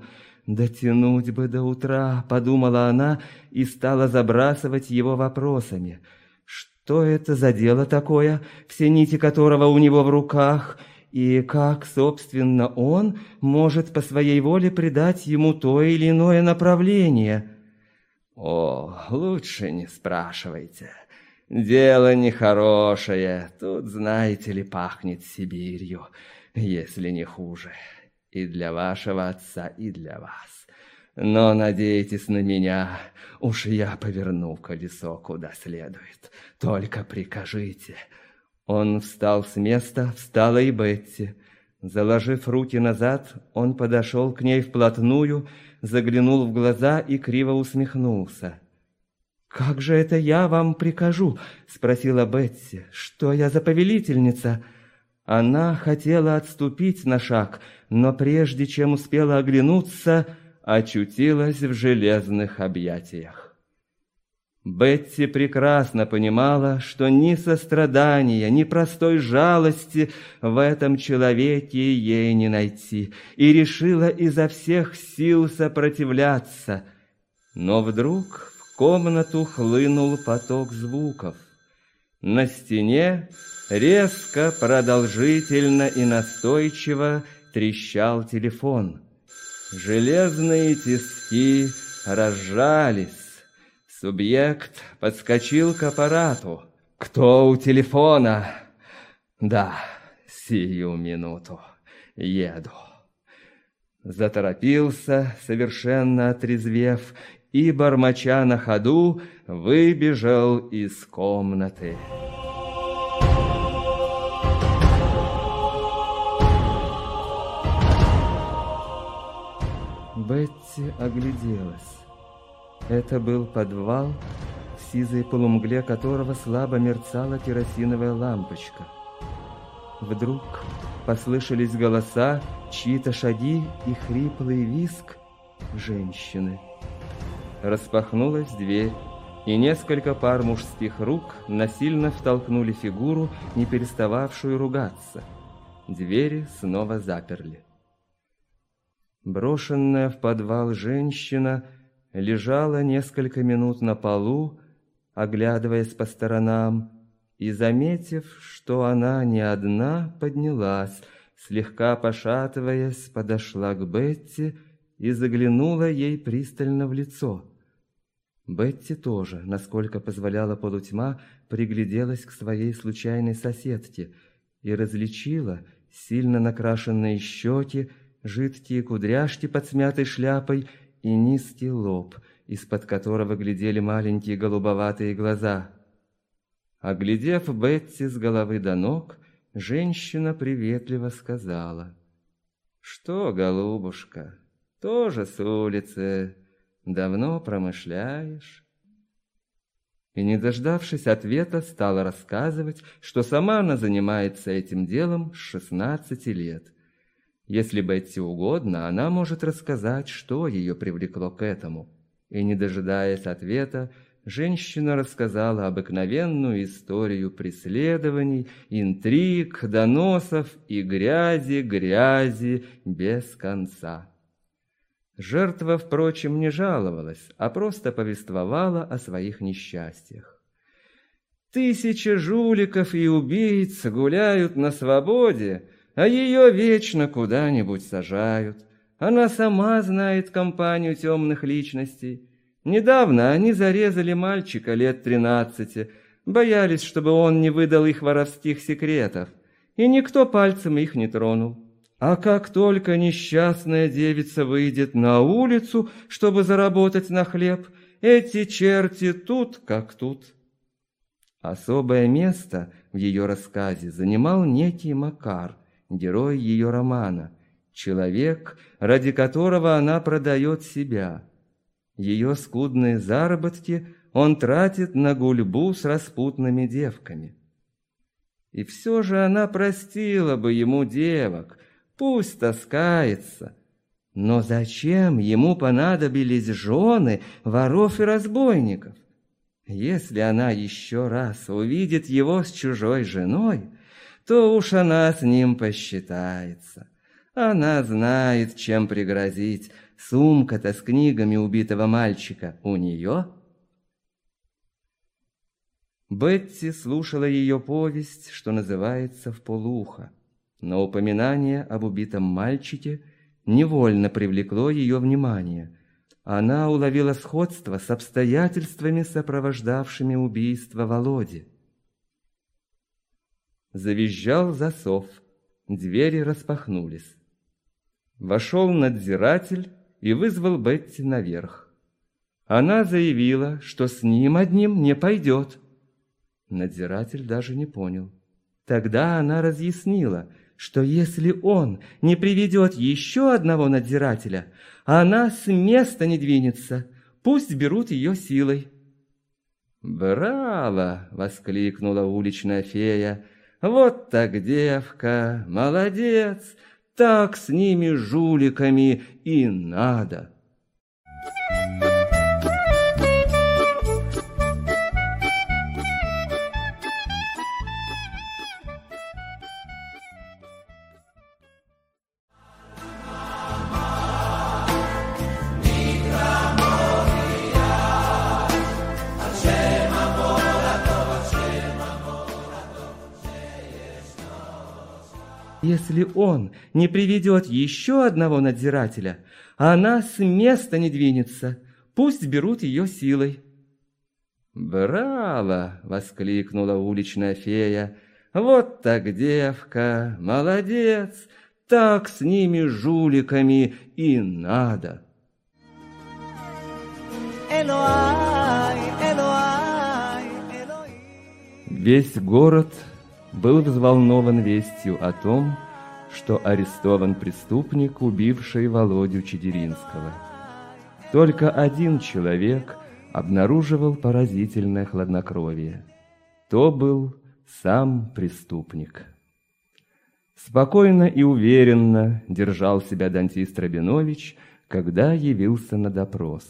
«Дотянуть бы до утра», — подумала она и стала забрасывать его вопросами. «Что это за дело такое, все нити которого у него в руках?» И как, собственно, он может по своей воле придать ему то или иное направление? О, лучше не спрашивайте. Дело нехорошее. Тут, знаете ли, пахнет Сибирью, если не хуже. И для вашего отца, и для вас. Но надейтесь на меня, уж я поверну колесо куда следует. Только прикажите, он встал с места, встала и Бетти. Заложив руки назад, он подошел к ней вплотную, заглянул в глаза и криво усмехнулся. «Как же это я вам прикажу?» — спросила Бетти. «Что я за повелительница?» Она хотела отступить на шаг, но прежде чем успела оглянуться, очутилась в железных объятиях. Бетти прекрасно понимала, что ни сострадания, ни простой жалости в этом человеке ей не найти, и решила изо всех сил сопротивляться. Но вдруг в комнату хлынул поток звуков. На стене резко, продолжительно и настойчиво трещал телефон. Железные тиски разжались. Субъект подскочил к аппарату. «Кто у телефона?» «Да, сию минуту. Еду». Заторопился, совершенно отрезвев, и, бормоча на ходу, выбежал из комнаты. Бетти огляделась. Это был подвал, в сизой полумгле которого слабо мерцала керосиновая лампочка. Вдруг послышались голоса, чьи-то шаги и хриплый виск женщины. Распахнулась дверь, и несколько пар мужских рук насильно втолкнули фигуру, не перестававшую ругаться. Двери снова заперли. Брошенная в подвал женщина лежала несколько минут на полу, оглядываясь по сторонам, и, заметив, что она не одна, поднялась, слегка пошатываясь, подошла к Бетти и заглянула ей пристально в лицо. Бетти тоже, насколько позволяла полутьма, пригляделась к своей случайной соседке и различила сильно накрашенные щеки, жидкие кудряшки под смятой шляпой и низкий лоб, из-под которого глядели маленькие голубоватые глаза. Оглядев Бетти с головы до ног, женщина приветливо сказала. «Что, голубушка, тоже с улицы, давно промышляешь?» И, не дождавшись ответа, стала рассказывать, что сама она занимается этим делом с шестнадцати лет если Бетти угодно, она может рассказать, что ее привлекло к этому. И, не дожидаясь ответа, женщина рассказала обыкновенную историю преследований, интриг, доносов и грязи, грязи без конца. Жертва, впрочем, не жаловалась, а просто повествовала о своих несчастьях. Тысячи жуликов и убийц гуляют на свободе, а ее вечно куда-нибудь сажают. Она сама знает компанию темных личностей. Недавно они зарезали мальчика лет тринадцати, боялись, чтобы он не выдал их воровских секретов, и никто пальцем их не тронул. А как только несчастная девица выйдет на улицу, чтобы заработать на хлеб, эти черти тут как тут. Особое место в ее рассказе занимал некий Макар, герой ее романа, человек, ради которого она продает себя. Ее скудные заработки он тратит на гульбу с распутными девками. И все же она простила бы ему девок, пусть таскается. Но зачем ему понадобились жены воров и разбойников? Если она еще раз увидит его с чужой женой, то уж она с ним посчитается. Она знает, чем пригрозить. Сумка-то с книгами убитого мальчика у нее. Бетти слушала ее повесть, что называется «В полухо», но упоминание об убитом мальчике невольно привлекло ее внимание. Она уловила сходство с обстоятельствами, сопровождавшими убийство Володи. Завизжал засов, двери распахнулись. Вошел надзиратель и вызвал Бетти наверх. Она заявила, что с ним одним не пойдет. Надзиратель даже не понял. Тогда она разъяснила, что если он не приведет еще одного надзирателя, она с места не двинется, пусть берут ее силой. «Браво!» — воскликнула уличная фея. «Вот так девка! Молодец! Так с ними жуликами и надо!» Он не приведет еще одного надзирателя, она с места не двинется, пусть берут ее силой. «Браво!» — воскликнула уличная фея. «Вот так девка! Молодец! Так с ними жуликами и надо!» Весь город был взволнован вестью о том, что арестован преступник, убивший Володю Чедеринского. Только один человек обнаруживал поразительное хладнокровие. То был сам преступник. Спокойно и уверенно держал себя Дантист Рабинович, когда явился на допрос.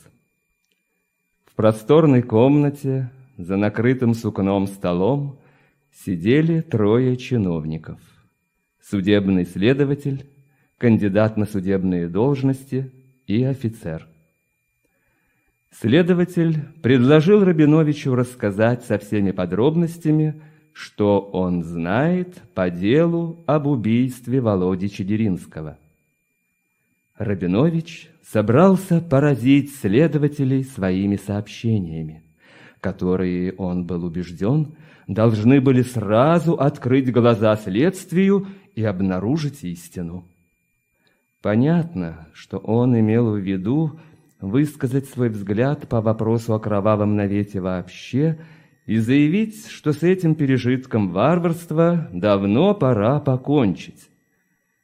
В просторной комнате, за накрытым сукном столом, сидели трое чиновников. Судебный следователь, кандидат на судебные должности и офицер. Следователь предложил Рабиновичу рассказать со всеми подробностями, что он знает по делу об убийстве Володи Чедеринского. Рабинович собрался поразить следователей своими сообщениями, которые, он был убежден, должны были сразу открыть глаза следствию и обнаружить истину. Понятно, что он имел в виду высказать свой взгляд по вопросу о кровавом навете вообще и заявить, что с этим пережитком варварства давно пора покончить.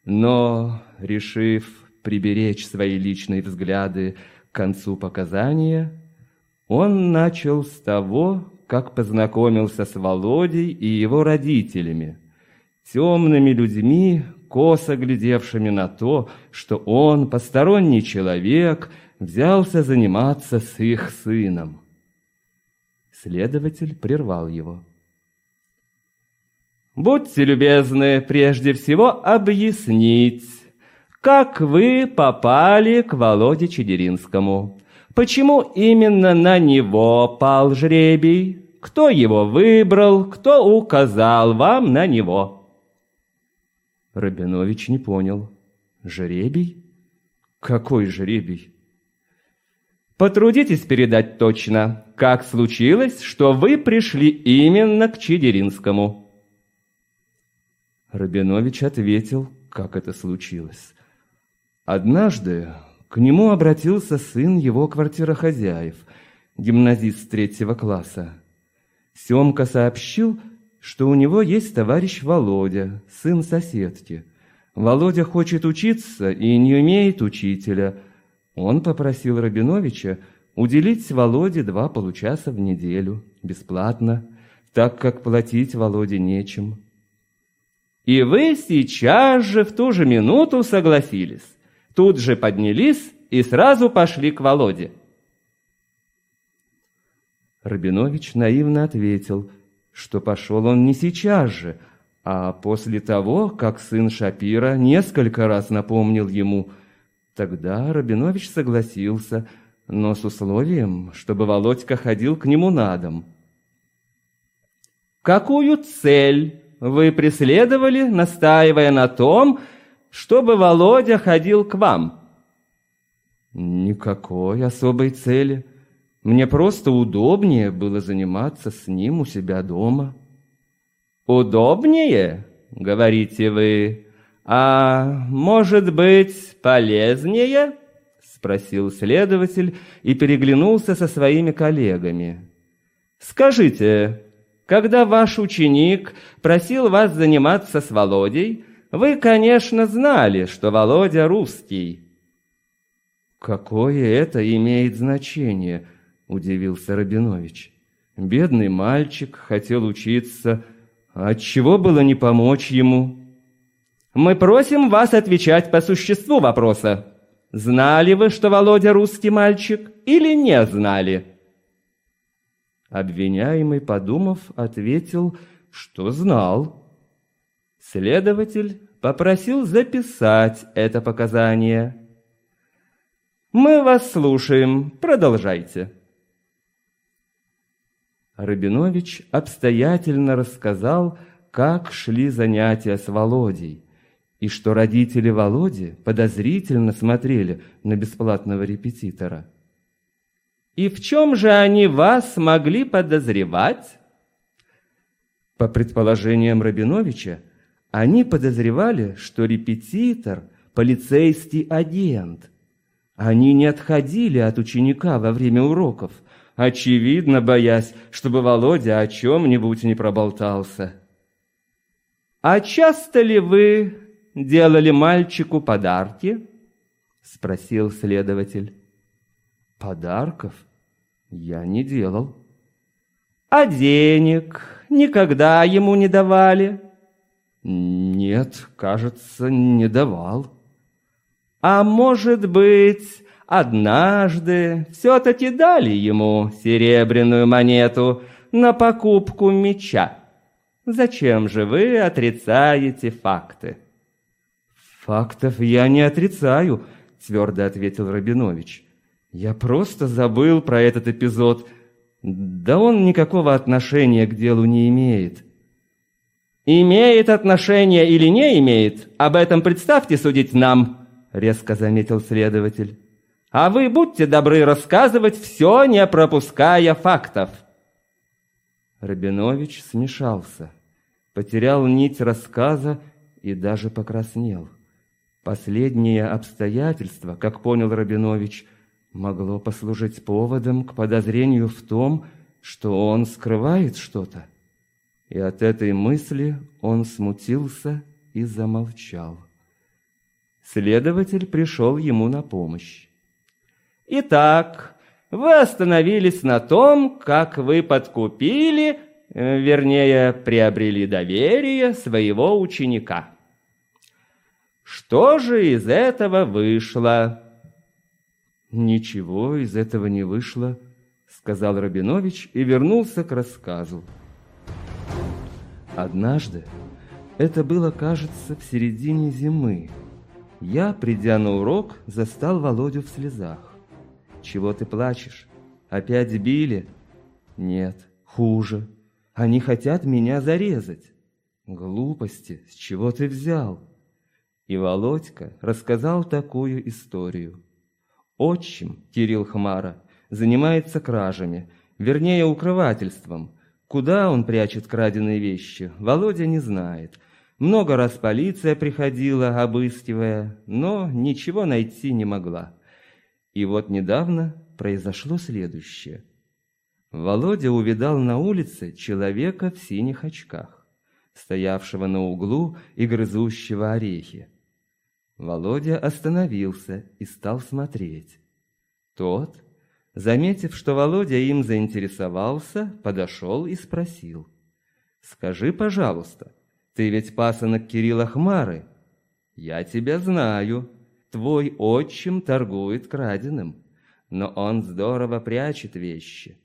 Но, решив приберечь свои личные взгляды к концу показания, он начал с того, как познакомился с Володей и его родителями, темными людьми, косо глядевшими на то, что он, посторонний человек, взялся заниматься с их сыном. Следователь прервал его. «Будьте любезны прежде всего объяснить, как вы попали к Володе Чедеринскому. Почему именно на него пал жребий? Кто его выбрал? Кто указал вам на него?» Рабинович не понял. «Жребий? Какой жребий?» «Потрудитесь передать точно, как случилось, что вы пришли именно к Чедеринскому?» Рабинович ответил, как это случилось. Однажды к нему обратился сын его квартирохозяев, гимназист третьего класса. Семка сообщил, что у него есть товарищ Володя, сын соседки. Володя хочет учиться и не умеет учителя. Он попросил Рабиновича уделить Володе два получаса в неделю, бесплатно, так как платить Володе нечем. И вы сейчас же в ту же минуту согласились. Тут же поднялись и сразу пошли к Володе. Рабинович наивно ответил, что пошел он не сейчас же, а после того, как сын Шапира несколько раз напомнил ему. Тогда Рабинович согласился, но с условием, чтобы Володька ходил к нему на дом. «Какую цель вы преследовали, настаивая на том, чтобы Володя ходил к вам?» «Никакой особой цели. Мне просто удобнее было заниматься с ним у себя дома». «Удобнее, говорите вы, а может быть полезнее?» Спросил следователь и переглянулся со своими коллегами. «Скажите, когда ваш ученик просил вас заниматься с Володей, вы, конечно, знали, что Володя русский». «Какое это имеет значение?» – удивился Рабинович. «Бедный мальчик хотел учиться, отчего было не помочь ему?» «Мы просим вас отвечать по существу вопроса. Знали вы, что Володя русский мальчик, или не знали?» Обвиняемый, подумав, ответил, что знал. Следователь попросил записать это показание – мы вас слушаем. Продолжайте. Рабинович обстоятельно рассказал, как шли занятия с Володей, и что родители Володи подозрительно смотрели на бесплатного репетитора. «И в чем же они вас могли подозревать?» По предположениям Рабиновича, они подозревали, что репетитор – полицейский агент, они не отходили от ученика во время уроков, очевидно боясь, чтобы Володя о чем-нибудь не проболтался. «А часто ли вы делали мальчику подарки?» — спросил следователь. «Подарков я не делал». «А денег никогда ему не давали?» «Нет, кажется, не давал». А может быть, однажды все-таки дали ему серебряную монету на покупку меча? Зачем же вы отрицаете факты? Фактов я не отрицаю, твердо ответил Рабинович. Я просто забыл про этот эпизод. Да он никакого отношения к делу не имеет. Имеет отношение или не имеет, об этом представьте судить нам, — резко заметил следователь. «А вы будьте добры рассказывать все, не пропуская фактов». Рабинович смешался, потерял нить рассказа и даже покраснел. Последнее обстоятельство, как понял Рабинович, могло послужить поводом к подозрению в том, что он скрывает что-то. И от этой мысли он смутился и замолчал. Следователь пришел ему на помощь. «Итак, вы остановились на том, как вы подкупили, э, вернее, приобрели доверие своего ученика. Что же из этого вышло?» «Ничего из этого не вышло», — сказал Рабинович и вернулся к рассказу. Однажды, это было, кажется, в середине зимы, я, придя на урок, застал Володю в слезах. «Чего ты плачешь? Опять били?» «Нет, хуже. Они хотят меня зарезать». «Глупости, с чего ты взял?» И Володька рассказал такую историю. Отчим, Кирилл Хмара, занимается кражами, вернее, укрывательством. Куда он прячет краденые вещи, Володя не знает – Много раз полиция приходила, обыскивая, но ничего найти не могла. И вот недавно произошло следующее. Володя увидал на улице человека в синих очках, стоявшего на углу и грызущего орехи. Володя остановился и стал смотреть. Тот, заметив, что Володя им заинтересовался, подошел и спросил. «Скажи, пожалуйста, ты ведь пасынок Кирилла Хмары?» «Я тебя знаю. Твой отчим торгует краденым, но он здорово прячет вещи.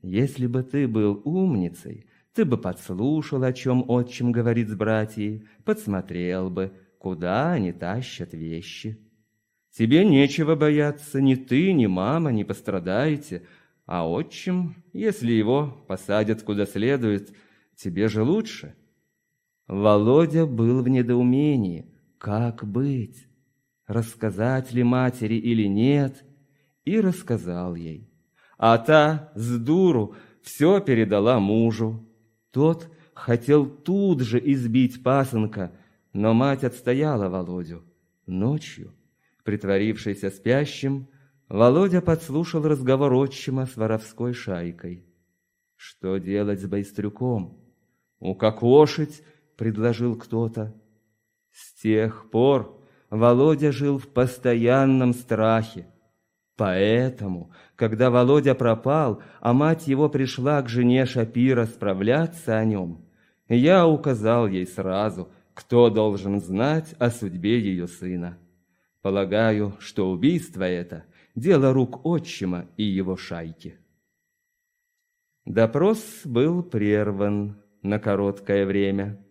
Если бы ты был умницей, ты бы подслушал, о чем отчим говорит с братьей, подсмотрел бы, куда они тащат вещи. Тебе нечего бояться, ни ты, ни мама не пострадаете, а отчим, если его посадят куда следует, тебе же лучше. Володя был в недоумении, как быть, рассказать ли матери или нет, и рассказал ей. А та, с дуру, все передала мужу. Тот хотел тут же избить пасынка, но мать отстояла Володю. Ночью, притворившийся спящим, Володя подслушал разговор отчима с воровской шайкой. Что делать с Байстрюком? Укокошить, предложил кто-то. С тех пор Володя жил в постоянном страхе. Поэтому, когда Володя пропал, а мать его пришла к жене Шапира справляться о нем, я указал ей сразу, кто должен знать о судьбе ее сына. Полагаю, что убийство это – дело рук отчима и его шайки. Допрос был прерван на короткое время.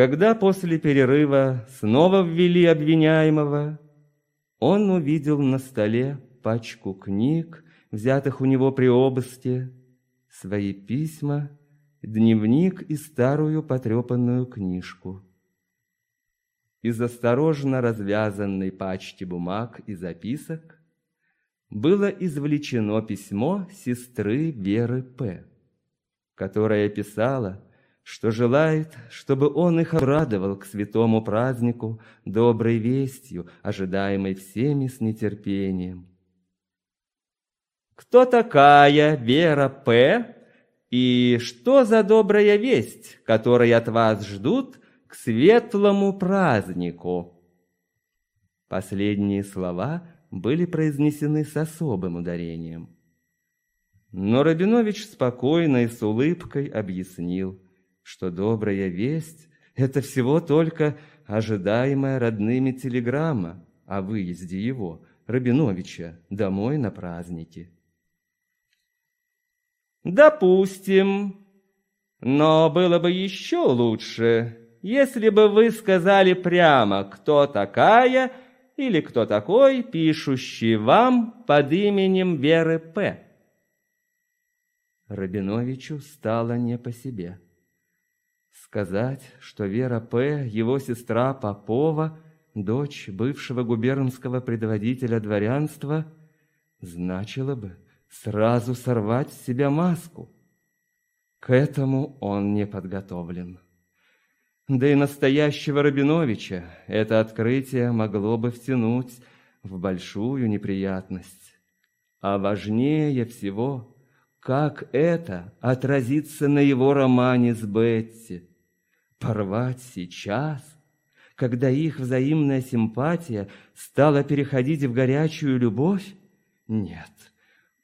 Когда после перерыва снова ввели обвиняемого, он увидел на столе пачку книг, взятых у него при обыске, свои письма дневник и старую потрепанную книжку. Из осторожно развязанной пачки бумаг и записок было извлечено письмо сестры Веры П., которая писала, что желает, чтобы он их обрадовал к святому празднику доброй вестью, ожидаемой всеми с нетерпением. «Кто такая Вера П.?» И что за добрая весть, которой от вас ждут к светлому празднику? Последние слова были произнесены с особым ударением. Но Рабинович спокойно и с улыбкой объяснил, что добрая весть — это всего только ожидаемая родными телеграмма о выезде его, Рабиновича, домой на праздники. Допустим. Но было бы еще лучше, если бы вы сказали прямо, кто такая или кто такой, пишущий вам под именем Веры П. Рабиновичу стало не по себе. Сказать, что Вера П., его сестра Попова, дочь бывшего губернского предводителя дворянства, значило бы – сразу сорвать с себя маску. К этому он не подготовлен. Да и настоящего Рабиновича это открытие могло бы втянуть в большую неприятность. А важнее всего, как это отразится на его романе с Бетти. Порвать сейчас, когда их взаимная симпатия стала переходить в горячую любовь? Нет,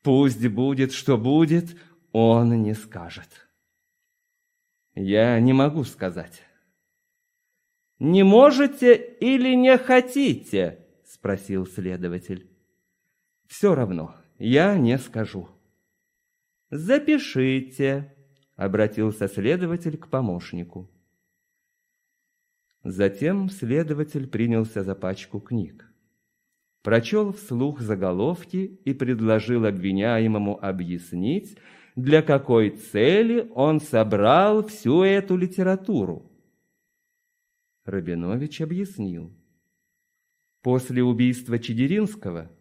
Пусть будет, что будет, он не скажет. Я не могу сказать. «Не можете или не хотите?» – спросил следователь. «Все равно, я не скажу». «Запишите», – обратился следователь к помощнику. Затем следователь принялся за пачку книг прочел вслух заголовки и предложил обвиняемому объяснить, для какой цели он собрал всю эту литературу. Рабинович объяснил. После убийства Чедеринского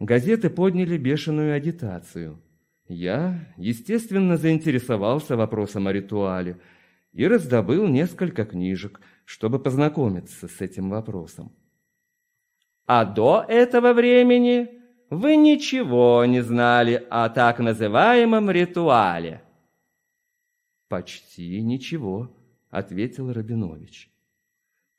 газеты подняли бешеную агитацию. Я, естественно, заинтересовался вопросом о ритуале и раздобыл несколько книжек, чтобы познакомиться с этим вопросом. А до этого времени вы ничего не знали о так называемом ритуале. Почти ничего, ответил Рабинович.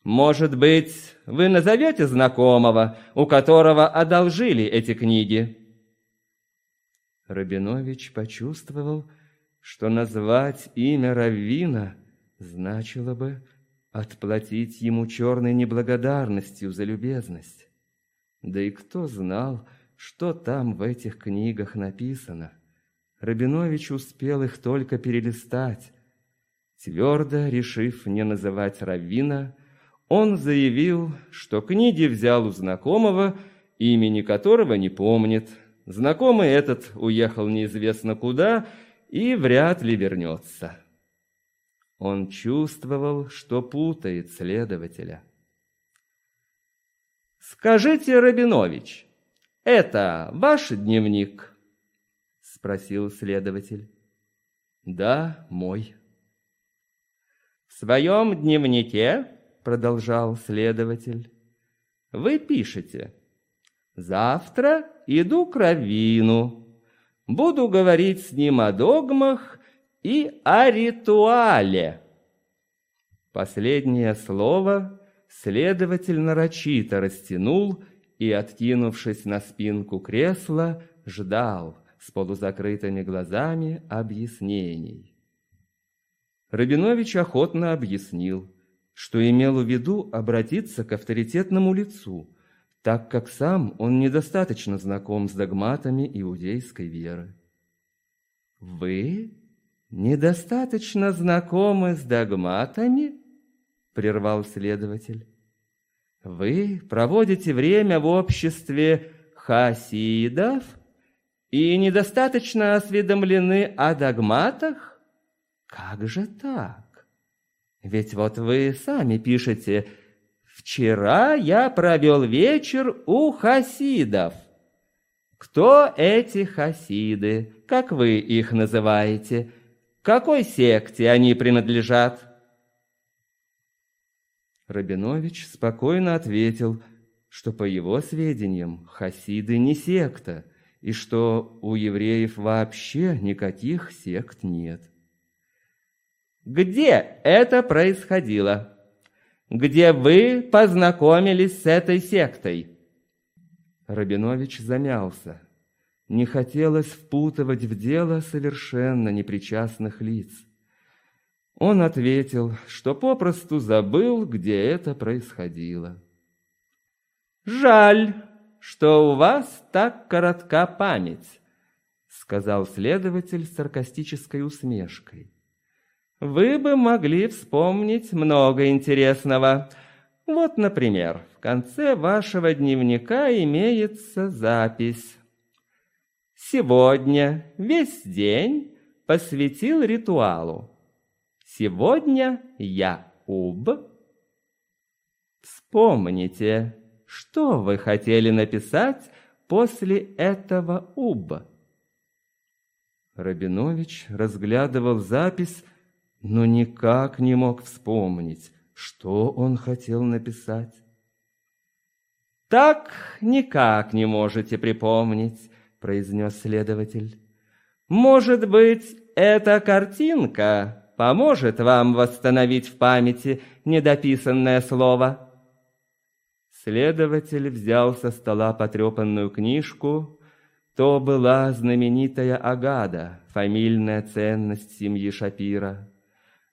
Может быть, вы назовете знакомого, у которого одолжили эти книги? Рабинович почувствовал, что назвать имя Раввина значило бы отплатить ему черной неблагодарностью за любезность. Да и кто знал, что там в этих книгах написано? Рабинович успел их только перелистать. Твердо решив не называть Раввина, он заявил, что книги взял у знакомого, имени которого не помнит. Знакомый этот уехал неизвестно куда и вряд ли вернется. Он чувствовал, что путает следователя. «Скажите, Рабинович, это ваш дневник?» — спросил следователь. «Да, мой». «В своем дневнике, — продолжал следователь, — вы пишете, «Завтра иду к Равину, буду говорить с ним о догмах и о ритуале». Последнее слово следователь нарочито растянул и, откинувшись на спинку кресла, ждал с полузакрытыми глазами объяснений. Рабинович охотно объяснил, что имел в виду обратиться к авторитетному лицу, так как сам он недостаточно знаком с догматами иудейской веры. «Вы недостаточно знакомы с догматами?» — прервал следователь. «Вы проводите время в обществе хасидов и недостаточно осведомлены о догматах? Как же так? Ведь вот вы сами пишете «Вчера я провел вечер у хасидов». Кто эти хасиды? Как вы их называете? Какой секте они принадлежат? Рабинович спокойно ответил, что, по его сведениям, хасиды не секта, и что у евреев вообще никаких сект нет. Где это происходило? Где вы познакомились с этой сектой? Рабинович замялся. Не хотелось впутывать в дело совершенно непричастных лиц. Он ответил, что попросту забыл, где это происходило. «Жаль, что у вас так коротка память», — сказал следователь с саркастической усмешкой. «Вы бы могли вспомнить много интересного. Вот, например, в конце вашего дневника имеется запись. Сегодня весь день посвятил ритуалу. Сегодня я уб. Вспомните, что вы хотели написать после этого уб. Рабинович разглядывал запись, но никак не мог вспомнить, что он хотел написать. «Так никак не можете припомнить», — произнес следователь. «Может быть, эта картинка поможет вам восстановить в памяти недописанное слово». Следователь взял со стола потрепанную книжку. То была знаменитая Агада, фамильная ценность семьи Шапира.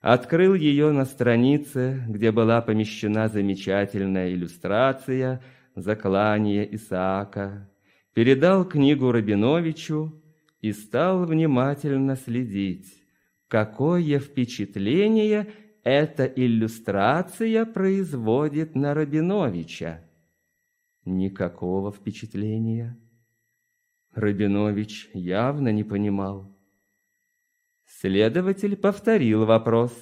Открыл ее на странице, где была помещена замечательная иллюстрация заклания Исаака, передал книгу Рабиновичу и стал внимательно следить какое впечатление эта иллюстрация производит на Рабиновича? Никакого впечатления. Рабинович явно не понимал. Следователь повторил вопрос.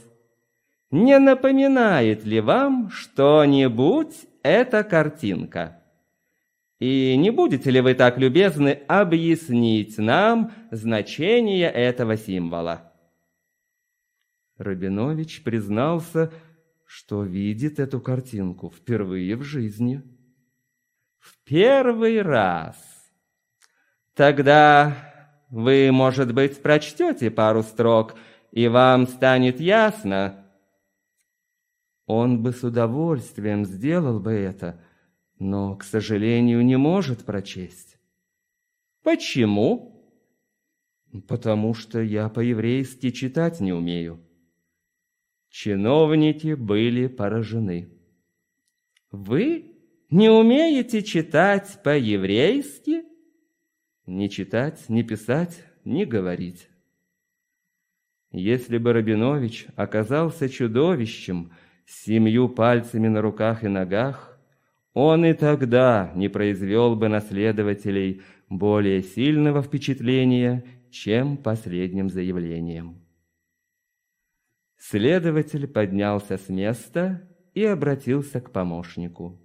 «Не напоминает ли вам что-нибудь эта картинка?» И не будете ли вы так любезны объяснить нам значение этого символа? Рабинович признался, что видит эту картинку впервые в жизни. В первый раз. Тогда вы, может быть, прочтете пару строк, и вам станет ясно. Он бы с удовольствием сделал бы это, но, к сожалению, не может прочесть. Почему? Потому что я по-еврейски читать не умею. Чиновники были поражены. Вы не умеете читать по-еврейски? Не читать, не писать, не говорить. Если бы Рабинович оказался чудовищем с семью пальцами на руках и ногах, он и тогда не произвел бы наследователей более сильного впечатления, чем последним заявлением. Следователь поднялся с места и обратился к помощнику.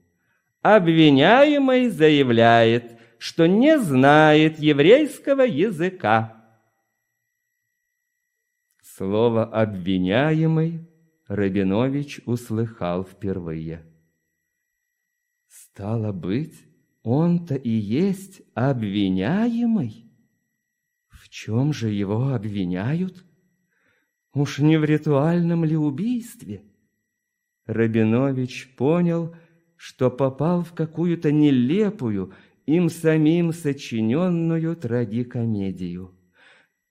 Обвиняемый заявляет, что не знает еврейского языка. Слово «обвиняемый» Рабинович услыхал впервые. Стало быть, он-то и есть обвиняемый? В чем же его обвиняют? Уж не в ритуальном ли убийстве? Рабинович понял, что попал в какую-то нелепую, им самим сочиненную трагикомедию.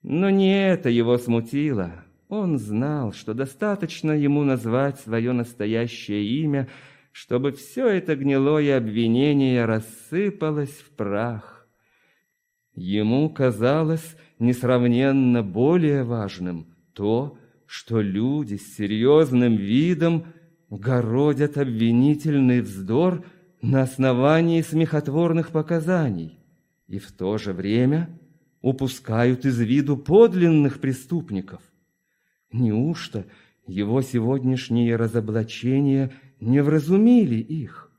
Но не это его смутило. Он знал, что достаточно ему назвать свое настоящее имя, чтобы все это гнилое обвинение рассыпалось в прах. Ему казалось несравненно более важным то, что люди с серьезным видом городят обвинительный вздор на основании смехотворных показаний и в то же время упускают из виду подлинных преступников. Неужто его сегодняшние разоблачения не вразумили их?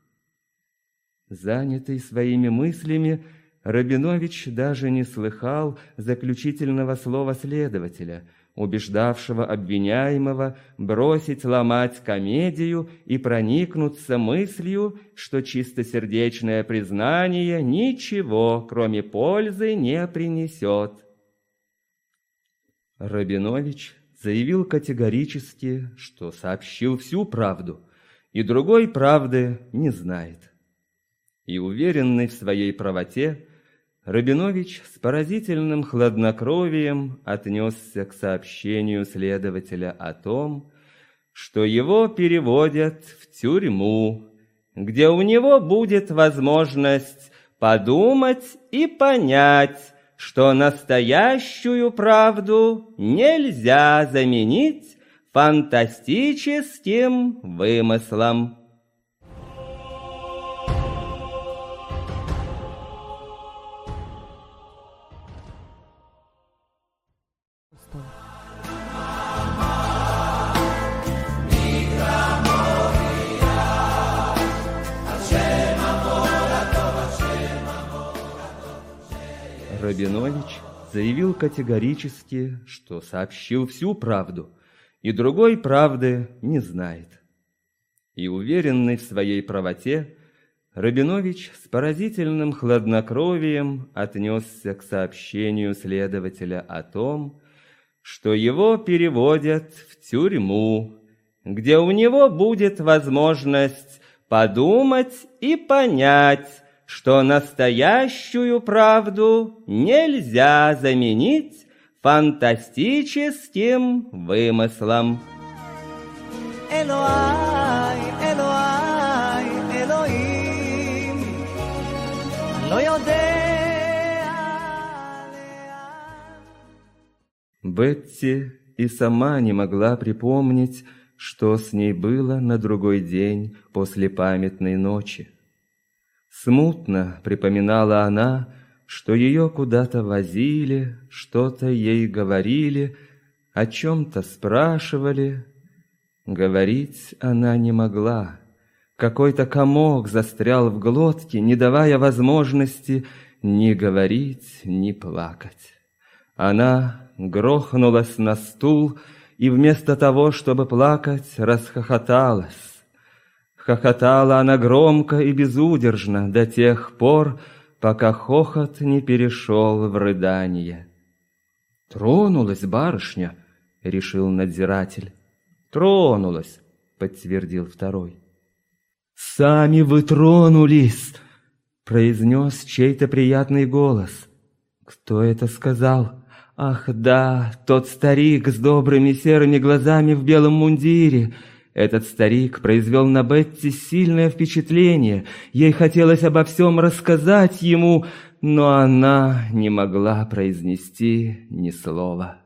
Занятый своими мыслями, Рабинович даже не слыхал заключительного слова следователя, убеждавшего обвиняемого бросить ломать комедию и проникнуться мыслью, что чистосердечное признание ничего, кроме пользы, не принесет. Рабинович заявил категорически, что сообщил всю правду и другой правды не знает. И уверенный в своей правоте, Рабинович с поразительным хладнокровием отнесся к сообщению следователя о том, что его переводят в тюрьму, где у него будет возможность подумать и понять, что настоящую правду нельзя заменить фантастическим вымыслом. Рабинович заявил категорически, что сообщил всю правду и другой правды не знает. И уверенный в своей правоте, Рабинович с поразительным хладнокровием отнесся к сообщению следователя о том, что его переводят в тюрьму, где у него будет возможность подумать и понять, что настоящую правду нельзя заменить фантастическим вымыслом. Бетти и сама не могла припомнить, что с ней было на другой день после памятной ночи. Смутно припоминала она, что ее куда-то возили, что-то ей говорили, о чем-то спрашивали. Говорить она не могла. Какой-то комок застрял в глотке, не давая возможности ни говорить, ни плакать. Она грохнулась на стул и вместо того, чтобы плакать, расхохоталась. Хохотала она громко и безудержно до тех пор, пока хохот не перешел в рыдание. «Тронулась барышня», — решил надзиратель. «Тронулась», — подтвердил второй. «Сами вы тронулись!» — произнес чей-то приятный голос. «Кто это сказал?» «Ах да, тот старик с добрыми серыми глазами в белом мундире!» Этот старик произвел на Бетти сильное впечатление. Ей хотелось обо всем рассказать ему, но она не могла произнести ни слова.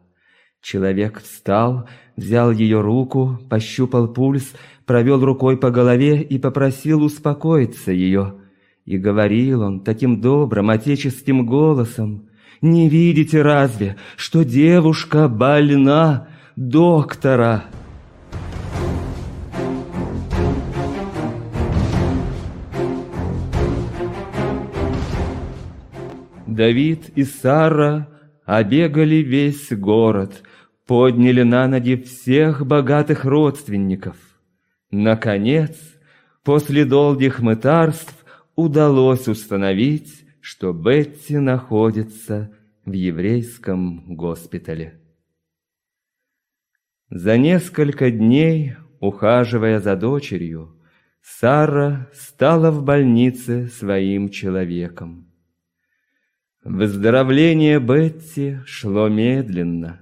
Человек встал, взял ее руку, пощупал пульс, провел рукой по голове и попросил успокоиться ее. И говорил он таким добрым отеческим голосом, «Не видите разве, что девушка больна доктора?» Давид и Сара обегали весь город, подняли на ноги всех богатых родственников. Наконец, после долгих мытарств удалось установить, что Бетти находится в еврейском госпитале. За несколько дней, ухаживая за дочерью, Сара стала в больнице своим человеком. Выздоровление Бетти шло медленно.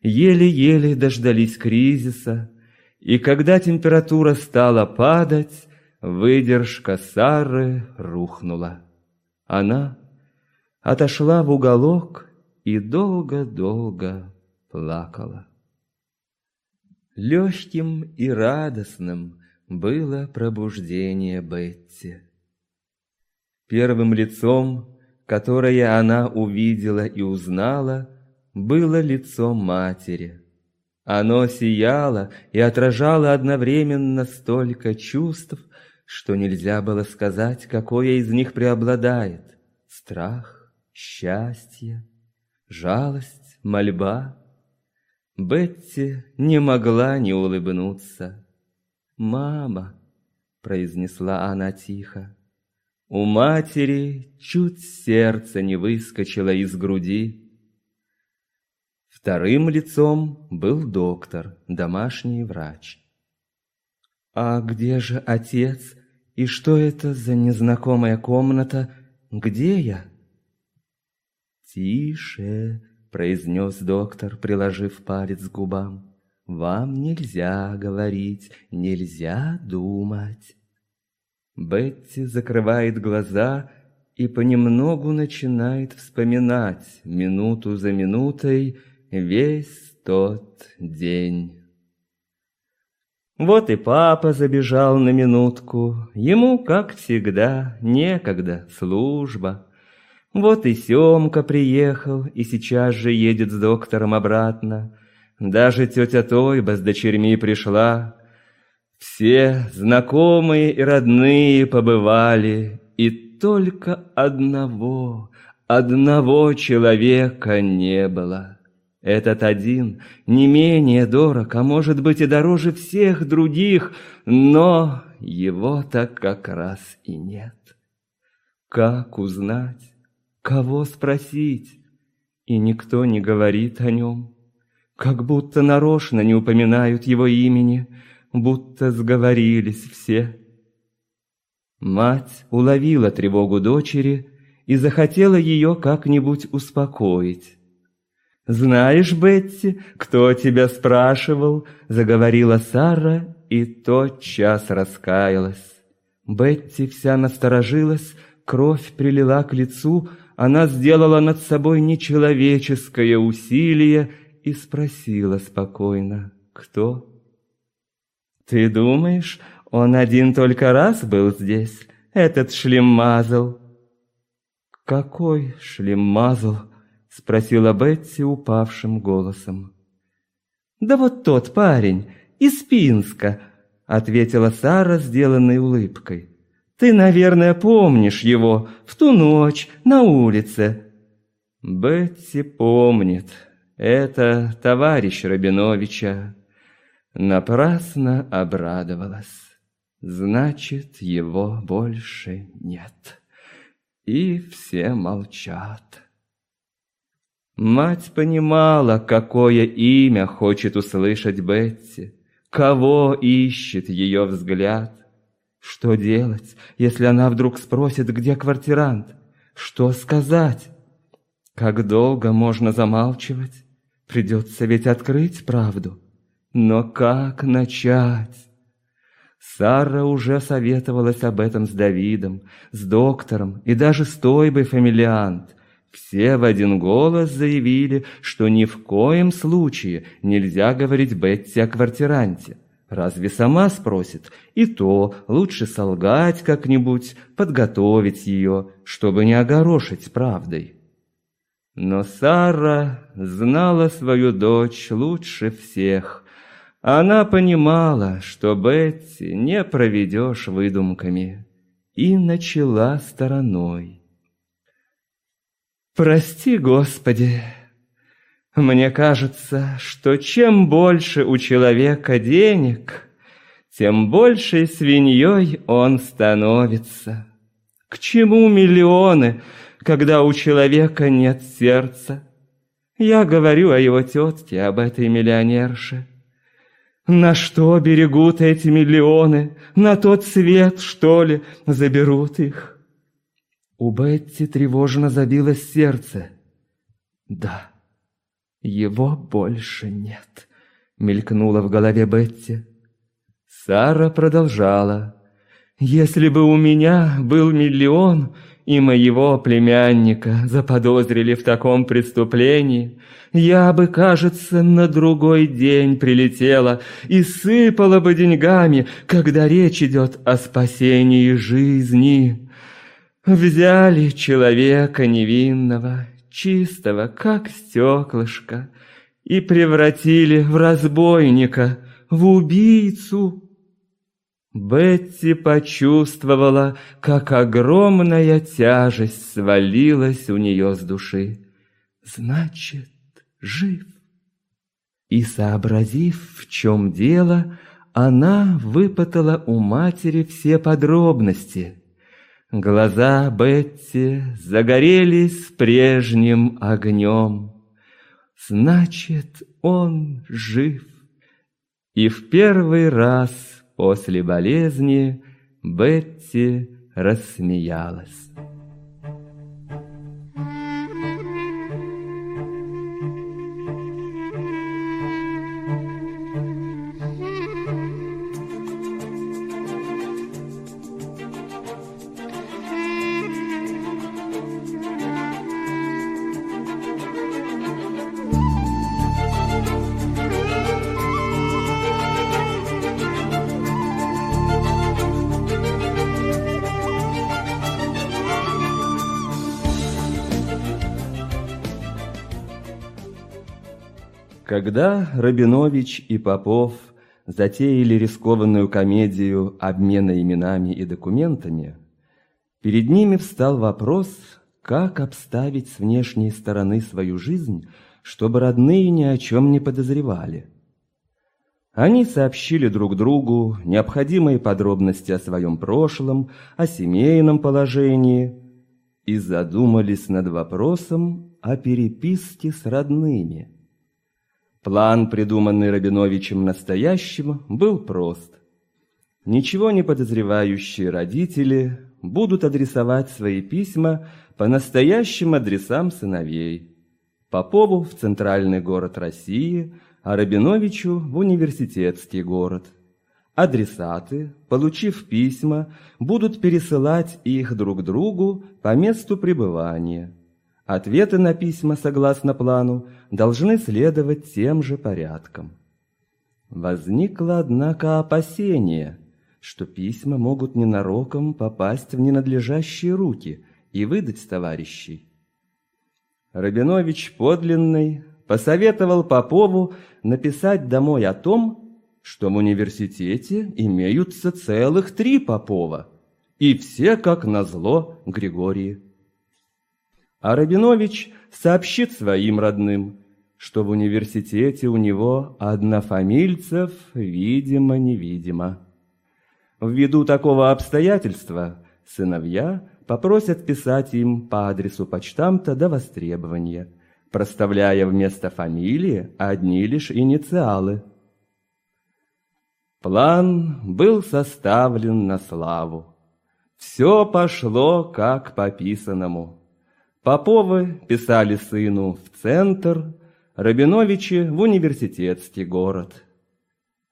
Еле-еле дождались кризиса, и когда температура стала падать, выдержка Сары рухнула. Она отошла в уголок и долго-долго плакала. Легким и радостным было пробуждение Бетти. Первым лицом которое она увидела и узнала, было лицо матери. Оно сияло и отражало одновременно столько чувств, что нельзя было сказать, какое из них преобладает. Страх, счастье, жалость, мольба. Бетти не могла не улыбнуться. «Мама», — произнесла она тихо, — у матери чуть сердце не выскочило из груди. Вторым лицом был доктор, домашний врач. «А где же отец? И что это за незнакомая комната? Где я?» «Тише», — произнес доктор, приложив палец к губам. «Вам нельзя говорить, нельзя думать». Бетти закрывает глаза и понемногу начинает вспоминать минуту за минутой весь тот день. Вот и папа забежал на минутку, ему, как всегда, некогда, служба. Вот и Семка приехал и сейчас же едет с доктором обратно. Даже тетя Тойба с дочерьми пришла, все знакомые и родные побывали, и только одного, одного человека не было. Этот один не менее дорог, а может быть и дороже всех других, но его-то как раз и нет. Как узнать, кого спросить? И никто не говорит о нем, как будто нарочно не упоминают его имени — будто сговорились все. Мать уловила тревогу дочери и захотела ее как-нибудь успокоить. «Знаешь, Бетти, кто тебя спрашивал?» — заговорила Сара и тотчас раскаялась. Бетти вся насторожилась, кровь прилила к лицу, она сделала над собой нечеловеческое усилие и спросила спокойно, «Кто?» «Ты думаешь, он один только раз был здесь, этот шлеммазл?» «Какой шлеммазл?» — спросила Бетси упавшим голосом. «Да вот тот парень, из Пинска», — ответила Сара, сделанной улыбкой. «Ты, наверное, помнишь его в ту ночь на улице». Бетси помнит. это товарищ Рабиновича, напрасно обрадовалась. Значит, его больше нет. И все молчат. Мать понимала, какое имя хочет услышать Бетти, кого ищет ее взгляд. Что делать, если она вдруг спросит, где квартирант? Что сказать? Как долго можно замалчивать? Придется ведь открыть правду. Но как начать? Сара уже советовалась об этом с Давидом, с доктором и даже с Тойбой фамилиант. Все в один голос заявили, что ни в коем случае нельзя говорить Бетти о квартиранте. Разве сама спросит? И то лучше солгать как-нибудь, подготовить ее, чтобы не огорошить правдой. Но Сара знала свою дочь лучше всех она понимала, что Бетти не проведешь выдумками, и начала стороной. «Прости, Господи, мне кажется, что чем больше у человека денег, тем большей свиньей он становится. К чему миллионы, когда у человека нет сердца? Я говорю о его тетке, об этой миллионерше». На что берегут эти миллионы? На тот свет, что ли, заберут их? У Бетти тревожно забилось сердце. Да, его больше нет, мелькнуло в голове Бетти. Сара продолжала. Если бы у меня был миллион, и моего племянника заподозрили в таком преступлении, я бы, кажется, на другой день прилетела и сыпала бы деньгами, когда речь идет о спасении жизни. Взяли человека невинного, чистого, как стеклышко, и превратили в разбойника, в убийцу. Бетти почувствовала, как огромная тяжесть свалилась у нее с души. Значит, жив. И, сообразив, в чем дело, она выпытала у матери все подробности. Глаза Бетти загорелись прежним огнем. Значит, он жив. И в первый раз после болезни Бетти рассмеялась. Когда Рабинович и Попов затеяли рискованную комедию обмена именами и документами, перед ними встал вопрос, как обставить с внешней стороны свою жизнь, чтобы родные ни о чем не подозревали. Они сообщили друг другу необходимые подробности о своем прошлом, о семейном положении и задумались над вопросом о переписке с родными – План, придуманный Рабиновичем настоящим, был прост. Ничего не подозревающие родители будут адресовать свои письма по настоящим адресам сыновей. Попову в центральный город России, а Рабиновичу в университетский город. Адресаты, получив письма, будут пересылать их друг другу по месту пребывания – Ответы на письма, согласно плану, должны следовать тем же порядком. Возникло, однако, опасение, что письма могут ненароком попасть в ненадлежащие руки и выдать товарищей. Рабинович подлинный посоветовал Попову написать домой о том, что в университете имеются целых три Попова, и все, как назло, Григории. А Рабинович сообщит своим родным, что в университете у него однофамильцев видимо-невидимо. Ввиду такого обстоятельства сыновья попросят писать им по адресу почтамта до востребования, проставляя вместо фамилии одни лишь инициалы. План был составлен на славу. Все пошло как по писанному. Поповы писали сыну в центр, Рабиновичи в университетский город.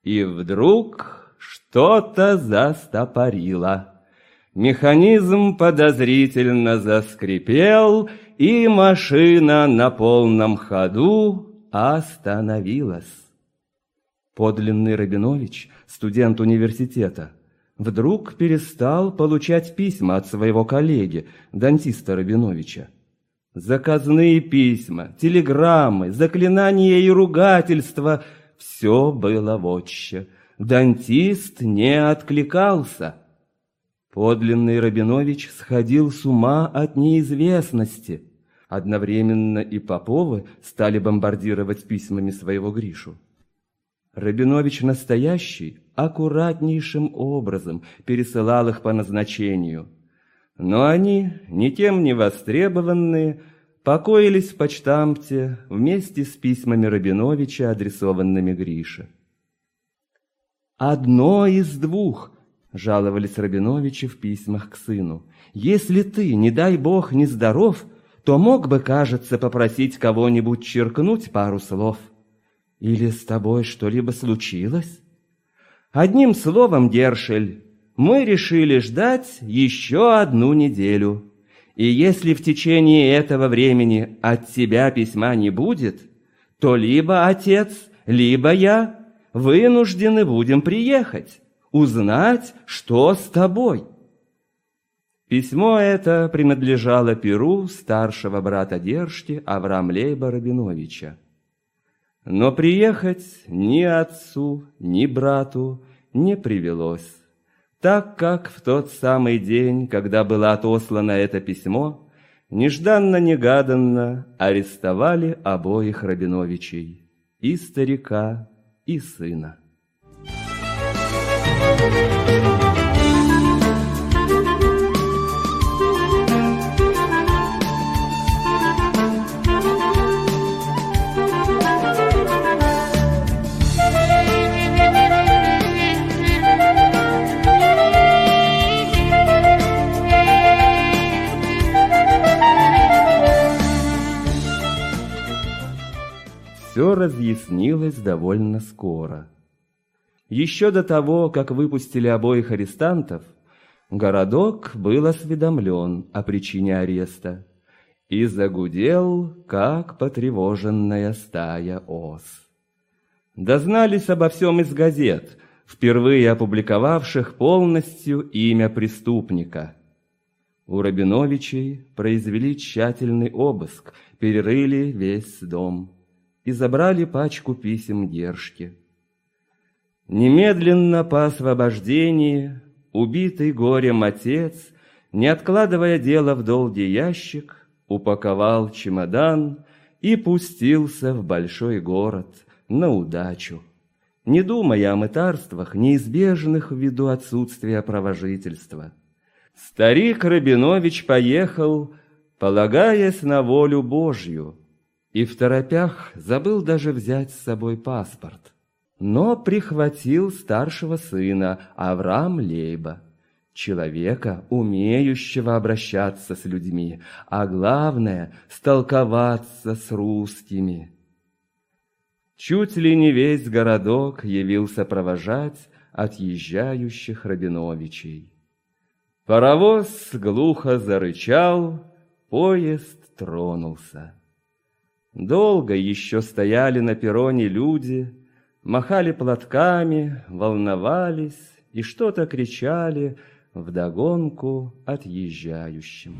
И вдруг что-то застопорило. Механизм подозрительно заскрипел, и машина на полном ходу остановилась. Подлинный Рабинович, студент университета, вдруг перестал получать письма от своего коллеги, дантиста Рабиновича. Заказные письма, телеграммы, заклинания и ругательства — все было вотще. Дантист не откликался. Подлинный Рабинович сходил с ума от неизвестности. Одновременно и Поповы стали бомбардировать письмами своего Гришу. Рабинович настоящий аккуратнейшим образом пересылал их по назначению – но они, никем не востребованные, покоились в почтамте вместе с письмами Рабиновича, адресованными Грише. «Одно из двух», — жаловались Рабиновичи в письмах к сыну. «Если ты, не дай бог, не здоров, то мог бы, кажется, попросить кого-нибудь черкнуть пару слов. Или с тобой что-либо случилось? Одним словом, Дершель, мы решили ждать еще одну неделю. И если в течение этого времени от тебя письма не будет, то либо отец, либо я вынуждены будем приехать, узнать, что с тобой. Письмо это принадлежало перу старшего брата Держки Авраамлейба Рабиновича. Но приехать ни отцу, ни брату не привелось так как в тот самый день, когда было отослано это письмо, нежданно-негаданно арестовали обоих Рабиновичей, и старика, и сына. Thank you. Все разъяснилось довольно скоро. Еще до того, как выпустили обоих арестантов, городок был осведомлен о причине ареста и загудел, как потревоженная стая ос. Дознались обо всем из газет, впервые опубликовавших полностью имя преступника. У Рабиновичей произвели тщательный обыск, перерыли весь дом и забрали пачку писем Гершки. Немедленно по освобождении убитый горем отец, не откладывая дело в долгий ящик, упаковал чемодан и пустился в большой город на удачу, не думая о мытарствах, неизбежных ввиду отсутствия провожительства. Старик Рабинович поехал, полагаясь на волю Божью, и в торопях забыл даже взять с собой паспорт. Но прихватил старшего сына Авраам Лейба, человека, умеющего обращаться с людьми, а главное — столковаться с русскими. Чуть ли не весь городок явился провожать отъезжающих Рабиновичей. Паровоз глухо зарычал, поезд тронулся. Долго еще стояли на перроне люди, махали платками, волновались и что-то кричали вдогонку отъезжающим.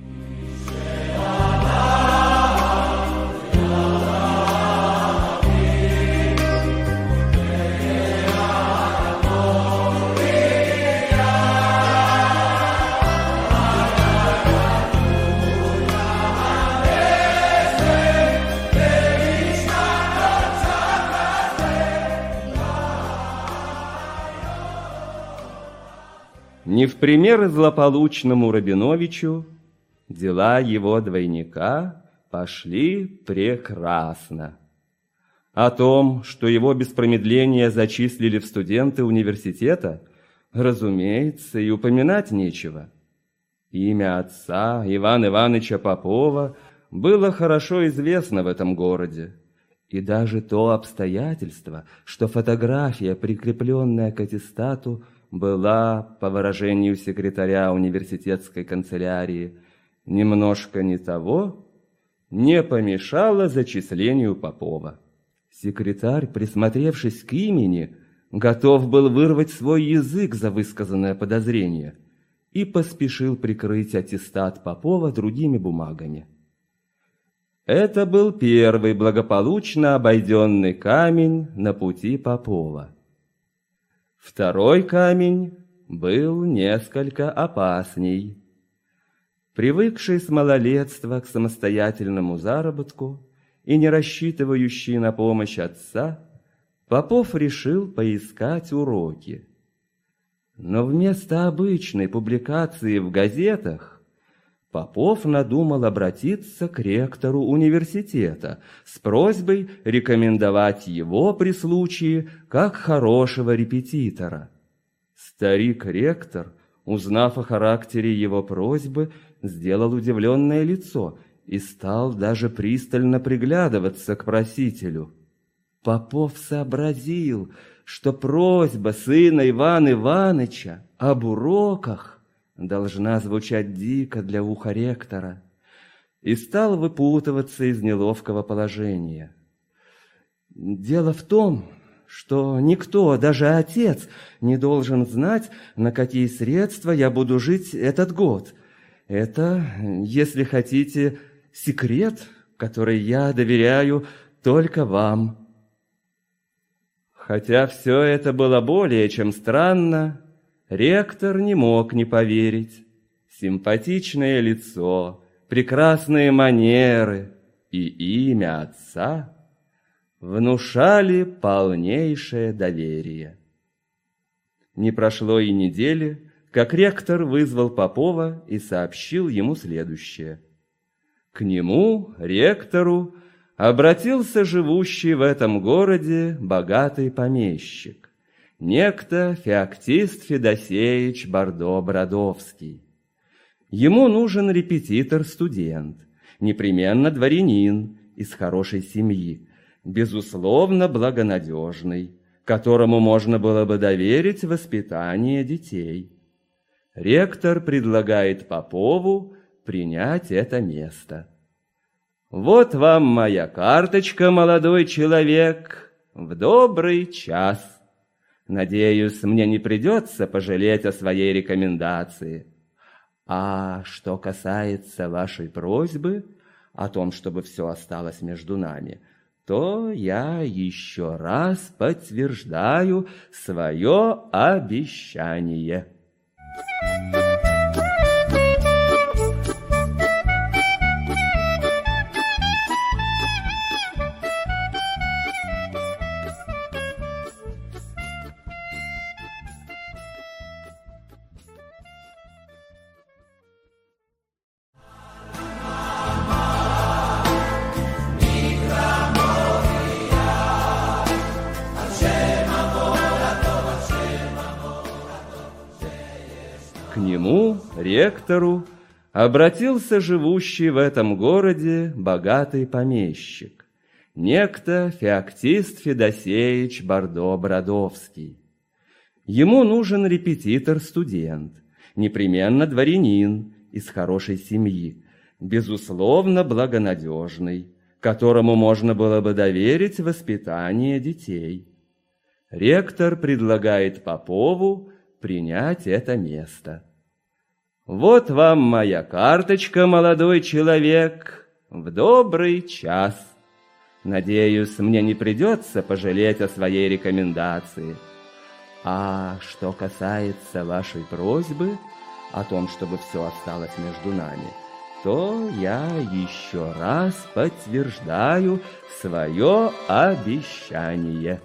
Не в пример злополучному Рабиновичу, дела его двойника пошли прекрасно. О том, что его без промедления зачислили в студенты университета, разумеется, и упоминать нечего. Имя отца Ивана Ивановича Попова было хорошо известно в этом городе. И даже то обстоятельство, что фотография, прикрепленная к аттестату, была, по выражению секретаря университетской канцелярии, немножко не того, не помешало зачислению Попова. Секретарь, присмотревшись к имени, готов был вырвать свой язык за высказанное подозрение и поспешил прикрыть аттестат Попова другими бумагами. Это был первый благополучно обойденный камень на пути Попова. Второй камень был несколько опасней. Привыкший с малолетства к самостоятельному заработку и не рассчитывающий на помощь отца, Попов решил поискать уроки. Но вместо обычной публикации в газетах Попов надумал обратиться к ректору университета с просьбой рекомендовать его при случае как хорошего репетитора. Старик-ректор, узнав о характере его просьбы, сделал удивленное лицо и стал даже пристально приглядываться к просителю. Попов сообразил, что просьба сына Ивана Ивановича об уроках должна звучать дико для уха ректора, и стал выпутываться из неловкого положения. Дело в том, что никто, даже отец, не должен знать, на какие средства я буду жить этот год. Это, если хотите, секрет, который я доверяю только вам. Хотя все это было более чем странно, Ректор не мог не поверить. Симпатичное лицо, прекрасные манеры и имя отца внушали полнейшее доверие. Не прошло и недели, как ректор вызвал Попова и сообщил ему следующее. К нему, ректору, обратился живущий в этом городе богатый помещик некто Феоктист Федосеевич Бордо-Бродовский. Ему нужен репетитор-студент, непременно дворянин из хорошей семьи, безусловно благонадежный, которому можно было бы доверить воспитание детей. Ректор предлагает Попову принять это место. Вот вам моя карточка, молодой человек, в добрый час. Надеюсь, мне не придется пожалеть о своей рекомендации. А что касается вашей просьбы о том, чтобы все осталось между нами, то я еще раз подтверждаю свое обещание. Thank you. Ректору обратился живущий в этом городе богатый помещик, некто Феоктист Федосеевич Бордо-Бродовский. Ему нужен репетитор-студент, непременно дворянин из хорошей семьи, безусловно благонадежный, которому можно было бы доверить воспитание детей. Ректор предлагает Попову принять это место. Вот вам моя карточка, молодой человек, в добрый час. Надеюсь, мне не придется пожалеть о своей рекомендации. А что касается вашей просьбы о том, чтобы все осталось между нами, то я еще раз подтверждаю свое обещание.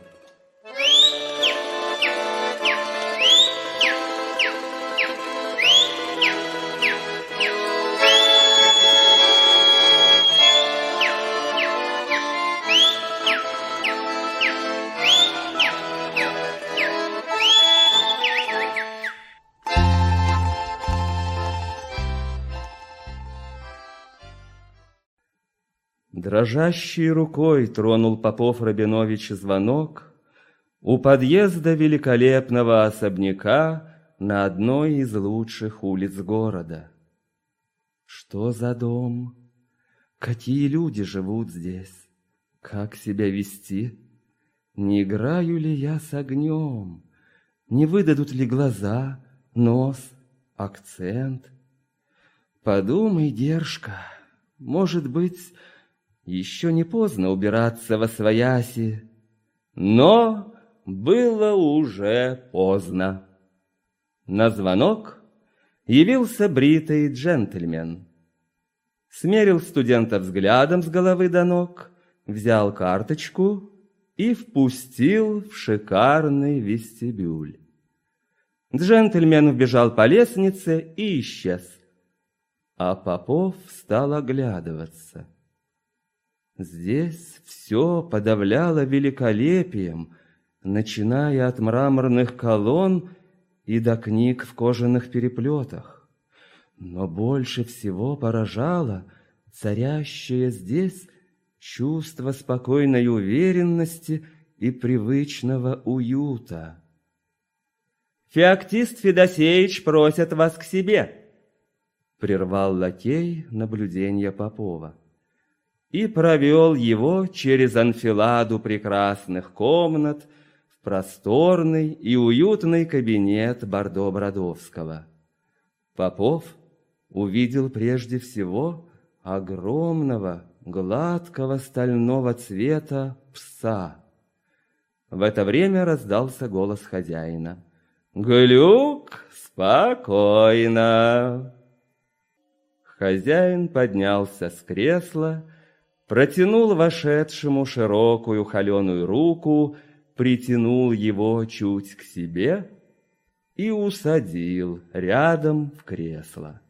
Дрожащей рукой тронул Попов Рабинович звонок у подъезда великолепного особняка на одной из лучших улиц города. Что за дом? Какие люди живут здесь? Как себя вести? Не играю ли я с огнем? Не выдадут ли глаза, нос, акцент? Подумай, Дершка, может быть, еще не поздно убираться во свояси, но было уже поздно. На звонок явился бритый джентльмен. Смерил студента взглядом с головы до ног, взял карточку и впустил в шикарный вестибюль. Джентльмен убежал по лестнице и исчез. А Попов стал оглядываться. Здесь все подавляло великолепием, начиная от мраморных колонн и до книг в кожаных переплетах. Но больше всего поражало царящее здесь чувство спокойной уверенности и привычного уюта. «Феоктист Федосеевич просит вас к себе», — прервал лакей наблюдение Попова и провел его через анфиладу прекрасных комнат в просторный и уютный кабинет Бордо-Бродовского. Попов увидел прежде всего огромного, гладкого стального цвета пса. В это время раздался голос хозяина. «Глюк, спокойно!» Хозяин поднялся с кресла протянул вошедшему широкую холеную руку, притянул его чуть к себе и усадил рядом в кресло.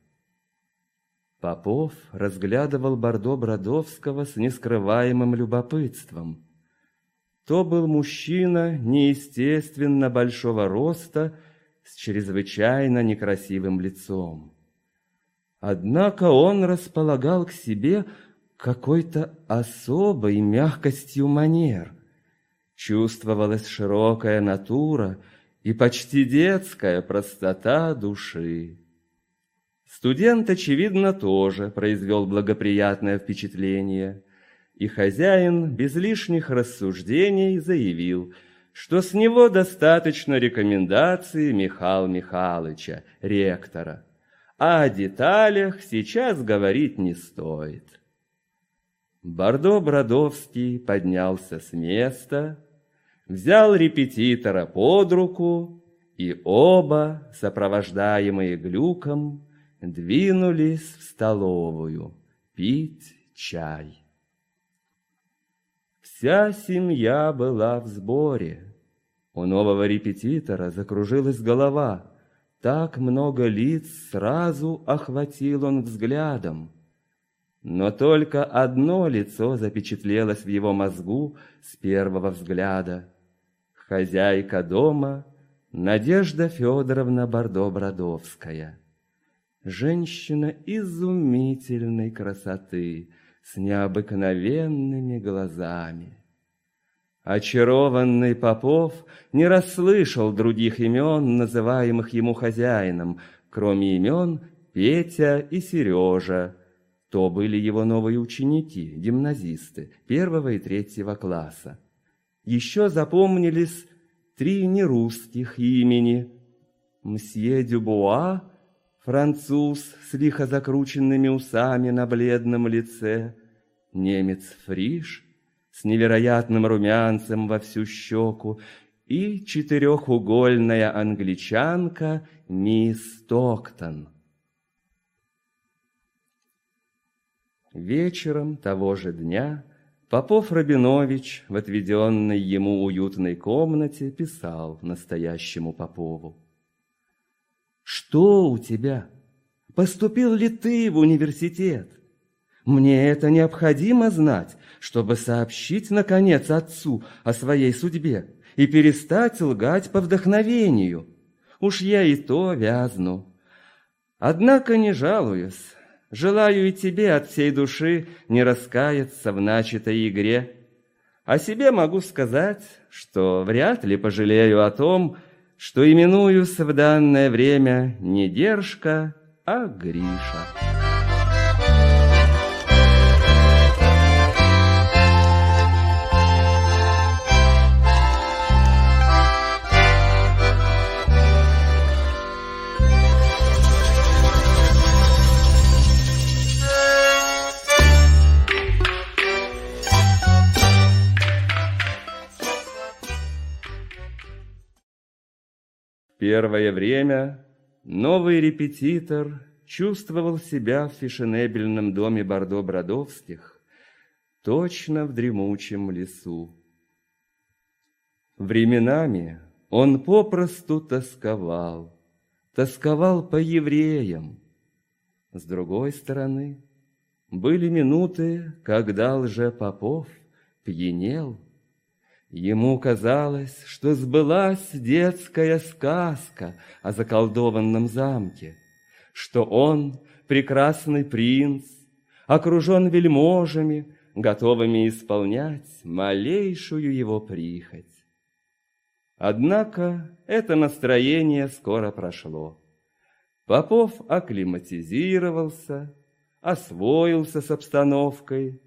Попов разглядывал Бордо Бродовского с нескрываемым любопытством. То был мужчина неестественно большого роста с чрезвычайно некрасивым лицом. Однако он располагал к себе какой-то особой мягкостью манер. Чувствовалась широкая натура и почти детская простота души. Студент, очевидно, тоже произвел благоприятное впечатление, и хозяин без лишних рассуждений заявил, что с него достаточно рекомендации Михаила Михайловича, ректора, а о деталях сейчас говорить не стоит. Бордо Бродовский поднялся с места, взял репетитора под руку, и оба, сопровождаемые глюком, двинулись в столовую пить чай. Вся семья была в сборе. У нового репетитора закружилась голова. Так много лиц сразу охватил он взглядом. Но только одно лицо запечатлелось в его мозгу с первого взгляда. Хозяйка дома Надежда Федоровна Бордо-Бродовская. Женщина изумительной красоты, с необыкновенными глазами. Очарованный Попов не расслышал других имен, называемых ему хозяином, кроме имен Петя и Сережа, то были его новые ученики, гимназисты первого и третьего класса. Еще запомнились три нерусских имени. Мсье Дюбуа, француз с лихо закрученными усами на бледном лице, немец Фриш с невероятным румянцем во всю щеку и четырехугольная англичанка мисс Токтон. Вечером того же дня Попов Рабинович в отведенной ему уютной комнате писал настоящему Попову. «Что у тебя? Поступил ли ты в университет? Мне это необходимо знать, чтобы сообщить, наконец, отцу о своей судьбе и перестать лгать по вдохновению. Уж я и то вязну. Однако не жалуюсь, Желаю и тебе от всей души не раскаяться в начатой игре. О себе могу сказать, что вряд ли пожалею о том, что именуюсь в данное время не Дершка, а Гриша. Первое время новый репетитор чувствовал себя в фешенебельном доме Бордо-Бродовских, точно в дремучем лесу. Временами он попросту тосковал, тосковал по евреям. С другой стороны, были минуты, когда лже-попов пьянел Ему казалось, что сбылась детская сказка о заколдованном замке, что он, прекрасный принц, окружен вельможами, готовыми исполнять малейшую его прихоть. Однако это настроение скоро прошло. Попов акклиматизировался, освоился с обстановкой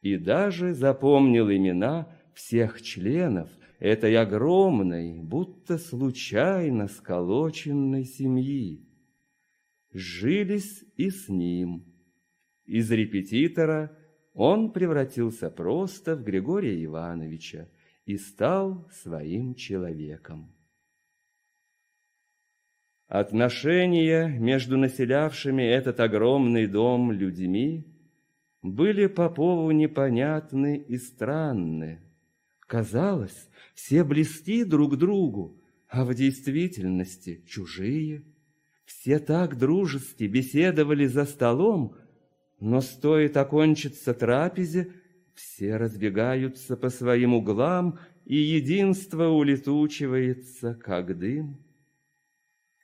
и даже запомнил имена всех членов этой огромной, будто случайно сколоченной семьи. Жились и с ним. Из репетитора он превратился просто в Григория Ивановича и стал своим человеком. Отношения между населявшими этот огромный дом людьми были Попову непонятны и странны. Казалось, все близки друг другу, а в действительности чужие. Все так дружески беседовали за столом, но стоит окончиться трапезе, все разбегаются по своим углам, и единство улетучивается, как дым.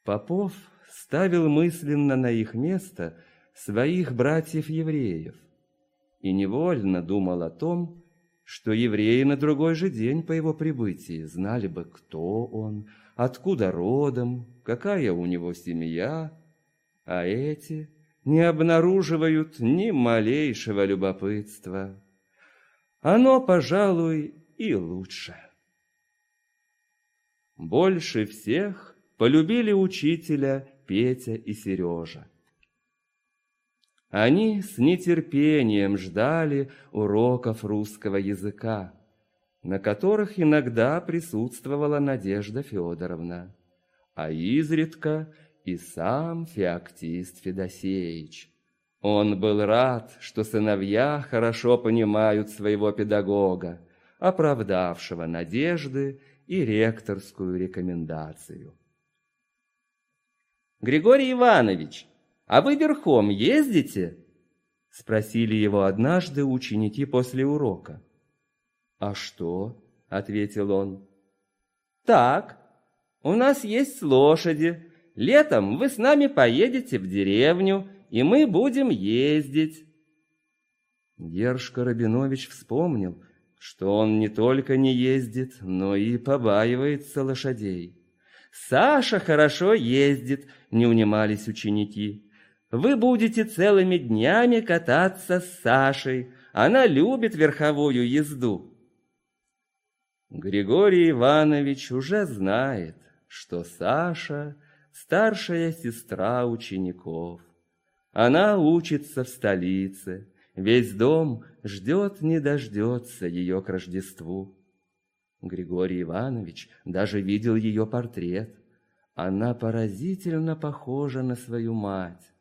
Попов ставил мысленно на их место своих братьев-евреев и невольно думал о том, что евреи на другой же день по его прибытии знали бы, кто он, откуда родом, какая у него семья, а эти не обнаруживают ни малейшего любопытства. Оно, пожалуй, и лучше. Больше всех полюбили учителя Петя и Сережа. Они с нетерпением ждали уроков русского языка, на которых иногда присутствовала Надежда Федоровна, а изредка и сам Феоктист Федосеевич. Он был рад, что сыновья хорошо понимают своего педагога, оправдавшего надежды и ректорскую рекомендацию. «Григорий Иванович, «А вы верхом ездите?» — спросили его однажды ученики после урока. «А что?» — ответил он. «Так, у нас есть лошади. Летом вы с нами поедете в деревню, и мы будем ездить». Гершка Рабинович вспомнил, что он не только не ездит, но и побаивается лошадей. «Саша хорошо ездит», — не унимались ученики. Вы будете целыми днями кататься с Сашей. Она любит верховую езду. Григорий Иванович уже знает, что Саша – старшая сестра учеников. Она учится в столице, весь дом ждет не дождется ее к Рождеству. Григорий Иванович даже видел ее портрет. Она поразительно похожа на свою мать.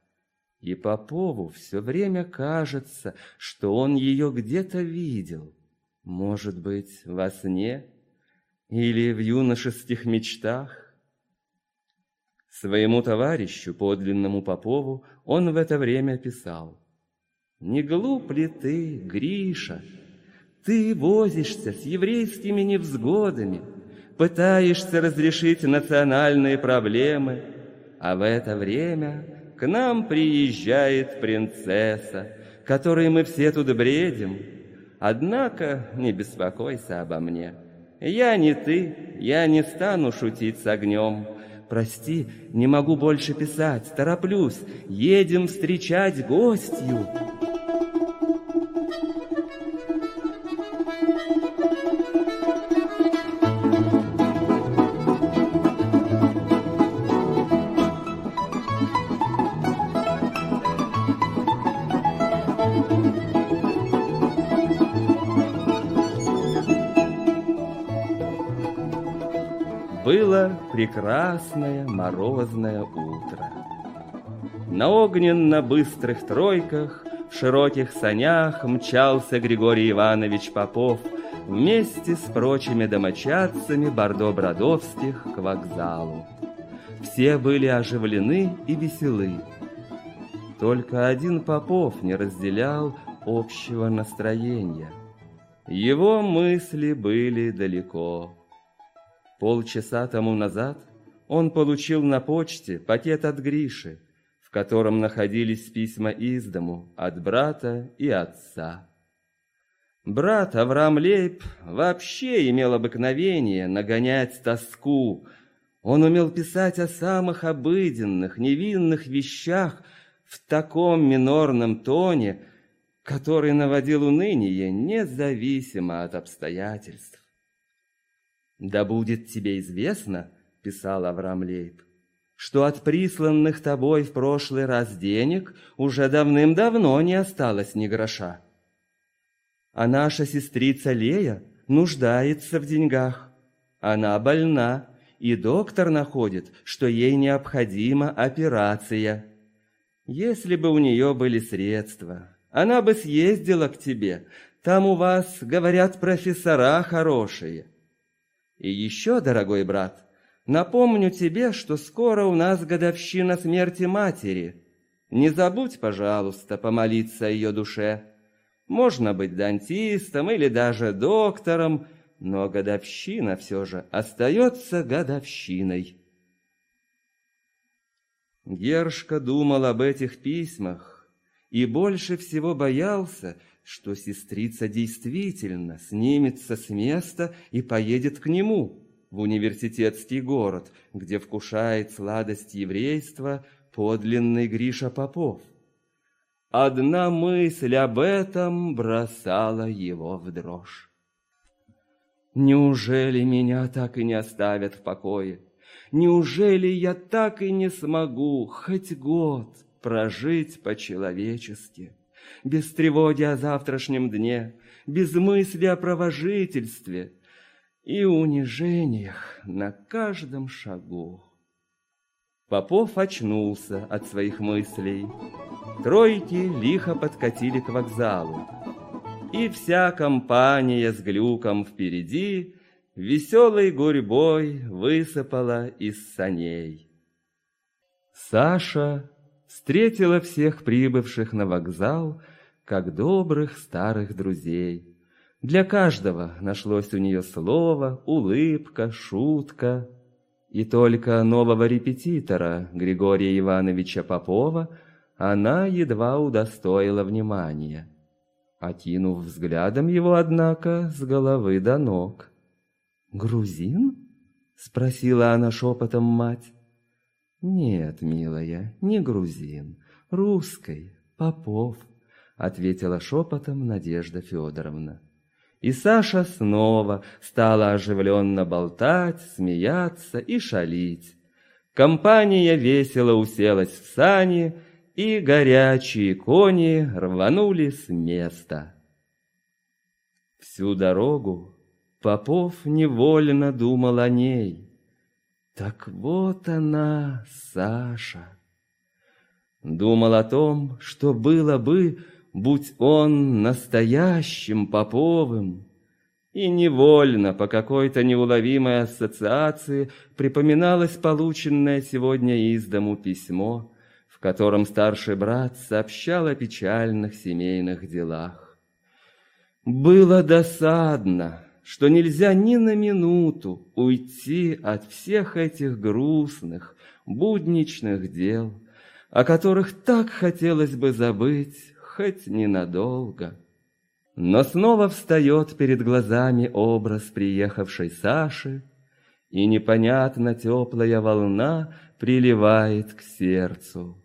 И Попову все время кажется, что он ее где-то видел. Может быть, во сне или в юношеских мечтах. Своему товарищу, подлинному Попову, он в это время писал. «Не глуп ли ты, Гриша? Ты возишься с еврейскими невзгодами, пытаешься разрешить национальные проблемы, а в это время к нам приезжает принцесса, которой мы все тут бредим. Однако не беспокойся обо мне. Я не ты, я не стану шутить с огнем. Прости, не могу больше писать, тороплюсь, едем встречать гостью. Прекрасное морозное утро. На огненно-быстрых тройках в широких санях мчался Григорий Иванович Попов вместе с прочими домочадцами Бордо-Бродовских к вокзалу. Все были оживлены и веселы. Только один Попов не разделял общего настроения. Его мысли были далеко. Полчаса тому назад он получил на почте пакет от Гриши, в котором находились письма из дому от брата и отца. Брат Авраам Лейб вообще имел обыкновение нагонять тоску. Он умел писать о самых обыденных, невинных вещах в таком минорном тоне, который наводил уныние независимо от обстоятельств. «Да будет тебе известно, — писал Авраам Лейб, — что от присланных тобой в прошлый раз денег уже давным-давно не осталось ни гроша. А наша сестрица Лея нуждается в деньгах. Она больна, и доктор находит, что ей необходима операция. Если бы у нее были средства, она бы съездила к тебе. Там у вас, говорят, профессора хорошие. И еще, дорогой брат, напомню тебе, что скоро у нас годовщина смерти матери. Не забудь, пожалуйста, помолиться о ее душе. Можно быть дантистом или даже доктором, но годовщина все же остается годовщиной. Гершка думал об этих письмах и больше всего боялся, что сестрица действительно снимется с места и поедет к нему, в университетский город, где вкушает сладость еврейства подлинный Гриша Попов. Одна мысль об этом бросала его в дрожь. Неужели меня так и не оставят в покое? Неужели я так и не смогу хоть год прожить по-человечески? Без тревоги о завтрашнем дне, без мысли о провожительстве и унижениях на каждом шагу. Попов очнулся от своих мыслей. Тройки лихо подкатили к вокзалу. И вся компания с глюком впереди веселой гурьбой высыпала из саней. Саша встретила всех прибывших на вокзал как добрых старых друзей. Для каждого нашлось у нее слово, улыбка, шутка. И только нового репетитора Григория Ивановича Попова она едва удостоила внимания, окинув взглядом его, однако, с головы до ног. «Грузин?» — спросила она шепотом мать. «Нет, милая, не грузин, русской, Попов», — ответила шепотом Надежда Федоровна. И Саша снова стала оживленно болтать, смеяться и шалить. Компания весело уселась в сани, и горячие кони рванули с места. Всю дорогу Попов невольно думал о ней — так вот она, Саша. Думал о том, что было бы, будь он настоящим Поповым, и невольно по какой-то неуловимой ассоциации припоминалось полученное сегодня из дому письмо, в котором старший брат сообщал о печальных семейных делах. Было досадно, что нельзя ни на минуту уйти от всех этих грустных, будничных дел, о которых так хотелось бы забыть, хоть ненадолго. Но снова встает перед глазами образ приехавшей Саши, и непонятно теплая волна приливает к сердцу.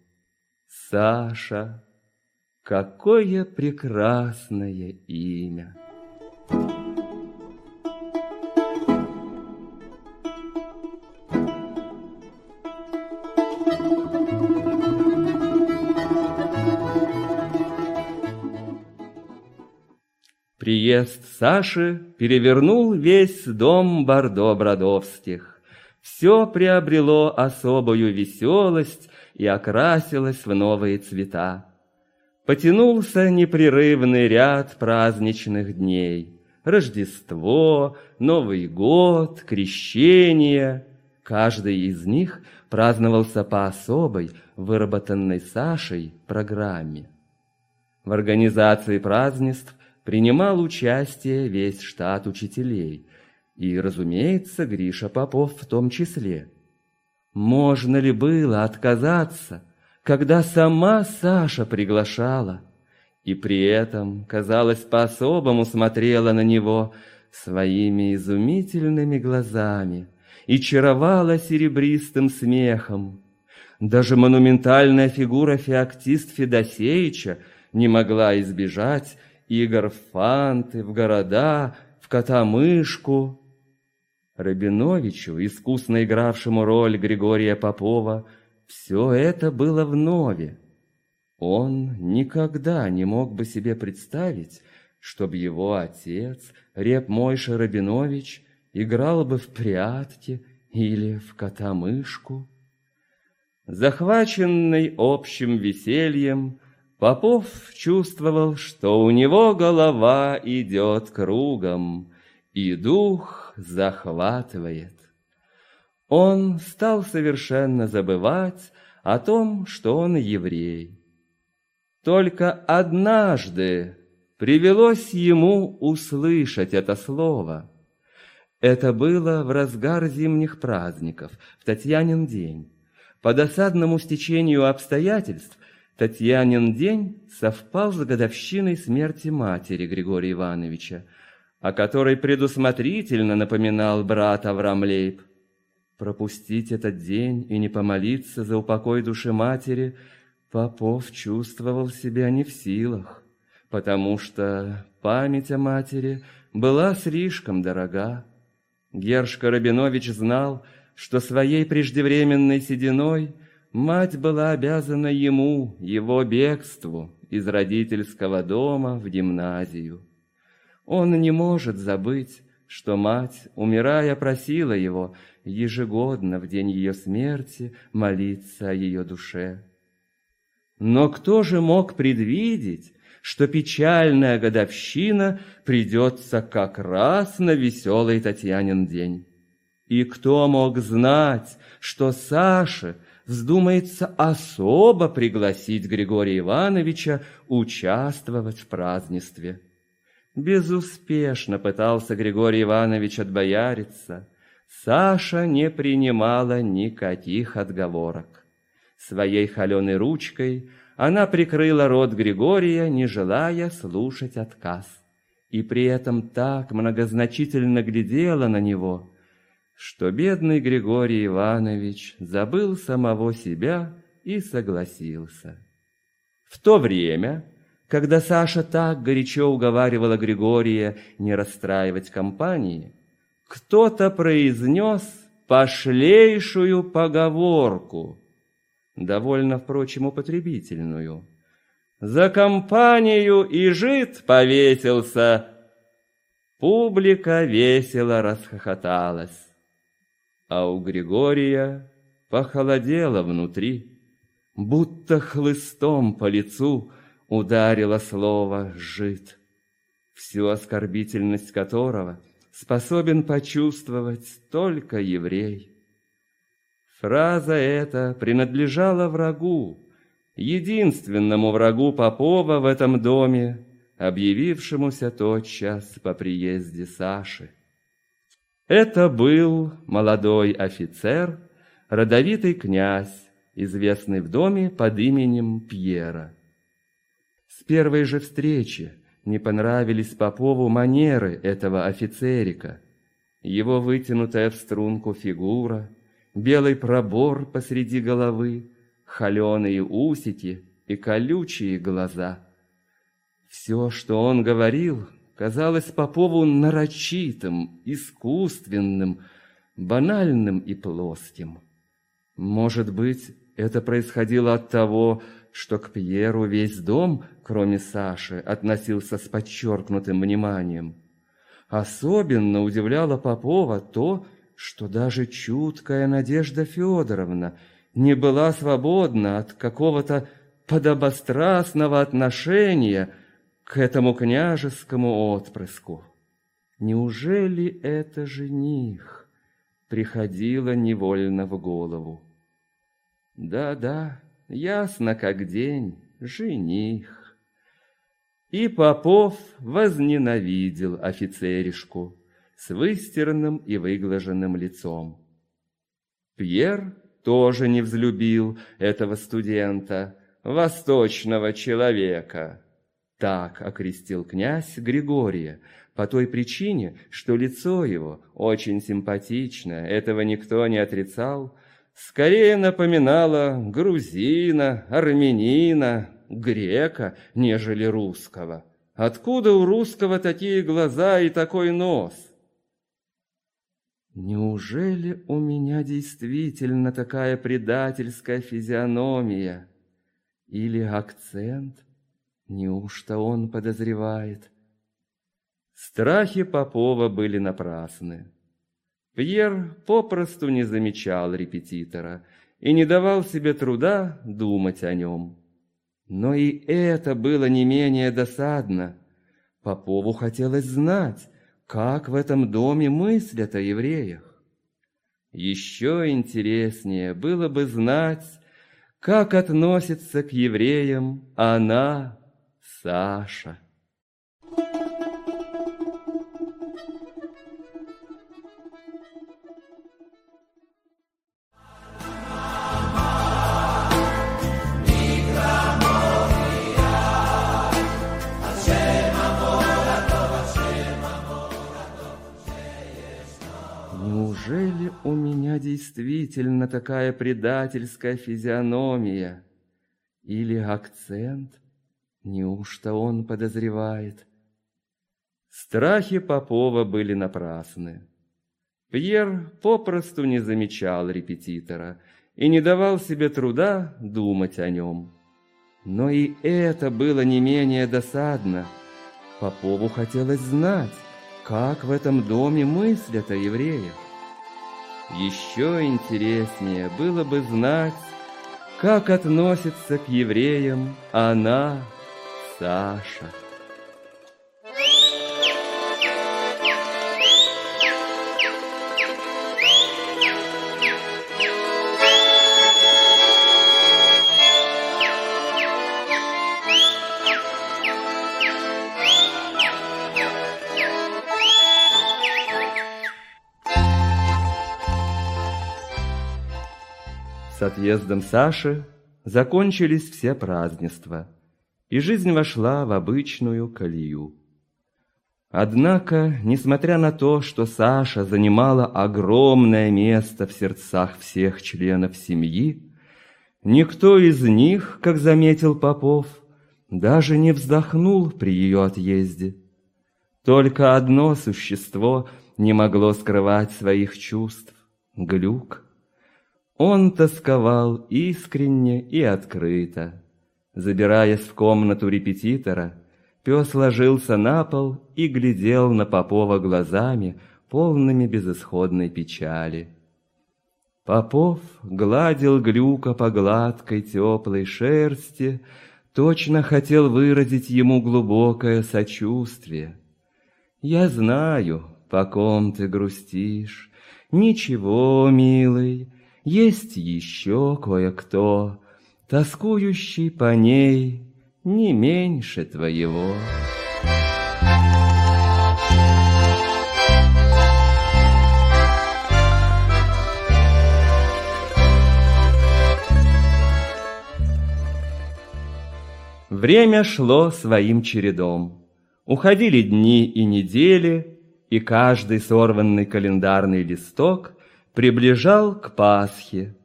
Саша, какое прекрасное имя! Приезд Саши перевернул весь дом Бордо-Бродовских. Все приобрело особую веселость и окрасилось в новые цвета. Потянулся непрерывный ряд праздничных дней. Рождество, Новый год, Крещение. Каждый из них праздновался по особой, выработанной Сашей, программе. В организации празднеств принимал участие весь штат учителей, и, разумеется, Гриша Попов в том числе. Можно ли было отказаться, когда сама Саша приглашала, и при этом, казалось, по-особому смотрела на него своими изумительными глазами и чаровала серебристым смехом. Даже монументальная фигура феоктист Федосеича не могла избежать игр в фанты, в города, в кота-мышку. Рабиновичу, искусно игравшему роль Григория Попова, все это было вновь. Он никогда не мог бы себе представить, чтобы его отец, Реп Мойша Рабинович, играл бы в прятки или в кота-мышку. Захваченный общим весельем, Попов чувствовал, что у него голова идет кругом, и дух захватывает. Он стал совершенно забывать о том, что он еврей. Только однажды привелось ему услышать это слово. Это было в разгар зимних праздников, в Татьянин день. По досадному стечению обстоятельств Татьянин день совпал с годовщиной смерти матери Григория Ивановича, о которой предусмотрительно напоминал брат Авраам Лейб. Пропустить этот день и не помолиться за упокой души матери Попов чувствовал себя не в силах, потому что память о матери была слишком дорога. Гершка Рабинович знал, что своей преждевременной сединой – Мать была обязана ему, его бегству из родительского дома в гимназию. Он не может забыть, что мать, умирая, просила его ежегодно в день ее смерти молиться о ее душе. Но кто же мог предвидеть, что печальная годовщина придется как раз на веселый Татьянин день? И кто мог знать, что Саше вздумается особо пригласить Григория Ивановича участвовать в празднестве. Безуспешно пытался Григорий Иванович отбояриться. Саша не принимала никаких отговорок. Своей холеной ручкой она прикрыла рот Григория, не желая слушать отказ. И при этом так многозначительно глядела на него, что бедный Григорий Иванович забыл самого себя и согласился. В то время, когда Саша так горячо уговаривала Григория не расстраивать компании, кто-то произнес пошлейшую поговорку, довольно, впрочем, употребительную. «За компанию и жид повесился!» Публика весело расхохоталась а у Григория похолодело внутри, будто хлыстом по лицу ударило слово «жид», всю оскорбительность которого способен почувствовать только еврей. Фраза эта принадлежала врагу, единственному врагу Попова в этом доме, объявившемуся тотчас по приезде Саши. Это был молодой офицер, родовитый князь, известный в доме под именем Пьера. С первой же встречи не понравились Попову манеры этого офицерика, его вытянутая в струнку фигура, белый пробор посреди головы, холеные усики и колючие глаза. Все, что он говорил, казалось Попову нарочитым, искусственным, банальным и плоским. Может быть, это происходило от того, что к Пьеру весь дом, кроме Саши, относился с подчеркнутым вниманием. Особенно удивляло Попова то, что даже чуткая Надежда Федоровна не была свободна от какого-то подобострастного отношения к этому княжескому отпрыску. Неужели это жених? Приходило невольно в голову. Да-да, ясно как день, жених. И Попов возненавидел офицеришку с выстиранным и выглаженным лицом. Пьер тоже не взлюбил этого студента, восточного человека. Так окрестил князь Григория, по той причине, что лицо его очень симпатичное, этого никто не отрицал, скорее напоминало грузина, армянина, грека, нежели русского. Откуда у русского такие глаза и такой нос? Неужели у меня действительно такая предательская физиономия? Или акцент? Неужто он подозревает? Страхи Попова были напрасны. Пьер попросту не замечал репетитора и не давал себе труда думать о нем. Но и это было не менее досадно. Попову хотелось знать, как в этом доме мыслят о евреях. Еще интереснее было бы знать, как относится к евреям она, Саша. действительно такая предательская физиономия? Или акцент? Неужто он подозревает? Страхи Попова были напрасны. Пьер попросту не замечал репетитора и не давал себе труда думать о нем. Но и это было не менее досадно. Попову хотелось знать, как в этом доме мыслят о евреях. Еще интереснее было бы знать, как относится к евреям она, Саша. отъездом Саши закончились все празднества, и жизнь вошла в обычную колею. Однако, несмотря на то, что Саша занимала огромное место в сердцах всех членов семьи, никто из них, как заметил Попов, даже не вздохнул при ее отъезде. Только одно существо не могло скрывать своих чувств — Глюк. Он тосковал искренне и открыто. Забираясь в комнату репетитора, пес ложился на пол и глядел на Попова глазами, полными безысходной печали. Попов гладил Глюка по гладкой теплой шерсти, точно хотел выразить ему глубокое сочувствие. «Я знаю, по ком ты грустишь. Ничего, милый, есть еще кое-кто, тоскующий по ней не меньше твоего. Время шло своим чередом. Уходили дни и недели, и каждый сорванный календарный листок приближал к Пасхе.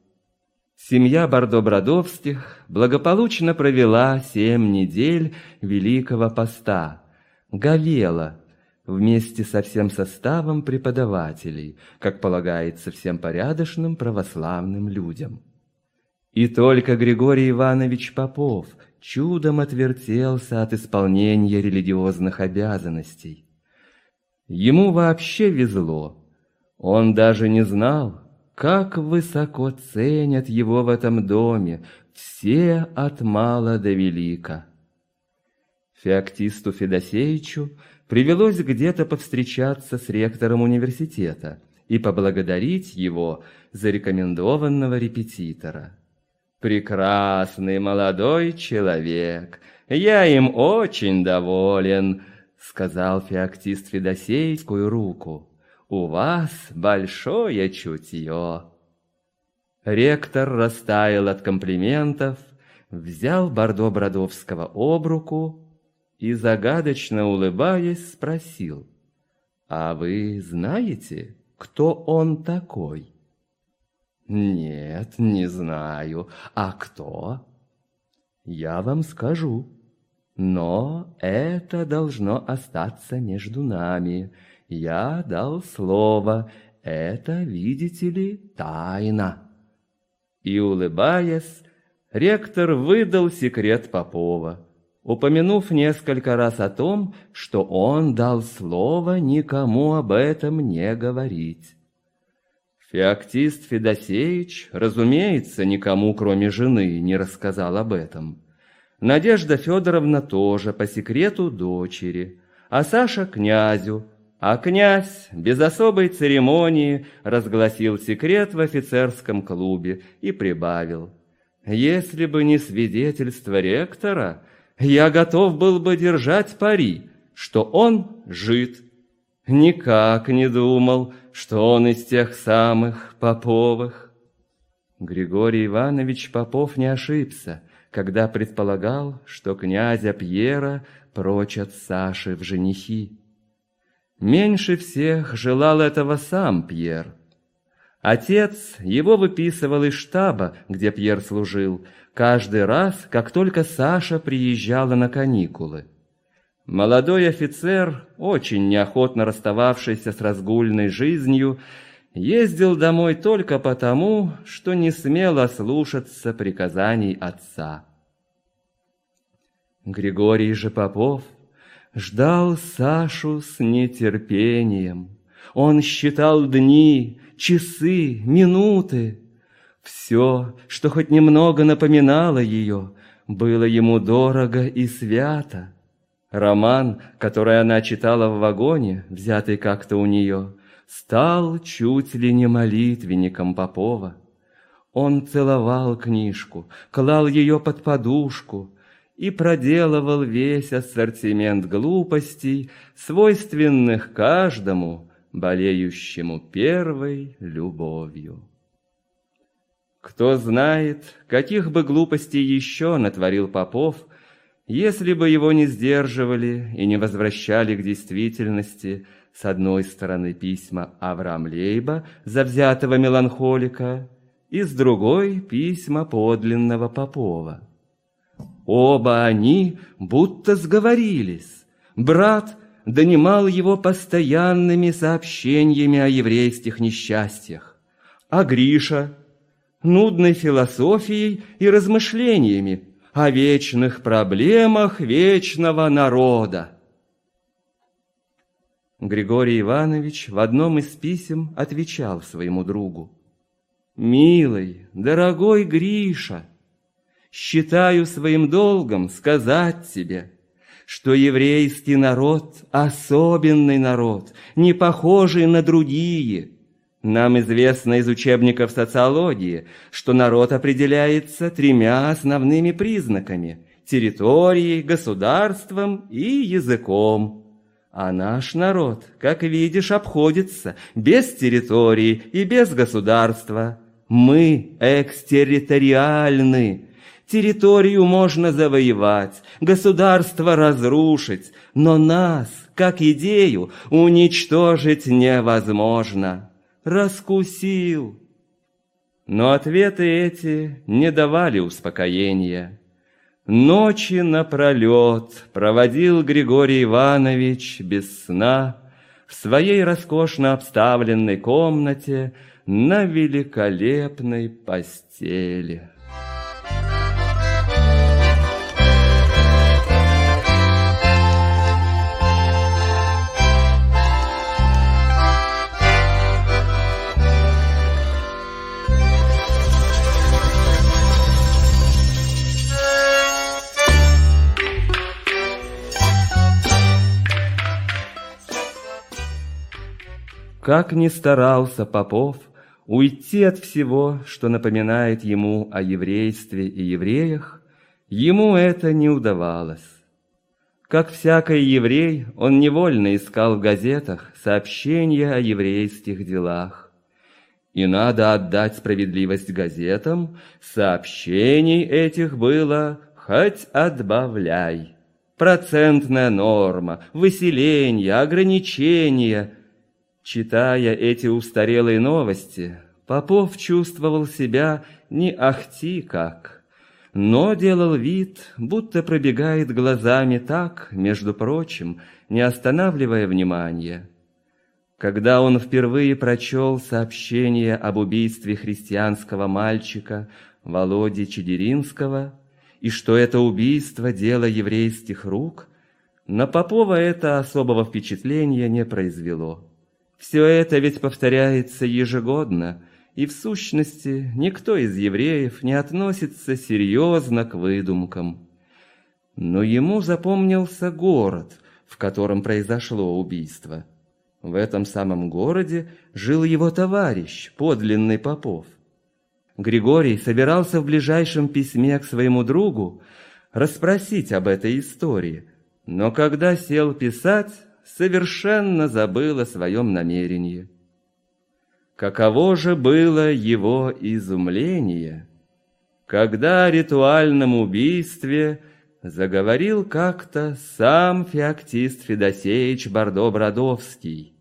Семья Бордо-Бродовских благополучно провела семь недель Великого Поста, говела вместе со всем составом преподавателей, как полагается всем порядочным православным людям. И только Григорий Иванович Попов чудом отвертелся от исполнения религиозных обязанностей. Ему вообще везло. Он даже не знал, как высоко ценят его в этом доме все от мала до велика. Феоктисту Федосеевичу привелось где-то повстречаться с ректором университета и поблагодарить его за рекомендованного репетитора. «Прекрасный молодой человек, я им очень доволен», — сказал феоктист Федосеевскую руку. «У вас большое чутье». Ректор растаял от комплиментов, взял Бордо Бродовского об руку и, загадочно улыбаясь, спросил, «А вы знаете, кто он такой?» «Нет, не знаю. А кто?» «Я вам скажу. Но это должно остаться между нами. Я дал слово. Это, видите ли, тайна». И, улыбаясь, ректор выдал секрет Попова, упомянув несколько раз о том, что он дал слово никому об этом не говорить. Феоктист Федосеевич, разумеется, никому, кроме жены, не рассказал об этом. Надежда Федоровна тоже по секрету дочери, а Саша — князю, а князь без особой церемонии разгласил секрет в офицерском клубе и прибавил. «Если бы не свидетельство ректора, я готов был бы держать пари, что он жид. Никак не думал, что он из тех самых Поповых. Григорий Иванович Попов не ошибся, когда предполагал, что князя Пьера прочат Саши в женихи. Меньше всех желал этого сам Пьер. Отец его выписывал из штаба, где Пьер служил, каждый раз, как только Саша приезжала на каникулы. Молодой офицер, очень неохотно расстававшийся с разгульной жизнью, ездил домой только потому, что не смел ослушаться приказаний отца. Григорий же Попов ждал Сашу с нетерпением. Он считал дни, часы, минуты. Все, что хоть немного напоминало ее, было ему дорого и свято. Роман, который она читала в вагоне, взятый как-то у нее, стал чуть ли не молитвенником Попова. Он целовал книжку, клал ее под подушку и проделывал весь ассортимент глупостей, свойственных каждому, болеющему первой любовью. Кто знает, каких бы глупостей еще натворил Попов, если бы его не сдерживали и не возвращали к действительности с одной стороны письма Авраам Лейба, завзятого меланхолика, и с другой письма подлинного Попова. Оба они будто сговорились. Брат донимал его постоянными сообщениями о еврейских несчастьях, а Гриша — нудной философией и размышлениями о вечных проблемах вечного народа. Григорий Иванович в одном из писем отвечал своему другу. «Милый, дорогой Гриша, считаю своим долгом сказать тебе, что еврейский народ – особенный народ, не похожий на другие – нам известно из учебников социологии, что народ определяется тремя основными признаками – территорией, государством и языком. А наш народ, как видишь, обходится без территории и без государства. Мы экстерриториальны. Территорию можно завоевать, государство разрушить, но нас, как идею, уничтожить невозможно. Раскусил. Но ответы эти не давали успокоения. Ночи напролет проводил Григорий Иванович без сна в своей роскошно обставленной комнате на великолепной постели. Как ни старался Попов уйти от всего, что напоминает ему о еврействе и евреях, ему это не удавалось. Как всякий еврей, он невольно искал в газетах сообщения о еврейских делах. И надо отдать справедливость газетам, сообщений этих было хоть отбавляй. Процентная норма, выселение, ограничения – Читая эти устарелые новости, Попов чувствовал себя не ахти как, но делал вид, будто пробегает глазами так, между прочим, не останавливая внимания. Когда он впервые прочел сообщение об убийстве христианского мальчика Володи Чедеринского и что это убийство – дело еврейских рук, на Попова это особого впечатления не произвело. Все это ведь повторяется ежегодно, и в сущности никто из евреев не относится серьезно к выдумкам. Но ему запомнился город, в котором произошло убийство. В этом самом городе жил его товарищ, подлинный Попов. Григорий собирался в ближайшем письме к своему другу расспросить об этой истории, но когда сел писать, совершенно забыл о своем намерении. Каково же было его изумление, когда о ритуальном убийстве заговорил как-то сам феоктист Федосеевич Бордо-Бродовский,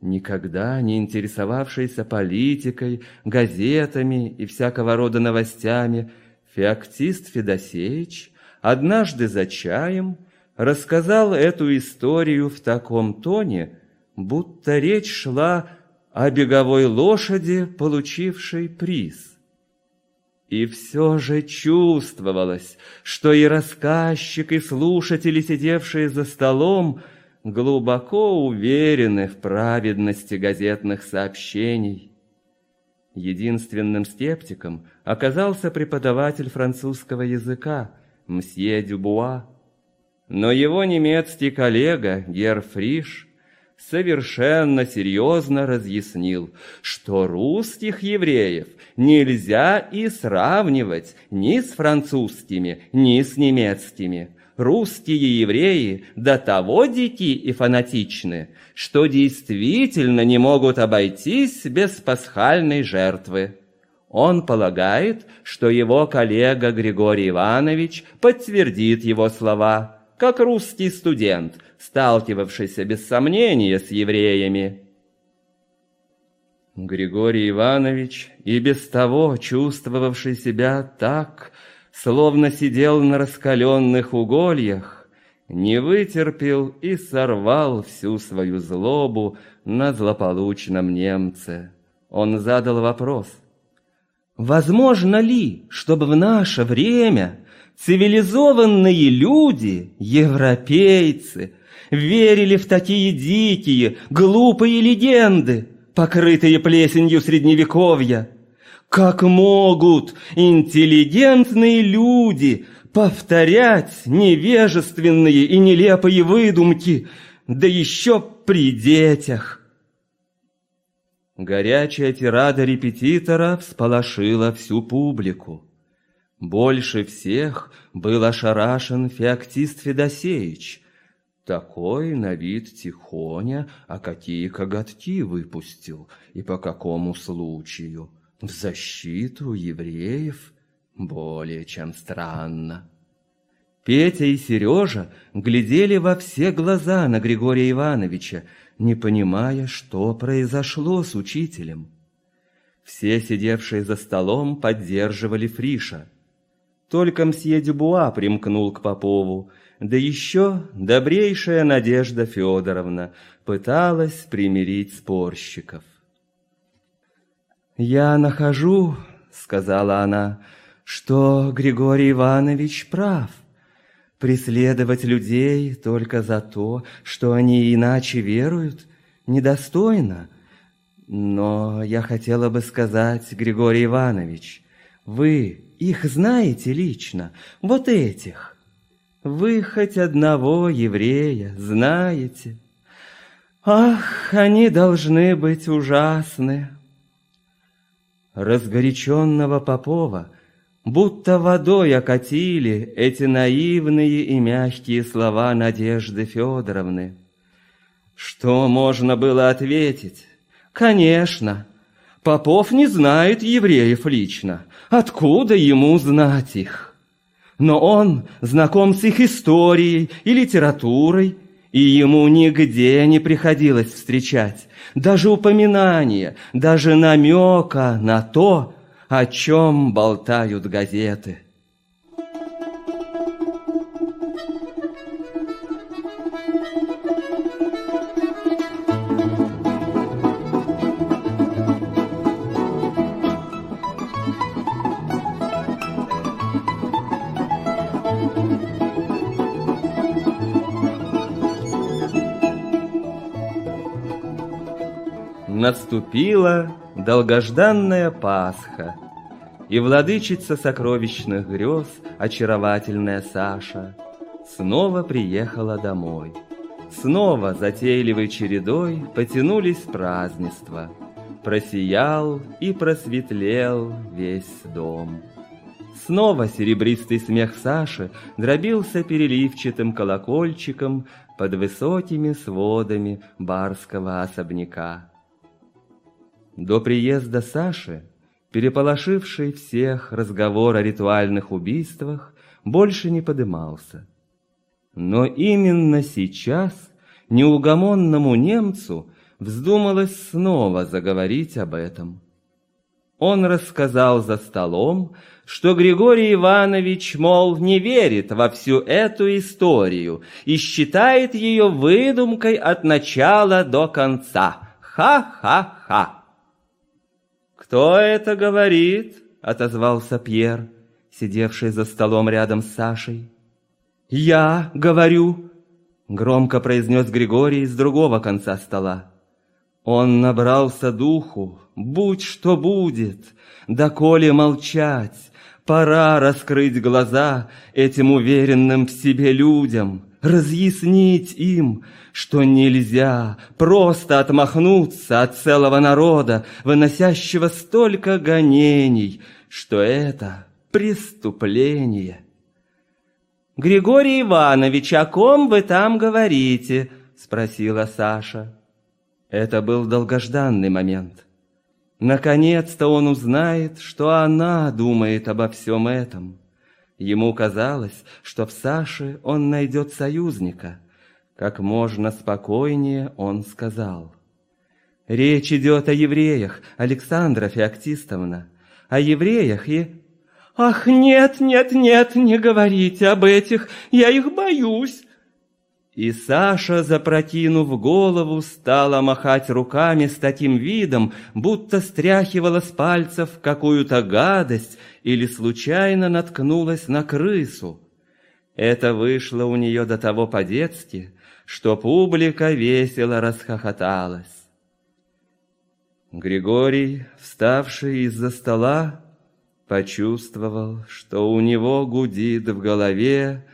никогда не интересовавшийся политикой, газетами и всякого рода новостями, феоктист Федосеевич однажды за чаем – рассказал эту историю в таком тоне, будто речь шла о беговой лошади, получившей приз. И все же чувствовалось, что и рассказчик, и слушатели, сидевшие за столом, глубоко уверены в праведности газетных сообщений. Единственным скептиком оказался преподаватель французского языка, мсье Дюбуа. Но его немецкий коллега Гер Фриш совершенно серьезно разъяснил, что русских евреев нельзя и сравнивать ни с французскими, ни с немецкими. Русские евреи до того дики и фанатичны, что действительно не могут обойтись без пасхальной жертвы. Он полагает, что его коллега Григорий Иванович подтвердит его слова – как русский студент, сталкивавшийся без сомнения с евреями. Григорий Иванович и без того чувствовавший себя так, словно сидел на раскаленных угольях, не вытерпел и сорвал всю свою злобу на злополучном немце. Он задал вопрос. «Возможно ли, чтобы в наше время Цивилизованные люди, европейцы, верили в такие дикие, глупые легенды, покрытые плесенью средневековья. Как могут интеллигентные люди повторять невежественные и нелепые выдумки, да еще при детях? Горячая тирада репетитора всполошила всю публику. Больше всех был ошарашен феоктист Федосеич. Такой на вид тихоня, а какие коготки выпустил, и по какому случаю? В защиту евреев? более чем странно. Петя и Сережа глядели во все глаза на Григория Ивановича, не понимая, что произошло с учителем. Все сидевшие за столом поддерживали Фриша. Только мсье Дюбуа примкнул к Попову, да еще добрейшая Надежда Федоровна пыталась примирить спорщиков. «Я нахожу, — сказала она, — что Григорий Иванович прав. Преследовать людей только за то, что они иначе веруют, недостойно. Но я хотела бы сказать, Григорий Иванович, вы их знаете лично, вот этих. Вы хоть одного еврея знаете. Ах, они должны быть ужасны. Разгоряченного Попова — Будто водой окатили эти наивные и мягкие слова Надежды Федоровны. Что можно было ответить? Конечно, Попов не знает евреев лично. Откуда ему знать их? Но он знаком с их историей и литературой, и ему нигде не приходилось встречать даже упоминания, даже намека на то, о чем болтают газеты. Наступила долгожданная Пасха, и владычица сокровищных грез, очаровательная Саша, снова приехала домой. Снова затейливой чередой потянулись празднества. Просиял и просветлел весь дом. Снова серебристый смех Саши дробился переливчатым колокольчиком под высокими сводами барского особняка. До приезда Саши переполошивший всех разговор о ритуальных убийствах, больше не подымался. Но именно сейчас неугомонному немцу вздумалось снова заговорить об этом. Он рассказал за столом, что Григорий Иванович, мол, не верит во всю эту историю и считает ее выдумкой от начала до конца. Ха-ха-ха! «Кто это говорит?» — отозвался Пьер, сидевший за столом рядом с Сашей. «Я говорю», — громко произнес Григорий с другого конца стола. Он набрался духу, будь что будет, доколе молчать, пора раскрыть глаза этим уверенным в себе людям, разъяснить им, что нельзя просто отмахнуться от целого народа, выносящего столько гонений, что это преступление. «Григорий Иванович, о ком вы там говорите?» — спросила Саша. Это был долгожданный момент. Наконец-то он узнает, что она думает обо всем этом. Ему казалось, что в Саше он найдет союзника — как можно спокойнее он сказал. «Речь идет о евреях, Александра Феоктистовна, о евреях и...» «Ах, нет, нет, нет, не говорите об этих, я их боюсь!» И Саша, запрокинув голову, стала махать руками с таким видом, будто стряхивала с пальцев какую-то гадость или случайно наткнулась на крысу. Это вышло у нее до того по-детски, что публика весело расхохоталась. Григорий, вставший из-за стола, почувствовал, что у него гудит в голове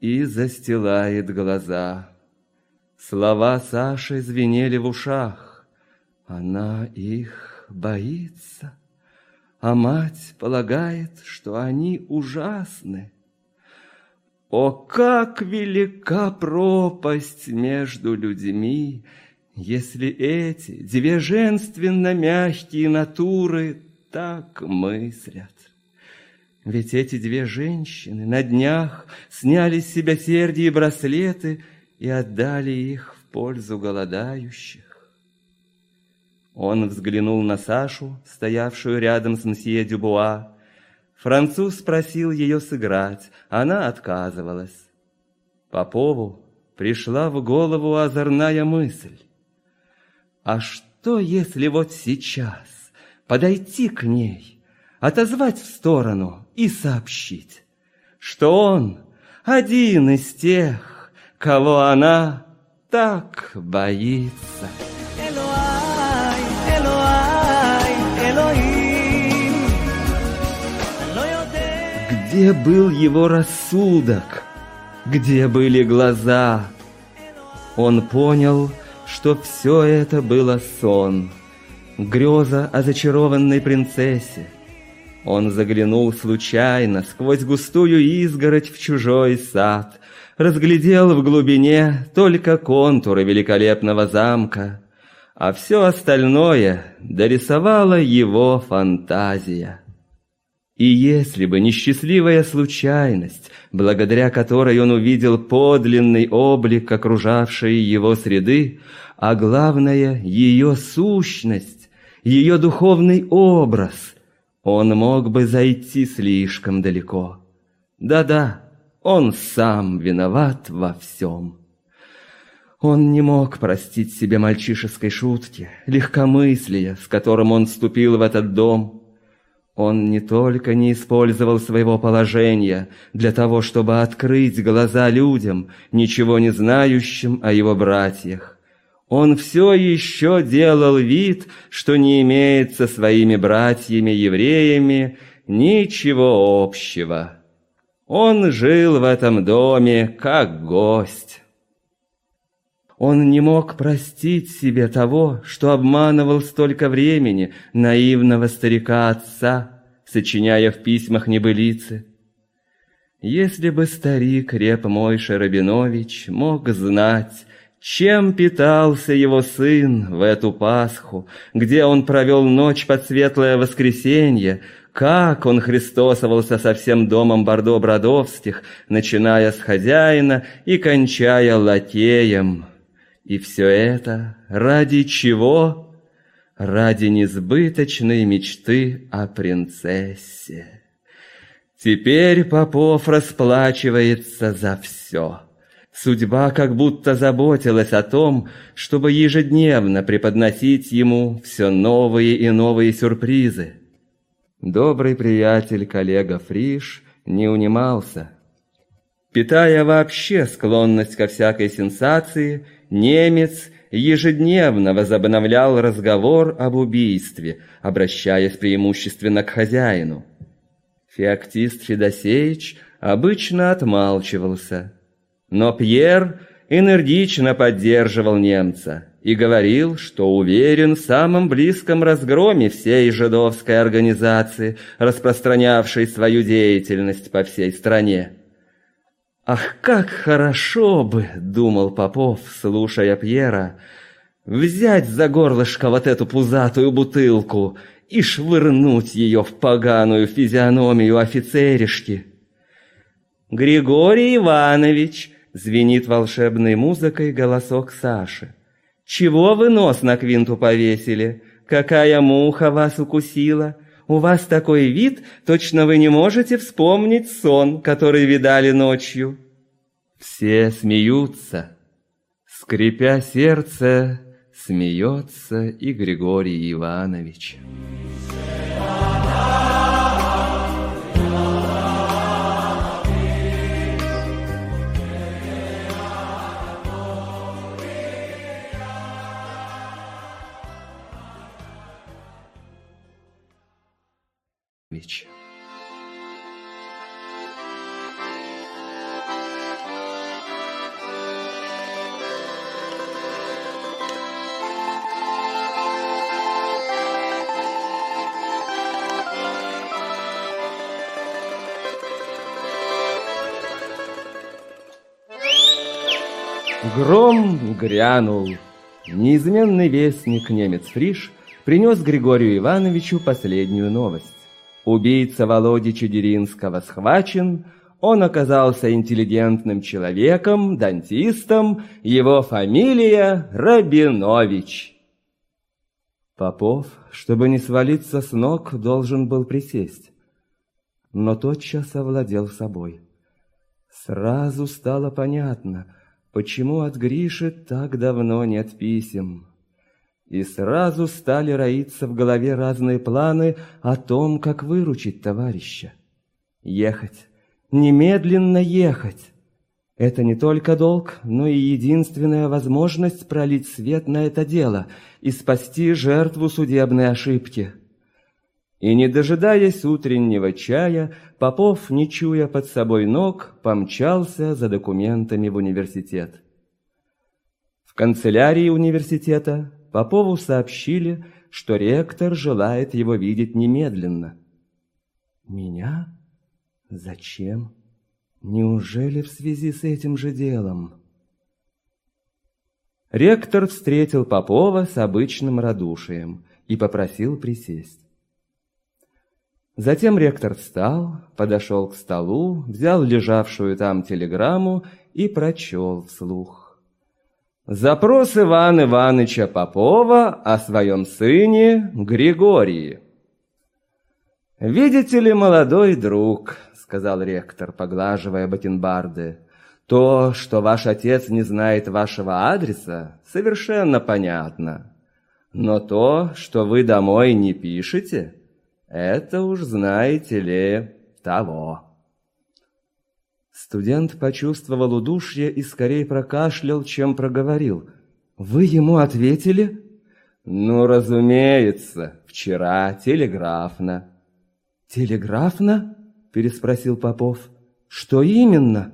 и застилает глаза. Слова Саши звенели в ушах. Она их боится, а мать полагает, что они ужасны. О, как велика пропасть между людьми, Если эти две женственно мягкие натуры так мыслят. Ведь эти две женщины на днях сняли с себя серьги и браслеты и отдали их в пользу голодающих. Он взглянул на Сашу, стоявшую рядом с мсье Дюбуа. Француз просил ее сыграть, она отказывалась. Попову пришла в голову озорная мысль. А что, если вот сейчас подойти к ней, отозвать в сторону и сообщить, что он один из тех, кого она так боится? Где был его рассудок? Где были глаза? Он понял, что все это было сон, греза о зачарованной принцессе. Он заглянул случайно сквозь густую изгородь в чужой сад, разглядел в глубине только контуры великолепного замка, а все остальное дорисовала его фантазия. И если бы не счастливая случайность, благодаря которой он увидел подлинный облик окружавшей его среды, а главное — ее сущность, ее духовный образ, он мог бы зайти слишком далеко. Да-да, он сам виноват во всем. Он не мог простить себе мальчишеской шутки, легкомыслия, с которым он вступил в этот дом — он не только не использовал своего положения для того, чтобы открыть глаза людям, ничего не знающим о его братьях. Он все еще делал вид, что не имеет со своими братьями-евреями ничего общего. Он жил в этом доме как гость. Он не мог простить себе того, что обманывал столько времени наивного старика-отца, сочиняя в письмах небылицы. Если бы старик Реп Мойша Рабинович мог знать, чем питался его сын в эту Пасху, где он провел ночь под светлое воскресенье, как он христосовался со всем домом Бордо-Бродовских, начиная с хозяина и кончая лакеем, и все это ради чего? Ради несбыточной мечты о принцессе. Теперь Попов расплачивается за все. Судьба как будто заботилась о том, чтобы ежедневно преподносить ему все новые и новые сюрпризы. Добрый приятель, коллега Фриш не унимался. Питая вообще склонность ко всякой сенсации, Немец ежедневно возобновлял разговор об убийстве, обращаясь преимущественно к хозяину. Феоктист Федосеевич обычно отмалчивался, но Пьер энергично поддерживал немца и говорил, что уверен в самом близком разгроме всей жидовской организации, распространявшей свою деятельность по всей стране. «Ах, как хорошо бы!» — думал Попов, слушая Пьера. «Взять за горлышко вот эту пузатую бутылку и швырнуть ее в поганую физиономию офицеришки!» «Григорий Иванович!» — звенит волшебной музыкой голосок Саши. «Чего вы нос на квинту повесили? Какая муха вас укусила? У вас такой вид, точно вы не можете вспомнить сон, который видали ночью. Все смеются. Скрипя сердце, смеется и Григорий Иванович. Иванович. Гром грянул. Неизменный вестник немец Фриш принес Григорию Ивановичу последнюю новость. Убийца Володи Чудеринского схвачен, он оказался интеллигентным человеком, дантистом, его фамилия Рабинович. Попов, чтобы не свалиться с ног, должен был присесть, но тотчас овладел собой. Сразу стало понятно, почему от Гриши так давно нет писем. И сразу стали роиться в голове разные планы о том, как выручить товарища. Ехать, немедленно ехать. Это не только долг, но и единственная возможность пролить свет на это дело и спасти жертву судебной ошибки. И, не дожидаясь утреннего чая, Попов, не чуя под собой ног, помчался за документами в университет. В канцелярии университета Попову сообщили, что ректор желает его видеть немедленно. «Меня? Зачем? Неужели в связи с этим же делом?» Ректор встретил Попова с обычным радушием и попросил присесть. Затем ректор встал, подошел к столу, взял лежавшую там телеграмму и прочел вслух. Запрос Ивана Ивановича Попова о своем сыне Григории. «Видите ли, молодой друг», — сказал ректор, поглаживая бакенбарды, «то, что ваш отец не знает вашего адреса, совершенно понятно. Но то, что вы домой не пишете, это уж знаете ли того. Студент почувствовал удушье и скорее прокашлял, чем проговорил. «Вы ему ответили?» «Ну, разумеется, вчера телеграфно». «Телеграфно?» – переспросил Попов. «Что именно?»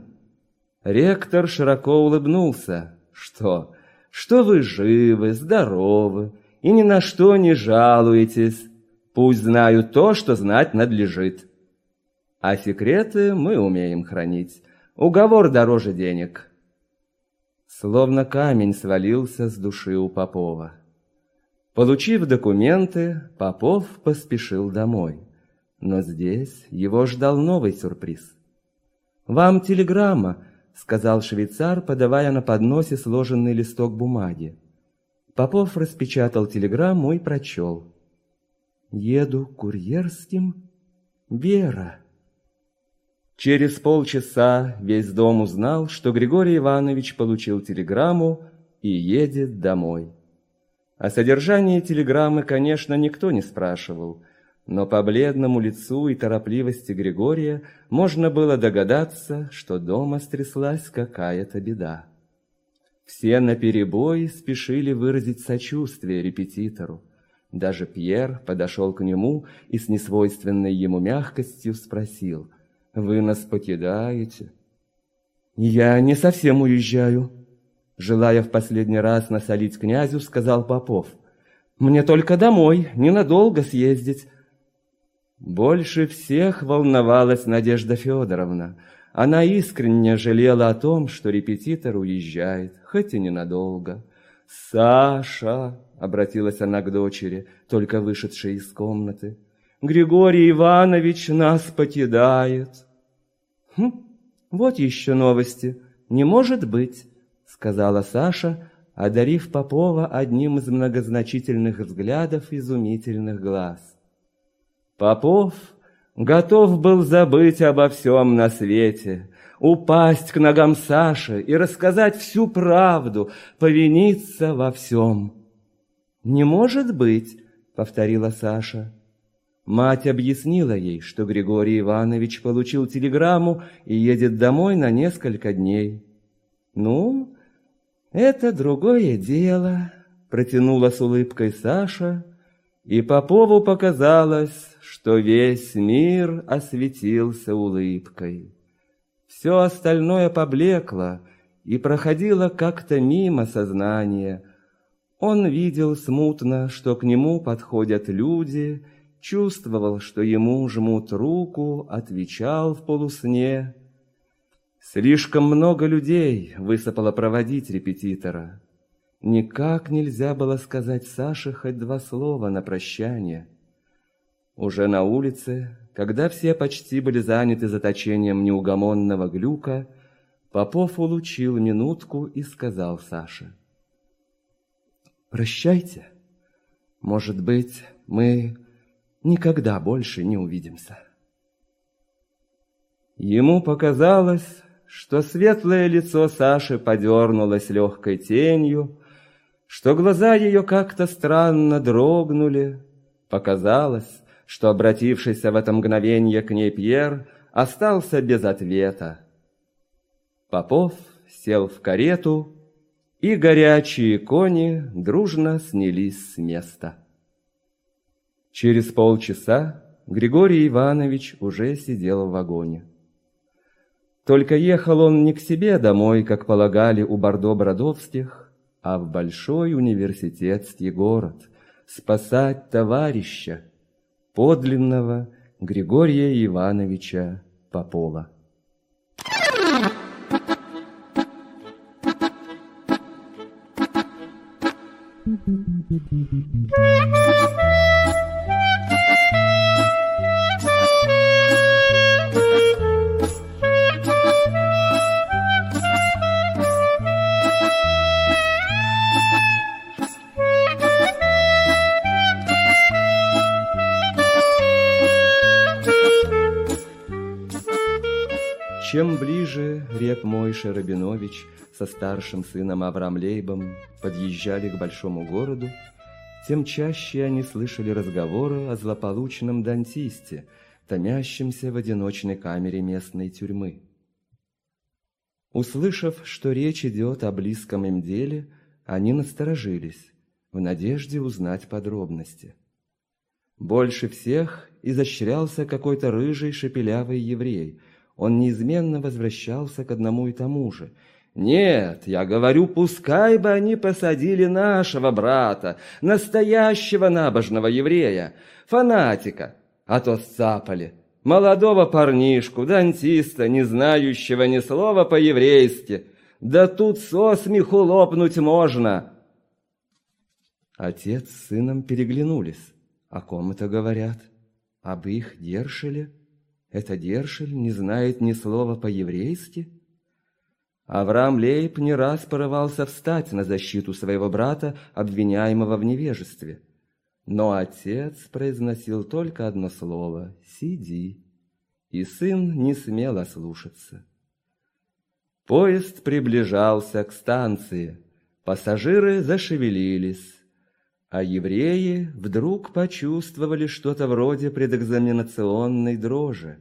Ректор широко улыбнулся. «Что? Что вы живы, здоровы и ни на что не жалуетесь. Пусть знают то, что знать надлежит. А секреты мы умеем хранить. Уговор дороже денег. Словно камень свалился с души у Попова. Получив документы, Попов поспешил домой. Но здесь его ждал новый сюрприз. «Вам телеграмма», — сказал швейцар, подавая на подносе сложенный листок бумаги. Попов распечатал телеграмму и прочел. Еду курьерским. Вера. Через полчаса весь дом узнал, что Григорий Иванович получил телеграмму и едет домой. О содержании телеграммы, конечно, никто не спрашивал, но по бледному лицу и торопливости Григория можно было догадаться, что дома стряслась какая-то беда. Все наперебой спешили выразить сочувствие репетитору. Даже Пьер подошел к нему и с несвойственной ему мягкостью спросил, «Вы нас покидаете?» «Я не совсем уезжаю», — желая в последний раз насолить князю, сказал Попов. «Мне только домой, ненадолго съездить». Больше всех волновалась Надежда Федоровна. Она искренне жалела о том, что репетитор уезжает, хоть и ненадолго. «Саша!» — обратилась она к дочери, только вышедшей из комнаты. «Григорий Иванович нас покидает». «Хм, вот еще новости. Не может быть», — сказала Саша, одарив Попова одним из многозначительных взглядов изумительных глаз. Попов готов был забыть обо всем на свете, упасть к ногам Саши и рассказать всю правду, повиниться во всем. «Не может быть», — повторила Саша. Мать объяснила ей, что Григорий Иванович получил телеграмму и едет домой на несколько дней. «Ну, это другое дело», — протянула с улыбкой Саша, и Попову показалось, что весь мир осветился улыбкой. Все остальное поблекло и проходило как-то мимо сознания — он видел смутно, что к нему подходят люди, чувствовал, что ему жмут руку, отвечал в полусне. Слишком много людей высыпало проводить репетитора. Никак нельзя было сказать Саше хоть два слова на прощание. Уже на улице, когда все почти были заняты заточением неугомонного глюка, Попов улучил минутку и сказал Саше. «Прощайте. Может быть, мы никогда больше не увидимся». Ему показалось, что светлое лицо Саши подернулось легкой тенью, что глаза ее как-то странно дрогнули. Показалось, что обратившийся в это мгновение к ней Пьер остался без ответа. Попов сел в карету, и горячие кони дружно снялись с места. Через полчаса Григорий Иванович уже сидел в вагоне. Только ехал он не к себе домой, как полагали у Бордо-Бродовских, а в большой университетский город спасать товарища, подлинного Григория Ивановича Попова. Чем ближе рек Мойша Рабинович со старшим сыном Авраам подъезжали к большому городу, тем чаще они слышали разговоры о злополучном дантисте, томящемся в одиночной камере местной тюрьмы. Услышав, что речь идет о близком им деле, они насторожились, в надежде узнать подробности. Больше всех изощрялся какой-то рыжий шепелявый еврей. Он неизменно возвращался к одному и тому же – нет, я говорю, пускай бы они посадили нашего брата, настоящего набожного еврея, фанатика, а то сцапали. Молодого парнишку, дантиста, не знающего ни слова по-еврейски. Да тут со смеху лопнуть можно. Отец с сыном переглянулись. О ком это говорят? Об их Дершеле? Это Дершель не знает ни слова по-еврейски? Авраам Лейб не раз порывался встать на защиту своего брата, обвиняемого в невежестве. Но отец произносил только одно слово «сиди», и сын не смел ослушаться. Поезд приближался к станции, пассажиры зашевелились, а евреи вдруг почувствовали что-то вроде предэкзаменационной дрожи.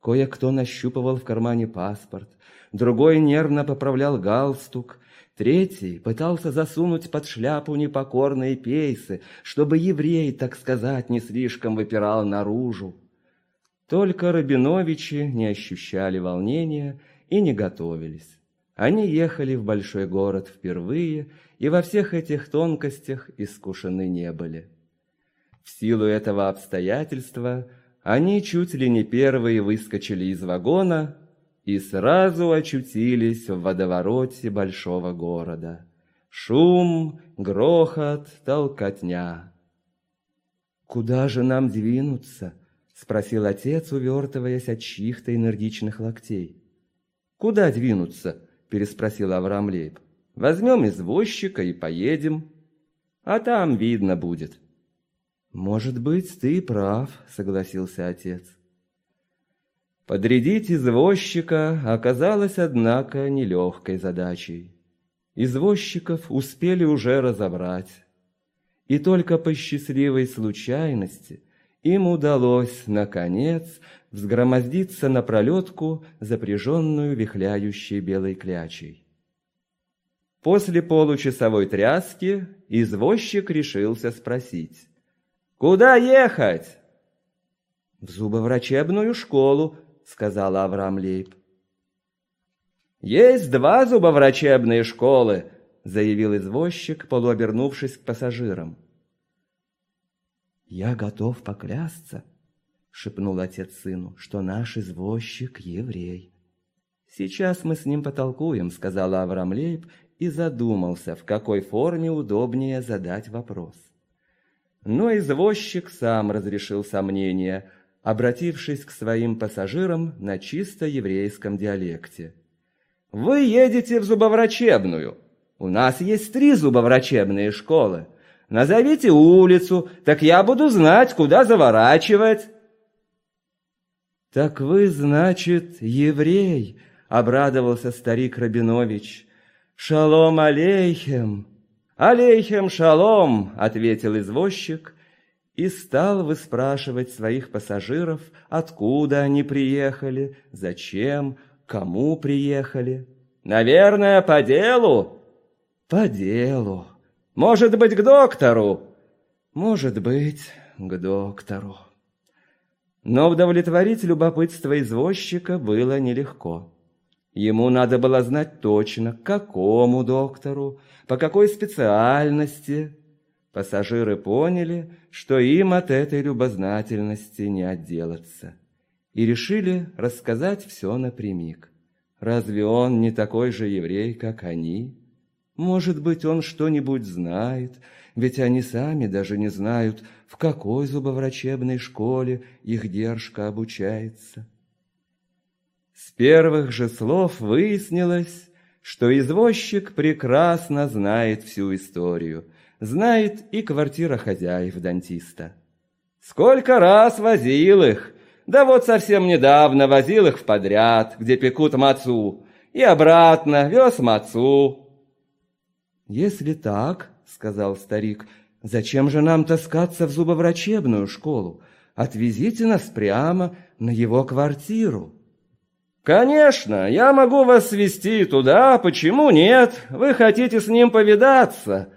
Кое-кто нащупывал в кармане паспорт, другой нервно поправлял галстук, третий пытался засунуть под шляпу непокорные пейсы, чтобы еврей, так сказать, не слишком выпирал наружу. Только Рабиновичи не ощущали волнения и не готовились. Они ехали в большой город впервые и во всех этих тонкостях искушены не были. В силу этого обстоятельства они чуть ли не первые выскочили из вагона и сразу очутились в водовороте большого города. Шум, грохот, толкотня. «Куда же нам двинуться?» — спросил отец, увертываясь от чьих-то энергичных локтей. «Куда двинуться?» — переспросил Авраам Лейб. «Возьмем извозчика и поедем, а там видно будет». «Может быть, ты прав», — согласился отец. Подрядить извозчика оказалось, однако, нелегкой задачей. Извозчиков успели уже разобрать. И только по счастливой случайности им удалось, наконец, взгромоздиться на пролетку, запряженную вихляющей белой клячей. После получасовой тряски извозчик решился спросить. «Куда ехать?» «В зубоврачебную школу», — сказал Авраам Лейб. «Есть два зубоврачебные школы», — заявил извозчик, полуобернувшись к пассажирам. «Я готов поклясться», — шепнул отец сыну, — «что наш извозчик — еврей». «Сейчас мы с ним потолкуем», — сказал Авраам Лейб и задумался, в какой форме удобнее задать вопрос. Но извозчик сам разрешил сомнения, обратившись к своим пассажирам на чисто еврейском диалекте. «Вы едете в зубоврачебную. У нас есть три зубоврачебные школы. Назовите улицу, так я буду знать, куда заворачивать». «Так вы, значит, еврей?» — обрадовался старик Рабинович. «Шалом алейхем!» «Алейхем шалом!» — ответил извозчик и стал выспрашивать своих пассажиров, откуда они приехали, зачем, кому приехали. «Наверное, по делу?» «По делу. Может быть, к доктору?» «Может быть, к доктору». Но удовлетворить любопытство извозчика было нелегко. Ему надо было знать точно, к какому доктору, по какой специальности. Пассажиры поняли, что им от этой любознательности не отделаться, и решили рассказать все напрямик. Разве он не такой же еврей, как они? Может быть, он что-нибудь знает, ведь они сами даже не знают, в какой зубоврачебной школе их держка обучается. С первых же слов выяснилось, что извозчик прекрасно знает всю историю, знает и квартира хозяев дантиста. Сколько раз возил их, да вот совсем недавно возил их в подряд, где пекут мацу, и обратно вез мацу. «Если так, — сказал старик, — зачем же нам таскаться в зубоврачебную школу? Отвезите нас прямо на его квартиру». «Конечно, я могу вас свести туда, почему нет? Вы хотите с ним повидаться.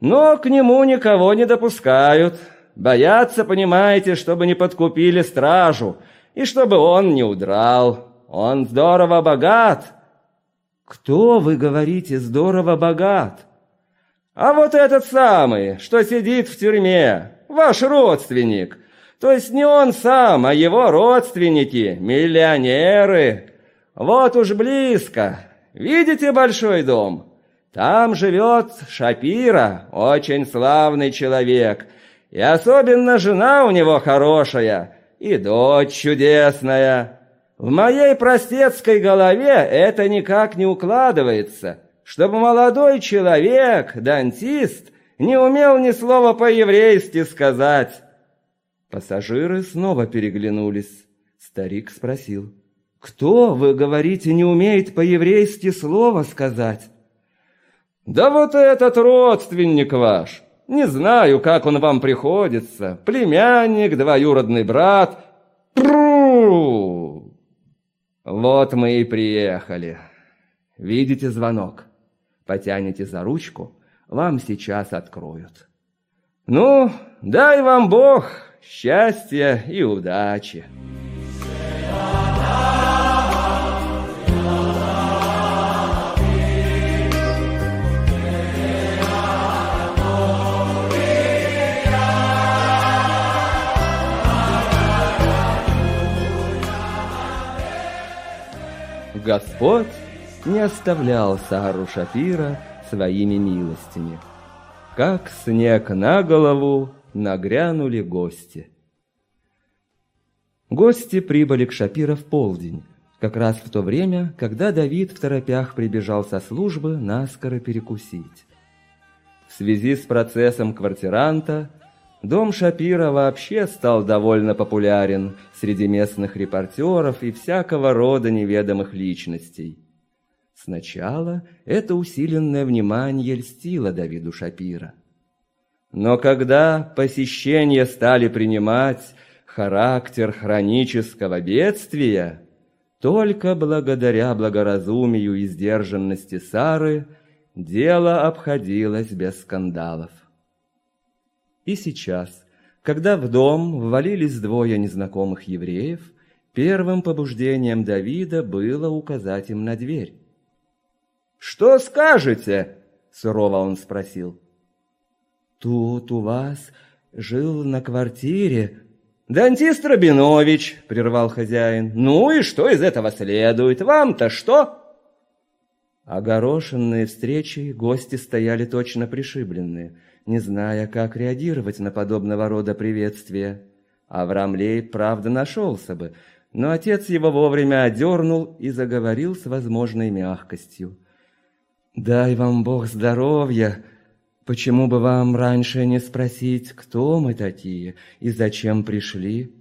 Но к нему никого не допускают. Боятся, понимаете, чтобы не подкупили стражу, и чтобы он не удрал. Он здорово богат». «Кто, вы говорите, здорово богат?» «А вот этот самый, что сидит в тюрьме, ваш родственник». То есть не он сам, а его родственники, миллионеры. Вот уж близко. Видите большой дом? Там живет Шапира, очень славный человек. И особенно жена у него хорошая, и дочь чудесная. В моей простецкой голове это никак не укладывается, чтобы молодой человек, дантист, не умел ни слова по-еврейски сказать. Пассажиры снова переглянулись. Старик спросил. «Кто, вы говорите, не умеет по-еврейски слово сказать?» «Да вот этот родственник ваш. Не знаю, как он вам приходится. Племянник, двоюродный брат. Тру! Вот мы и приехали. Видите звонок? Потянете за ручку, вам сейчас откроют. Ну, дай вам Бог, счастья и удачи. Господь не оставлял Сару Шапира своими милостями. Как снег на голову, нагрянули гости. Гости прибыли к Шапира в полдень, как раз в то время, когда Давид в торопях прибежал со службы наскоро перекусить. В связи с процессом квартиранта дом Шапира вообще стал довольно популярен среди местных репортеров и всякого рода неведомых личностей. Сначала это усиленное внимание льстило Давиду Шапира. Но когда посещения стали принимать характер хронического бедствия, только благодаря благоразумию и сдержанности Сары дело обходилось без скандалов. И сейчас, когда в дом ввалились двое незнакомых евреев, первым побуждением Давида было указать им на дверь. «Что скажете?» — сурово он спросил. «Тут у вас жил на квартире...» «Дантист Рабинович», — прервал хозяин. «Ну и что из этого следует? Вам-то что?» Огорошенные встречи, гости стояли точно пришибленные, не зная, как реагировать на подобного рода приветствия. Авраамлей, правда, нашелся бы, но отец его вовремя одернул и заговорил с возможной мягкостью. «Дай вам Бог здоровья! Почему бы вам раньше не спросить, кто мы такие и зачем пришли?»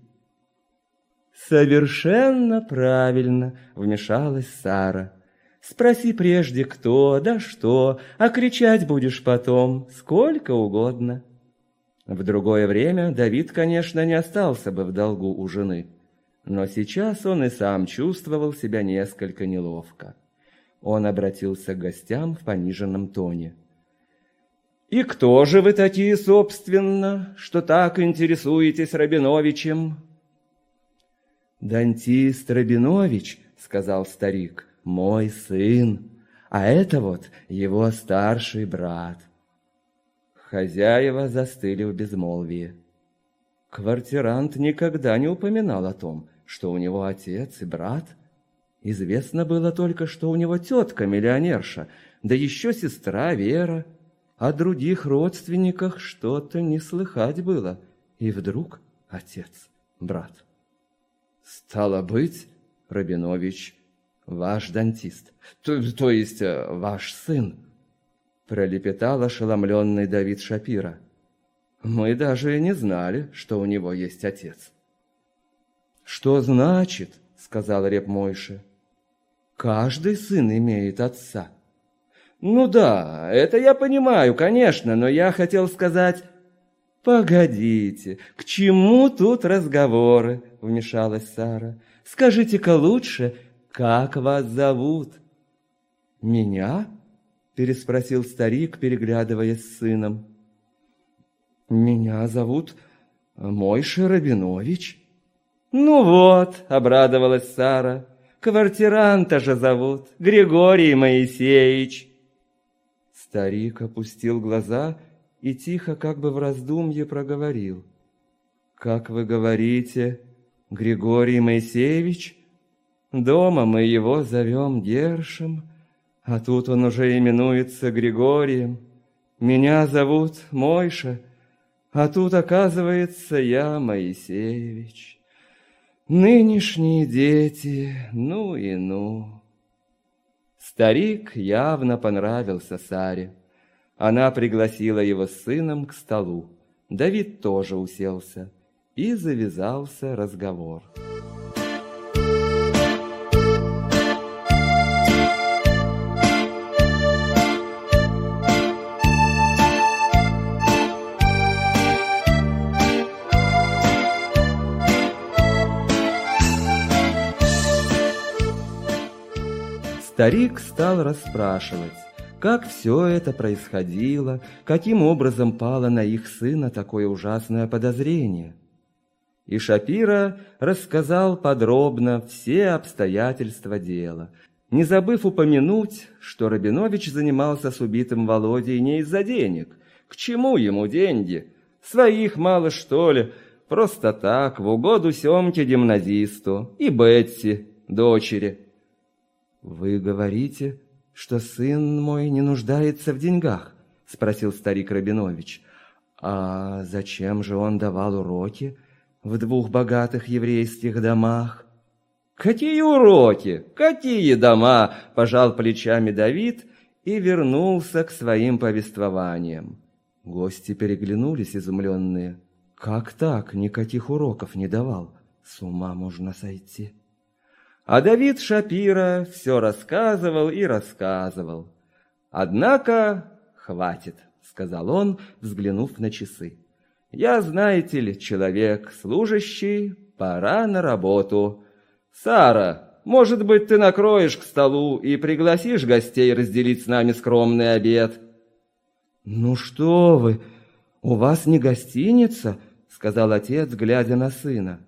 «Совершенно правильно!» — вмешалась Сара. «Спроси прежде, кто, да что, а кричать будешь потом, сколько угодно». В другое время Давид, конечно, не остался бы в долгу у жены, но сейчас он и сам чувствовал себя несколько неловко. Он обратился к гостям в пониженном тоне. «И кто же вы такие, собственно, что так интересуетесь Рабиновичем?» «Дантист Рабинович», — сказал старик, — «мой сын, а это вот его старший брат». Хозяева застыли в безмолвии. Квартирант никогда не упоминал о том, что у него отец и брат. Известно было только, что у него тетка-миллионерша, да еще сестра Вера. О других родственниках что-то не слыхать было. И вдруг отец, брат. «Стало быть, Рабинович, ваш дантист, то, то есть э, ваш сын», пролепетал ошеломленный Давид Шапира. «Мы даже и не знали, что у него есть отец». «Что значит?» — сказал Реп Мойше. «Каждый сын имеет отца». «Ну да, это я понимаю, конечно, но я хотел сказать...» «Погодите, к чему тут разговоры?» — вмешалась Сара. «Скажите-ка лучше, как вас зовут?» «Меня?» переспросил старик, переглядываясь с сыном. «Меня зовут Мойша Рабинович». «Ну вот», — обрадовалась Сара, — «квартиранта же зовут Григорий Моисеевич». Старик опустил глаза и тихо, как бы в раздумье, проговорил. «Как вы говорите, Григорий Моисеевич? Дома мы его зовем Гершем». А тут он уже именуется Григорием. Меня зовут Мойша, а тут, оказывается, я Моисеевич. Нынешние дети, ну и ну. Старик явно понравился Саре. Она пригласила его с сыном к столу. Давид тоже уселся, и завязался разговор. Старик стал расспрашивать, как все это происходило, каким образом пало на их сына такое ужасное подозрение. И Шапира рассказал подробно все обстоятельства дела, не забыв упомянуть, что Рабинович занимался с убитым Володей не из-за денег. К чему ему деньги? Своих мало, что ли, просто так, в угоду Семке гимназисту и Бетси, дочери. «Вы говорите, что сын мой не нуждается в деньгах?» — спросил старик Рабинович. «А зачем же он давал уроки в двух богатых еврейских домах?» «Какие уроки? Какие дома?» – пожал плечами Давид и вернулся к своим повествованиям. Гости переглянулись изумленные. «Как так? Никаких уроков не давал. С ума можно сойти». А Давид Шапира все рассказывал и рассказывал. «Однако хватит», — сказал он, взглянув на часы. «Я, знаете ли, человек служащий, пора на работу. Сара, может быть, ты накроешь к столу и пригласишь гостей разделить с нами скромный обед?» «Ну что вы, у вас не гостиница?» — сказал отец, глядя на сына.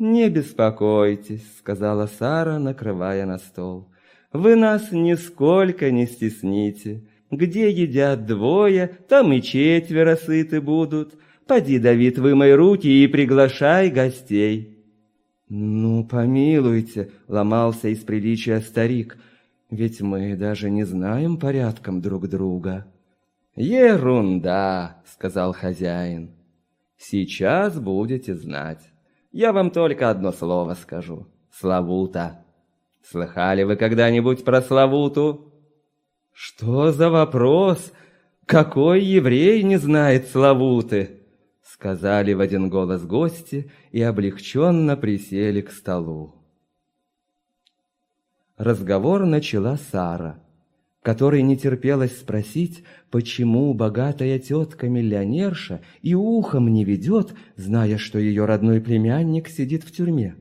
«Не беспокойтесь», — сказала Сара, накрывая на стол. «Вы нас нисколько не стесните. Где едят двое, там и четверо сыты будут. Поди, Давид, вымой руки и приглашай гостей». «Ну, помилуйте», — ломался из приличия старик. Ведь мы даже не знаем порядком друг друга». «Ерунда», — сказал хозяин. «Сейчас будете знать. Я вам только одно слово скажу. Славута. Слыхали вы когда-нибудь про Славуту?» «Что за вопрос? Какой еврей не знает Славуты?» Сказали в один голос гости и облегченно присели к столу. Разговор начала Сара, которой не терпелось спросить, почему богатая тетка-миллионерша и ухом не ведет, зная, что ее родной племянник сидит в тюрьме.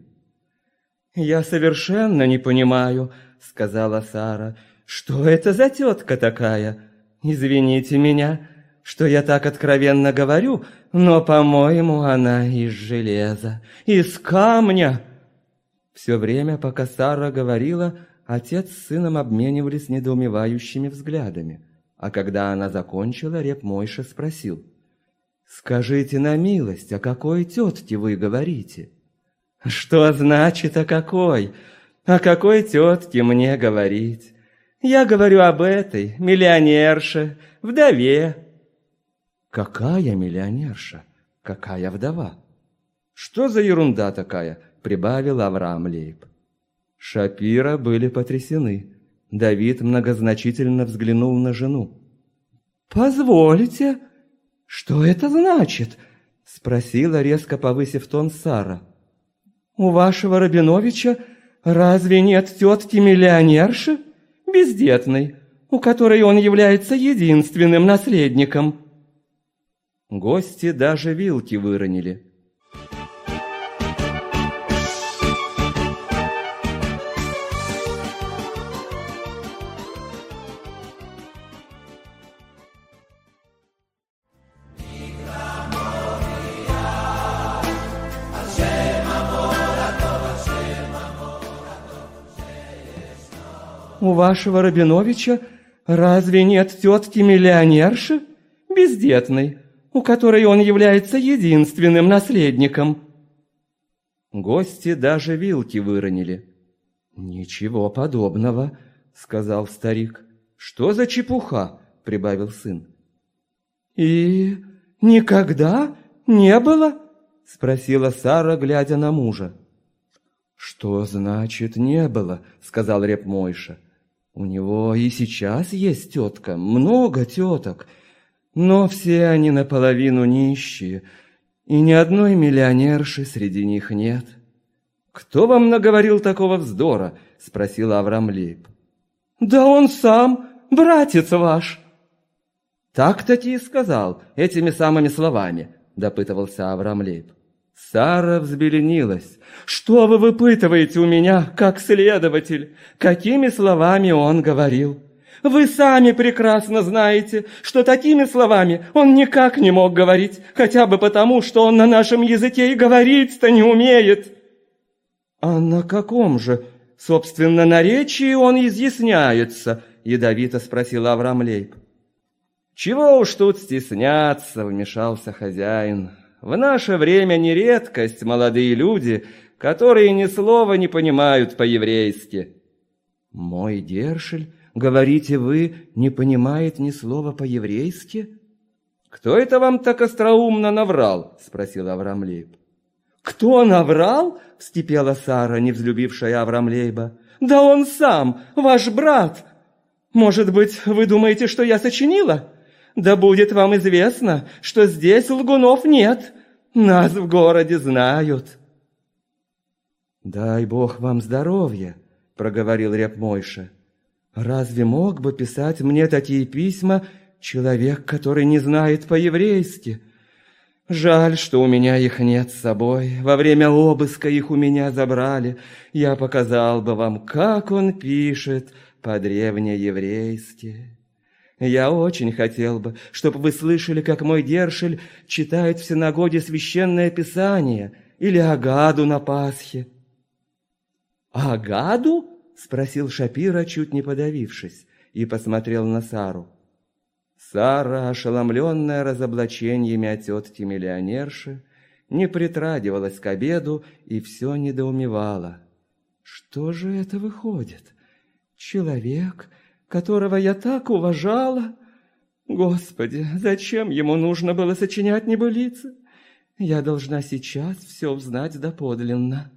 «Я совершенно не понимаю», — сказала Сара, — «что это за тетка такая? Извините меня, что я так откровенно говорю, но, по-моему, она из железа, из камня». Все время, пока Сара говорила, Отец с сыном обменивались недоумевающими взглядами, а когда она закончила, Реп Мойша спросил, «Скажите на милость, о какой тетке вы говорите?» «Что значит «о какой»? О какой тетке мне говорить? Я говорю об этой, миллионерше, вдове». «Какая миллионерша? Какая вдова?» «Что за ерунда такая?» — прибавил Авраам Лейб. Шапира были потрясены. Давид многозначительно взглянул на жену. «Позволите? Что это значит?» — спросила, резко повысив тон Сара. «У вашего Рабиновича разве нет тетки-миллионерши, бездетной, у которой он является единственным наследником?» Гости даже вилки выронили. У вашего Рабиновича разве нет тетки-миллионерши, бездетной, у которой он является единственным наследником?» Гости даже вилки выронили. «Ничего подобного», — сказал старик. «Что за чепуха?» — прибавил сын. «И никогда не было?» — спросила Сара, глядя на мужа. «Что значит «не было»?» — сказал Реп Мойша. У него и сейчас есть тетка, много теток, но все они наполовину нищие, и ни одной миллионерши среди них нет. «Кто вам наговорил такого вздора?» — спросил Авраам Лейб. «Да он сам, братец ваш!» «Так-таки и сказал, этими самыми словами», — допытывался Авраам Лейб. Сара взбеленилась. «Что вы выпытываете у меня, как следователь? Какими словами он говорил?» «Вы сами прекрасно знаете, что такими словами он никак не мог говорить, хотя бы потому, что он на нашем языке и говорить-то не умеет». «А на каком же, собственно, наречии он изъясняется?» — ядовито спросил Авраам Лейб. «Чего уж тут стесняться?» — вмешался хозяин. В наше время не редкость молодые люди, которые ни слова не понимают по-еврейски. Мой Дершель, говорите вы, не понимает ни слова по-еврейски? Кто это вам так остроумно наврал? спросил Аврамлейб. Кто наврал? вскипела Сара, не взлюбившая Аврамлейба. Да он сам, ваш брат. Может быть, вы думаете, что я сочинила? Да будет вам известно, что здесь лгунов нет. Нас в городе знают. Дай Бог вам здоровья, проговорил Ряб Мойша. Разве мог бы писать мне такие письма человек, который не знает по-еврейски? Жаль, что у меня их нет с собой. Во время обыска их у меня забрали. Я показал бы вам, как он пишет по-древнееврейски. Я очень хотел бы, чтобы вы слышали, как мой Дершель читает в синагоге священное писание или Агаду на Пасхе. «Агаду?» — спросил Шапира, чуть не подавившись, и посмотрел на Сару. Сара, ошеломленная разоблачениями о тетке-миллионерши, не притрагивалась к обеду и все недоумевала. «Что же это выходит?» Человек, которого я так уважала? Господи, зачем ему нужно было сочинять небылицы? Я должна сейчас все узнать доподлинно.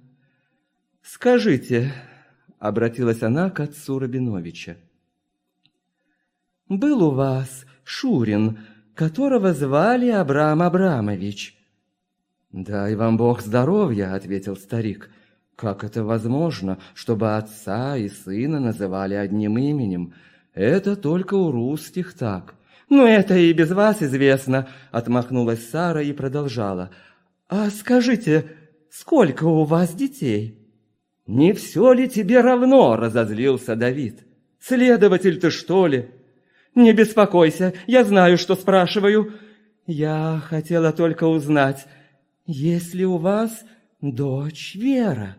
Скажите, обратилась она к отцу Рабиновича. Был у вас Шурин, которого звали Абрам Абрамович. «Дай вам Бог здоровья», — ответил старик. «Как это возможно, чтобы отца и сына называли одним именем? Это только у русских так». «Ну, это и без вас известно», — отмахнулась Сара и продолжала. «А скажите, сколько у вас детей?» «Не все ли тебе равно?» — разозлился Давид. «Следователь ты, что ли?» «Не беспокойся, я знаю, что спрашиваю. Я хотела только узнать, есть ли у вас дочь Вера?»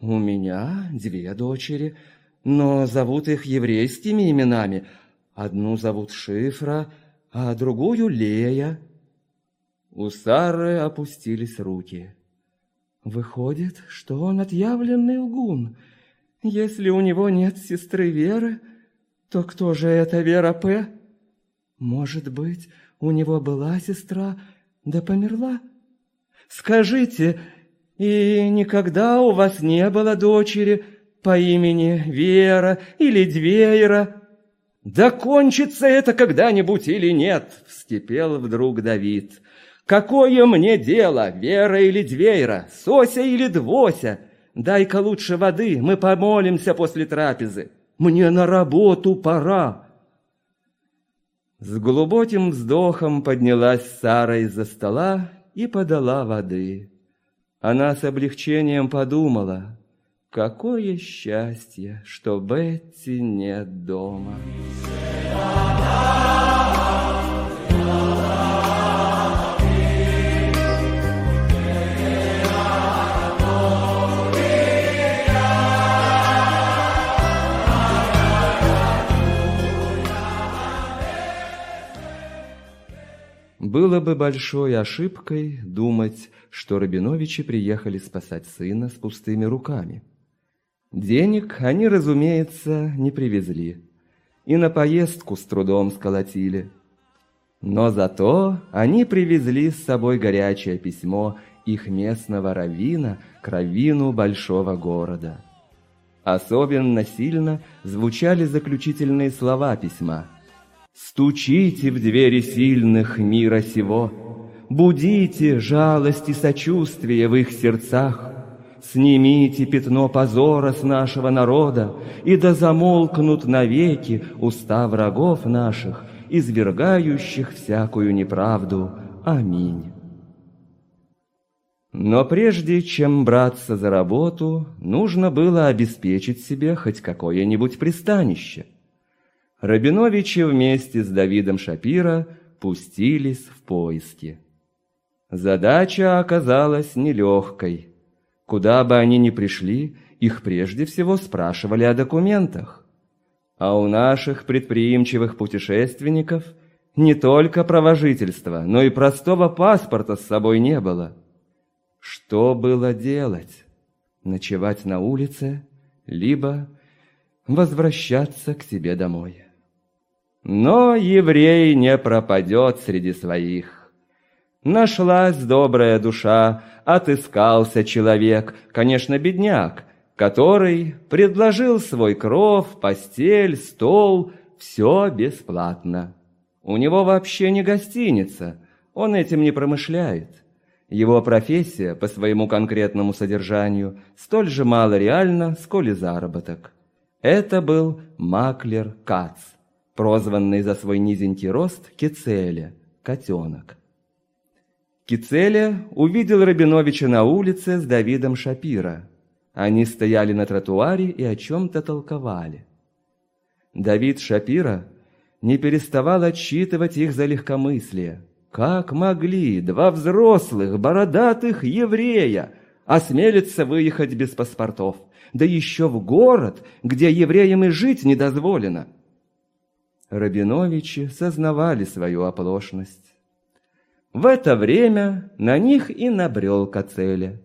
«У меня две дочери, но зовут их еврейскими именами. Одну зовут Шифра, а другую Лея». У Сары опустились руки. «Выходит, что он отъявленный лгун. Если у него нет сестры Веры, то кто же эта Вера П? Может быть, у него была сестра, да померла? Скажите, и никогда у вас не было дочери по имени Вера или Двейра? Да кончится это когда-нибудь или нет, вскипел вдруг Давид. Какое мне дело, Вера или Двейра, Сося или Двося? Дай-ка лучше воды, мы помолимся после трапезы. Мне на работу пора!» С глубоким вздохом поднялась Сара из-за стола и подала воды. Она с облегчением подумала, какое счастье, что Бетти нет дома. Было бы большой ошибкой думать, что Рабиновичи приехали спасать сына с пустыми руками. Денег они, разумеется, не привезли. И на поездку с трудом сколотили. Но зато они привезли с собой горячее письмо их местного равина к равину большого города. Особенно сильно звучали заключительные слова письма – Стучите в двери сильных мира сего, Будите жалость и сочувствие в их сердцах, Снимите пятно позора с нашего народа, И да замолкнут навеки уста врагов наших, Извергающих всякую неправду. Аминь. Но прежде чем браться за работу, нужно было обеспечить себе хоть какое-нибудь пристанище – Рабиновичи вместе с Давидом Шапира пустились в поиски. Задача оказалась нелегкой. Куда бы они ни пришли, их прежде всего спрашивали о документах. А у наших предприимчивых путешественников не только жительства, но и простого паспорта с собой не было. Что было делать? Ночевать на улице, либо возвращаться к себе домой. Но еврей не пропадет среди своих. Нашлась добрая душа, отыскался человек, конечно, бедняк, который предложил свой кров, постель, стол, все бесплатно. У него вообще не гостиница, он этим не промышляет. Его профессия по своему конкретному содержанию столь же мало реальна, сколь и заработок. Это был маклер Кац прозванный за свой низенький рост Кицеля, котенок. Кицеля увидел Рабиновича на улице с Давидом Шапира. Они стояли на тротуаре и о чем-то толковали. Давид Шапира не переставал отчитывать их за легкомыслие. Как могли два взрослых, бородатых еврея осмелиться выехать без паспортов, да еще в город, где евреям и жить не дозволено? Рабиновичи сознавали свою оплошность. В это время на них и набрел Кацеля.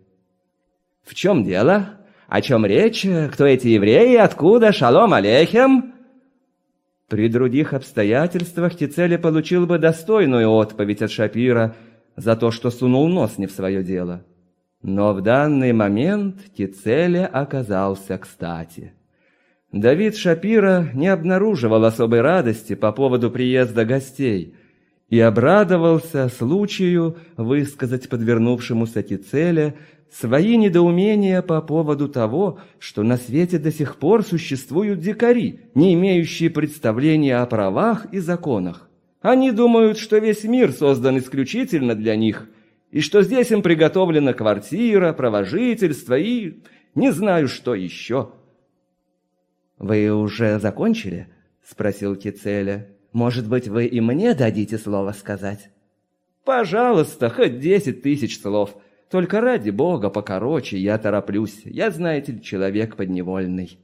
«В чем дело? О чем речь? Кто эти евреи? Откуда? Шалом алейхем?» При других обстоятельствах Тицеле получил бы достойную отповедь от Шапира за то, что сунул нос не в свое дело. Но в данный момент Тицеле оказался кстати. Давид Шапира не обнаруживал особой радости по поводу приезда гостей и обрадовался случаю высказать подвернувшемуся Тицеле свои недоумения по поводу того, что на свете до сих пор существуют дикари, не имеющие представления о правах и законах. Они думают, что весь мир создан исключительно для них, и что здесь им приготовлена квартира, провожительство и... не знаю, что еще. «Вы уже закончили?» — спросил Кицеля. «Может быть, вы и мне дадите слово сказать?» «Пожалуйста, хоть десять тысяч слов», только ради бога покороче, я тороплюсь. Я, знаете ли, человек подневольный».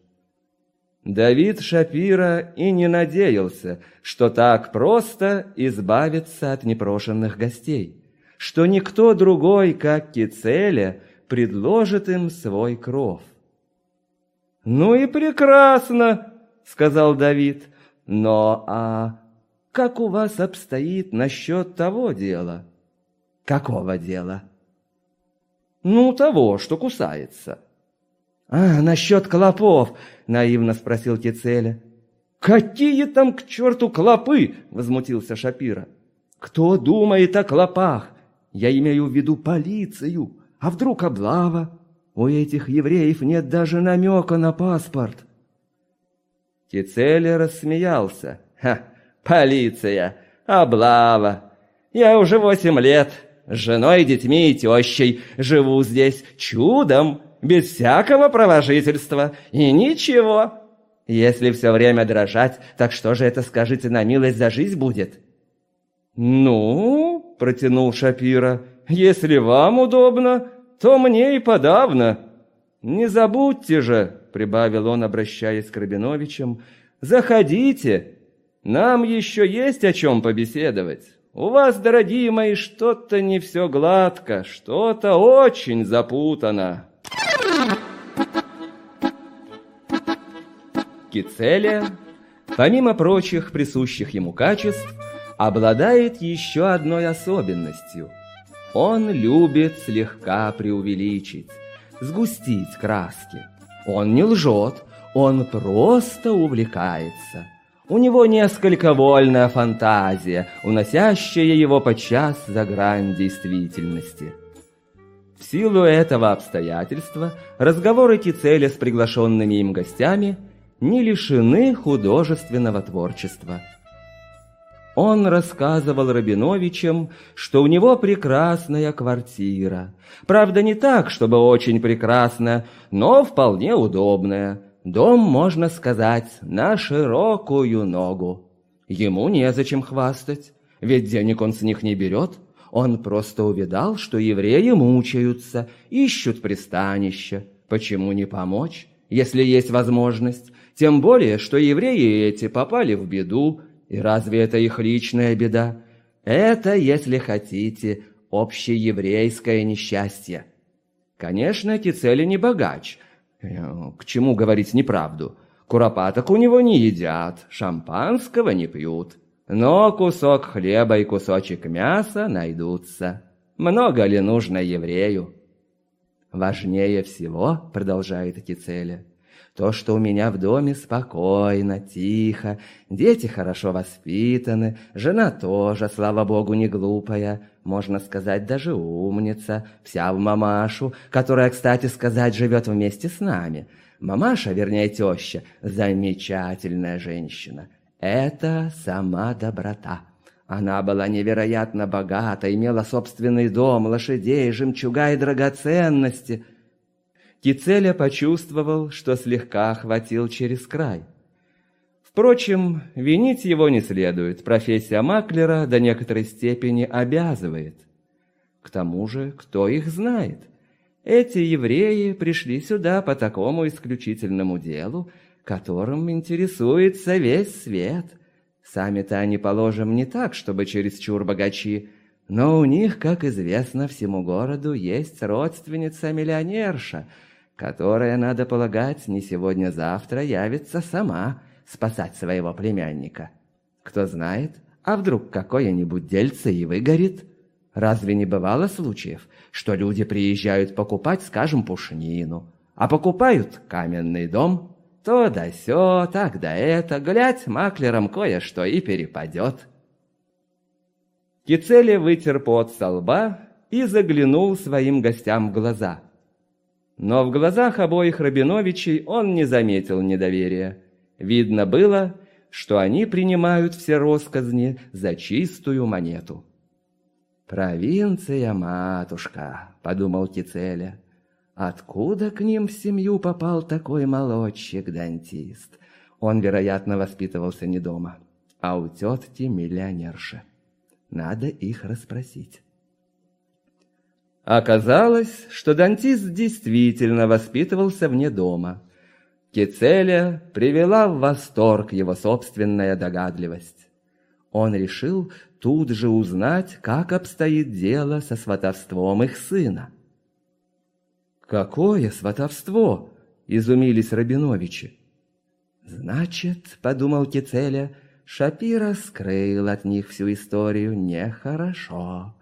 Давид Шапира и не надеялся, что так просто избавиться от непрошенных гостей, что никто другой, как Кицеля, предложит им свой кров. «Ну и прекрасно!» — сказал Давид. «Но а как у вас обстоит насчет того дела?» «Какого дела?» «Ну, того, что кусается». «А, насчет клопов?» — наивно спросил Кицеля. «Какие там к черту клопы?» — возмутился Шапира. «Кто думает о клопах? Я имею в виду полицию. А вдруг облава? У этих евреев нет даже намека на паспорт». Кицеля рассмеялся. «Ха, полиция, облава. Я уже восемь лет с женой, детьми и тещей. Живу здесь чудом, без всякого провожительства. И ничего. Если все время дрожать, так что же это, скажите на милость, за жизнь будет?» «Ну, — протянул Шапира, — если вам удобно, то мне и подавно. Не забудьте же, — прибавил он, обращаясь к Рабиновичам, — заходите, нам еще есть о чем побеседовать». У вас, дорогие мои, что-то не все гладко, что-то очень запутано. Кицелия, помимо прочих присущих ему качеств, обладает еще одной особенностью. Он любит слегка преувеличить, сгустить краски. Он не лжет, он просто увлекается – у него несколько вольная фантазия, уносящая его подчас за грань действительности. В силу этого обстоятельства разговоры Кицеля с приглашенными им гостями не лишены художественного творчества. Он рассказывал Рабиновичам, что у него прекрасная квартира. Правда, не так, чтобы очень прекрасная, но вполне удобная – Дом, можно сказать, на широкую ногу. Ему незачем хвастать, ведь денег он с них не берет. Он просто увидал, что евреи мучаются, ищут пристанища. Почему не помочь, если есть возможность? Тем более, что евреи эти попали в беду, и разве это их личная беда? Это, если хотите, общееврейское несчастье. Конечно, эти цели не богач, Э, к чему говорить неправду? Куропаток у него не едят, шампанского не пьют. Но кусок хлеба и кусочек мяса найдутся. Много ли нужно еврею? Важнее всего, продолжает Кицеля, то, что у меня в доме спокойно, тихо, дети хорошо воспитаны, жена тоже, слава богу, не глупая, можно сказать, даже умница, вся в мамашу, которая, кстати сказать, живет вместе с нами. Мамаша, вернее теща, замечательная женщина. Это сама доброта. Она была невероятно богата, имела собственный дом, лошадей, жемчуга и драгоценности – Кицеля почувствовал, что слегка охватил через край. Впрочем, винить его не следует. Профессия маклера до некоторой степени обязывает. К тому же, кто их знает? Эти евреи пришли сюда по такому исключительному делу, которым интересуется весь свет. Сами-то они, положим, не так, чтобы чересчур богачи, но у них, как известно всему городу, есть родственница-миллионерша — которая, надо полагать, не сегодня-завтра явится сама спасать своего племянника. Кто знает, а вдруг какое-нибудь дельце и выгорит? Разве не бывало случаев, что люди приезжают покупать, скажем, пушнину, а покупают каменный дом? То да сё, так да это, глядь, маклерам кое-что и перепадет. Кицели вытер пот со лба и заглянул своим гостям в глаза. Но в глазах обоих Рабиновичей он не заметил недоверия. Видно было, что они принимают все росказни за чистую монету. «Провинция, матушка», — подумал Кицеля. «Откуда к ним в семью попал такой молодчик-дантист?» Он, вероятно, воспитывался не дома, а у тетки миллионерши. Надо их расспросить. Оказалось, что дантист действительно воспитывался вне дома. Кицеля привела в восторг его собственная догадливость. Он решил тут же узнать, как обстоит дело со сватовством их сына. «Какое сватовство?» — изумились Рабиновичи. «Значит, — подумал Кицеля, — Шапира скрыл от них всю историю нехорошо.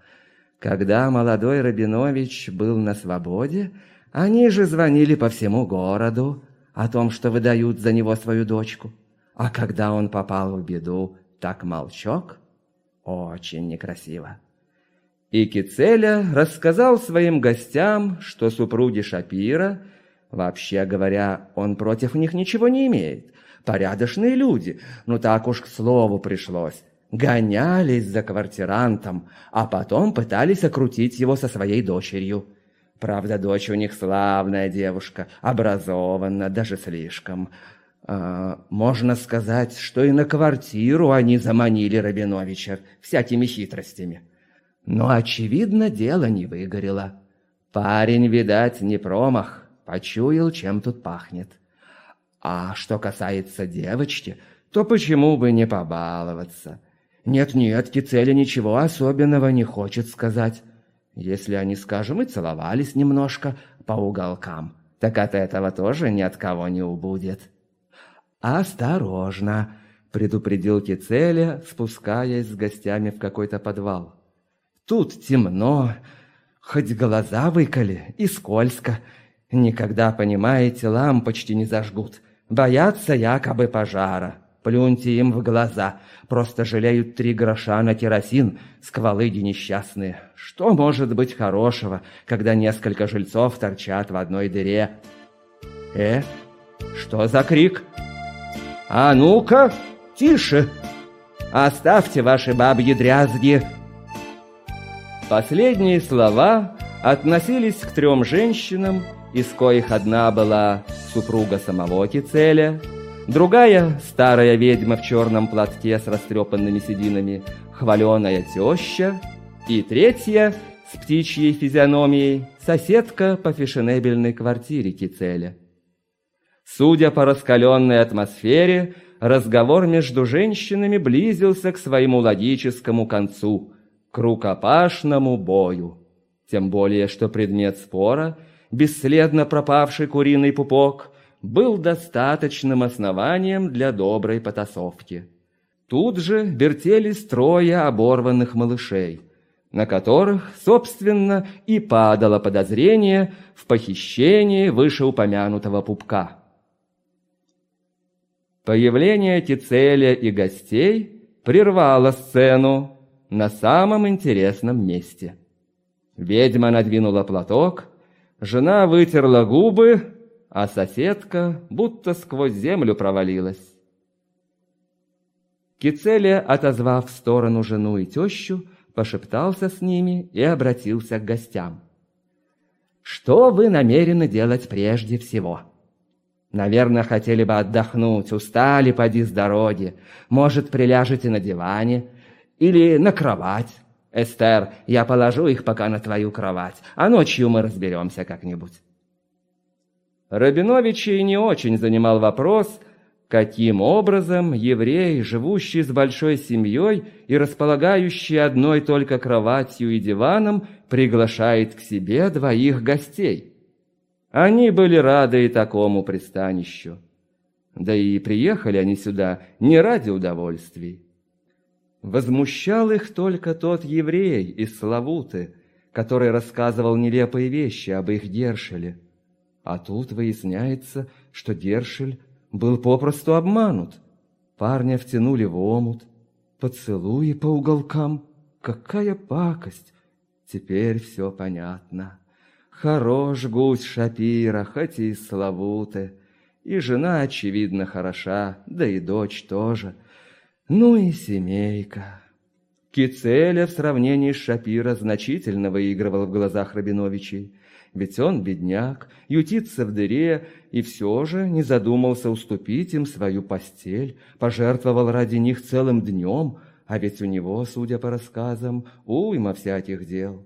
Когда молодой Рабинович был на свободе, они же звонили по всему городу о том, что выдают за него свою дочку. А когда он попал в беду, так молчок. Очень некрасиво. И Кицеля рассказал своим гостям, что супруги Шапира, вообще говоря, он против них ничего не имеет, порядочные люди, ну так уж к слову пришлось, гонялись за квартирантом, а потом пытались окрутить его со своей дочерью. Правда, дочь у них славная девушка, образованна, даже слишком. Э, можно сказать, что и на квартиру они заманили Рабиновича всякими хитростями. Но, очевидно, дело не выгорело. Парень, видать, не промах, почуял, чем тут пахнет. А что касается девочки, то почему бы не побаловаться? Нет-нет, Кицеля ничего особенного не хочет сказать. Если они, скажем, и целовались немножко по уголкам, так от этого тоже ни от кого не убудет. «Осторожно!» — предупредил Кицеля, спускаясь с гостями в какой-то подвал. «Тут темно, хоть глаза выколи и скользко. Никогда, понимаете, лампочки не зажгут. Боятся якобы пожара. Плюньте им в глаза. Просто жалеют три гроша на керосин, сквалыги несчастные. Что может быть хорошего, когда несколько жильцов торчат в одной дыре? Э, что за крик?» «А ну-ка, тише! Оставьте ваши бабьи дрязги!» Последние слова относились к трем женщинам, из коих одна была супруга самого Кицеля, другая — старая ведьма в черном платке с растрепанными сединами, хваленая теща, и третья — с птичьей физиономией, соседка по фешенебельной квартире Кицеля. Судя по раскаленной атмосфере, разговор между женщинами близился к своему логическому концу, к рукопашному бою. Тем более, что предмет спора, бесследно пропавший куриный пупок, был достаточным основанием для доброй потасовки. Тут же вертелись трое оборванных малышей, на которых, собственно, и падало подозрение в похищении вышеупомянутого пупка. Появление Тицеля и гостей прервало сцену на самом интересном месте. Ведьма надвинула платок, жена вытерла губы, а соседка будто сквозь землю провалилась. Кицеля, отозвав в сторону жену и тещу, пошептался с ними и обратился к гостям. «Что вы намерены делать прежде всего?» Наверное, хотели бы отдохнуть, устали поди с дороги. Может, приляжете на диване или на кровать. Эстер, я положу их пока на твою кровать, а ночью мы разберемся как-нибудь. Рабиновичей не очень занимал вопрос, каким образом еврей, живущий с большой семьей и располагающий одной только кроватью и диваном, приглашает к себе двоих гостей. Они были рады и такому пристанищу. Да и приехали они сюда не ради удовольствий. Возмущал их только тот еврей из Славуты, который рассказывал нелепые вещи об их Дершеле. А тут выясняется, что Дершель был попросту обманут. Парня втянули в омут, поцелуи по уголкам. Какая пакость! Теперь все понятно. Хорош гусь Шапира, хоть и Славуты. И жена, очевидно, хороша, да и дочь тоже — ну и семейка. Кицеля в сравнении с Шапира значительно выигрывал в глазах Рабиновичей. Ведь он, бедняк, ютится в дыре и все же не задумался уступить им свою постель, пожертвовал ради них целым днем, а ведь у него, судя по рассказам, уйма всяких дел.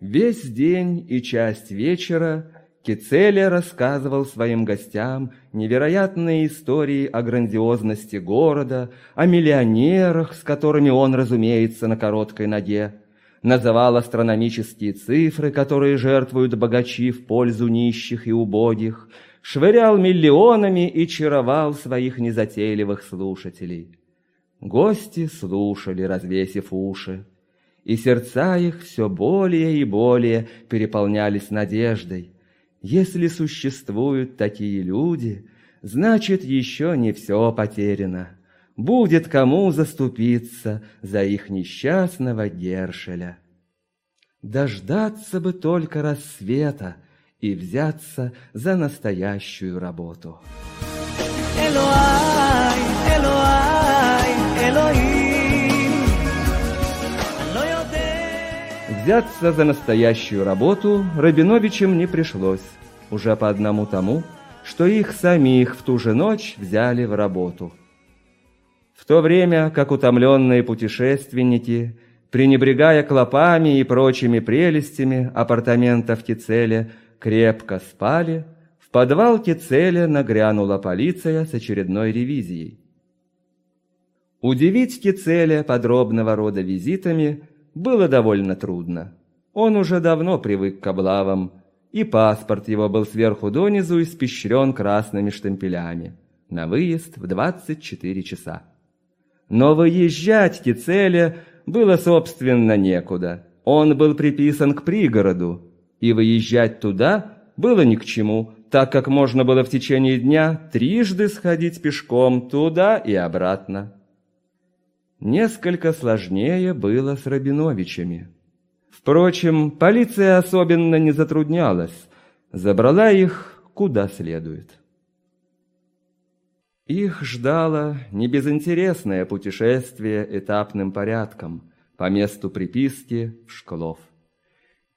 Весь день и часть вечера Кицеля рассказывал своим гостям невероятные истории о грандиозности города, о миллионерах, с которыми он, разумеется, на короткой ноге, называл астрономические цифры, которые жертвуют богачи в пользу нищих и убогих, швырял миллионами и чаровал своих незатейливых слушателей. Гости слушали, развесив уши, и сердца их все более и более переполнялись надеждой – если существуют такие люди, значит, еще не все потеряно. Будет кому заступиться за их несчастного Гершеля. Дождаться бы только рассвета и взяться за настоящую работу. Элоай, Элоай, Элоим. Взяться за настоящую работу Рабиновичам не пришлось, уже по одному тому, что их самих в ту же ночь взяли в работу. То время, как утомленные путешественники, пренебрегая клопами и прочими прелестями апартаментов Кицеля, крепко спали, в подвал Кицеля нагрянула полиция с очередной ревизией. Удивить Кицеля подробного рода визитами было довольно трудно. Он уже давно привык к облавам, и паспорт его был сверху донизу испещрен красными штемпелями. На выезд в 24 часа. Но выезжать Кицеле было, собственно, некуда. Он был приписан к пригороду, и выезжать туда было ни к чему, так как можно было в течение дня трижды сходить пешком туда и обратно. Несколько сложнее было с Рабиновичами. Впрочем, полиция особенно не затруднялась, забрала их куда следует. Их ждало небезынтересное путешествие этапным порядком по месту приписки в Шклов.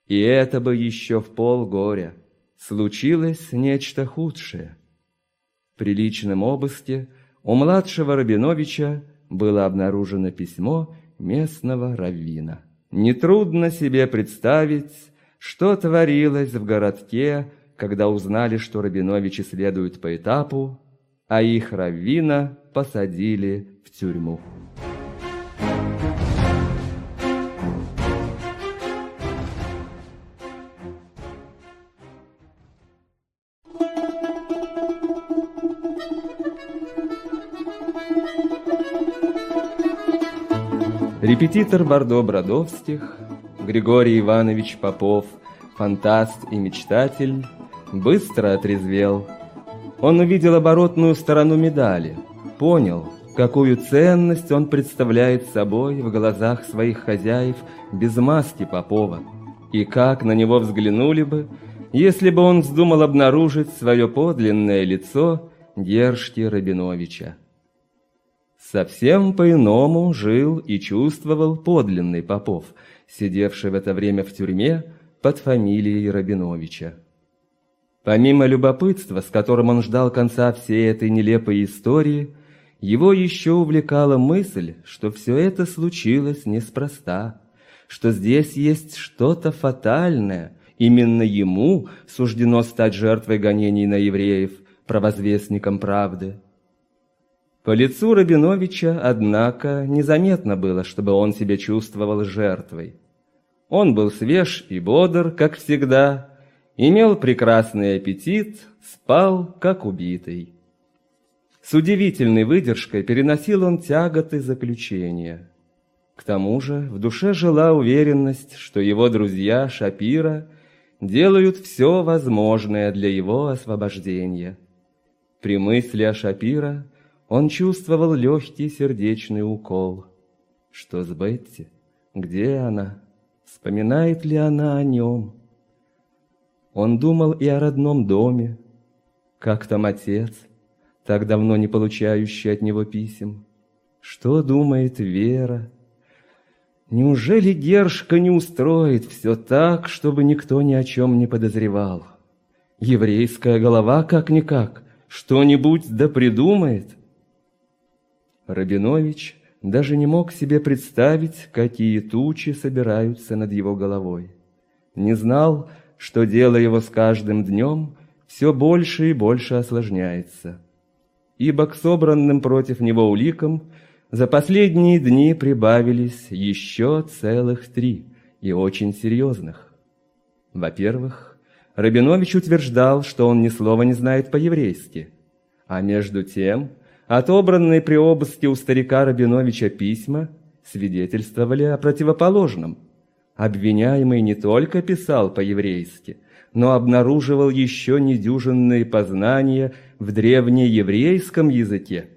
И это бы еще в полгоря. Случилось нечто худшее. При личном обыске у младшего Рабиновича было обнаружено письмо местного раввина. Нетрудно себе представить, что творилось в городке, когда узнали, что Рабиновичи следуют по этапу, а их раввина посадили в тюрьму. Репетитор Бордо-Бродовских, Григорий Иванович Попов, фантаст и мечтатель, быстро отрезвел. Он увидел оборотную сторону медали, понял, какую ценность он представляет собой в глазах своих хозяев без маски Попова, и как на него взглянули бы, если бы он вздумал обнаружить свое подлинное лицо Гершки Рабиновича. Совсем по-иному жил и чувствовал подлинный Попов, сидевший в это время в тюрьме под фамилией Рабиновича. Помимо любопытства, с которым он ждал конца всей этой нелепой истории, его еще увлекала мысль, что все это случилось неспроста, что здесь есть что-то фатальное, именно ему суждено стать жертвой гонений на евреев, провозвестником правды. По лицу Рабиновича, однако, незаметно было, чтобы он себя чувствовал жертвой. Он был свеж и бодр, как всегда, имел прекрасный аппетит, спал, как убитый. С удивительной выдержкой переносил он тяготы заключения. К тому же в душе жила уверенность, что его друзья Шапира делают все возможное для его освобождения. При мысли о Шапира он чувствовал легкий сердечный укол. Что с Бетти? Где она? Вспоминает ли она о нем? Он думал и о родном доме. Как там отец, так давно не получающий от него писем? Что думает Вера? Неужели Гершка не устроит все так, чтобы никто ни о чем не подозревал? Еврейская голова как-никак, что-нибудь да придумает. Рабинович даже не мог себе представить, какие тучи собираются над его головой. Не знал, что дело его с каждым днем все больше и больше осложняется. Ибо к собранным против него уликам за последние дни прибавились еще целых три, и очень серьезных. Во-первых, Рабинович утверждал, что он ни слова не знает по-еврейски, а между тем отобранные при обыске у старика Рабиновича письма свидетельствовали о противоположном. Обвиняемый не только писал по-еврейски, но обнаруживал еще недюжинные познания в древнееврейском языке.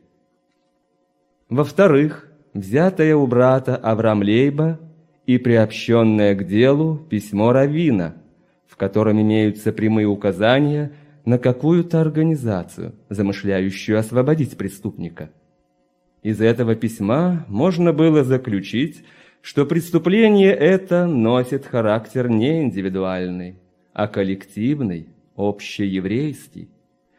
Во-вторых, взятое у брата Авраам Лейба и приобщенное к делу письмо Равина, в котором имеются прямые указания на какую-то организацию, замышляющую освободить преступника. Из этого письма можно было заключить, что преступление это носит характер не индивидуальный, а коллективный, общееврейский.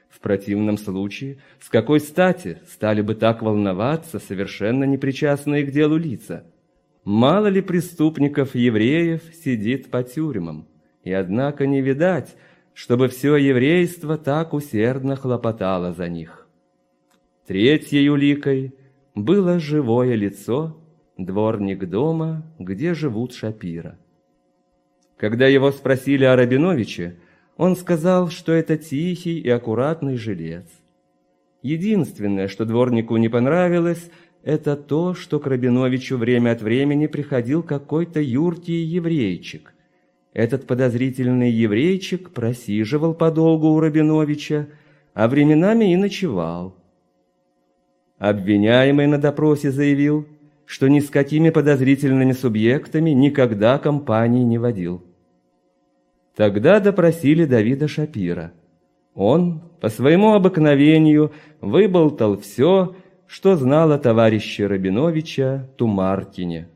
В противном случае, с какой стати стали бы так волноваться совершенно непричастные к делу лица? Мало ли преступников-евреев сидит по тюрьмам, и однако не видать, чтобы все еврейство так усердно хлопотало за них. Третьей уликой было живое лицо, дворник дома, где живут Шапира. Когда его спросили о Рабиновиче, он сказал, что это тихий и аккуратный жилец. Единственное, что дворнику не понравилось, это то, что к Рабиновичу время от времени приходил какой-то юркий еврейчик. Этот подозрительный еврейчик просиживал подолгу у Рабиновича, а временами и ночевал. Обвиняемый на допросе заявил, что ни с какими подозрительными субъектами никогда компании не водил. Тогда допросили Давида Шапира. Он, по своему обыкновению, выболтал все, что знал о товарище Рабиновича Тумартине.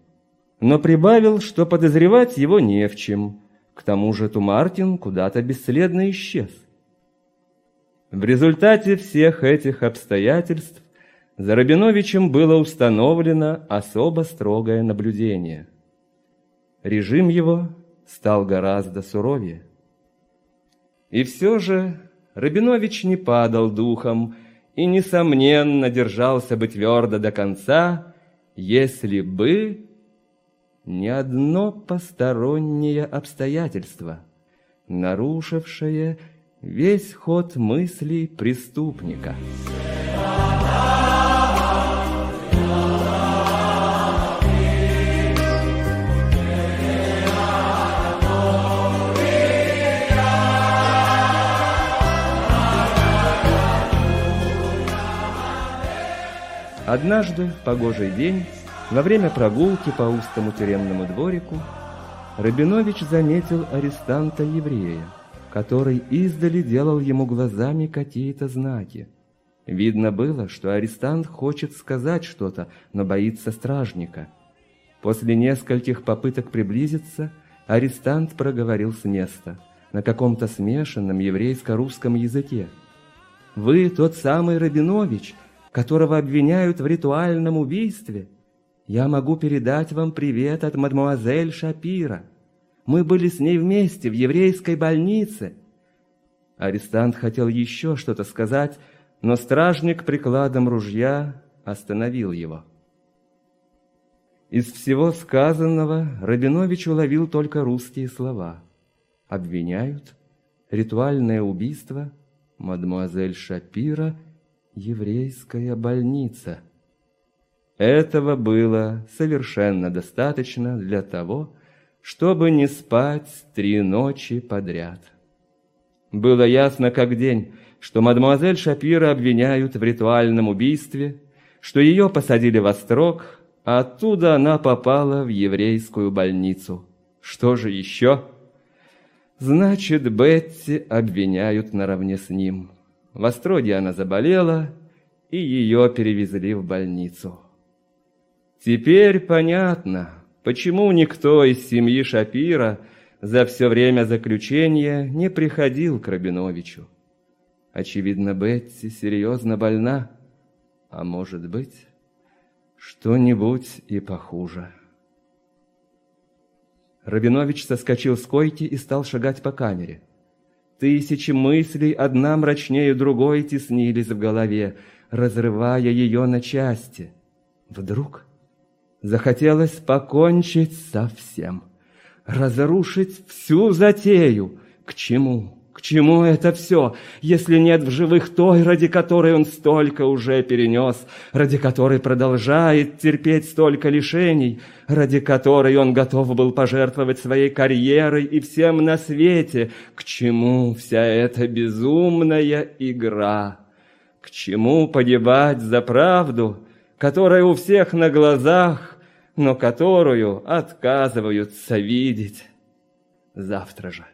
Но прибавил, что подозревать его не в чем. К тому же Тумартин куда-то бесследно исчез. В результате всех этих обстоятельств за Рабиновичем было установлено особо строгое наблюдение. Режим его стал гораздо суровее. И все же Рабинович не падал духом и, несомненно, держался бы твердо до конца, если бы ни одно постороннее обстоятельство, нарушившее весь ход мыслей преступника. Однажды, в погожий день, во время прогулки по узкому тюремному дворику, Рабинович заметил арестанта-еврея, который издали делал ему глазами какие-то знаки. Видно было, что арестант хочет сказать что-то, но боится стражника. После нескольких попыток приблизиться, арестант проговорил с места на каком-то смешанном еврейско-русском языке. «Вы тот самый Рабинович, которого обвиняют в ритуальном убийстве, я могу передать вам привет от мадмуазель Шапира. Мы были с ней вместе в еврейской больнице». Арестант хотел еще что-то сказать, но стражник прикладом ружья остановил его. Из всего сказанного Рабинович уловил только русские слова. Обвиняют Ритуальное убийство, мадемуазель Шапира, еврейская больница. Этого было совершенно достаточно для того, чтобы не спать три ночи подряд. Было ясно как день, что мадемуазель Шапира обвиняют в ритуальном убийстве, что ее посадили в острог, а оттуда она попала в еврейскую больницу. Что же еще? Значит, Бетти обвиняют наравне с ним. В Остроге она заболела, и ее перевезли в больницу. Теперь понятно, почему никто из семьи Шапира за все время заключения не приходил к Рабиновичу. Очевидно, Бетти серьезно больна, а может быть, что-нибудь и похуже. Рабинович соскочил с койки и стал шагать по камере. Тысячи мыслей, одна мрачнее другой, теснились в голове, разрывая ее на части. Вдруг захотелось покончить со всем, разрушить всю затею. К чему? Чему это все, если нет в живых той, ради которой он столько уже перенес, ради которой продолжает терпеть столько лишений, ради которой он готов был пожертвовать своей карьерой и всем на свете? К чему вся эта безумная игра? К чему погибать за правду, которая у всех на глазах, но которую отказываются видеть завтра же?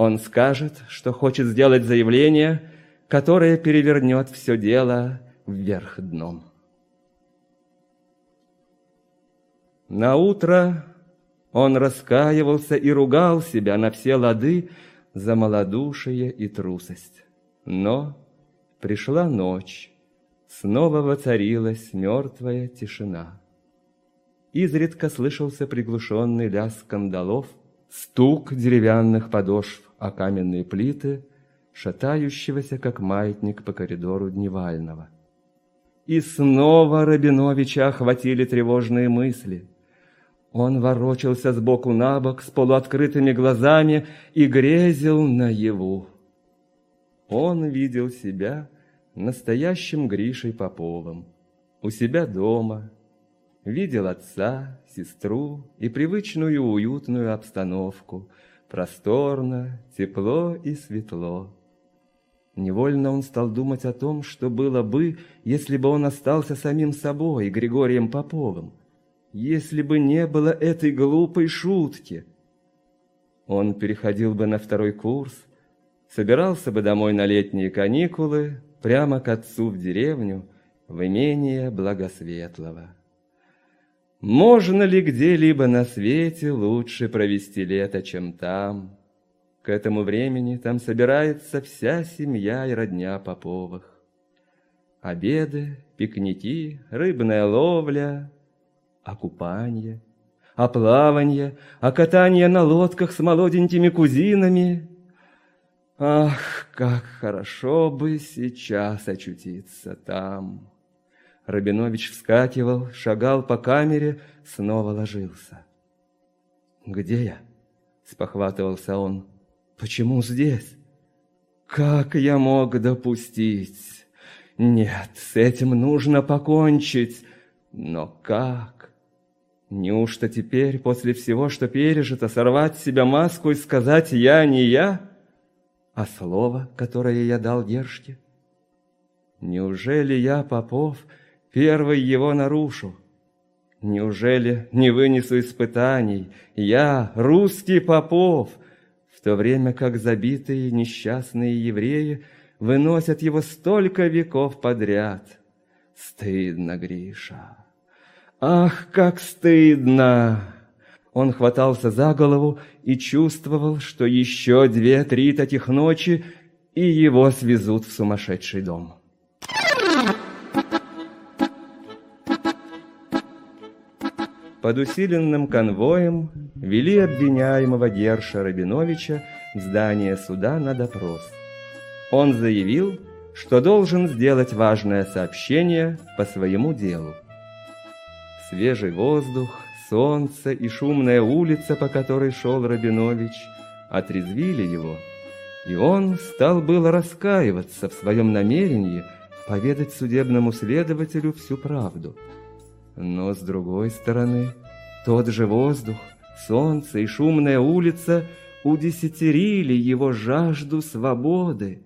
Он скажет, что хочет сделать заявление, которое перевернет все дело вверх дном. На утро он раскаивался и ругал себя на все лады за малодушие и трусость. Но пришла ночь, снова воцарилась мертвая тишина. Изредка слышался приглушенный лязг кандалов, стук деревянных подошв о каменные плиты, шатающегося, как маятник по коридору Дневального. И снова Рабиновича охватили тревожные мысли. Он ворочался сбоку на бок с полуоткрытыми глазами и грезил наяву. Он видел себя настоящим Гришей Поповым, у себя дома, видел отца, сестру и привычную уютную обстановку. Просторно, тепло и светло. Невольно он стал думать о том, что было бы, если бы он остался самим собой, Григорием Поповым, если бы не было этой глупой шутки. Он переходил бы на второй курс, собирался бы домой на летние каникулы, прямо к отцу в деревню, в имение Благосветлого. Можно ли где-либо на свете лучше провести лето, чем там? К этому времени там собирается вся семья и родня Поповых. Обеды, пикники, рыбная ловля, а купание, а плавание, а катание на лодках с молоденькими кузинами. Ах, как хорошо бы сейчас очутиться там! Рабинович вскакивал, шагал по камере, снова ложился. «Где я?» — спохватывался он. «Почему здесь? Как я мог допустить? Нет, с этим нужно покончить. Но как? Неужто теперь, после всего, что пережито, сорвать себя маску и сказать «я не я»? А слово, которое я дал Гершке? Неужели я, Попов, — первый его нарушу. Неужели не вынесу испытаний я, русский Попов, в то время как забитые несчастные евреи выносят его столько веков подряд? Стыдно, Гриша. Ах, как стыдно! Он хватался за голову и чувствовал, что еще две-три таких ночи, и его свезут в сумасшедший дом. Под усиленным конвоем вели обвиняемого Герша Рабиновича в здание суда на допрос. Он заявил, что должен сделать важное сообщение по своему делу. Свежий воздух, солнце и шумная улица, по которой шел Рабинович, отрезвили его, и он стал было раскаиваться в своем намерении поведать судебному следователю всю правду. Но, с другой стороны, тот же воздух, солнце и шумная улица удесятерили его жажду свободы.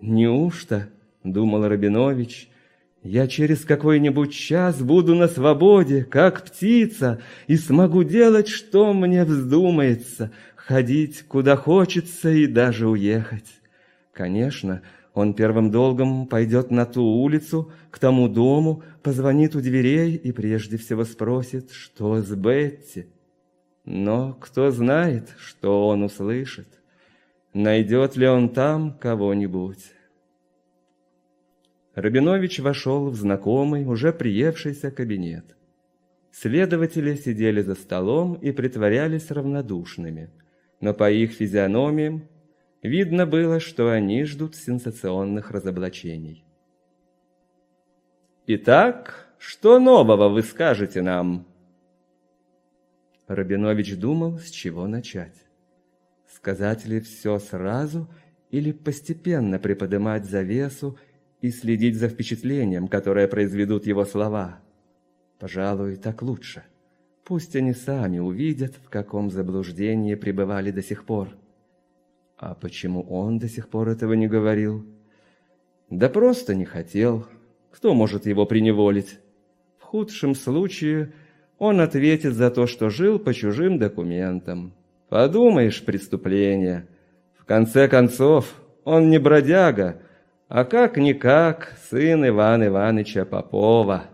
«Неужто, — думал Рабинович, — я через какой-нибудь час буду на свободе, как птица, и смогу делать, что мне вздумается, ходить, куда хочется и даже уехать. Конечно, он первым долгом пойдет на ту улицу, к тому дому, позвонит у дверей и прежде всего спросит, что с Бетти. Но кто знает, что он услышит? Найдет ли он там кого-нибудь? Рабинович вошел в знакомый, уже приевшийся кабинет. Следователи сидели за столом и притворялись равнодушными, но по их физиономиям видно было, что они ждут сенсационных разоблачений. «Итак, что нового вы скажете нам?» Рабинович думал, с чего начать. Сказать ли все сразу или постепенно приподнимать завесу и следить за впечатлением, которое произведут его слова? Пожалуй, так лучше. Пусть они сами увидят, в каком заблуждении пребывали до сих пор. А почему он до сих пор этого не говорил? Да просто не хотел. Кто может его приневолить? В худшем случае – он ответит за то, что жил по чужим документам. Подумаешь, преступление. В конце концов, он не бродяга, а как-никак сын Ивана Ивановича Попова.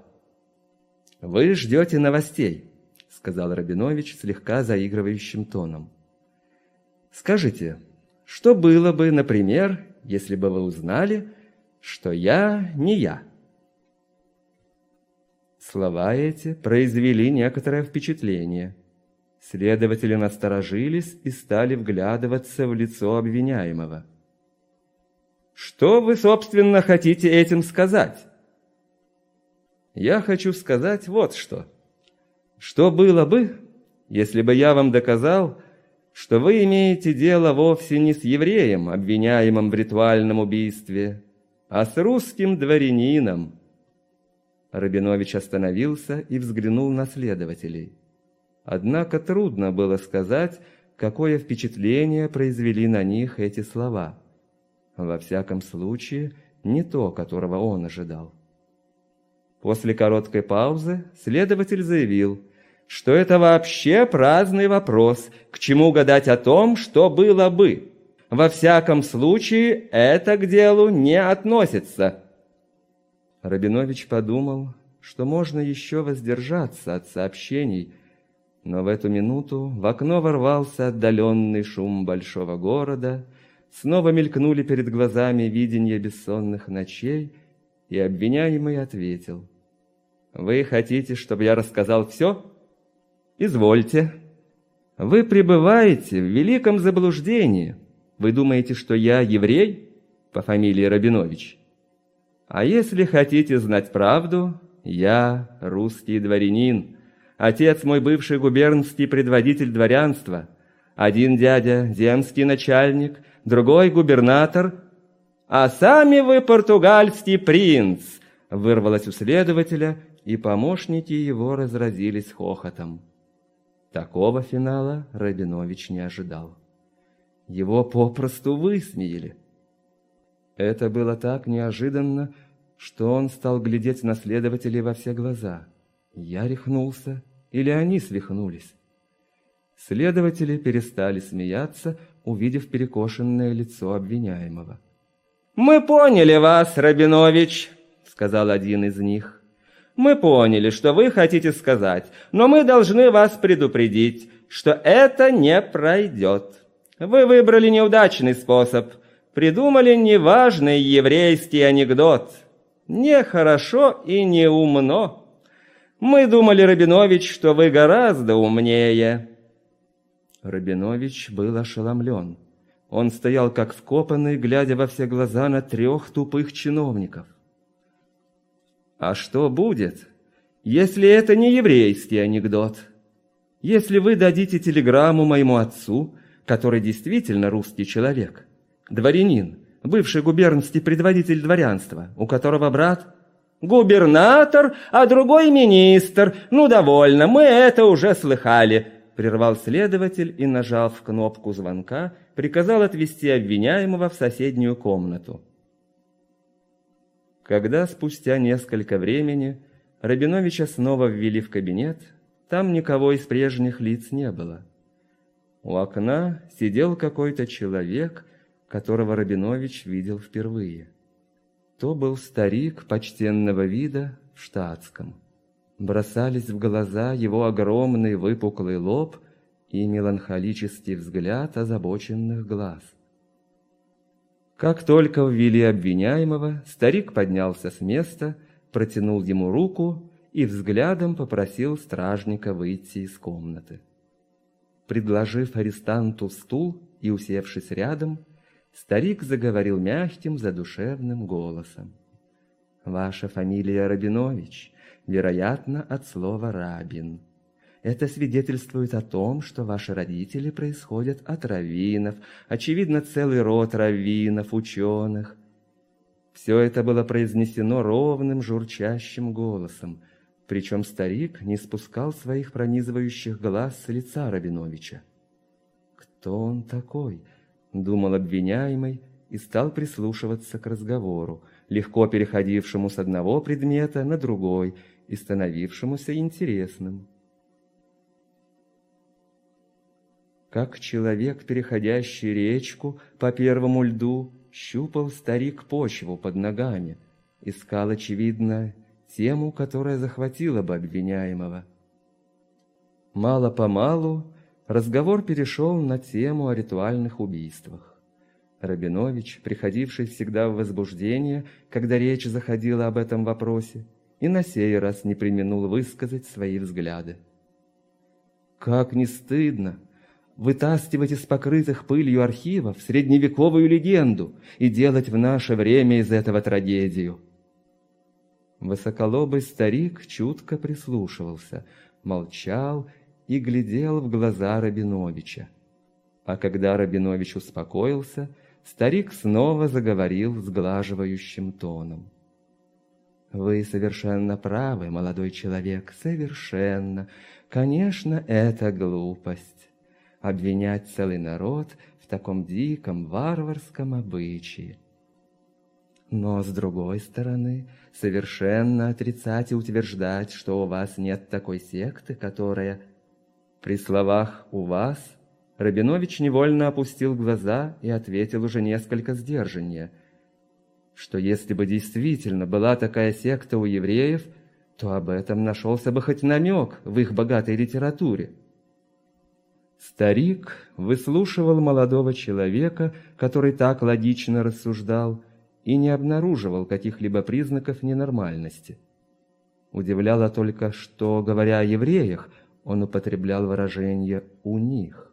«Вы ждете новостей», — сказал Рабинович слегка заигрывающим тоном. «Скажите, что было бы, например, если бы вы узнали, что я не я?» Слова эти произвели некоторое впечатление. Следователи насторожились и стали вглядываться в лицо обвиняемого. «Что вы, собственно, хотите этим сказать?» «Я хочу сказать вот что. Что было бы, если бы я вам доказал, что вы имеете дело вовсе не с евреем, обвиняемым в ритуальном убийстве, а с русским дворянином, Рабинович остановился и взглянул на следователей. Однако трудно было сказать, какое впечатление произвели на них эти слова. Во всяком случае, не то, которого он ожидал. После короткой паузы следователь заявил, что это вообще праздный вопрос, к чему гадать о том, что было бы. Во всяком случае, это к делу не относится. Рабинович подумал, что можно еще воздержаться от сообщений, но в эту минуту в окно ворвался отдаленный шум большого города, снова мелькнули перед глазами видения бессонных ночей, и обвиняемый ответил. «Вы хотите, чтобы я рассказал все? Извольте. Вы пребываете в великом заблуждении. Вы думаете, что я еврей по фамилии Рабинович?» А если хотите знать правду, я русский дворянин. Отец мой бывший губернский предводитель дворянства. Один дядя земский начальник, другой губернатор. А сами вы португальский принц, вырвалось у следователя, и помощники его разразились хохотом. Такого финала Рабинович не ожидал. Его попросту высмеяли. Это было так неожиданно, что он стал глядеть на следователей во все глаза. Я рехнулся, или они свихнулись? Следователи перестали смеяться, увидев перекошенное лицо обвиняемого. «Мы поняли вас, Рабинович», — сказал один из них. «Мы поняли, что вы хотите сказать, но мы должны вас предупредить, что это не пройдет. Вы выбрали неудачный способ, придумали неважный еврейский анекдот, Нехорошо и не умно. Мы думали, Рабинович, что вы гораздо умнее. Рабинович был ошеломлен. Он стоял как вкопанный, глядя во все глаза на трех тупых чиновников. А что будет, если это не еврейский анекдот? Если вы дадите телеграмму моему отцу, который действительно русский человек, Дворянин, бывший губернский предводитель дворянства, у которого брат губернатор, а другой министр. Ну, довольно, мы это уже слыхали. Прервал следователь и, нажав кнопку звонка, приказал отвести обвиняемого в соседнюю комнату. Когда спустя несколько времени Рабиновича снова ввели в кабинет, там никого из прежних лиц не было. У окна сидел какой-то человек, которого Рабинович видел впервые. То был старик почтенного вида в штатском. Бросались в глаза его огромный выпуклый лоб и меланхолический взгляд озабоченных глаз. Как только ввели обвиняемого, старик поднялся с места, протянул ему руку и взглядом попросил стражника выйти из комнаты. Предложив арестанту стул и усевшись рядом, старик заговорил мягким, задушевным голосом. «Ваша фамилия Рабинович, вероятно, от слова «рабин». Это свидетельствует о том, что ваши родители происходят от раввинов, очевидно, целый род раввинов, ученых. Все это было произнесено ровным, журчащим голосом, причем старик не спускал своих пронизывающих глаз с лица Рабиновича. «Кто он такой?» — думал обвиняемый и стал прислушиваться к разговору, легко переходившему с одного предмета на другой и становившемуся интересным. Как человек, переходящий речку по первому льду, щупал старик почву под ногами, искал, очевидно, тему, которая захватила бы обвиняемого. Мало-помалу разговор перешел на тему о ритуальных убийствах. Рабинович, приходивший всегда в возбуждение, когда речь заходила об этом вопросе, и на сей раз не применул высказать свои взгляды. «Как не стыдно!» Вытаскивать из покрытых пылью архивов средневековую легенду и делать в наше время из этого трагедию. Высоколобый старик чутко прислушивался, молчал и глядел в глаза Рабиновича. А когда Рабинович успокоился, старик снова заговорил сглаживающим тоном. «Вы совершенно правы, молодой человек, совершенно. Конечно, это глупость обвинять целый народ в таком диком, варварском обычае. Но, с другой стороны, совершенно отрицать и утверждать, что у вас нет такой секты, которая... При словах «у вас» Рабинович невольно опустил глаза и ответил уже несколько сдержаннее, что если бы действительно была такая секта у евреев, то об этом нашелся бы хоть намек в их богатой литературе. Старик выслушивал молодого человека, который так логично рассуждал, и не обнаруживал каких-либо признаков ненормальности. Удивляло только, что, говоря о евреях, он употреблял выражение «у них».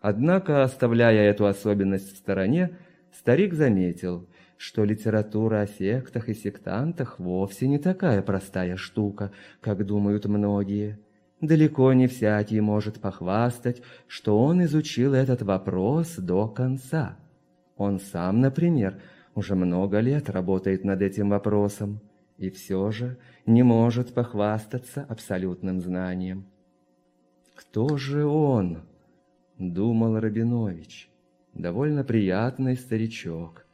Однако, оставляя эту особенность в стороне, старик заметил, что литература о сектах и сектантах вовсе не такая простая штука, как думают многие – Далеко не всякий может похвастать, что он изучил этот вопрос до конца. Он сам, например, уже много лет работает над этим вопросом и все же не может похвастаться абсолютным знанием. «Кто же он?» — думал Рабинович. «Довольно приятный старичок.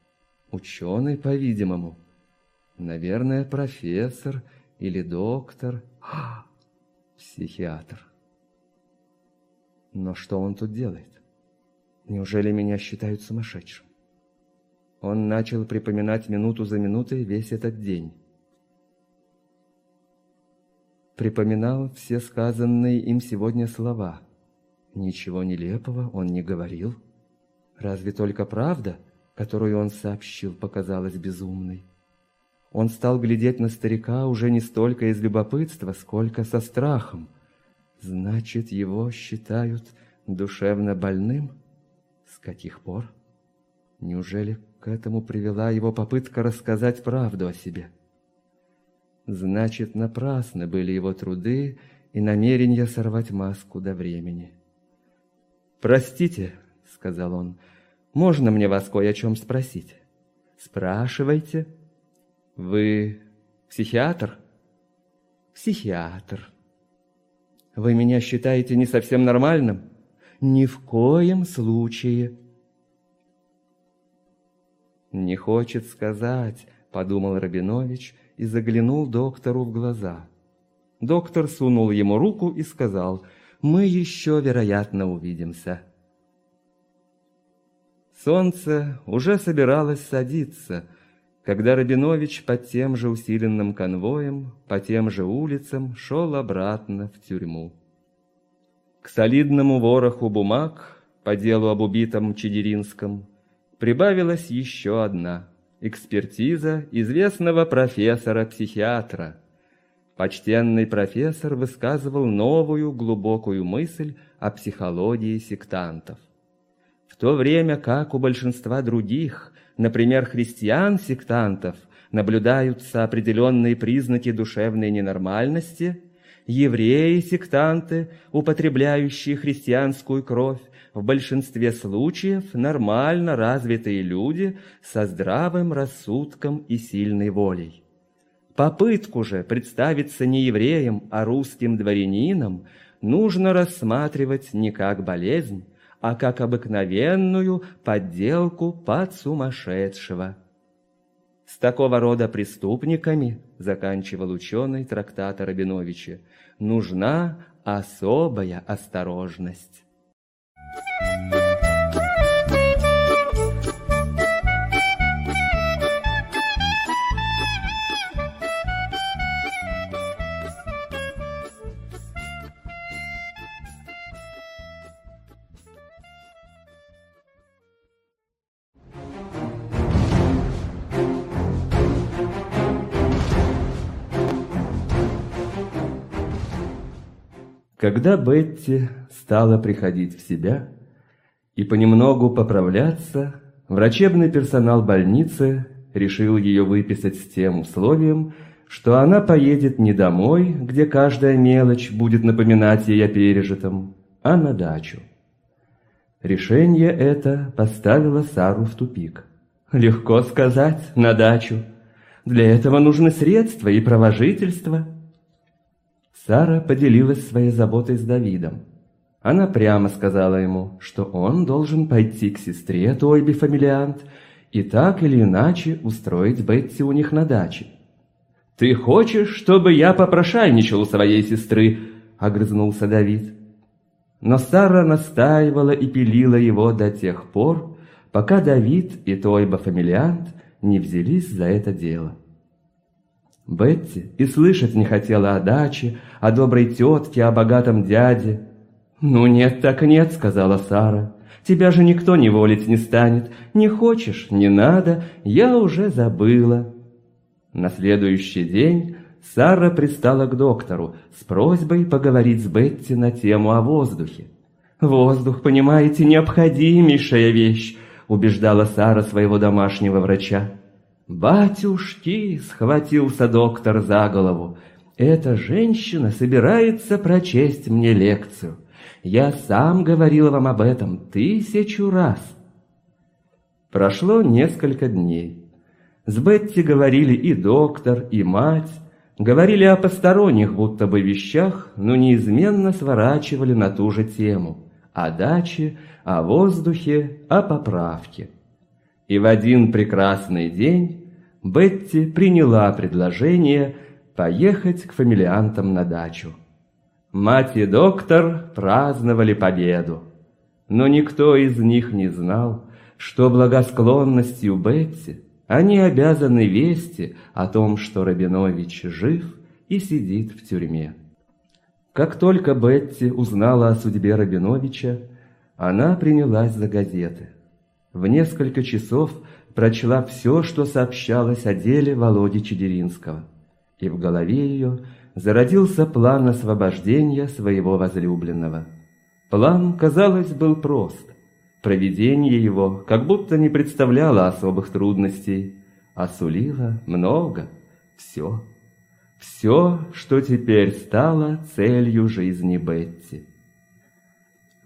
Ученый, по-видимому. Наверное, профессор или доктор. Психиатр. Но что он тут делает? Неужели меня считают сумасшедшим? Он начал припоминать минуту за минутой весь этот день. Припоминал все сказанные им сегодня слова. Ничего нелепого он не говорил. Разве только правда, которую он сообщил, показалась безумной? Он стал глядеть на старика уже не столько из любопытства, сколько со страхом. Значит, его считают душевно больным? С каких пор? Неужели к этому привела его попытка рассказать правду о себе? Значит, напрасны были его труды и намерения сорвать маску до времени. «Простите», — сказал он, — можно мне вас кое о чем спросить?» «Спрашивайте». «Вы психиатр?» «Психиатр». «Вы меня считаете не совсем нормальным?» «Ни в коем случае». «Не хочет сказать», — подумал Рабинович и заглянул доктору в глаза. Доктор сунул ему руку и сказал, «Мы еще, вероятно, увидимся». Солнце уже собиралось садиться, когда Рабинович под тем же усиленным конвоем, по тем же улицам шел обратно в тюрьму. К солидному вороху бумаг по делу об убитом Чедеринском прибавилась еще одна – экспертиза известного профессора-психиатра. Почтенный профессор высказывал новую глубокую мысль о психологии сектантов. В то время как у большинства других, например, христиан-сектантов, наблюдаются определенные признаки душевной ненормальности, евреи-сектанты, употребляющие христианскую кровь, в большинстве случаев нормально развитые люди со здравым рассудком и сильной волей. Попытку же представиться не евреем, а русским дворянином нужно рассматривать не как болезнь, а как обыкновенную подделку под сумасшедшего. С такого рода преступниками, заканчивал ученый трактата Рабиновича, нужна особая осторожность. Когда Бетти стала приходить в себя и понемногу поправляться, врачебный персонал больницы решил ее выписать с тем условием, что она поедет не домой, где каждая мелочь будет напоминать ей о пережитом, а на дачу. Решение это поставило Сару в тупик. Легко сказать, на дачу. Для этого нужны средства и провожительство – Сара поделилась своей заботой с Давидом. Она прямо сказала ему, что он должен пойти к сестре Тойби Фамилиант и так или иначе устроить Бетти у них на даче. «Ты хочешь, чтобы я попрошайничал у своей сестры?» — огрызнулся Давид. Но Сара настаивала и пилила его до тех пор, пока Давид и Тойба Фамилиант не взялись за это дело. Бетти и слышать не хотела о даче, о доброй тетке, о богатом дяде. «Ну нет, так нет», — сказала Сара. «Тебя же никто не волить не станет. Не хочешь, не надо, я уже забыла». На следующий день Сара пристала к доктору с просьбой поговорить с Бетти на тему о воздухе. «Воздух, понимаете, необходимейшая вещь», — убеждала Сара своего домашнего врача. «Батюшки!» — схватился доктор за голову. «Эта женщина собирается прочесть мне лекцию. Я сам говорил вам об этом тысячу раз». Прошло несколько дней. С Бетти говорили и доктор, и мать. Говорили о посторонних будто бы вещах, но неизменно сворачивали на ту же тему. О даче, о воздухе, о поправке. И в один прекрасный день Бетти приняла предложение поехать к фамилиантам на дачу. Мать и доктор праздновали победу, но никто из них не знал, что благосклонностью Бетти они обязаны вести о том, что Рабинович жив и сидит в тюрьме. Как только Бетти узнала о судьбе Рабиновича, она принялась за газеты. В несколько часов прочла все, что сообщалось о деле Володи Чедеринского, и в голове ее зародился план освобождения своего возлюбленного. План, казалось, был прост. Проведение его как будто не представляло особых трудностей, а сулило много, все. Все, что теперь стало целью жизни Бетти.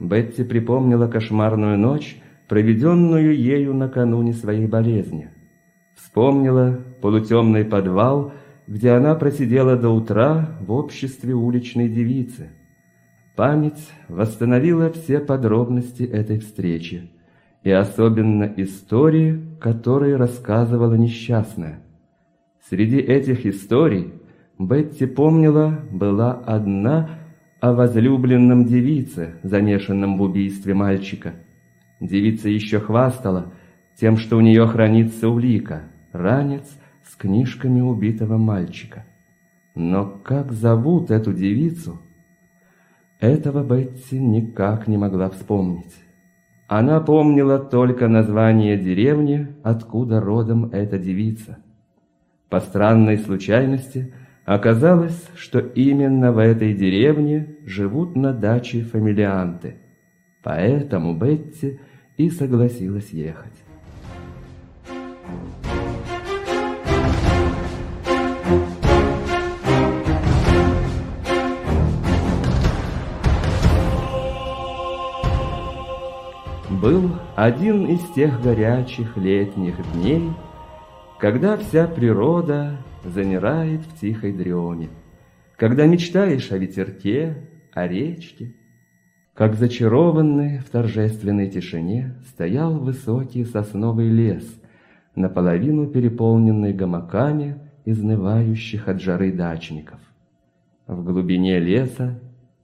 Бетти припомнила кошмарную ночь, проведенную ею накануне своей болезни. Вспомнила полутемный подвал, где она просидела до утра в обществе уличной девицы. Память восстановила все подробности этой встречи, и особенно истории, которые рассказывала несчастная. Среди этих историй Бетти помнила была одна о возлюбленном девице, замешанном в убийстве мальчика – Девица еще хвастала тем, что у нее хранится улика, ранец с книжками убитого мальчика. Но как зовут эту девицу? Этого Бетти никак не могла вспомнить. Она помнила только название деревни, откуда родом эта девица. По странной случайности оказалось, что именно в этой деревне живут на даче фамилианты. Поэтому Бетти и согласилась ехать. Был один из тех горячих летних дней, когда вся природа замирает в тихой дреме, когда мечтаешь о ветерке, о речке, как зачарованный в торжественной тишине стоял высокий сосновый лес, наполовину переполненный гамаками изнывающих от жары дачников. В глубине леса,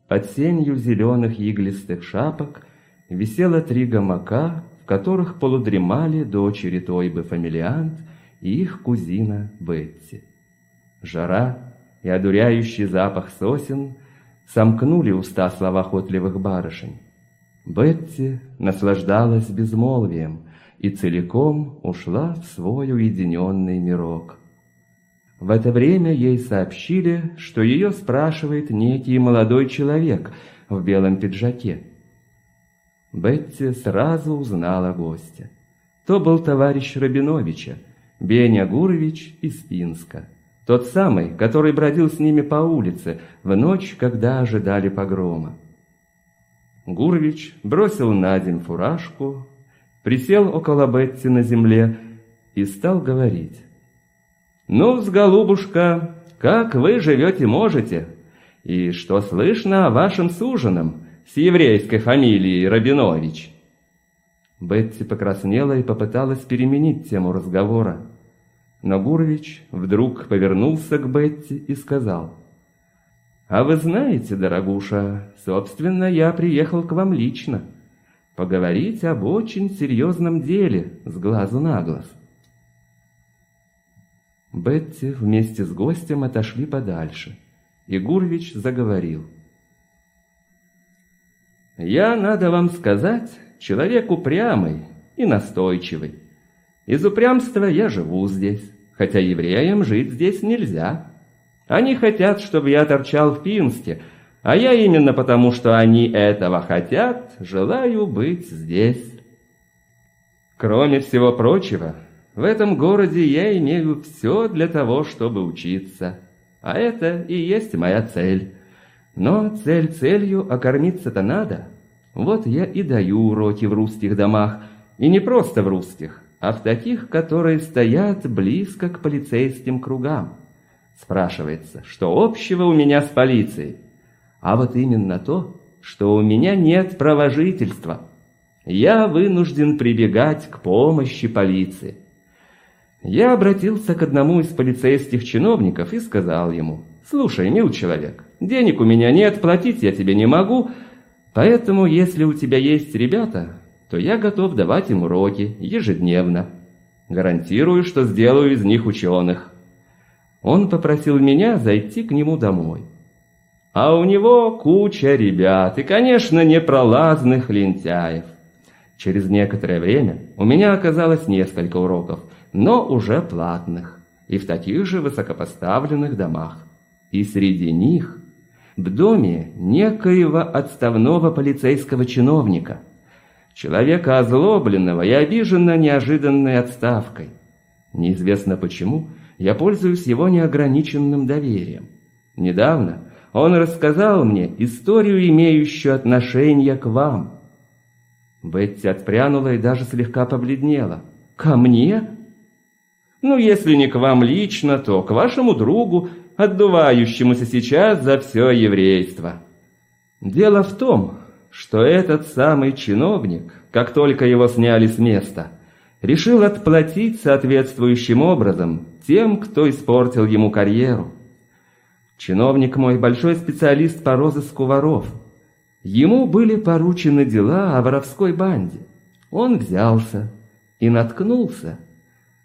под сенью зеленых иглистых шапок, висело три гамака, в которых полудремали дочери Тойбы Фамилиант и их кузина Бетти. Жара и одуряющий запах сосен – сомкнули уста словоохотливых барышень. Бетти наслаждалась безмолвием и целиком ушла в свой уединенный мирок. В это время ей сообщили, что ее спрашивает некий молодой человек в белом пиджаке. Бетти сразу узнала гостя. То был товарищ Рабиновича, Беня Гурович из Пинска. Тот самый, который бродил с ними по улице в ночь, когда ожидали погрома. Гурович бросил на день фуражку, присел около Бетти на земле и стал говорить. «Ну, с голубушка, как вы живете можете? И что слышно о вашем суженом с еврейской фамилией Рабинович?» Бетти покраснела и попыталась переменить тему разговора. Но Гурович вдруг повернулся к Бетти и сказал, «А вы знаете, дорогуша, собственно, я приехал к вам лично, поговорить об очень серьезном деле с глазу на глаз». Бетти вместе с гостем отошли подальше, и Гурович заговорил. «Я, надо вам сказать, человек упрямый и настойчивый. Из упрямства я живу здесь хотя евреям жить здесь нельзя. Они хотят, чтобы я торчал в Пинске, а я именно потому, что они этого хотят, желаю быть здесь. Кроме всего прочего, в этом городе я имею все для того, чтобы учиться. А это и есть моя цель. Но цель целью, а кормиться-то надо. Вот я и даю уроки в русских домах, и не просто в русских, а в таких, которые стоят близко к полицейским кругам. Спрашивается, что общего у меня с полицией? А вот именно то, что у меня нет права жительства. Я вынужден прибегать к помощи полиции. Я обратился к одному из полицейских чиновников и сказал ему, «Слушай, мил человек, денег у меня нет, платить я тебе не могу, поэтому если у тебя есть ребята, то я готов давать им уроки ежедневно. Гарантирую, что сделаю из них ученых. Он попросил меня зайти к нему домой. А у него куча ребят и, конечно, непролазных лентяев. Через некоторое время у меня оказалось несколько уроков, но уже платных, и в таких же высокопоставленных домах. И среди них в доме некоего отставного полицейского чиновника – человека озлобленного и обиженно неожиданной отставкой. Неизвестно почему, я пользуюсь его неограниченным доверием. Недавно он рассказал мне историю, имеющую отношение к вам. Бетти отпрянула и даже слегка побледнела. «Ко мне?» «Ну, если не к вам лично, то к вашему другу, отдувающемуся сейчас за все еврейство. Дело в том, что этот самый чиновник, как только его сняли с места, решил отплатить соответствующим образом тем, кто испортил ему карьеру. Чиновник мой большой специалист по розыску воров – Ему были поручены дела о воровской банде. Он взялся и наткнулся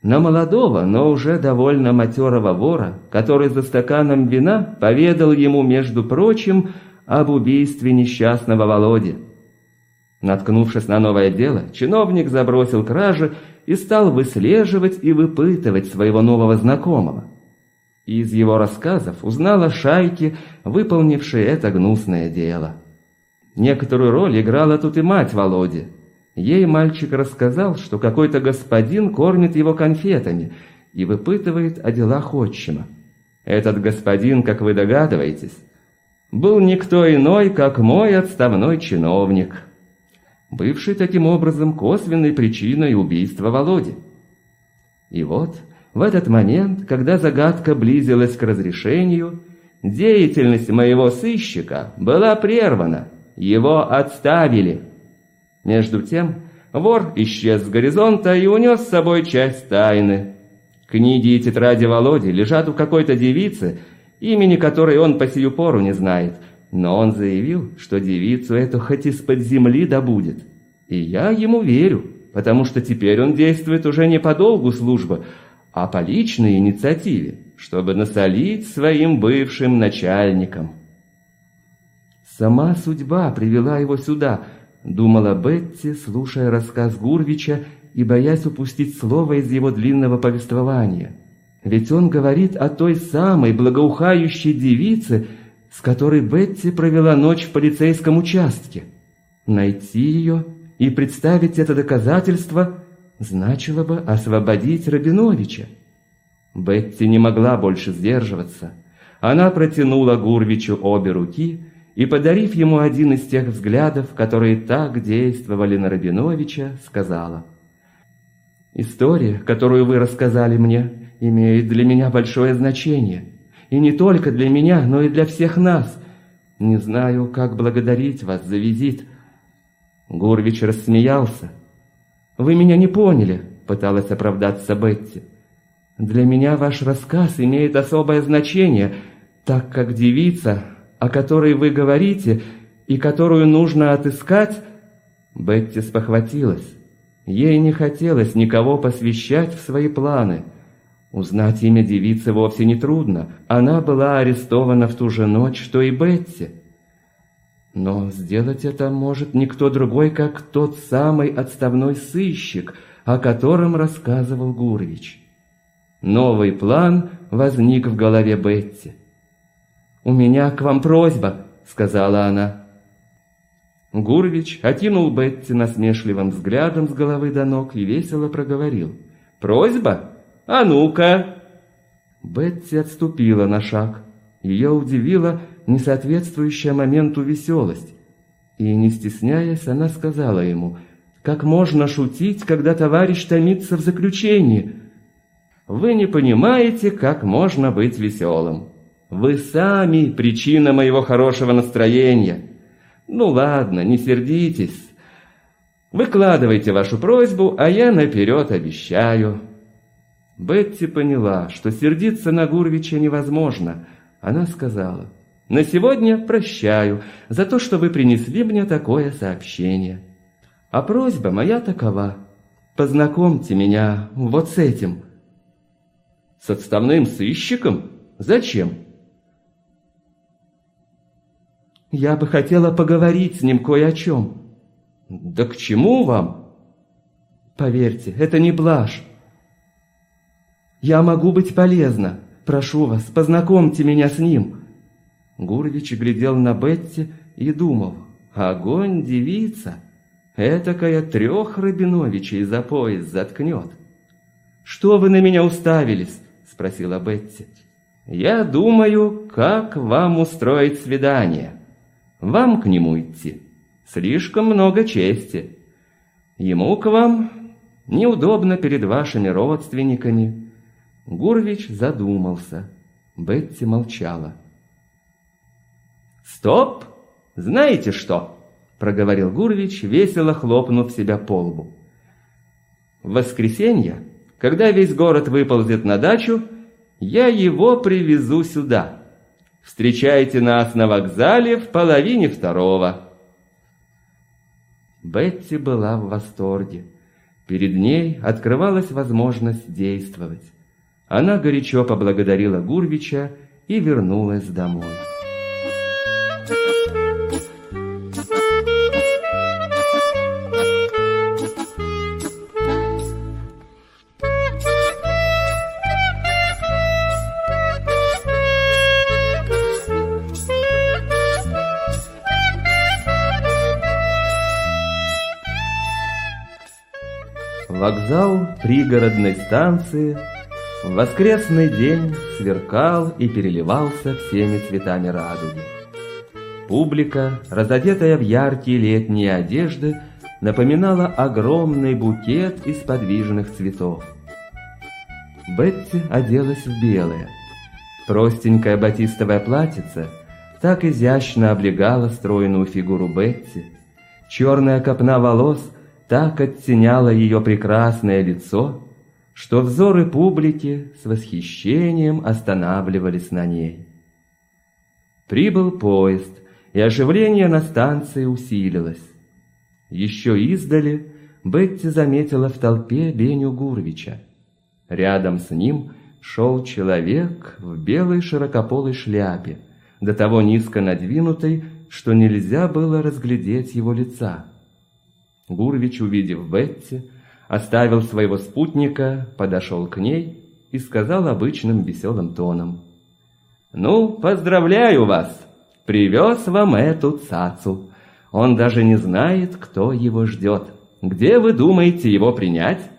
на молодого, но уже довольно матерого вора, который за стаканом вина поведал ему, между прочим, об убийстве несчастного Володи. Наткнувшись на новое дело, чиновник забросил кражи и стал выслеживать и выпытывать своего нового знакомого. Из его рассказов узнал о шайке, выполнившей это гнусное дело. Некоторую роль играла тут и мать Володи. Ей мальчик рассказал, что какой-то господин кормит его конфетами и выпытывает о делах отчима. Этот господин, как вы догадываетесь, был никто иной, как мой отставной чиновник, бывший таким образом косвенной причиной убийства Володи. И вот в этот момент, когда загадка близилась к разрешению, деятельность моего сыщика была прервана – его отставили. Между тем, вор исчез с горизонта и унес с собой часть тайны. Книги и тетради Володи лежат у какой-то девицы, имени которой он по сию пору не знает, но он заявил, что девицу эту хоть из-под земли добудет. И я ему верю, потому что теперь он действует уже не по долгу службы, а по личной инициативе, чтобы насолить своим бывшим начальникам. Сама судьба привела его сюда, думала Бетти, слушая рассказ Гурвича и боясь упустить слово из его длинного повествования. Ведь он говорит о той самой благоухающей девице, с которой Бетти провела ночь в полицейском участке. Найти ее и представить это доказательство значило бы освободить Рабиновича. Бетти не могла больше сдерживаться. Она протянула Гурвичу обе руки и, подарив ему один из тех взглядов, которые так действовали на Рабиновича, сказала, «История, которую вы рассказали мне, имеет для меня большое значение, и не только для меня, но и для всех нас. Не знаю, как благодарить вас за визит». Гурвич рассмеялся. «Вы меня не поняли», — пыталась оправдаться Бетти. «Для меня ваш рассказ имеет особое значение, так как девица, о которой вы говорите и которую нужно отыскать...» Бетти спохватилась. Ей не хотелось никого посвящать в свои планы. Узнать имя девицы вовсе не трудно. Она была арестована в ту же ночь, что и Бетти. Но сделать это может никто другой, как тот самый отставной сыщик, о котором рассказывал Гурвич. Новый план возник в голове Бетти. «У меня к вам просьба», — сказала она. Гурвич окинул Бетти насмешливым взглядом с головы до ног и весело проговорил. «Просьба? А ну-ка!» Бетти отступила на шаг. Ее удивила несоответствующая моменту веселость. И, не стесняясь, она сказала ему, «Как можно шутить, когда товарищ томится в заключении?» «Вы не понимаете, как можно быть веселым. Вы сами причина моего хорошего настроения. Ну ладно, не сердитесь. Выкладывайте вашу просьбу, а я наперед обещаю». Бетти поняла, что сердиться на Гурвича невозможно. Она сказала, «На сегодня прощаю за то, что вы принесли мне такое сообщение. А просьба моя такова. Познакомьте меня вот с этим». «С отставным сыщиком? Зачем?» Я бы хотела поговорить с ним кое о чем. Да к чему вам? Поверьте, это не блажь. Я могу быть полезна. Прошу вас, познакомьте меня с ним. Гурвич глядел на Бетти и думал, огонь девица, этакая трех Рабиновичей за пояс заткнет. «Что вы на меня уставились?» — спросила Бетти. «Я думаю, как вам устроить свидание». Вам к нему идти. Слишком много чести. Ему к вам неудобно перед вашими родственниками». Гурвич задумался. Бетти молчала. «Стоп! Знаете что?» — проговорил Гурвич, весело хлопнув себя по лбу. «В воскресенье, когда весь город выползет на дачу, я его привезу сюда. Встречайте нас на вокзале в половине второго». Бетти была в восторге. Перед ней открывалась возможность действовать. Она горячо поблагодарила Гурвича и вернулась домой. Вокзал пригородной станции воскресный день сверкал и переливался всеми цветами радуги. Публика, разодетая в яркие летние одежды, напоминала огромный букет из подвижных цветов. Бетти оделась в белое. Простенькое батистовое платьице так изящно облегало стройную фигуру Бетти. Черная копна волос – так оттеняла ее прекрасное лицо, что взоры публики с восхищением останавливались на ней. Прибыл поезд, и оживление на станции усилилось. Еще издали Бетти заметила в толпе Беню Гурвича. Рядом с ним шел человек в белой широкополой шляпе, до того низко надвинутой, что нельзя было разглядеть его лица. Гурвич, увидев Бетти, оставил своего спутника, подошел к ней и сказал обычным веселым тоном. «Ну, поздравляю вас! Привез вам эту цацу. Он даже не знает, кто его ждет. Где вы думаете его принять?»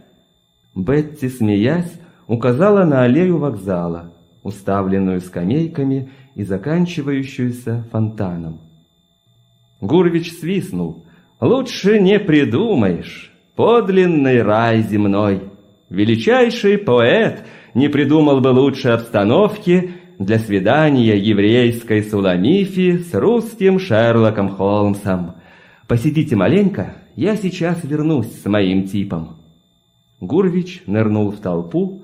Бетти, смеясь, указала на аллею вокзала, уставленную скамейками и заканчивающуюся фонтаном. Гурвич свистнул, Лучше не придумаешь. Подлинный рай земной. Величайший поэт не придумал бы лучше обстановки для свидания еврейской Суламифи с русским Шерлоком Холмсом. Посидите маленько, я сейчас вернусь с моим типом. Гурвич нырнул в толпу,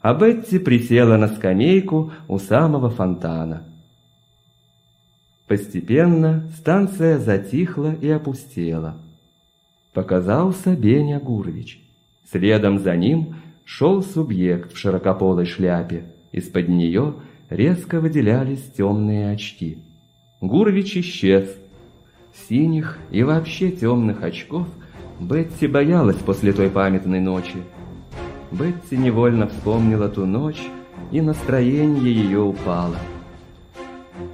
а Бетти присела на скамейку у самого фонтана. Постепенно станция затихла и опустела. Показался Беня Гурович. Следом за ним шел субъект в широкополой шляпе. Из-под нее резко выделялись темные очки. Гурович исчез. Синих и вообще темных очков Бетти боялась после той памятной ночи. Бетти невольно вспомнила ту ночь, и настроение ее упало.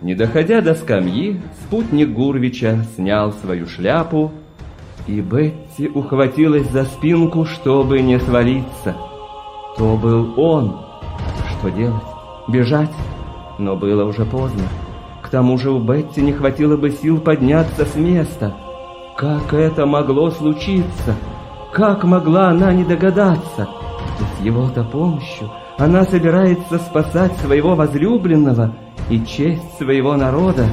Не доходя до скамьи, спутник Гурвича снял свою шляпу, и Бетти ухватилась за спинку, чтобы не свалиться. То был он. Что делать? Бежать? Но было уже поздно. К тому же у Бетти не хватило бы сил подняться с места. Как это могло случиться? Как могла она не догадаться? И с его-то помощью она собирается спасать своего возлюбленного — и честь своего народа.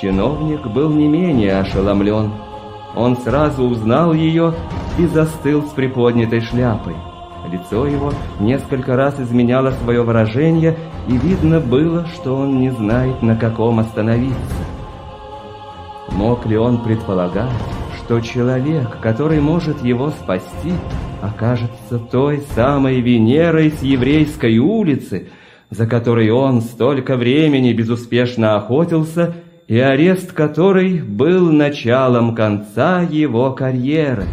Чиновник был не менее ошеломлен. Он сразу узнал ее и застыл с приподнятой шляпой. Лицо его несколько раз изменяло свое выражение, и видно было, что он не знает, на каком остановиться. Мог ли он предполагать, что человек, который может его спасти, окажется той самой Венерой с еврейской улицы, за которой он столько времени безуспешно охотился, и арест которой был началом конца его карьеры.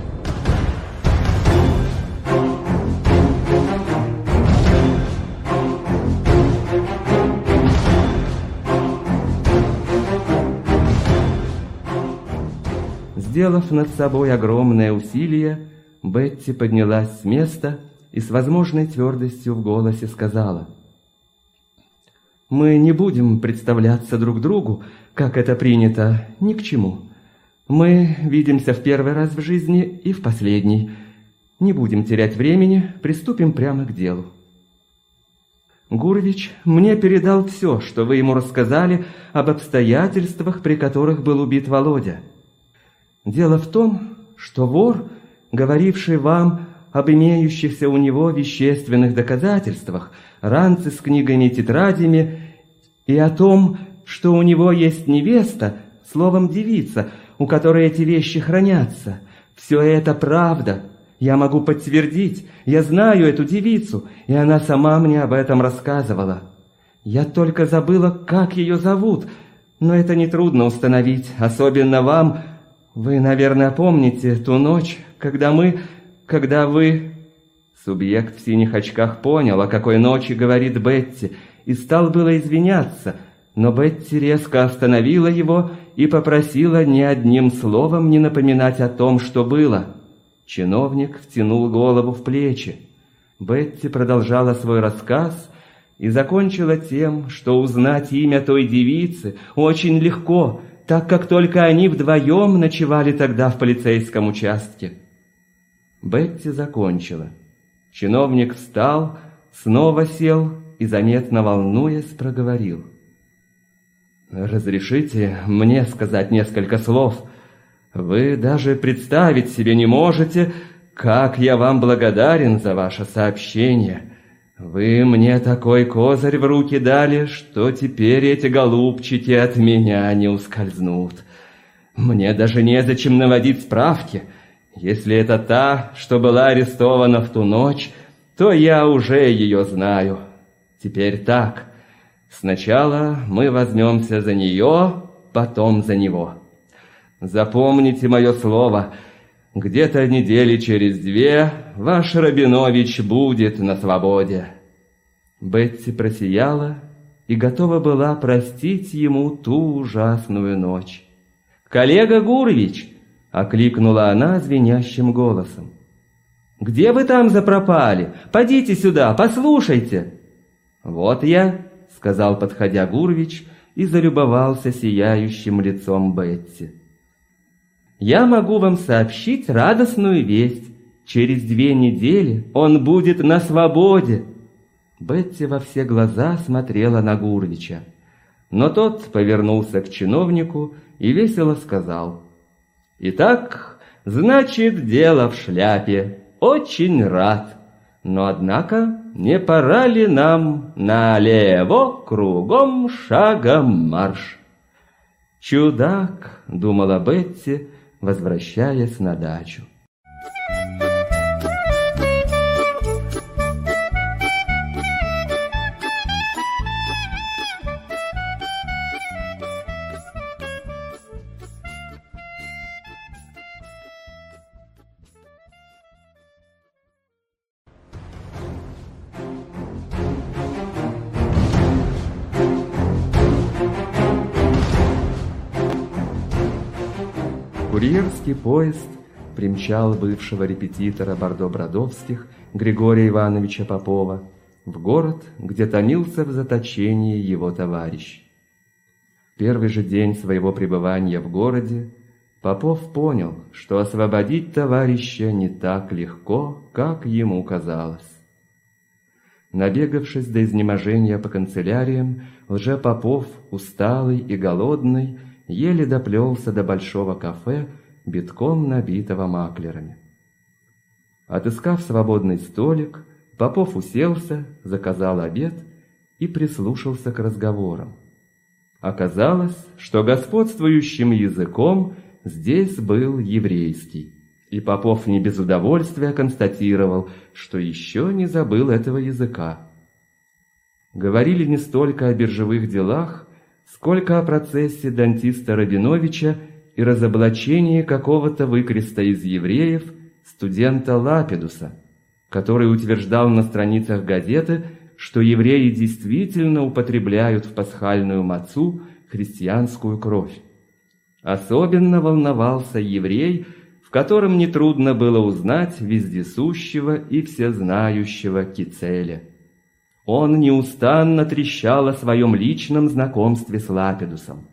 Сделав над собой огромное усилие, Бетти поднялась с места и с возможной твердостью в голосе сказала — мы не будем представляться друг другу, как это принято, ни к чему. Мы видимся в первый раз в жизни и в последний. Не будем терять времени, приступим прямо к делу. Гурвич мне передал все, что вы ему рассказали об обстоятельствах, при которых был убит Володя. Дело в том, что вор, говоривший вам об имеющихся у него вещественных доказательствах, ранцы с книгами и тетрадями, и о том, что у него есть невеста, словом девица, у которой эти вещи хранятся. Все это правда. Я могу подтвердить. Я знаю эту девицу, и она сама мне об этом рассказывала. Я только забыла, как ее зовут, но это нетрудно установить, особенно вам. Вы, наверное, помните ту ночь, когда мы, когда вы... Субъект в синих очках понял, о какой ночи говорит Бетти, и стал было извиняться, но Бетти резко остановила его и попросила ни одним словом не напоминать о том, что было. Чиновник втянул голову в плечи. Бетти продолжала свой рассказ и закончила тем, что узнать имя той девицы очень легко, так как только они вдвоем ночевали тогда в полицейском участке. Бетти закончила. Чиновник встал, снова сел и, заметно волнуясь, проговорил. «Разрешите мне сказать несколько слов? Вы даже представить себе не можете, как я вам благодарен за ваше сообщение. Вы мне такой козырь в руки дали, что теперь эти голубчики от меня не ускользнут. Мне даже незачем наводить справки. Если это та, что была арестована в ту ночь, то я уже ее знаю. Теперь так». Сначала мы возьмемся за нее, потом за него. Запомните мое слово, где-то недели через две ваш Рабинович будет на свободе». Бетти просияла и готова была простить ему ту ужасную ночь. «Коллега Гурович!» — окликнула она звенящим голосом. «Где вы там запропали? Подите сюда, послушайте!» «Вот я!» Сказал, подходя Гурвич, и залюбовался сияющим лицом Бетти. «Я могу вам сообщить радостную весть. Через две недели он будет на свободе!» Бетти во все глаза смотрела на Гурвича. Но тот повернулся к чиновнику и весело сказал. «Итак, значит, дело в шляпе. Очень рад!» Но однако не пора ли нам налево кругом шагом марш? Чудак, думала Бетти, возвращаясь на дачу. Поезд примчал бывшего репетитора Бордо-Бродовских Григория Ивановича Попова в город, где томился в заточении его товарищ. Первый же день своего пребывания в городе Попов понял, что освободить товарища не так легко, как ему казалось. Набегавшись до изнеможения по канцеляриям, лже-Попов, усталый и голодный, еле доплелся до большого кафе, битком набитого маклерами. Отыскав свободный столик, Попов уселся, заказал обед и прислушался к разговорам. Оказалось, что господствующим языком здесь был еврейский, и Попов не без удовольствия констатировал, что еще не забыл этого языка. Говорили не столько о биржевых делах, сколько о процессе Дантиста Рабиновича и разоблачении какого-то выкреста из евреев, студента Лапидуса, который утверждал на страницах газеты, что евреи действительно употребляют в пасхальную мацу христианскую кровь. Особенно волновался еврей, в котором нетрудно было узнать вездесущего и всезнающего Кицеля. Он неустанно трещал о своем личном знакомстве с Лапидусом.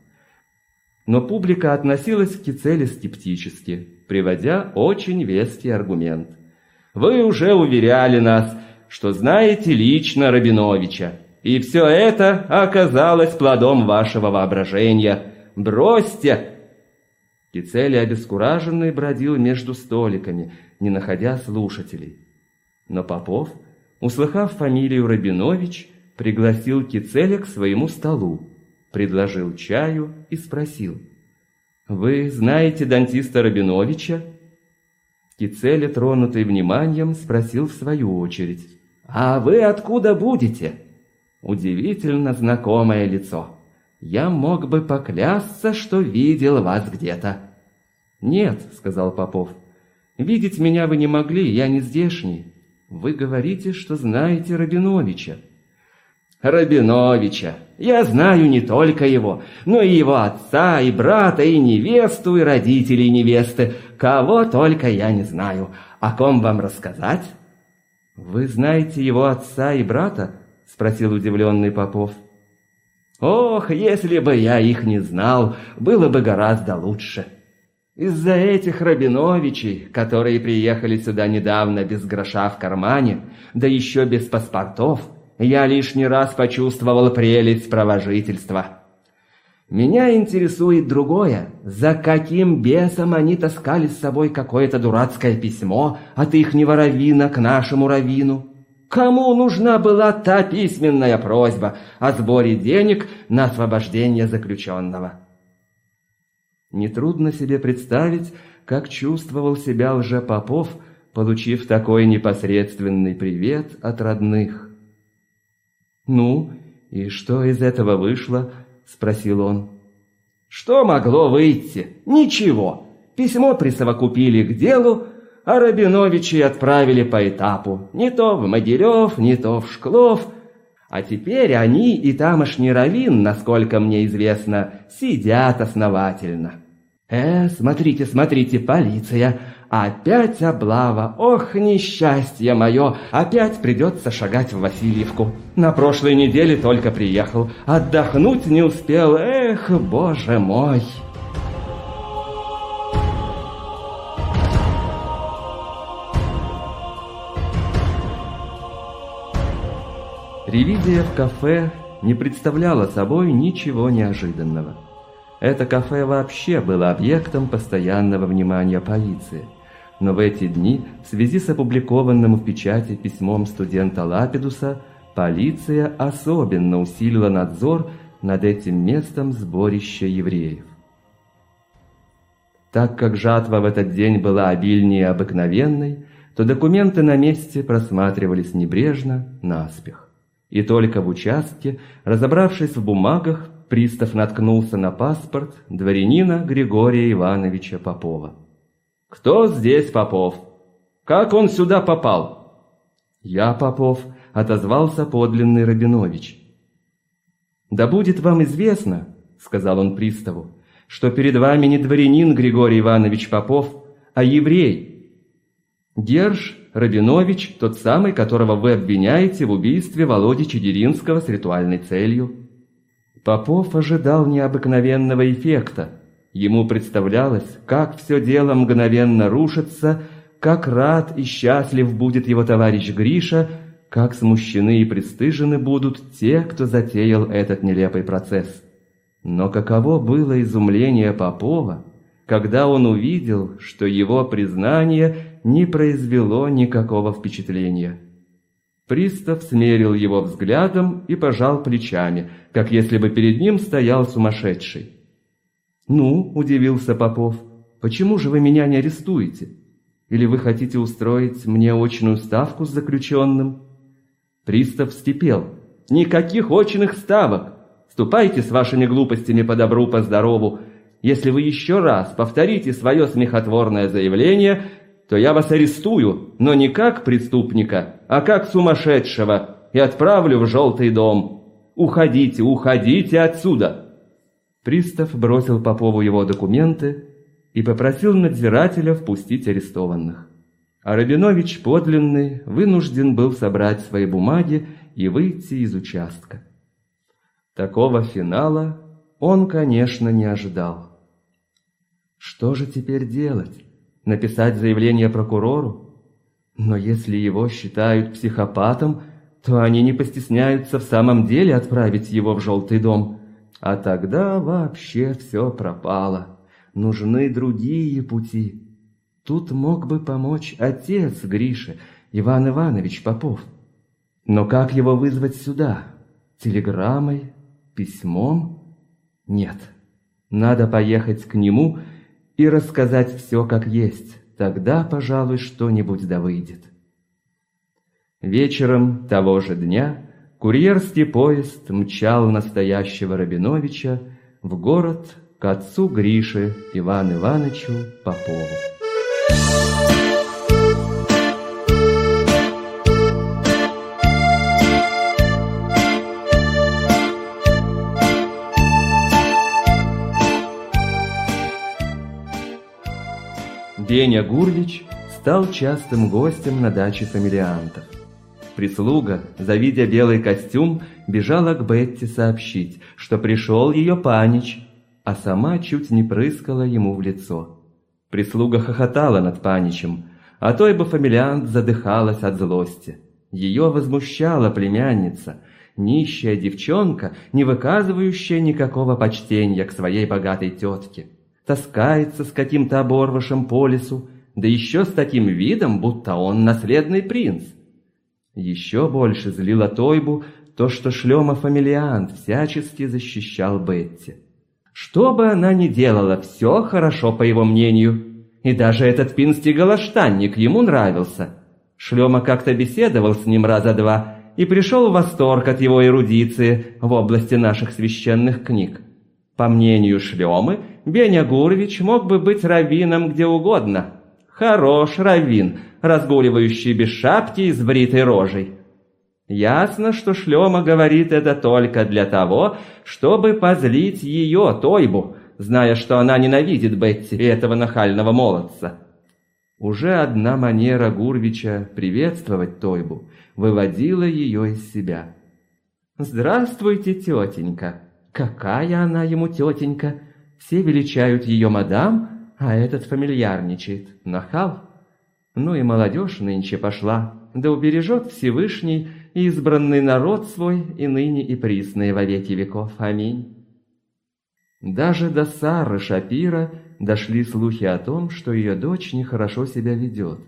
Но публика относилась к Кицеле скептически, приводя очень веский аргумент. «Вы уже уверяли нас, что знаете лично Рабиновича, и все это оказалось плодом вашего воображения. Бросьте!» Кицели обескураженный бродил между столиками, не находя слушателей. Но Попов, услыхав фамилию Рабинович, пригласил Кицеля к своему столу, предложил чаю и спросил. «Вы знаете дантиста Рабиновича?» Кицеля, тронутый вниманием, спросил в свою очередь. «А вы откуда будете?» Удивительно знакомое лицо. Я мог бы поклясться, что видел вас где-то. Нет, сказал Попов. Видеть меня вы не могли, я не здешний. Вы говорите, что знаете Рабиновича. Рабиновича. Я знаю не только его, но и его отца, и брата, и невесту, и родителей невесты. Кого только я не знаю. О ком вам рассказать? Вы знаете его отца и брата? Спросил удивленный Попов. Ох, если бы я их не знал, было бы гораздо лучше. Из-за этих Рабиновичей, которые приехали сюда недавно без гроша в кармане, да еще без паспортов, я лишний раз почувствовал прелесть провожительства. Меня интересует другое. За каким бесом они таскали с собой какое-то дурацкое письмо от ихнего равина к нашему равину? Кому нужна была та письменная просьба о сборе денег на освобождение заключенного? Нетрудно себе представить, как чувствовал себя лже-попов, получив такой непосредственный привет от родных. «Ну, и что из этого вышло?» — спросил он. «Что могло выйти? Ничего. Письмо присовокупили к делу, а Рабиновичи отправили по этапу. Не то в Могилев, не то в Шклов. А теперь они и тамошний Равин, насколько мне известно, сидят основательно. Э, смотрите, смотрите, полиция, опять облава, ох, несчастье мое, опять придется шагать в Васильевку. На прошлой неделе только приехал, отдохнуть не успел, эх, боже мой!» Ревизия в кафе не представляла собой ничего неожиданного. Это кафе вообще было объектом постоянного внимания полиции. Но в эти дни, в связи с опубликованным в печати письмом студента Лапидуса, полиция особенно усилила надзор над этим местом сборища евреев. Так как жатва в этот день была обильнее обыкновенной, то документы на месте просматривались небрежно, наспех. И только в участке, разобравшись в бумагах, пристав наткнулся на паспорт дворянина Григория Ивановича Попова. «Кто здесь Попов? Как он сюда попал?» «Я Попов», — отозвался подлинный Рабинович. «Да будет вам известно», — сказал он приставу, «что перед вами не дворянин Григорий Иванович Попов, а еврей. Герш Рабинович, тот самый, которого вы обвиняете в убийстве Володи Чедеринского с ритуальной целью. Попов ожидал необыкновенного эффекта. Ему представлялось, как все дело мгновенно рушится, как рад и счастлив будет его товарищ Гриша, как смущены и пристыжены будут те, кто затеял этот нелепый процесс. Но каково было изумление Попова, когда он увидел, что его признание не произвело никакого впечатления. Пристав смерил его взглядом и пожал плечами, как если бы перед ним стоял сумасшедший. «Ну», — удивился Попов, — «почему же вы меня не арестуете? Или вы хотите устроить мне очную ставку с заключенным?» Пристав вскипел. «Никаких очных ставок! Ступайте с вашими глупостями по добру, по здорову. Если вы еще раз повторите свое смехотворное заявление, то я вас арестую, но не как преступника, а как сумасшедшего, и отправлю в желтый дом. Уходите, уходите отсюда!» Пристав бросил Попову его документы и попросил надзирателя впустить арестованных. А Рабинович подлинный вынужден был собрать свои бумаги и выйти из участка. Такого финала он, конечно, не ожидал. Что же теперь делать? Написать заявление прокурору? Но если его считают психопатом, то они не постесняются в самом деле отправить его в желтый дом. А тогда вообще все пропало. Нужны другие пути. Тут мог бы помочь отец Гриши, Иван Иванович Попов. Но как его вызвать сюда? Телеграммой? Письмом? Нет. Надо поехать к нему и рассказать все как есть. Тогда, пожалуй, что-нибудь да выйдет. Вечером того же дня курьерский поезд мчал настоящего Рабиновича в город к отцу Грише Ивану Ивановичу Попову. Беня Гурвич стал частым гостем на даче фамилиантов. Прислуга, завидя белый костюм, бежала к Бетти сообщить, что пришел ее панич, а сама чуть не прыскала ему в лицо. Прислуга хохотала над паничем, а той бы фамилиант задыхалась от злости. Ее возмущала племянница, нищая девчонка, не выказывающая никакого почтения к своей богатой тетке таскается с каким-то оборвышем по лесу, да еще с таким видом, будто он наследный принц. Еще больше злило Тойбу то, что шлема-фамилиант всячески защищал Бетти. Что бы она ни делала, все хорошо, по его мнению. И даже этот пинский галаштанник ему нравился. Шлема как-то беседовал с ним раза два и пришел в восторг от его эрудиции в области наших священных книг. По мнению Шлемы, Беня Гурович мог бы быть раввином где угодно. Хорош раввин, разгуливающий без шапки и с бритой рожей. Ясно, что Шлема говорит это только для того, чтобы позлить ее, Тойбу, зная, что она ненавидит Бетти этого нахального молодца. Уже одна манера Гурвича приветствовать Тойбу выводила ее из себя. «Здравствуйте, тетенька! Какая она ему тетенька!» Все величают ее мадам, а этот фамильярничает. Нахал. Ну и молодежь нынче пошла, да убережет Всевышний избранный народ свой и ныне и присные во веки веков. Аминь. Даже до Сары Шапира дошли слухи о том, что ее дочь нехорошо себя ведет.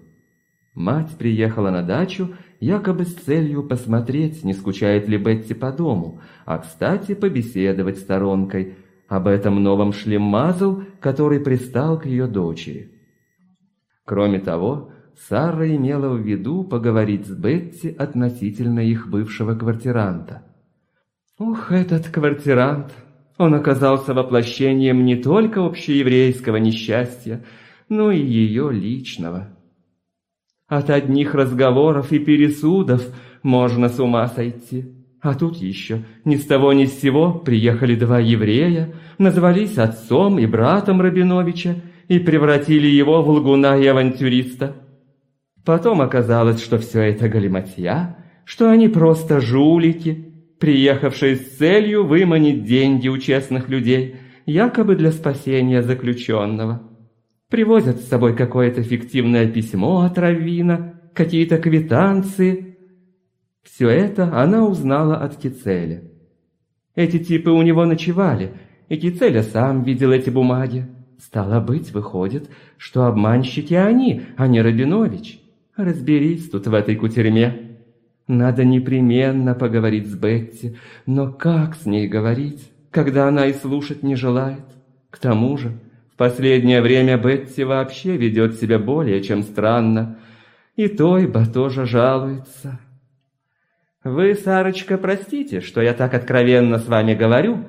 Мать приехала на дачу, якобы с целью посмотреть, не скучает ли Бетти по дому, а, кстати, побеседовать сторонкой, об этом новом шлемазл, который пристал к ее дочери. Кроме того, Сара имела в виду поговорить с Бетти относительно их бывшего квартиранта. Ух, этот квартирант! Он оказался воплощением не только общееврейского несчастья, но и ее личного. От одних разговоров и пересудов можно с ума сойти. А тут еще ни с того ни с сего приехали два еврея, назвались отцом и братом Рабиновича и превратили его в лгуна и авантюриста. Потом оказалось, что все это галиматья, что они просто жулики, приехавшие с целью выманить деньги у честных людей, якобы для спасения заключенного. Привозят с собой какое-то фиктивное письмо от Раввина, какие-то квитанции – все это она узнала от Кицеля. Эти типы у него ночевали, и Кицеля сам видел эти бумаги. Стало быть, выходит, что обманщики они, а не Рабинович. Разберись тут в этой кутерьме. Надо непременно поговорить с Бетти, но как с ней говорить, когда она и слушать не желает? К тому же, в последнее время Бетти вообще ведет себя более чем странно, и Тойба тоже жалуется. Вы, Сарочка, простите, что я так откровенно с вами говорю,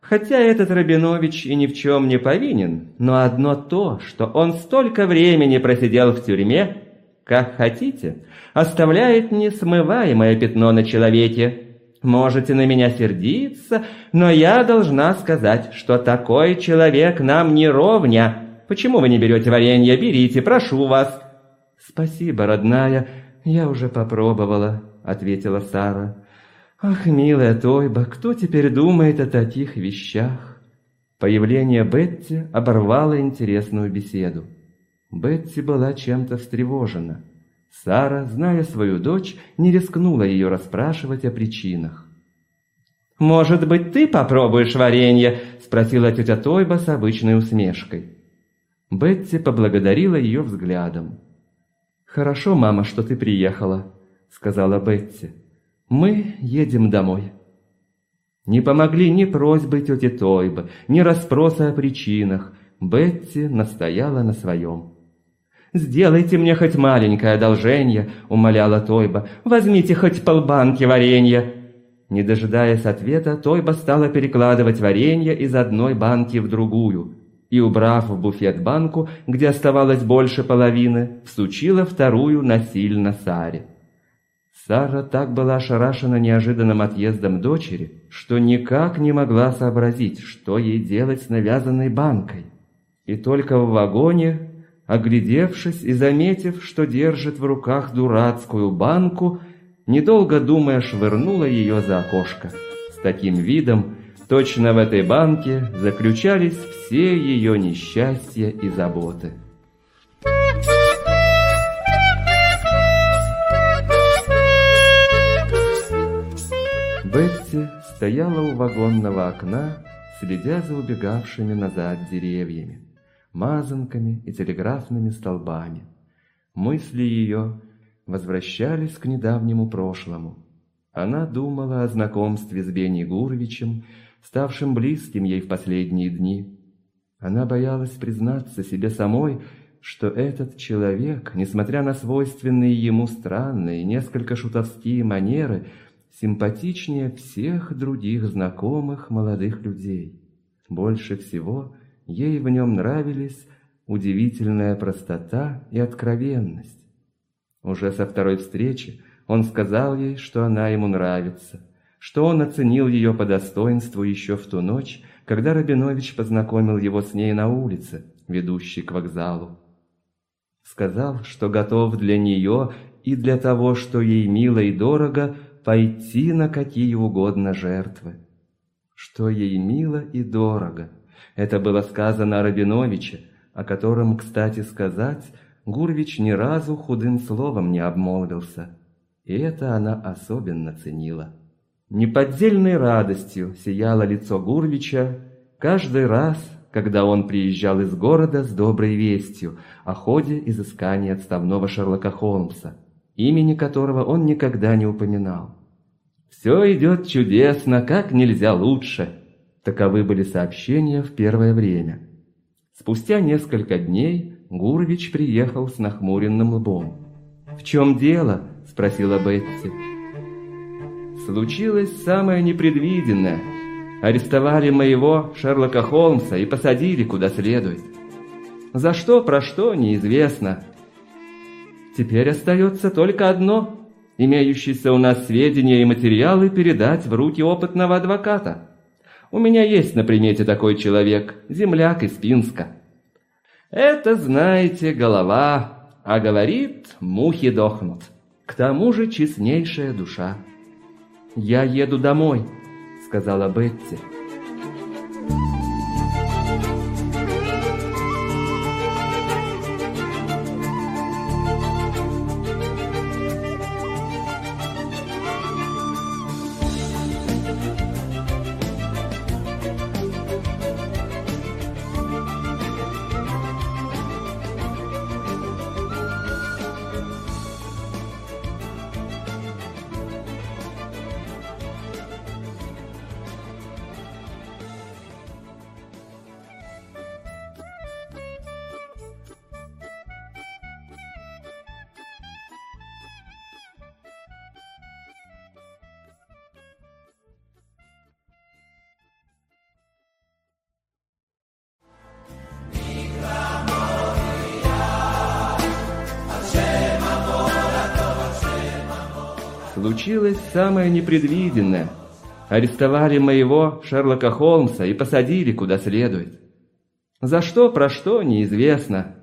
хотя этот Рабинович и ни в чем не повинен, но одно то, что он столько времени просидел в тюрьме, как хотите, оставляет несмываемое пятно на человеке. Можете на меня сердиться, но я должна сказать, что такой человек нам не ровня. Почему вы не берете варенье? Берите, прошу вас. Спасибо, родная, я уже попробовала ответила Сара. Ах, милая Тойба, кто теперь думает о таких вещах? Появление Бетти оборвало интересную беседу. Бетти была чем-то встревожена. Сара, зная свою дочь, не рискнула ее расспрашивать о причинах. «Может быть, ты попробуешь варенье?» – спросила тетя Тойба с обычной усмешкой. Бетти поблагодарила ее взглядом. «Хорошо, мама, что ты приехала», — сказала Бетти. «Мы едем домой». Не помогли ни просьбы тети Тойбы, ни расспросы о причинах. Бетти настояла на своем. «Сделайте мне хоть маленькое одолжение», — умоляла Тойба. «Возьмите хоть полбанки варенья». Не дожидаясь ответа, Тойба стала перекладывать варенье из одной банки в другую и, убрав в буфет банку, где оставалось больше половины, всучила вторую насильно Саре. Сара так была ошарашена неожиданным отъездом дочери, что никак не могла сообразить, что ей делать с навязанной банкой. И только в вагоне, оглядевшись и заметив, что держит в руках дурацкую банку, недолго думая, швырнула ее за окошко. С таким видом, точно в этой банке заключались все ее несчастья и заботы. Бетти стояла у вагонного окна, следя за убегавшими назад деревьями, мазанками и телеграфными столбами. Мысли ее возвращались к недавнему прошлому. Она думала о знакомстве с Бенни Гуровичем, ставшим близким ей в последние дни. Она боялась признаться себе самой, что этот человек, несмотря на свойственные ему странные, несколько шутовские манеры, симпатичнее всех других знакомых молодых людей. Больше всего ей в нем нравились удивительная простота и откровенность. Уже со второй встречи он сказал ей, что она ему нравится, что он оценил ее по достоинству еще в ту ночь, когда Рабинович познакомил его с ней на улице, ведущей к вокзалу. Сказал, что готов для нее и для того, что ей мило и дорого, пойти на какие угодно жертвы. Что ей мило и дорого. Это было сказано Рабиновиче, о котором, кстати сказать, Гурвич ни разу худым словом не обмолвился. И это она особенно ценила. Неподдельной радостью сияло лицо Гурвича каждый раз, когда он приезжал из города с доброй вестью о ходе изыскания отставного Шерлока Холмса, имени которого он никогда не упоминал. «Все идет чудесно, как нельзя лучше», таковы были сообщения в первое время. Спустя несколько дней Гурвич приехал с нахмуренным лбом. «В чем дело?» – спросила Бетти. Случилось самое непредвиденное. Арестовали моего Шерлока Холмса и посадили куда следует. За что, про что, неизвестно. Теперь остается только одно – имеющиеся у нас сведения и материалы передать в руки опытного адвоката. У меня есть на примете такой человек, земляк из Пинска. Это, знаете, голова, а говорит, мухи дохнут. К тому же честнейшая душа. «Я еду домой», — сказала Бетти. Случилось самое непредвиденное. Арестовали моего Шерлока Холмса и посадили куда следует. За что, про что, неизвестно.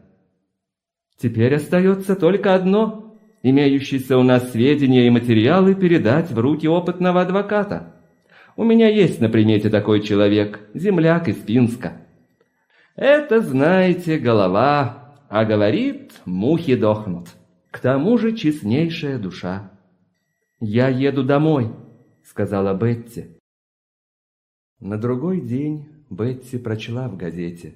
Теперь остается только одно – имеющиеся у нас сведения и материалы передать в руки опытного адвоката. У меня есть на примете такой человек, земляк из Пинска. Это, знаете, голова, а говорит, мухи дохнут. К тому же честнейшая душа. «Я еду домой», — сказала Бетти. На другой день Бетти прочла в газете.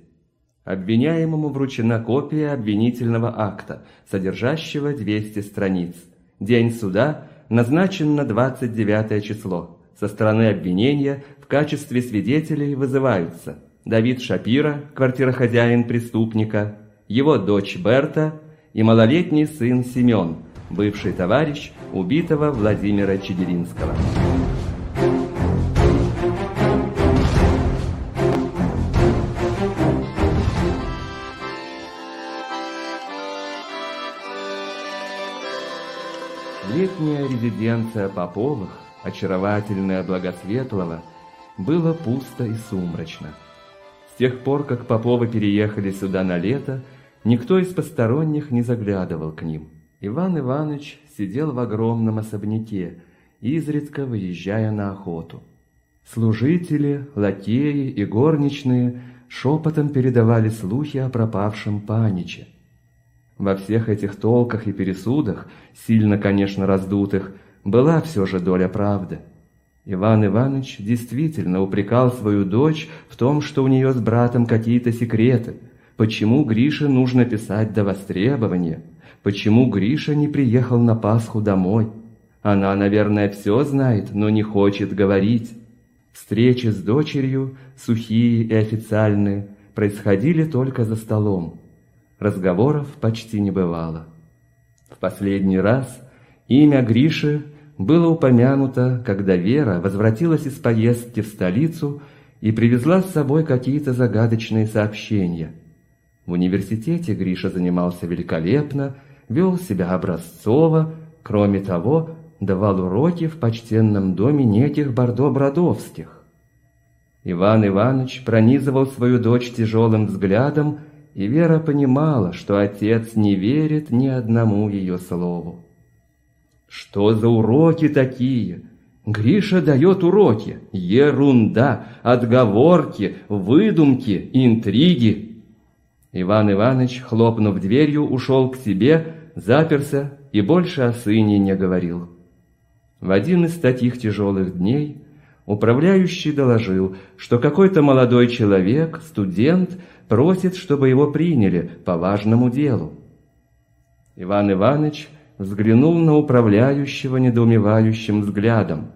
Обвиняемому вручена копия обвинительного акта, содержащего 200 страниц. День суда назначен на 29 число. Со стороны обвинения в качестве свидетелей вызываются Давид Шапира, квартирохозяин преступника, его дочь Берта и малолетний сын Семен, бывший товарищ убитого Владимира Чедеринского. Летняя резиденция Поповых, очаровательная Благосветлого, было пусто и сумрачно. С тех пор, как Поповы переехали сюда на лето, никто из посторонних не заглядывал к ним. Иван Иванович сидел в огромном особняке, изредка выезжая на охоту. Служители, лакеи и горничные шепотом передавали слухи о пропавшем паниче. Во всех этих толках и пересудах, сильно, конечно, раздутых, была все же доля правды. Иван Иванович действительно упрекал свою дочь в том, что у нее с братом какие-то секреты, почему Грише нужно писать до востребования, почему Гриша не приехал на Пасху домой. Она, наверное, все знает, но не хочет говорить. Встречи с дочерью, сухие и официальные, происходили только за столом. Разговоров почти не бывало. В последний раз имя Гриши было упомянуто, когда Вера возвратилась из поездки в столицу и привезла с собой какие-то загадочные сообщения. В университете Гриша занимался великолепно, вел себя образцово, кроме того, давал уроки в почтенном доме неких Бордо-Бродовских. Иван Иванович пронизывал свою дочь тяжелым взглядом и Вера понимала, что отец не верит ни одному ее слову. «Что за уроки такие?» Гриша дает уроки. Ерунда, отговорки, выдумки, интриги. Иван Иванович, хлопнув дверью, ушел к себе, заперся и больше о сыне не говорил. В один из таких тяжелых дней управляющий доложил, что какой-то молодой человек, студент, просит, чтобы его приняли по важному делу. Иван Иванович взглянул на управляющего недоумевающим взглядом.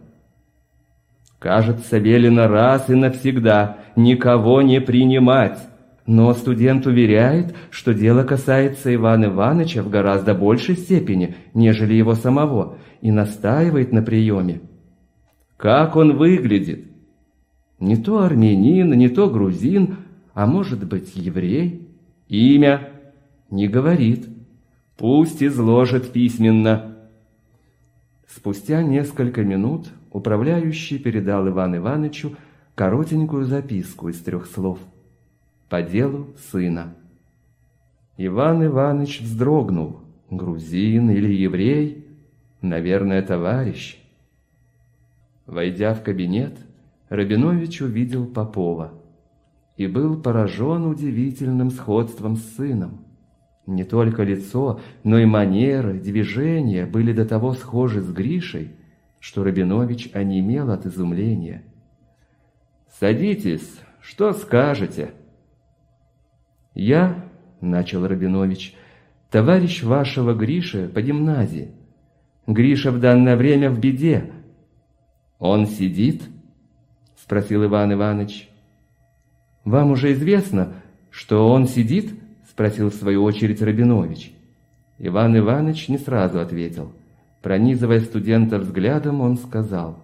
«Кажется, велено раз и навсегда никого не принимать». Но студент уверяет, что дело касается Ивана Ивановича в гораздо большей степени, нежели его самого, и настаивает на приеме. Как он выглядит? Не то армянин, не то грузин, а может быть, еврей? Имя? Не говорит. Пусть изложит письменно. Спустя несколько минут управляющий передал Ивану Ивановичу коротенькую записку из трех слов. По делу сына. Иван Иванович вздрогнул. Грузин или еврей? Наверное, товарищ. Войдя в кабинет, Рабинович увидел Попова и был поражен удивительным сходством с сыном. Не только лицо, но и манеры, движения были до того схожи с Гришей, что Рабинович онемел от изумления. «Садитесь, что скажете?» «Я», — начал Рабинович, — «товарищ вашего Гриши по гимназии. Гриша в данное время в беде». «Он сидит?» — спросил Иван Иванович. «Вам уже известно, что он сидит?» – спросил в свою очередь Рабинович. Иван Иванович не сразу ответил. Пронизывая студента взглядом, он сказал.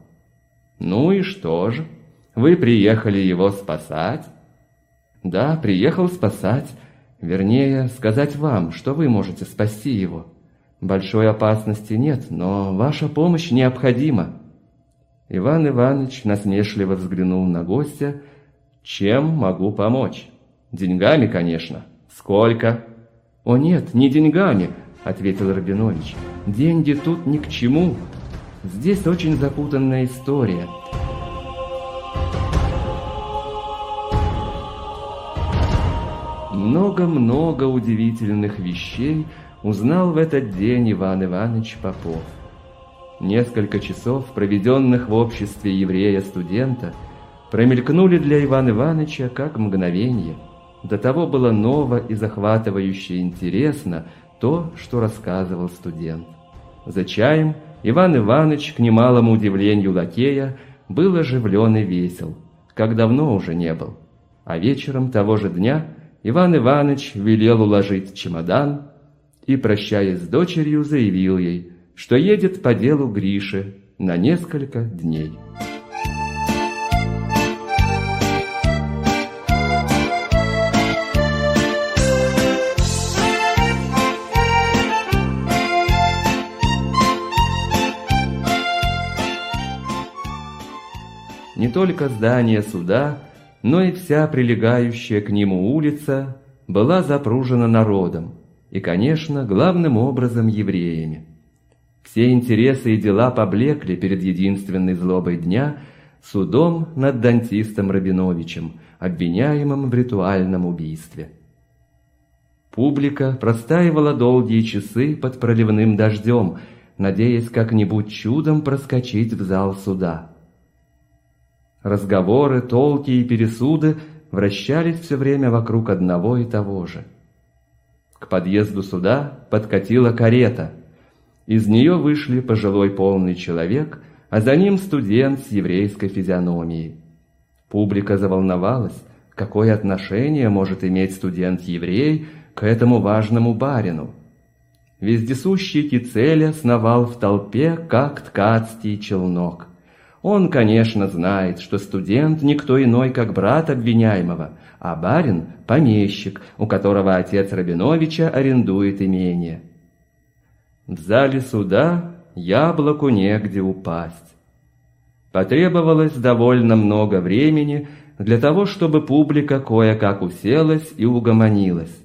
«Ну и что же? Вы приехали его спасать?» «Да, приехал спасать. Вернее, сказать вам, что вы можете спасти его. Большой опасности нет, но ваша помощь необходима». Иван Иванович насмешливо взглянул на гостя – чем могу помочь? Деньгами, конечно. Сколько? О нет, не деньгами, ответил Рабинович. Деньги тут ни к чему. Здесь очень запутанная история. Много-много удивительных вещей узнал в этот день Иван Иванович Попов. Несколько часов, проведенных в обществе еврея-студента, промелькнули для Ивана Ивановича как мгновение. До того было ново и захватывающе интересно то, что рассказывал студент. За чаем Иван Иванович, к немалому удивлению лакея, был оживлен и весел, как давно уже не был. А вечером того же дня Иван Иванович велел уложить чемодан и, прощаясь с дочерью, заявил ей – что едет по делу Гриши на несколько дней. Не только здание суда, но и вся прилегающая к нему улица была запружена народом и, конечно, главным образом евреями. Все интересы и дела поблекли перед единственной злобой дня судом над дантистом Рабиновичем, обвиняемым в ритуальном убийстве. Публика простаивала долгие часы под проливным дождем, надеясь как-нибудь чудом проскочить в зал суда. Разговоры, толки и пересуды вращались все время вокруг одного и того же. К подъезду суда подкатила карета — из нее вышли пожилой полный человек, а за ним студент с еврейской физиономией. Публика заволновалась, какое отношение может иметь студент-еврей к этому важному барину. Вездесущий Кицеля сновал в толпе, как ткацкий челнок. Он, конечно, знает, что студент никто иной, как брат обвиняемого, а барин – помещик, у которого отец Рабиновича арендует имение. В зале суда яблоку негде упасть. Потребовалось довольно много времени для того, чтобы публика кое-как уселась и угомонилась.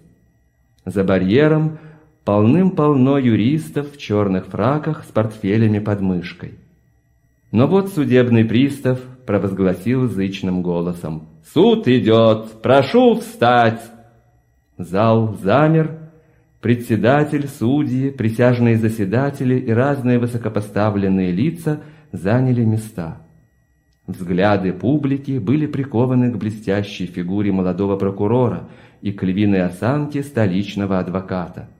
За барьером полным-полно юристов в черных фраках с портфелями под мышкой. Но вот судебный пристав провозгласил зычным голосом «Суд идет! Прошу встать!» Зал замер, Председатель, судьи, присяжные заседатели и разные высокопоставленные лица заняли места. Взгляды публики были прикованы к блестящей фигуре молодого прокурора и к львиной осанке столичного адвоката.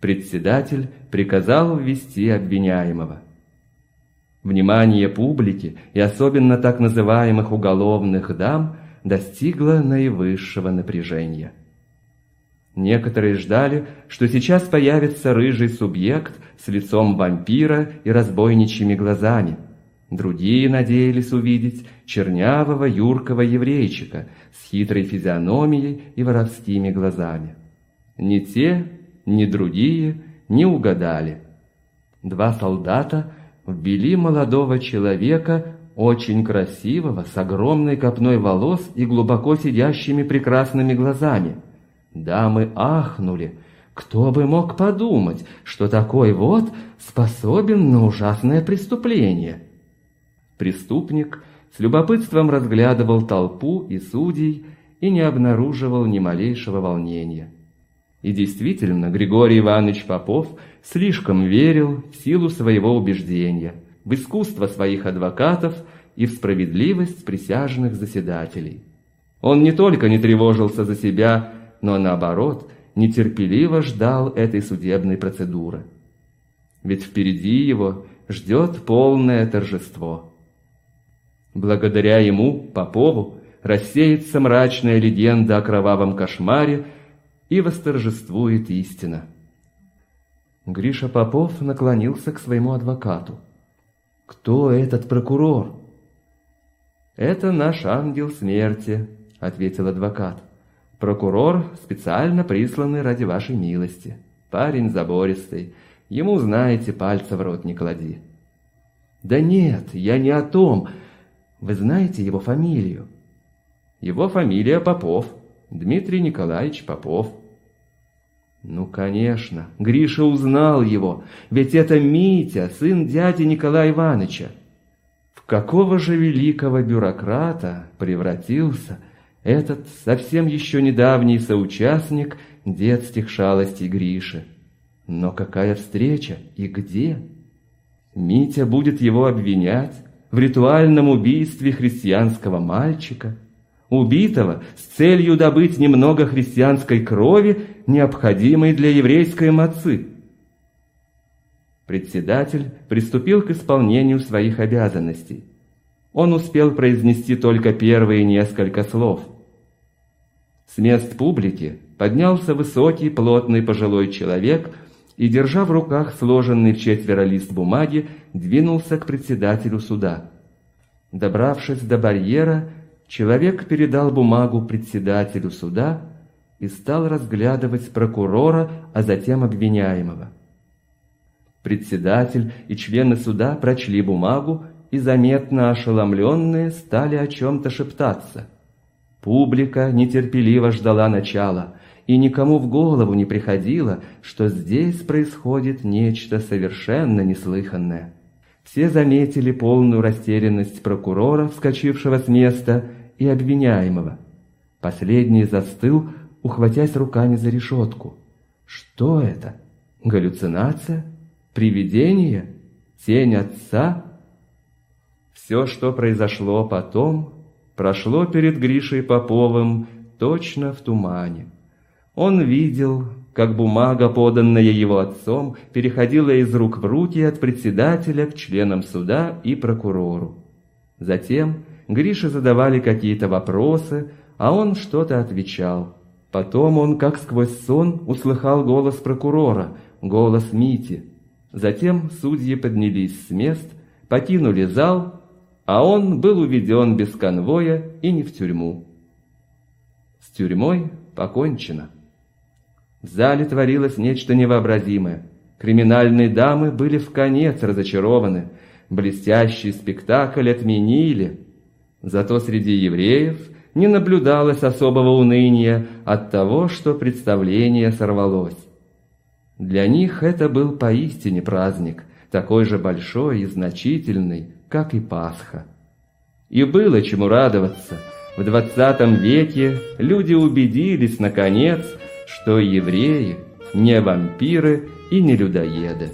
Председатель приказал ввести обвиняемого. Внимание публики и особенно так называемых уголовных дам достигло наивысшего напряжения. Некоторые ждали, что сейчас появится рыжий субъект с лицом вампира и разбойничьими глазами. Другие надеялись увидеть чернявого юркого еврейчика с хитрой физиономией и воровскими глазами. Ни те, ни другие не угадали. Два солдата ввели молодого человека, очень красивого, с огромной копной волос и глубоко сидящими прекрасными глазами – Дамы ахнули. Кто бы мог подумать, что такой вот способен на ужасное преступление? Преступник с любопытством разглядывал толпу и судей и не обнаруживал ни малейшего волнения. И действительно, Григорий Иванович Попов слишком верил в силу своего убеждения, в искусство своих адвокатов и в справедливость присяжных заседателей. Он не только не тревожился за себя, но наоборот нетерпеливо ждал этой судебной процедуры. Ведь впереди его ждет полное торжество. Благодаря ему, Попову, рассеется мрачная легенда о кровавом кошмаре и восторжествует истина. Гриша Попов наклонился к своему адвокату. «Кто этот прокурор?» «Это наш ангел смерти», — ответил адвокат. Прокурор специально присланный ради вашей милости. Парень забористый. Ему, знаете, пальца в рот не клади. Да нет, я не о том. Вы знаете его фамилию? Его фамилия Попов. Дмитрий Николаевич Попов. Ну, конечно, Гриша узнал его, ведь это Митя, сын дяди Николая Ивановича. В какого же великого бюрократа превратился Этот совсем еще недавний соучастник детских шалостей Гриши. Но какая встреча и где? Митя будет его обвинять в ритуальном убийстве христианского мальчика, убитого с целью добыть немного христианской крови, необходимой для еврейской мацы. Председатель приступил к исполнению своих обязанностей. Он успел произнести только первые несколько слов. С мест публики поднялся высокий, плотный пожилой человек и, держа в руках сложенный в четверо лист бумаги, двинулся к председателю суда. Добравшись до барьера, человек передал бумагу председателю суда и стал разглядывать прокурора, а затем обвиняемого. Председатель и члены суда прочли бумагу и, заметно ошеломленные, стали о чем-то шептаться. Публика нетерпеливо ждала начала, и никому в голову не приходило, что здесь происходит нечто совершенно неслыханное. Все заметили полную растерянность прокурора, вскочившего с места, и обвиняемого. Последний застыл, ухватясь руками за решетку. Что это? Галлюцинация? Привидение? Тень отца? Все, что произошло потом, прошло перед Гришей Поповым точно в тумане. Он видел, как бумага, поданная его отцом, переходила из рук в руки от председателя к членам суда и прокурору. Затем Грише задавали какие-то вопросы, а он что-то отвечал. Потом он, как сквозь сон, услыхал голос прокурора, голос Мити. Затем судьи поднялись с мест, покинули зал, а он был уведен без конвоя и не в тюрьму. С тюрьмой покончено. В зале творилось нечто невообразимое. Криминальные дамы были в конец разочарованы. Блестящий спектакль отменили. Зато среди евреев не наблюдалось особого уныния от того, что представление сорвалось. Для них это был поистине праздник, такой же большой и значительный, как и Пасха. И было чему радоваться. В двадцатом веке люди убедились, наконец, что евреи не вампиры и не людоеды.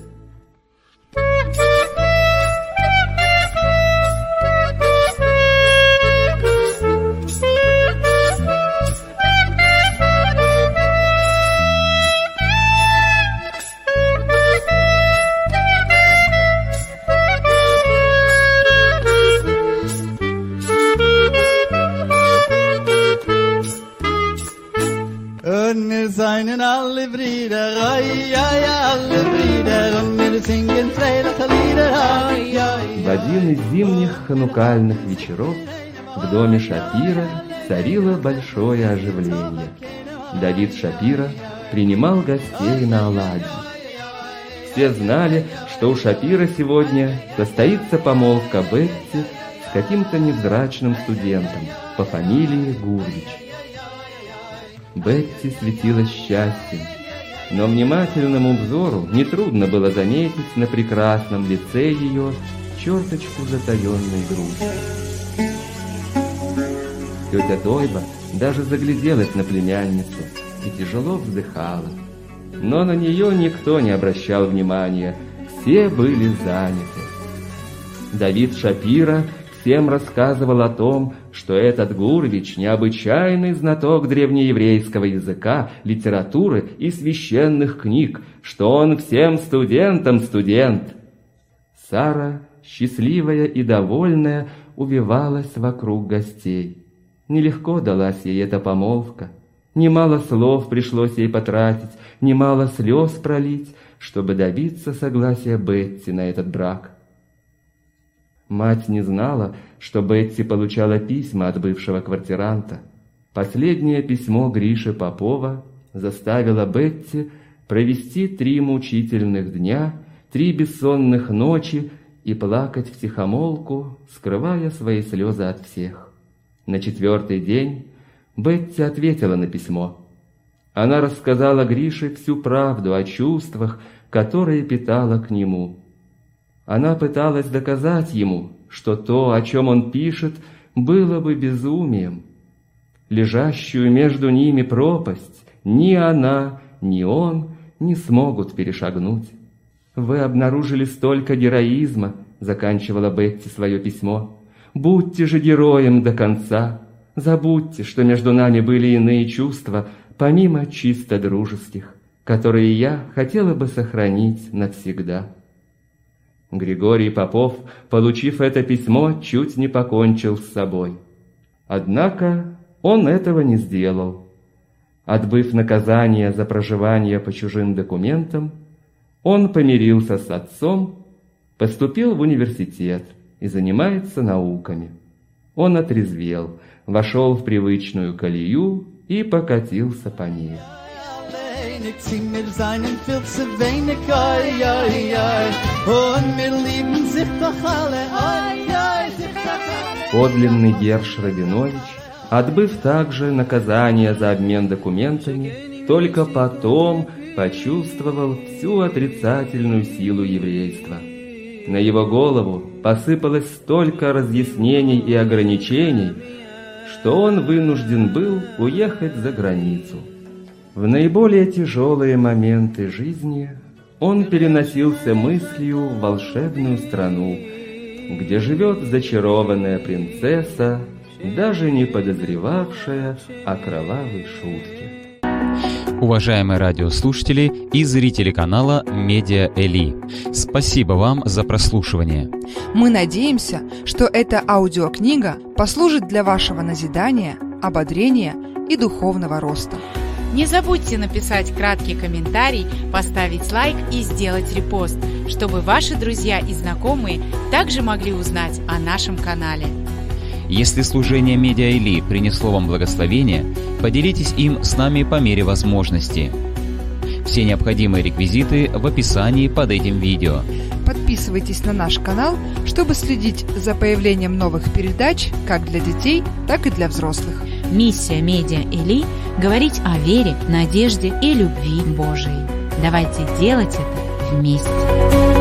В один из зимних ханукальных вечеров в доме Шапира царило большое оживление. Давид Шапира принимал гостей на оладьи. Все знали, что у Шапира сегодня состоится помолвка Бетти с каким-то невзрачным студентом по фамилии Гурвич. Бетти светилась счастьем, но внимательному взору нетрудно было заметить на прекрасном лице ее черточку затаенной грусти. Тетя Тойба даже загляделась на племянницу и тяжело вздыхала. Но на нее никто не обращал внимания, все были заняты. Давид Шапира всем рассказывал о том, что этот Гурвич – необычайный знаток древнееврейского языка, литературы и священных книг, что он всем студентам студент. Сара, счастливая и довольная, увивалась вокруг гостей. Нелегко далась ей эта помолвка. Немало слов пришлось ей потратить, немало слез пролить, чтобы добиться согласия Бетти на этот брак. Мать не знала, что Бетти получала письма от бывшего квартиранта. Последнее письмо Гриши Попова заставило Бетти провести три мучительных дня, три бессонных ночи и плакать втихомолку, скрывая свои слезы от всех. На четвертый день Бетти ответила на письмо. Она рассказала Грише всю правду о чувствах, которые питала к нему – она пыталась доказать ему, что то, о чем он пишет, было бы безумием. лежащую между ними пропасть, ни она, ни он не смогут перешагнуть. «Вы обнаружили столько героизма», — заканчивала Бетти свое письмо. «Будьте же героем до конца. Забудьте, что между нами были иные чувства, помимо чисто дружеских, которые я хотела бы сохранить навсегда». Григорий Попов, получив это письмо, чуть не покончил с собой. Однако он этого не сделал. Отбыв наказание за проживание по чужим документам, он помирился с отцом, поступил в университет и занимается науками. Он отрезвел, вошел в привычную колею и покатился по ней. Ik zing mit seinen Filze wenig, oi, oi, oi. Und wir lieben sich doch alle, oi, oi, sich doch alle. Подлинный Герш Рабинович, отбыв также наказание за обмен документами, только потом почувствовал всю отрицательную силу еврейства. На его голову посыпалось столько разъяснений и ограничений, что он вынужден был уехать за границу. В наиболее тяжелые моменты жизни он переносился мыслью в волшебную страну, где живет зачарованная принцесса, даже не подозревавшая о кровавой шутке. Уважаемые радиослушатели и зрители канала Медиа Эли, спасибо вам за прослушивание. Мы надеемся, что эта аудиокнига послужит для вашего назидания, ободрения и духовного роста. Не забудьте написать краткий комментарий, поставить лайк и сделать репост, чтобы ваши друзья и знакомые также могли узнать о нашем канале. Если служение Медиа Или принесло вам благословение, поделитесь им с нами по мере возможности. Все необходимые реквизиты в описании под этим видео. Подписывайтесь на наш канал, чтобы следить за появлением новых передач как для детей, так и для взрослых. Миссия Медиа Или – говорить о вере, надежде и любви Божией. Давайте делать это вместе.